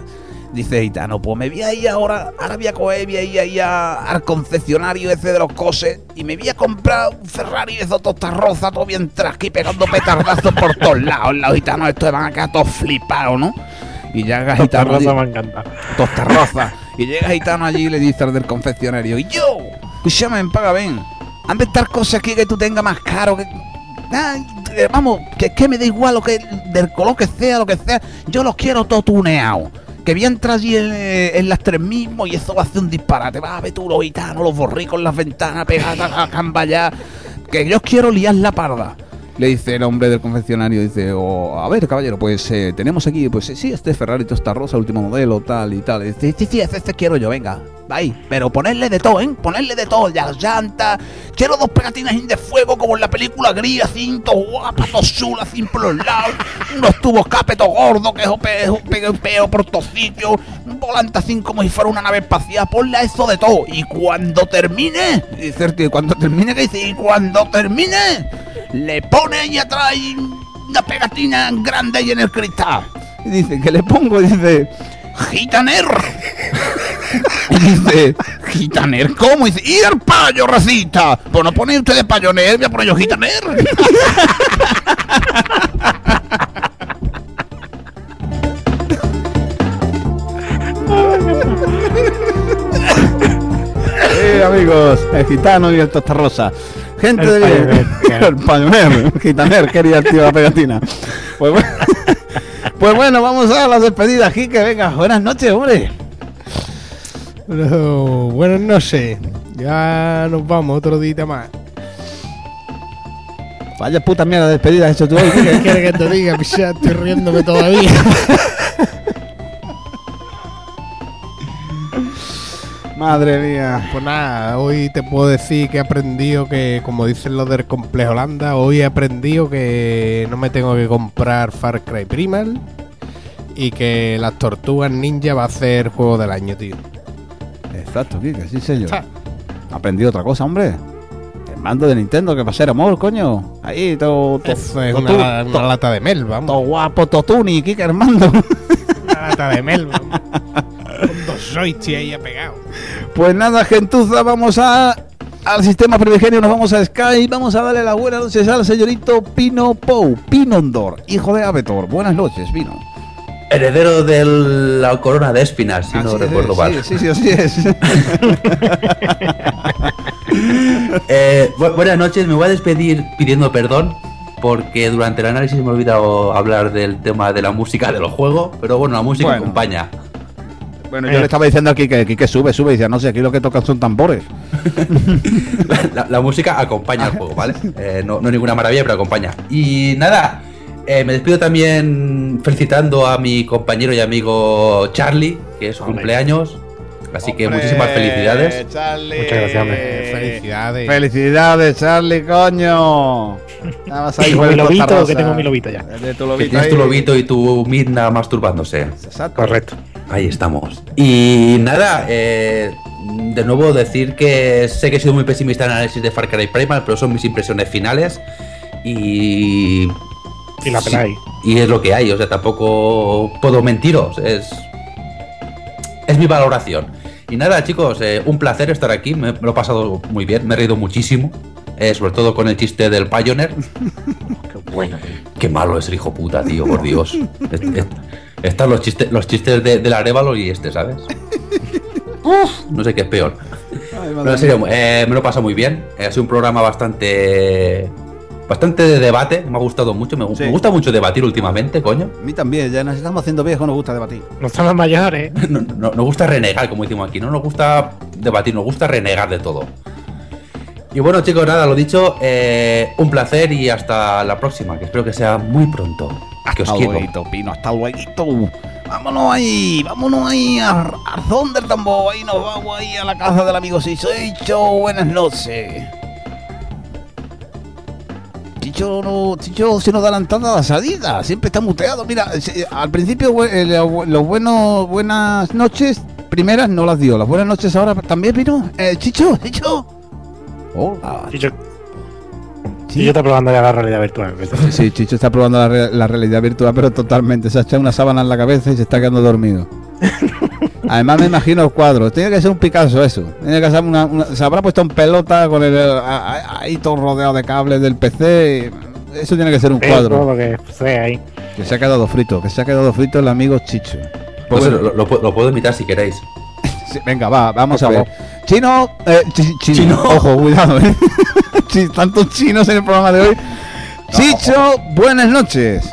Dice Gitano, pues me voy a ir ahora, ahora voy a coger, voy a ir ahí a- al concesionario ese de los coses y me voy a comprar un Ferrari de esos tostarroza, todo bien trasqui, pegando petardazos por todos lados. Los gitanos estos van a quedar todos flipados, ¿no? Y llega Gitano Rosa me encanta. tostarroza. Y llega Gitano allí y le dice al del confeccionario, y yo, escúchame, paga, ven. Han de estar cosas aquí que tú tengas más caro, que... Ay, vamos, que que me da igual lo que del color que sea, lo que sea, yo los quiero todo tuneado. Que voy a entrar allí en, eh, en las tres mismos y eso va a hacer un disparate. Va a ver tú los gitanos, los borricos en las ventanas, pegadas a la camba ya. Que yo quiero liar la parda. Le dice el hombre del confeccionario, dice, oh, a ver, caballero, pues eh, tenemos aquí, pues sí, este Ferrari Tosta Rosa, último modelo, tal y tal. Dice, sí, sí, ese, ese quiero yo, venga, ahí. Pero ponerle de todo, ¿eh? Ponerle de todo, las llantas. Quiero dos pegatinas de fuego como en la película gris, así, todo guapa, todo chula, así por los lados. Unos tubos cape todo gordo, que es peo, peo, por todos sitios. Un volante así como si fuera una nave espacial. Ponle a eso de todo. Y cuando termine, dice el cuando termine, que dice, y cuando termine, le pone ahí atrás una pegatina grande ahí en el cristal. Y dice, que le pongo? Y dice, gitaner. (laughs) Y dice, gitaner, ¿cómo? Y dice, y el payo, racista. Pues no pone ustedes payoner, voy a poner yo gitaner. Sí, (laughs) amigos, el gitano y el tostarrosa. Gente El de bien. (laughs) el payoner, gitaner, quería el tío de la pegatina. Pues bueno, (laughs) pues bueno, vamos a las despedidas aquí, que venga, buenas noches, hombre. No sé. Ya nos vamos otro día más. Vaya puta mierda de despedida has hecho tú hoy. ¿Qué quieres que te diga? Ya estoy riéndome todavía. (laughs) Madre mía. Pues nada, hoy te puedo decir que he aprendido que, como dicen los del complejo Holanda, hoy he aprendido que no me tengo que comprar Far Cry Primal y que las tortugas ninja va a ser juego del año, tío. Exacto, Kike, sí, señor. Está. Aprendí otra cosa, hombre. El mando de Nintendo que va a ser amor, coño. Ahí, todo. Eso es una, lata de mel, vamos. todo guapo, totuni, Kike, hermano. Una lata de mel, vamos. (laughs) Con dos joysticks ahí apegado. Pues nada, gentuza, vamos a al sistema primigenio, nos vamos a Sky, vamos a darle la buena noches al señorito Pino Pou, Pinondor, hijo de Abetor. Buenas noches, Pino. Heredero de la corona de espinas, si no Así es, recuerdo mal. Sí, sí, sí, así es. (laughs) Eh, bu- buenas noches, me voy a despedir pidiendo perdón porque durante el análisis me he olvidado hablar del tema de la música del juego, pero bueno, la música Bueno. acompaña. Bueno, yo le estaba diciendo aquí que, que, que sube, sube, y decía, no sé, aquí lo que tocan son tambores. (laughs) La, la música acompaña al juego, ¿vale? Eh, no, no ninguna maravilla, pero acompaña. Y nada, eh, me despido también felicitando a mi compañero y amigo Charlie, que es su Hombre. cumpleaños. Así que muchísimas felicidades. Charlie. Muchas gracias, hombre. Felicidades. Felicidades, Charlie, coño. Nada más ahí mi lobito, que tengo mi lobito ya. De tu Que lobito tienes tu ahí. lobito y tu midna masturbándose. Exacto. Correcto. Ahí estamos. Y nada, eh, de nuevo decir que sé que he sido muy pesimista en el análisis de Far Cry Primal, pero son mis impresiones finales. Y. Y la Sí, peláis. y es lo que hay, o sea, tampoco puedo mentiros. Es. Es mi valoración. Y nada, chicos, eh, un placer estar aquí. Me, me lo he pasado muy bien, me he reído muchísimo. Eh, sobre todo con el chiste del Pioneer. (laughs) Qué bueno. Qué malo es el hijo puta, tío, por Dios. Es- es- Están los chistes, los chistes de, del Arevalo y este, ¿sabes? (laughs) Uf, no sé qué es peor. Ay, madre Pero en serio, eh, me lo he pasado muy bien. Eh, Ha sido un programa bastante bastante de debate, me ha gustado mucho, me, gu- Sí. me gusta mucho debatir últimamente, coño. A mí también, ya nos estamos haciendo viejos, nos gusta debatir. No somos mayores. (laughs) No, no- nos gusta renegar, como decimos aquí, no nos gusta debatir, nos gusta renegar de todo. Y bueno, chicos, nada, lo dicho, eh, un placer y hasta la próxima, que espero que sea muy pronto. Que os Hasta quiero. luego, Pino, hasta luego. Vámonos ahí, vámonos ahí a, a Thunder Tambor. Ahí nos vamos ahí a la casa del amigo Chicho. Buenas noches. Chicho, no, Chicho se nos da la entrada a la salida. Siempre está muteado. Mira, se- al principio eh, lo- los buenos, buenas noches, primeras no las dio. Las buenas noches ahora también vino. Eh, Chicho, Chicho. Hola. Chicho, Chicho está probando ya la realidad virtual. Sí, sí, Chicho está probando la, re- la realidad virtual, pero totalmente. Se ha echado una sábana en la cabeza y se está quedando dormido. (laughs) Además me imagino el cuadro. Tiene que ser un Picasso eso. Tiene que ser una, una- se habrá puesto en pelota con el ahí todo rodeado de cables del PC. Eso tiene que ser un cuadro. lo que sea ahí. Que se ha quedado frito, que se ha quedado frito el amigo Chicho. Pues lo, lo- lo pu- lo puedo imitar si queréis. Sí, venga, va, vamos a ver. Chino, eh, chi- chino, Chino. ojo, cuidado, eh. (laughs) Tantos chinos en el programa de hoy. Chicho, buenas noches.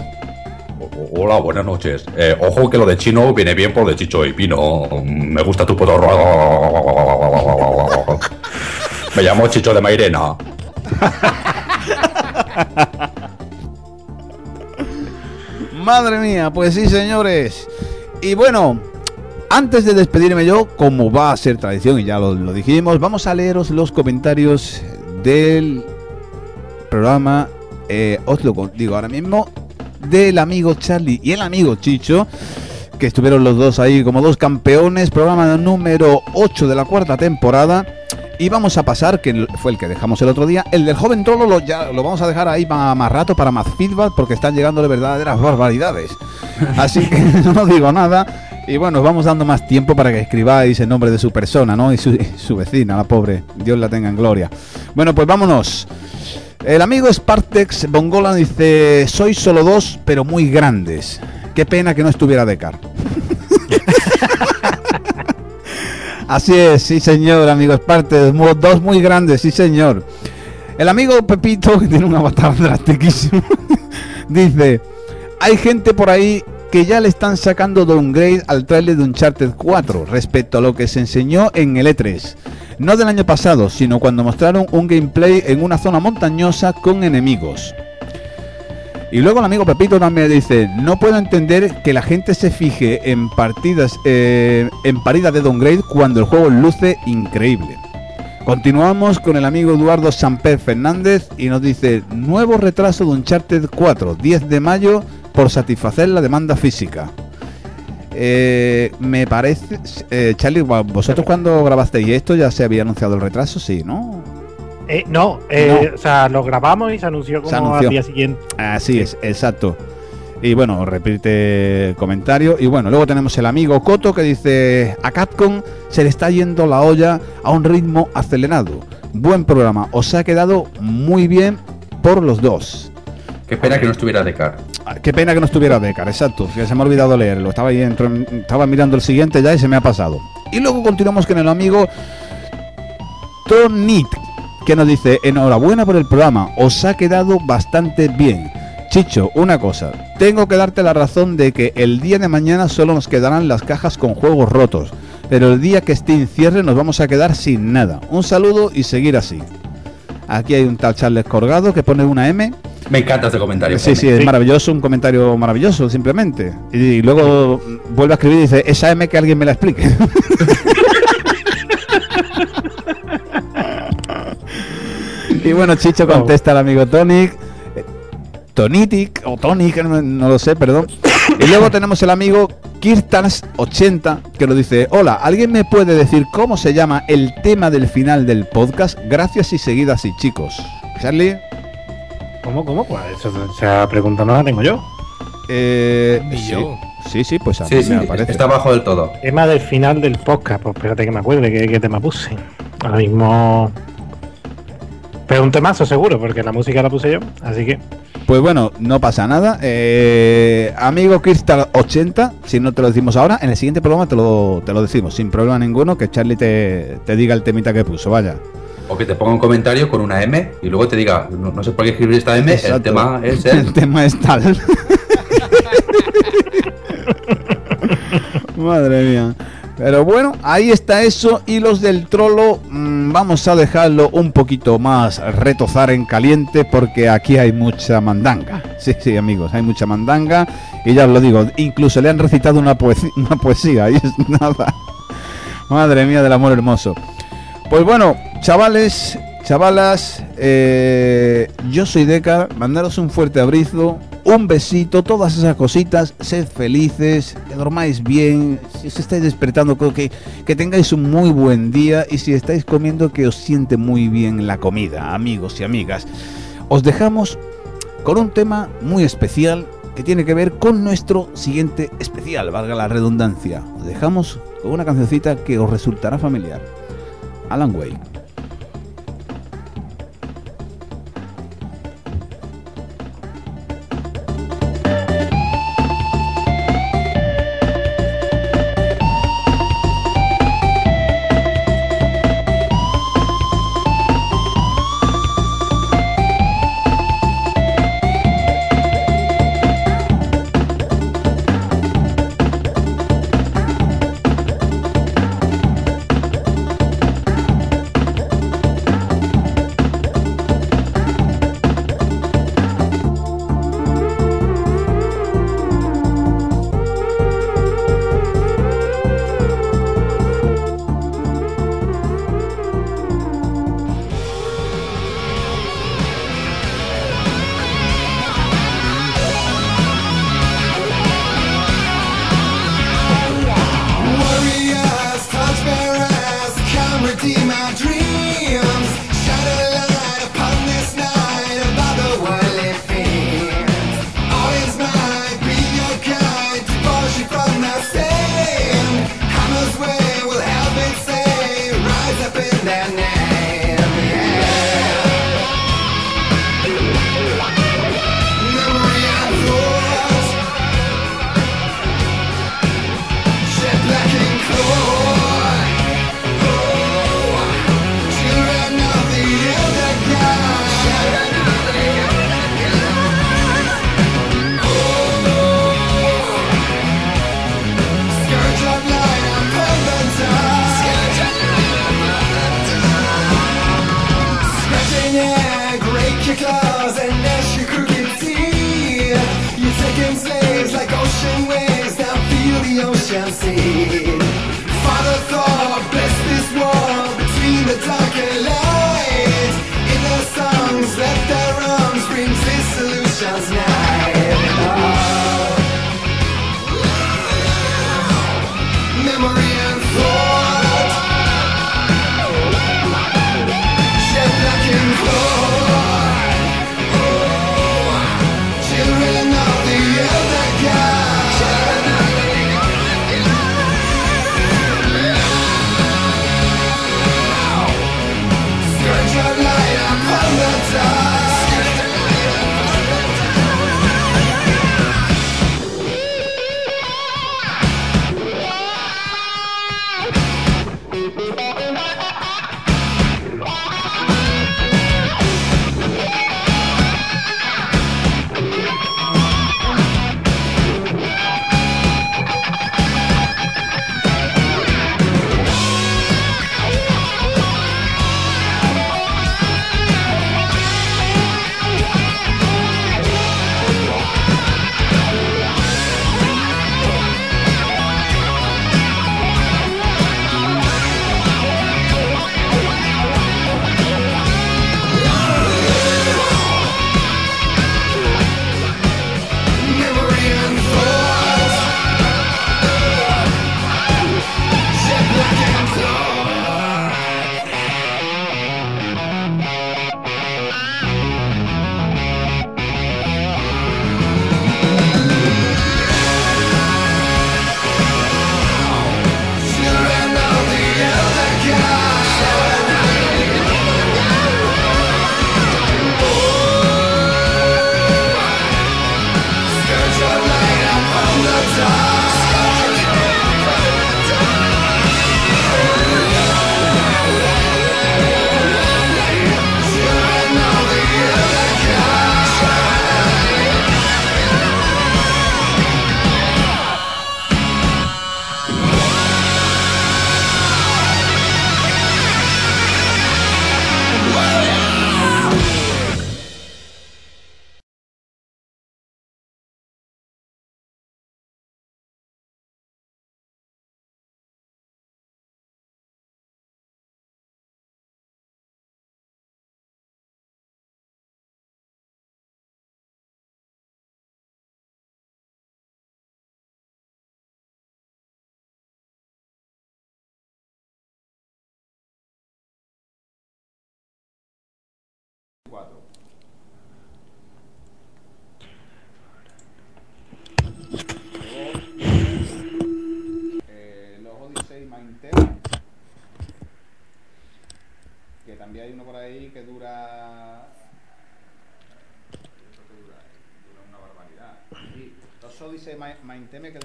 O- Hola, buenas noches. Eh, ojo que lo de chino viene bien por de Chicho y Pino. Me gusta tu potorro. Me llamo Chicho de Mairena. (laughs) Madre mía, pues sí, señores. Y bueno, antes de despedirme yo, como va a ser tradición y ya lo, dijimos, vamos a leeros los comentarios del programa. eh, os lo digo ahora mismo, del amigo Charlie y el amigo Chicho, que estuvieron los dos ahí como dos campeones, programa número 8 de la cuarta temporada. Y vamos a pasar, que fue el que dejamos el otro día, el del joven trolo lo, ya, lo vamos a dejar ahí para más rato, para más feedback, porque están llegando de verdaderas barbaridades. (laughs) Así que (laughs) no digo nada. Y bueno, os vamos dando más tiempo para que escribáis el nombre de su persona, ¿no? Y su, y su vecina, la pobre. Dios la tenga en gloria. Bueno, pues vámonos. El amigo Spartex Bongola dice, sois solo dos, pero muy grandes. Qué pena que no estuviera Decar. (laughs) Así es, sí señor, amigo Spartex. mu- Dos muy grandes, sí señor. El amigo Pepito, (laughs) que tiene un avatar drastiquísimo, (laughs) dice, hay gente por ahí que ya le están sacando downgrade al trailer de Uncharted 4 respecto a lo que se enseñó en el E3. No del año pasado, sino cuando mostraron un gameplay en una zona montañosa con enemigos. Y luego el amigo Pepito también dice, no puedo entender que la gente se fije en partidas, eh, en paridas de downgrade cuando el juego luce increíble. Continuamos con el amigo Eduardo Samper Fernández y nos dice, nuevo retraso de Uncharted 4, 10 de mayo, por satisfacer la demanda física. Eh, me parece, eh, Charlie, vosotros cuando grabasteis esto ya se había anunciado el retraso, sí, ¿no? Eh, no, eh, o sea, lo grabamos y se anunció como Se anunció. al día siguiente. Así es, exacto. Y bueno, repite comentario. Y bueno, luego tenemos el amigo Coto que dice, a Capcom se le está yendo la olla a un ritmo acelerado. Buen programa, os ha quedado muy bien por los dos. Qué pena que no estuviera de car. Ah, Qué pena que no estuviera Becar, exacto, que se me ha olvidado leerlo. Estaba ahí, entro en- estaba mirando el siguiente ya y se me ha pasado. Y luego continuamos con el amigo Tonit, que nos dice, enhorabuena por el programa, os ha quedado bastante bien. Chicho, una cosa, tengo que darte la razón de que el día de mañana solo nos quedarán las cajas con juegos rotos, pero el día que Steam cierre nos vamos a quedar sin nada. Un saludo y seguir así. Aquí hay un tal Charles Colgado que pone una M. Me encanta este comentario. Sí, sí, es maravilloso, un comentario maravilloso, simplemente. Y luego vuelve a escribir y dice, esa M que alguien me la explique. (laughs) y bueno, Chicho contesta al amigo Tonic. Tonitic o Tonic, no, no lo sé, perdón. Y luego tenemos el amigo Kirtans80 que nos dice, hola, ¿alguien me puede decir cómo se llama el tema del final del podcast? Gracias y seguid así, chicos. Charlie. ¿Cómo, cómo? Pues eso, esa pregunta no la tengo yo. Eh, sí. yo. sí, sí, pues a Sí, mí sí, me aparece. está abajo del todo. Tema del final del podcast. Pues espérate que me acuerde qué tema puse. Ahora mismo. Pero un temazo seguro, porque la música la puse yo. Así que. Pues bueno, no pasa nada. Eh, amigo Crystal80, si no te lo decimos ahora, en el siguiente programa te lo, te lo decimos, sin problema ninguno, que Charlie te, te diga el temita que puso, vaya. O que te ponga un comentario con una M y luego te diga, no, no sé por qué escribir esta M, el tema es (laughs) El el... tema es tal. (laughs) Madre mía. Pero bueno, ahí está eso. Y los del trolo, mm, vamos a dejarlo un poquito más retozar en caliente porque aquí hay mucha mandanga. Sí, sí, amigos, hay mucha mandanga. Y ya os lo digo, incluso le han recitado una, poesía, (laughs) una poesía. Y es nada. Madre mía del amor hermoso. Pues bueno, chavales, chavalas, eh, yo soy Deca, mandaros un fuerte abrazo, un besito, todas esas cositas, sed felices, que dormáis bien, si os estáis despertando, que, que tengáis un muy buen día y si estáis comiendo, que os siente muy bien la comida, amigos y amigas. Os dejamos con un tema muy especial que tiene que ver con nuestro siguiente especial, valga la redundancia. Os dejamos con una cancioncita que os resultará familiar. Alan Wake.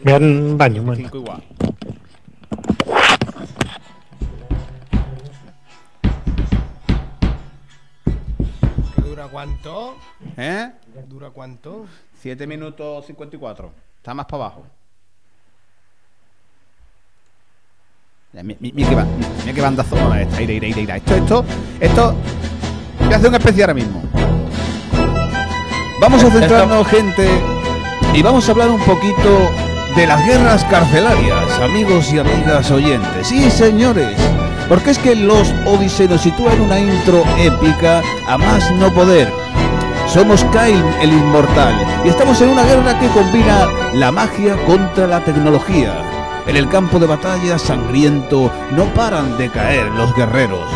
Voy al baño, un momento. Cinco igual. ¿Dura cuánto? ¿Eh? ¿Dura cuánto? 7 minutos 54. Está más para abajo. Ya, mi- mi- Mira qué, qué banda sonora esta. Ira, ira, ira, ira. Esto, esto, esto. Voy a hacer un especial ahora mismo. Vamos a centrarnos, gente, y vamos a hablar un poquito de las guerras carcelarias, amigos y amigas oyentes. Sí, señores, porque es que los Odyssey nos sitúan una intro épica a más no poder. Somos Kyle el Inmortal y estamos en una guerra que combina la magia contra la tecnología. En el campo de batalla sangriento no paran de caer los guerreros,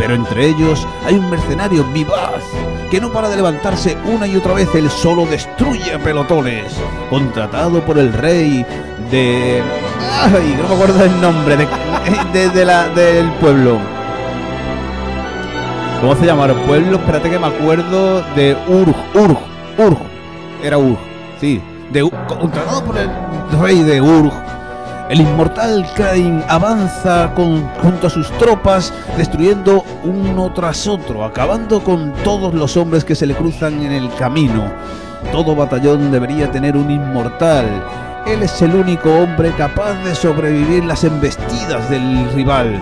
pero entre ellos hay un mercenario vivaz que no para de levantarse una y otra vez, él solo destruye pelotones, contratado por el rey de... Ay, no me acuerdo el nombre de, de- la, del pueblo. ¿Cómo se llama el pueblo? Espérate que me acuerdo de Urg, Urg, Urg. Era Urg, sí. De, contratado por el rey de Urg. El inmortal Cain avanza junto a sus tropas, destruyendo uno tras otro, acabando con todos los hombres que se le cruzan en el camino. Todo batallón debería tener un inmortal. Él es el único hombre capaz de sobrevivir las embestidas del rival.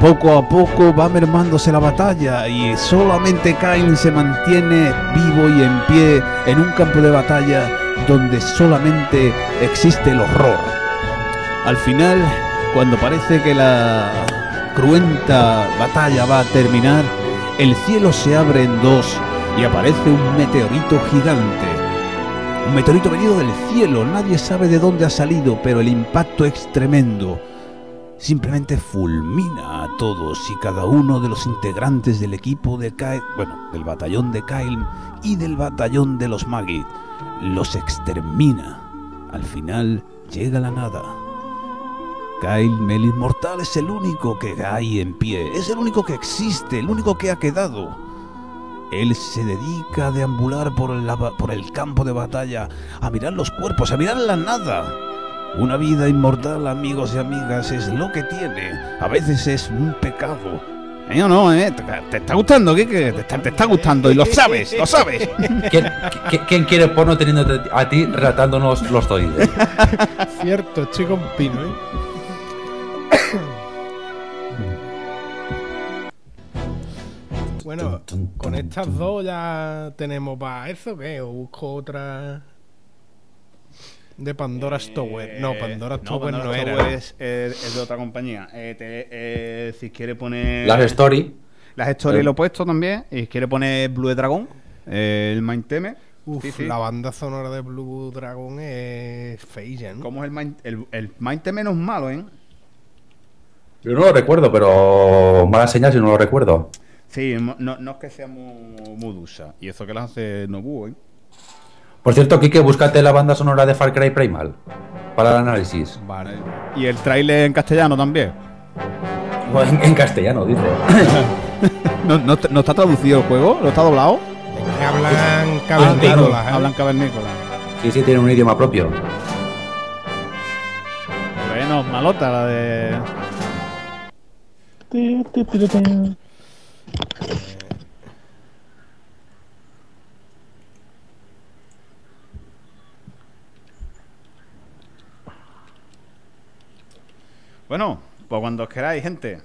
Poco a poco va mermándose la batalla y solamente Cain se mantiene vivo y en pie en un campo de batalla donde solamente existe el horror. Al final, cuando parece que la cruenta batalla va a terminar, el cielo se abre en dos y aparece un meteorito gigante. Un meteorito venido del cielo, nadie sabe de dónde ha salido, pero el impacto es tremendo simplemente fulmina a todos y cada uno de los integrantes del equipo de Kyle, bueno, del batallón de Kyle y del batallón de los Magid. Los extermina. Al final llega la nada. Kyle, el inmortal, es el único que hay en pie, es el único que existe, el único que ha quedado. Él se dedica a deambular por, la por el campo de batalla, a mirar los cuerpos, a mirar la nada. Una vida inmortal, amigos y amigas, es lo que tiene. A veces es un pecado. ¿Eh o no, eh? ¿Te, te está gustando, Kike? Te está, te está gustando y lo sabes, lo sabes. ¿Quién, qui- quién quiere porno teniendo a ti relatándonos los zoides? (laughs) Cierto, estoy con pino, ¿eh? Bueno, con estas dos ya tenemos para eso, ¿qué? ¿O busco otra de Pandora Tower? No, Pandora Tower no, era. Es, es- es de otra compañía. Eh, te- eh, si quiere poner... Las story. Las stories Eh. lo he puesto también. Y si quiere poner Blue Dragon, eh, el Mind Theme. Uf, Sí, sí. la banda sonora de Blue Dragon es feilla, ¿no? ¿Cómo es el Mind, el, el Mind Theme no es malo, eh? Yo no lo recuerdo, pero mala señal si no lo recuerdo. Sí, mo- no, no es que sea muy, muy dusa. Y eso que las hace Nobu, ¿eh? Por cierto, Kike, búscate la banda sonora de Far Cry Primal para el análisis. Vale. Y el tráiler en castellano también. O En, en castellano, dice. (laughs) ¿No, no, no está traducido el juego? ¿No está doblado? Hablan Ah, cavernícolas, claro, ¿eh? Hablan cavernícola. Sí, sí, tiene un idioma propio. Bueno, malota la de... Bueno, pues cuando os queráis, gente.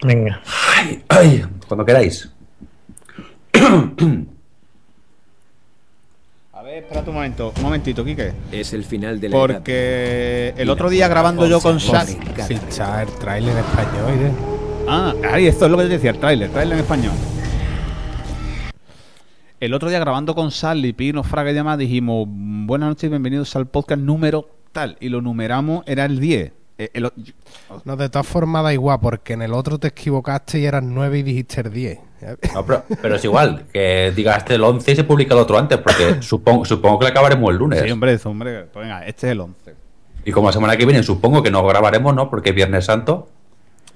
Venga. Ay, ay, cuando queráis. A ver, espérate un momento, un momentito, Quique. Es el final de la Porque el otro día grabando yo con Shaq... Fichar el trailer en español, ¿eh? Ah, ahí, esto es lo que te decía, el tráiler, tráiler en español. El otro día grabando con Sally, Pino, Fraga y demás, dijimos, buenas noches y bienvenidos al podcast número tal. Y lo numeramos, era el 10. Eh, el o- No, de todas formas da igual, porque en el otro te equivocaste y eran 9 y dijiste el 10. No, pero, pero es igual, que digas este el 11 y se publica el otro antes, porque (coughs) supongo, supongo que lo acabaremos el lunes. Sí, hombre, eso, hombre. Pues venga, este es el 11. Y como la semana que viene supongo que no grabaremos, ¿no? Porque es Viernes Santo.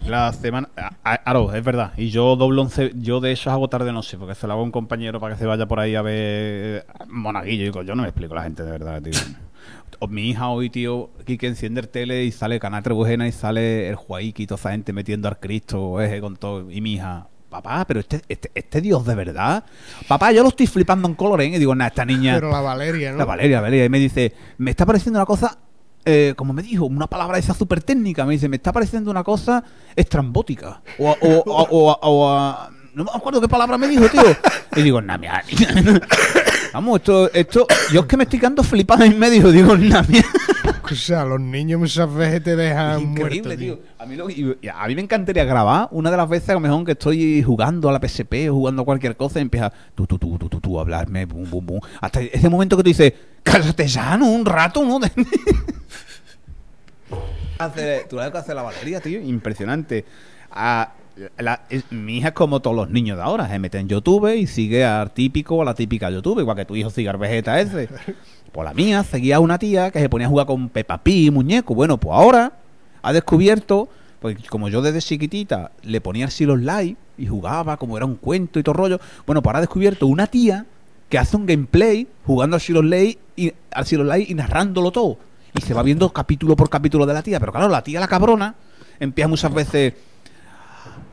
La semana. Aro, es verdad. Y yo doblo once. Yo de eso hago tarde noche, porque se lo hago a un compañero para que se vaya por ahí a ver Monaguillo. Y digo, yo no me explico a la gente de verdad, tío. O mi hija hoy, tío, Kike enciende el tele y sale Canal Trebujena y sale el Juaiki y toda esa gente metiendo al Cristo, eje con todo. Y mi hija, papá, pero este, este, este Dios de verdad. Papá, yo lo estoy flipando en colores. ¿eh?". Y digo, nada, esta niña. Pero la Valeria, ¿no? La Valeria, Valeria. Y me dice, me está pareciendo una cosa, eh, como me dijo, una palabra esa súper técnica. Me dice, me está pareciendo una cosa estrambótica. O, o, o, o- o- a- no me acuerdo qué palabra me dijo, tío. Y digo, nah, mira, (laughs) Vamos, esto, esto, yo es que me estoy quedando flipado en medio. Digo, nah, mira. O sea, los niños muchas veces te dejan Increíble, muerto, tío. A mí, lo- a mí me encantaría grabar una de las veces a lo mejor que estoy jugando a la PSP o jugando a cualquier cosa y empieza tú, tú, tú, tú, tú, tú, a hablarme, bum, bum, bum. Hasta ese momento que tú dices, cállate ya, ¿no? Un rato, ¿no? (laughs) Hace- tú sabes que hace la Valeria, tío. Impresionante. Ah, la- es- mi hija es como todos los niños de ahora. Se mete en YouTube y sigue al típico o a la típica YouTube, igual que tu hijo sigue al Vegeta ese. Pues la mía seguía una tía que se ponía a jugar con Peppa Pig y muñeco. Bueno, pues ahora ha descubierto, pues como yo desde chiquitita le ponía así los likes y jugaba como era un cuento y todo rollo. Bueno, pues ahora ha descubierto una tía que hace un gameplay jugando al Silo Lay y al Lay y narrándolo todo. Y se va viendo capítulo por capítulo de la tía. Pero claro, la tía, la cabrona, empieza muchas veces.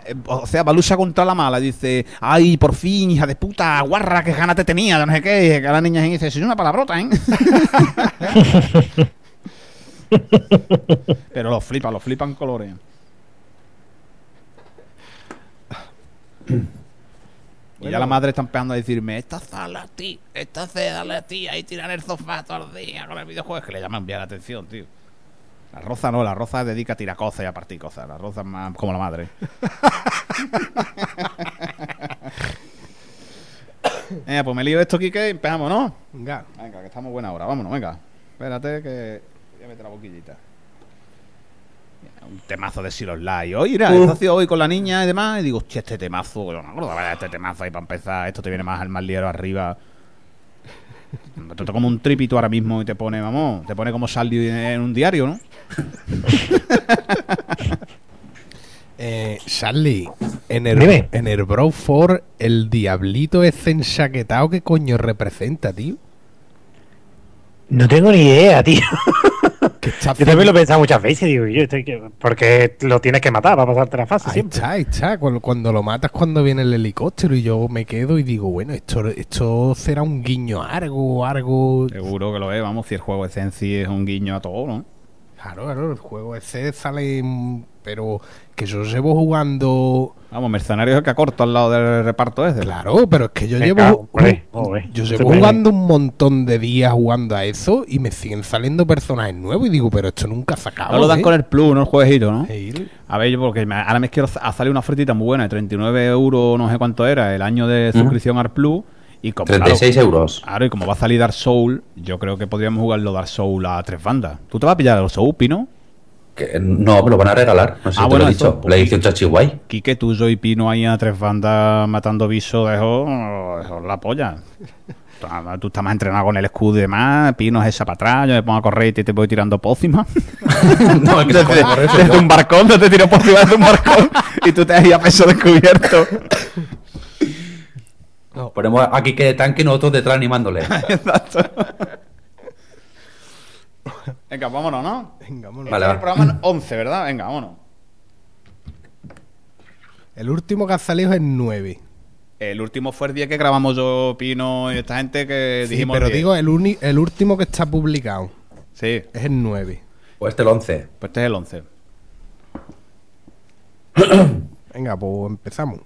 Eh, O sea, va lucha contra la mala. Dice, ay, por fin, hija de puta, guarra, qué gana te tenía, no sé qué. Y que la niña dice, soy una palabrota, ¿eh? (laughs) Pero los flipan, los flipan colores. Y ya la madre está empezando a decirme, esta sala, tío, esta sala, tío, ahí tiran el sofá todo el día con el videojuego. Es que le llaman bien la atención, tío. La roza no, la roza dedica a tirar cosas y a partir cosas. La roza es más como la madre. (laughs) Venga, pues me lío esto, Kike, y empezamos, ¿no? Venga. Venga, que estamos buena hora. Vámonos, venga. Espérate que voy a meter la boquillita. Un temazo de Silos Live. Hoy, mira, he sido hoy con la niña y demás. Y digo, hostia, este temazo. Yo no me acuerdo de este temazo ahí para empezar. Esto te viene más al mal liero arriba. Te toca como un tripito ahora mismo y te pone, vamos, te pone como saldi en un diario, ¿no? Eh, Charlie, en el, Dime. en el Brawl 4, el diablito ese ensaquetado, ¿qué coño representa, tío? No tengo ni idea, tío. Yo también lo he pensado muchas veces, digo, yo, estoy que- porque lo tienes que matar para pasarte la fase Ahí siempre. está, ahí está. Cuando, cuando lo matas, cuando viene el helicóptero, y yo me quedo y digo, bueno, esto, esto será un guiño a algo, algo. Seguro que lo es, vamos, si el juego de sí es un guiño a todo, ¿no? Claro, claro, el juego ese sale. Pero que yo llevo jugando. Vamos, Mercenarios es el que acorto al lado del reparto ese. Claro, pero es que yo Me llevo. joder. yo llevo jugando un montón de días jugando a eso y me siguen saliendo personajes nuevos y digo, pero esto nunca se acaba. No lo dan ¿eh? con el plus, no el jueguito, ¿no? A ver, yo porque me- ahora me quiero ha salido una ofertita muy buena de 39 euros, no sé cuánto era, el año de suscripción al Plus. Y como, 36 claro, euros. Claro, y como va a salir Dark Soul, yo creo que podríamos jugarlo Dark Soul a tres bandas. ¿Tú te vas a pillar el Soul, Pino? Que no, me lo van a regalar. No sé Ah, si te bueno, lo he dicho. pues La edición Chachiguay. Quique, tú, yo y Pino ahí a tres bandas matando bichos, eso, eso es la polla. Tú- estás más entrenado con el escudo y demás, Pino es esa para atrás, yo me pongo a correr y te voy tirando pócimas. (laughs) no, es que correr desde yo. un barcón, no te tiro pócimas desde un barcón y tú te has ido a peso descubierto. Ponemos aquí que de tanque y nosotros detrás animándole. (laughs) Exacto. Venga, vámonos, ¿no? Venga, vámonos. Vale, El va. programa (clears throat) 11, ¿verdad? Venga, vámonos. El último que ha salido es 9. El último fue el día que grabamos yo, Pino y esta gente que Sí, dijimos. pero 10. digo, el, uni- el último que está publicado Sí, es el 9. Pues este el 11. pues este es el 11. Venga, pues empezamos.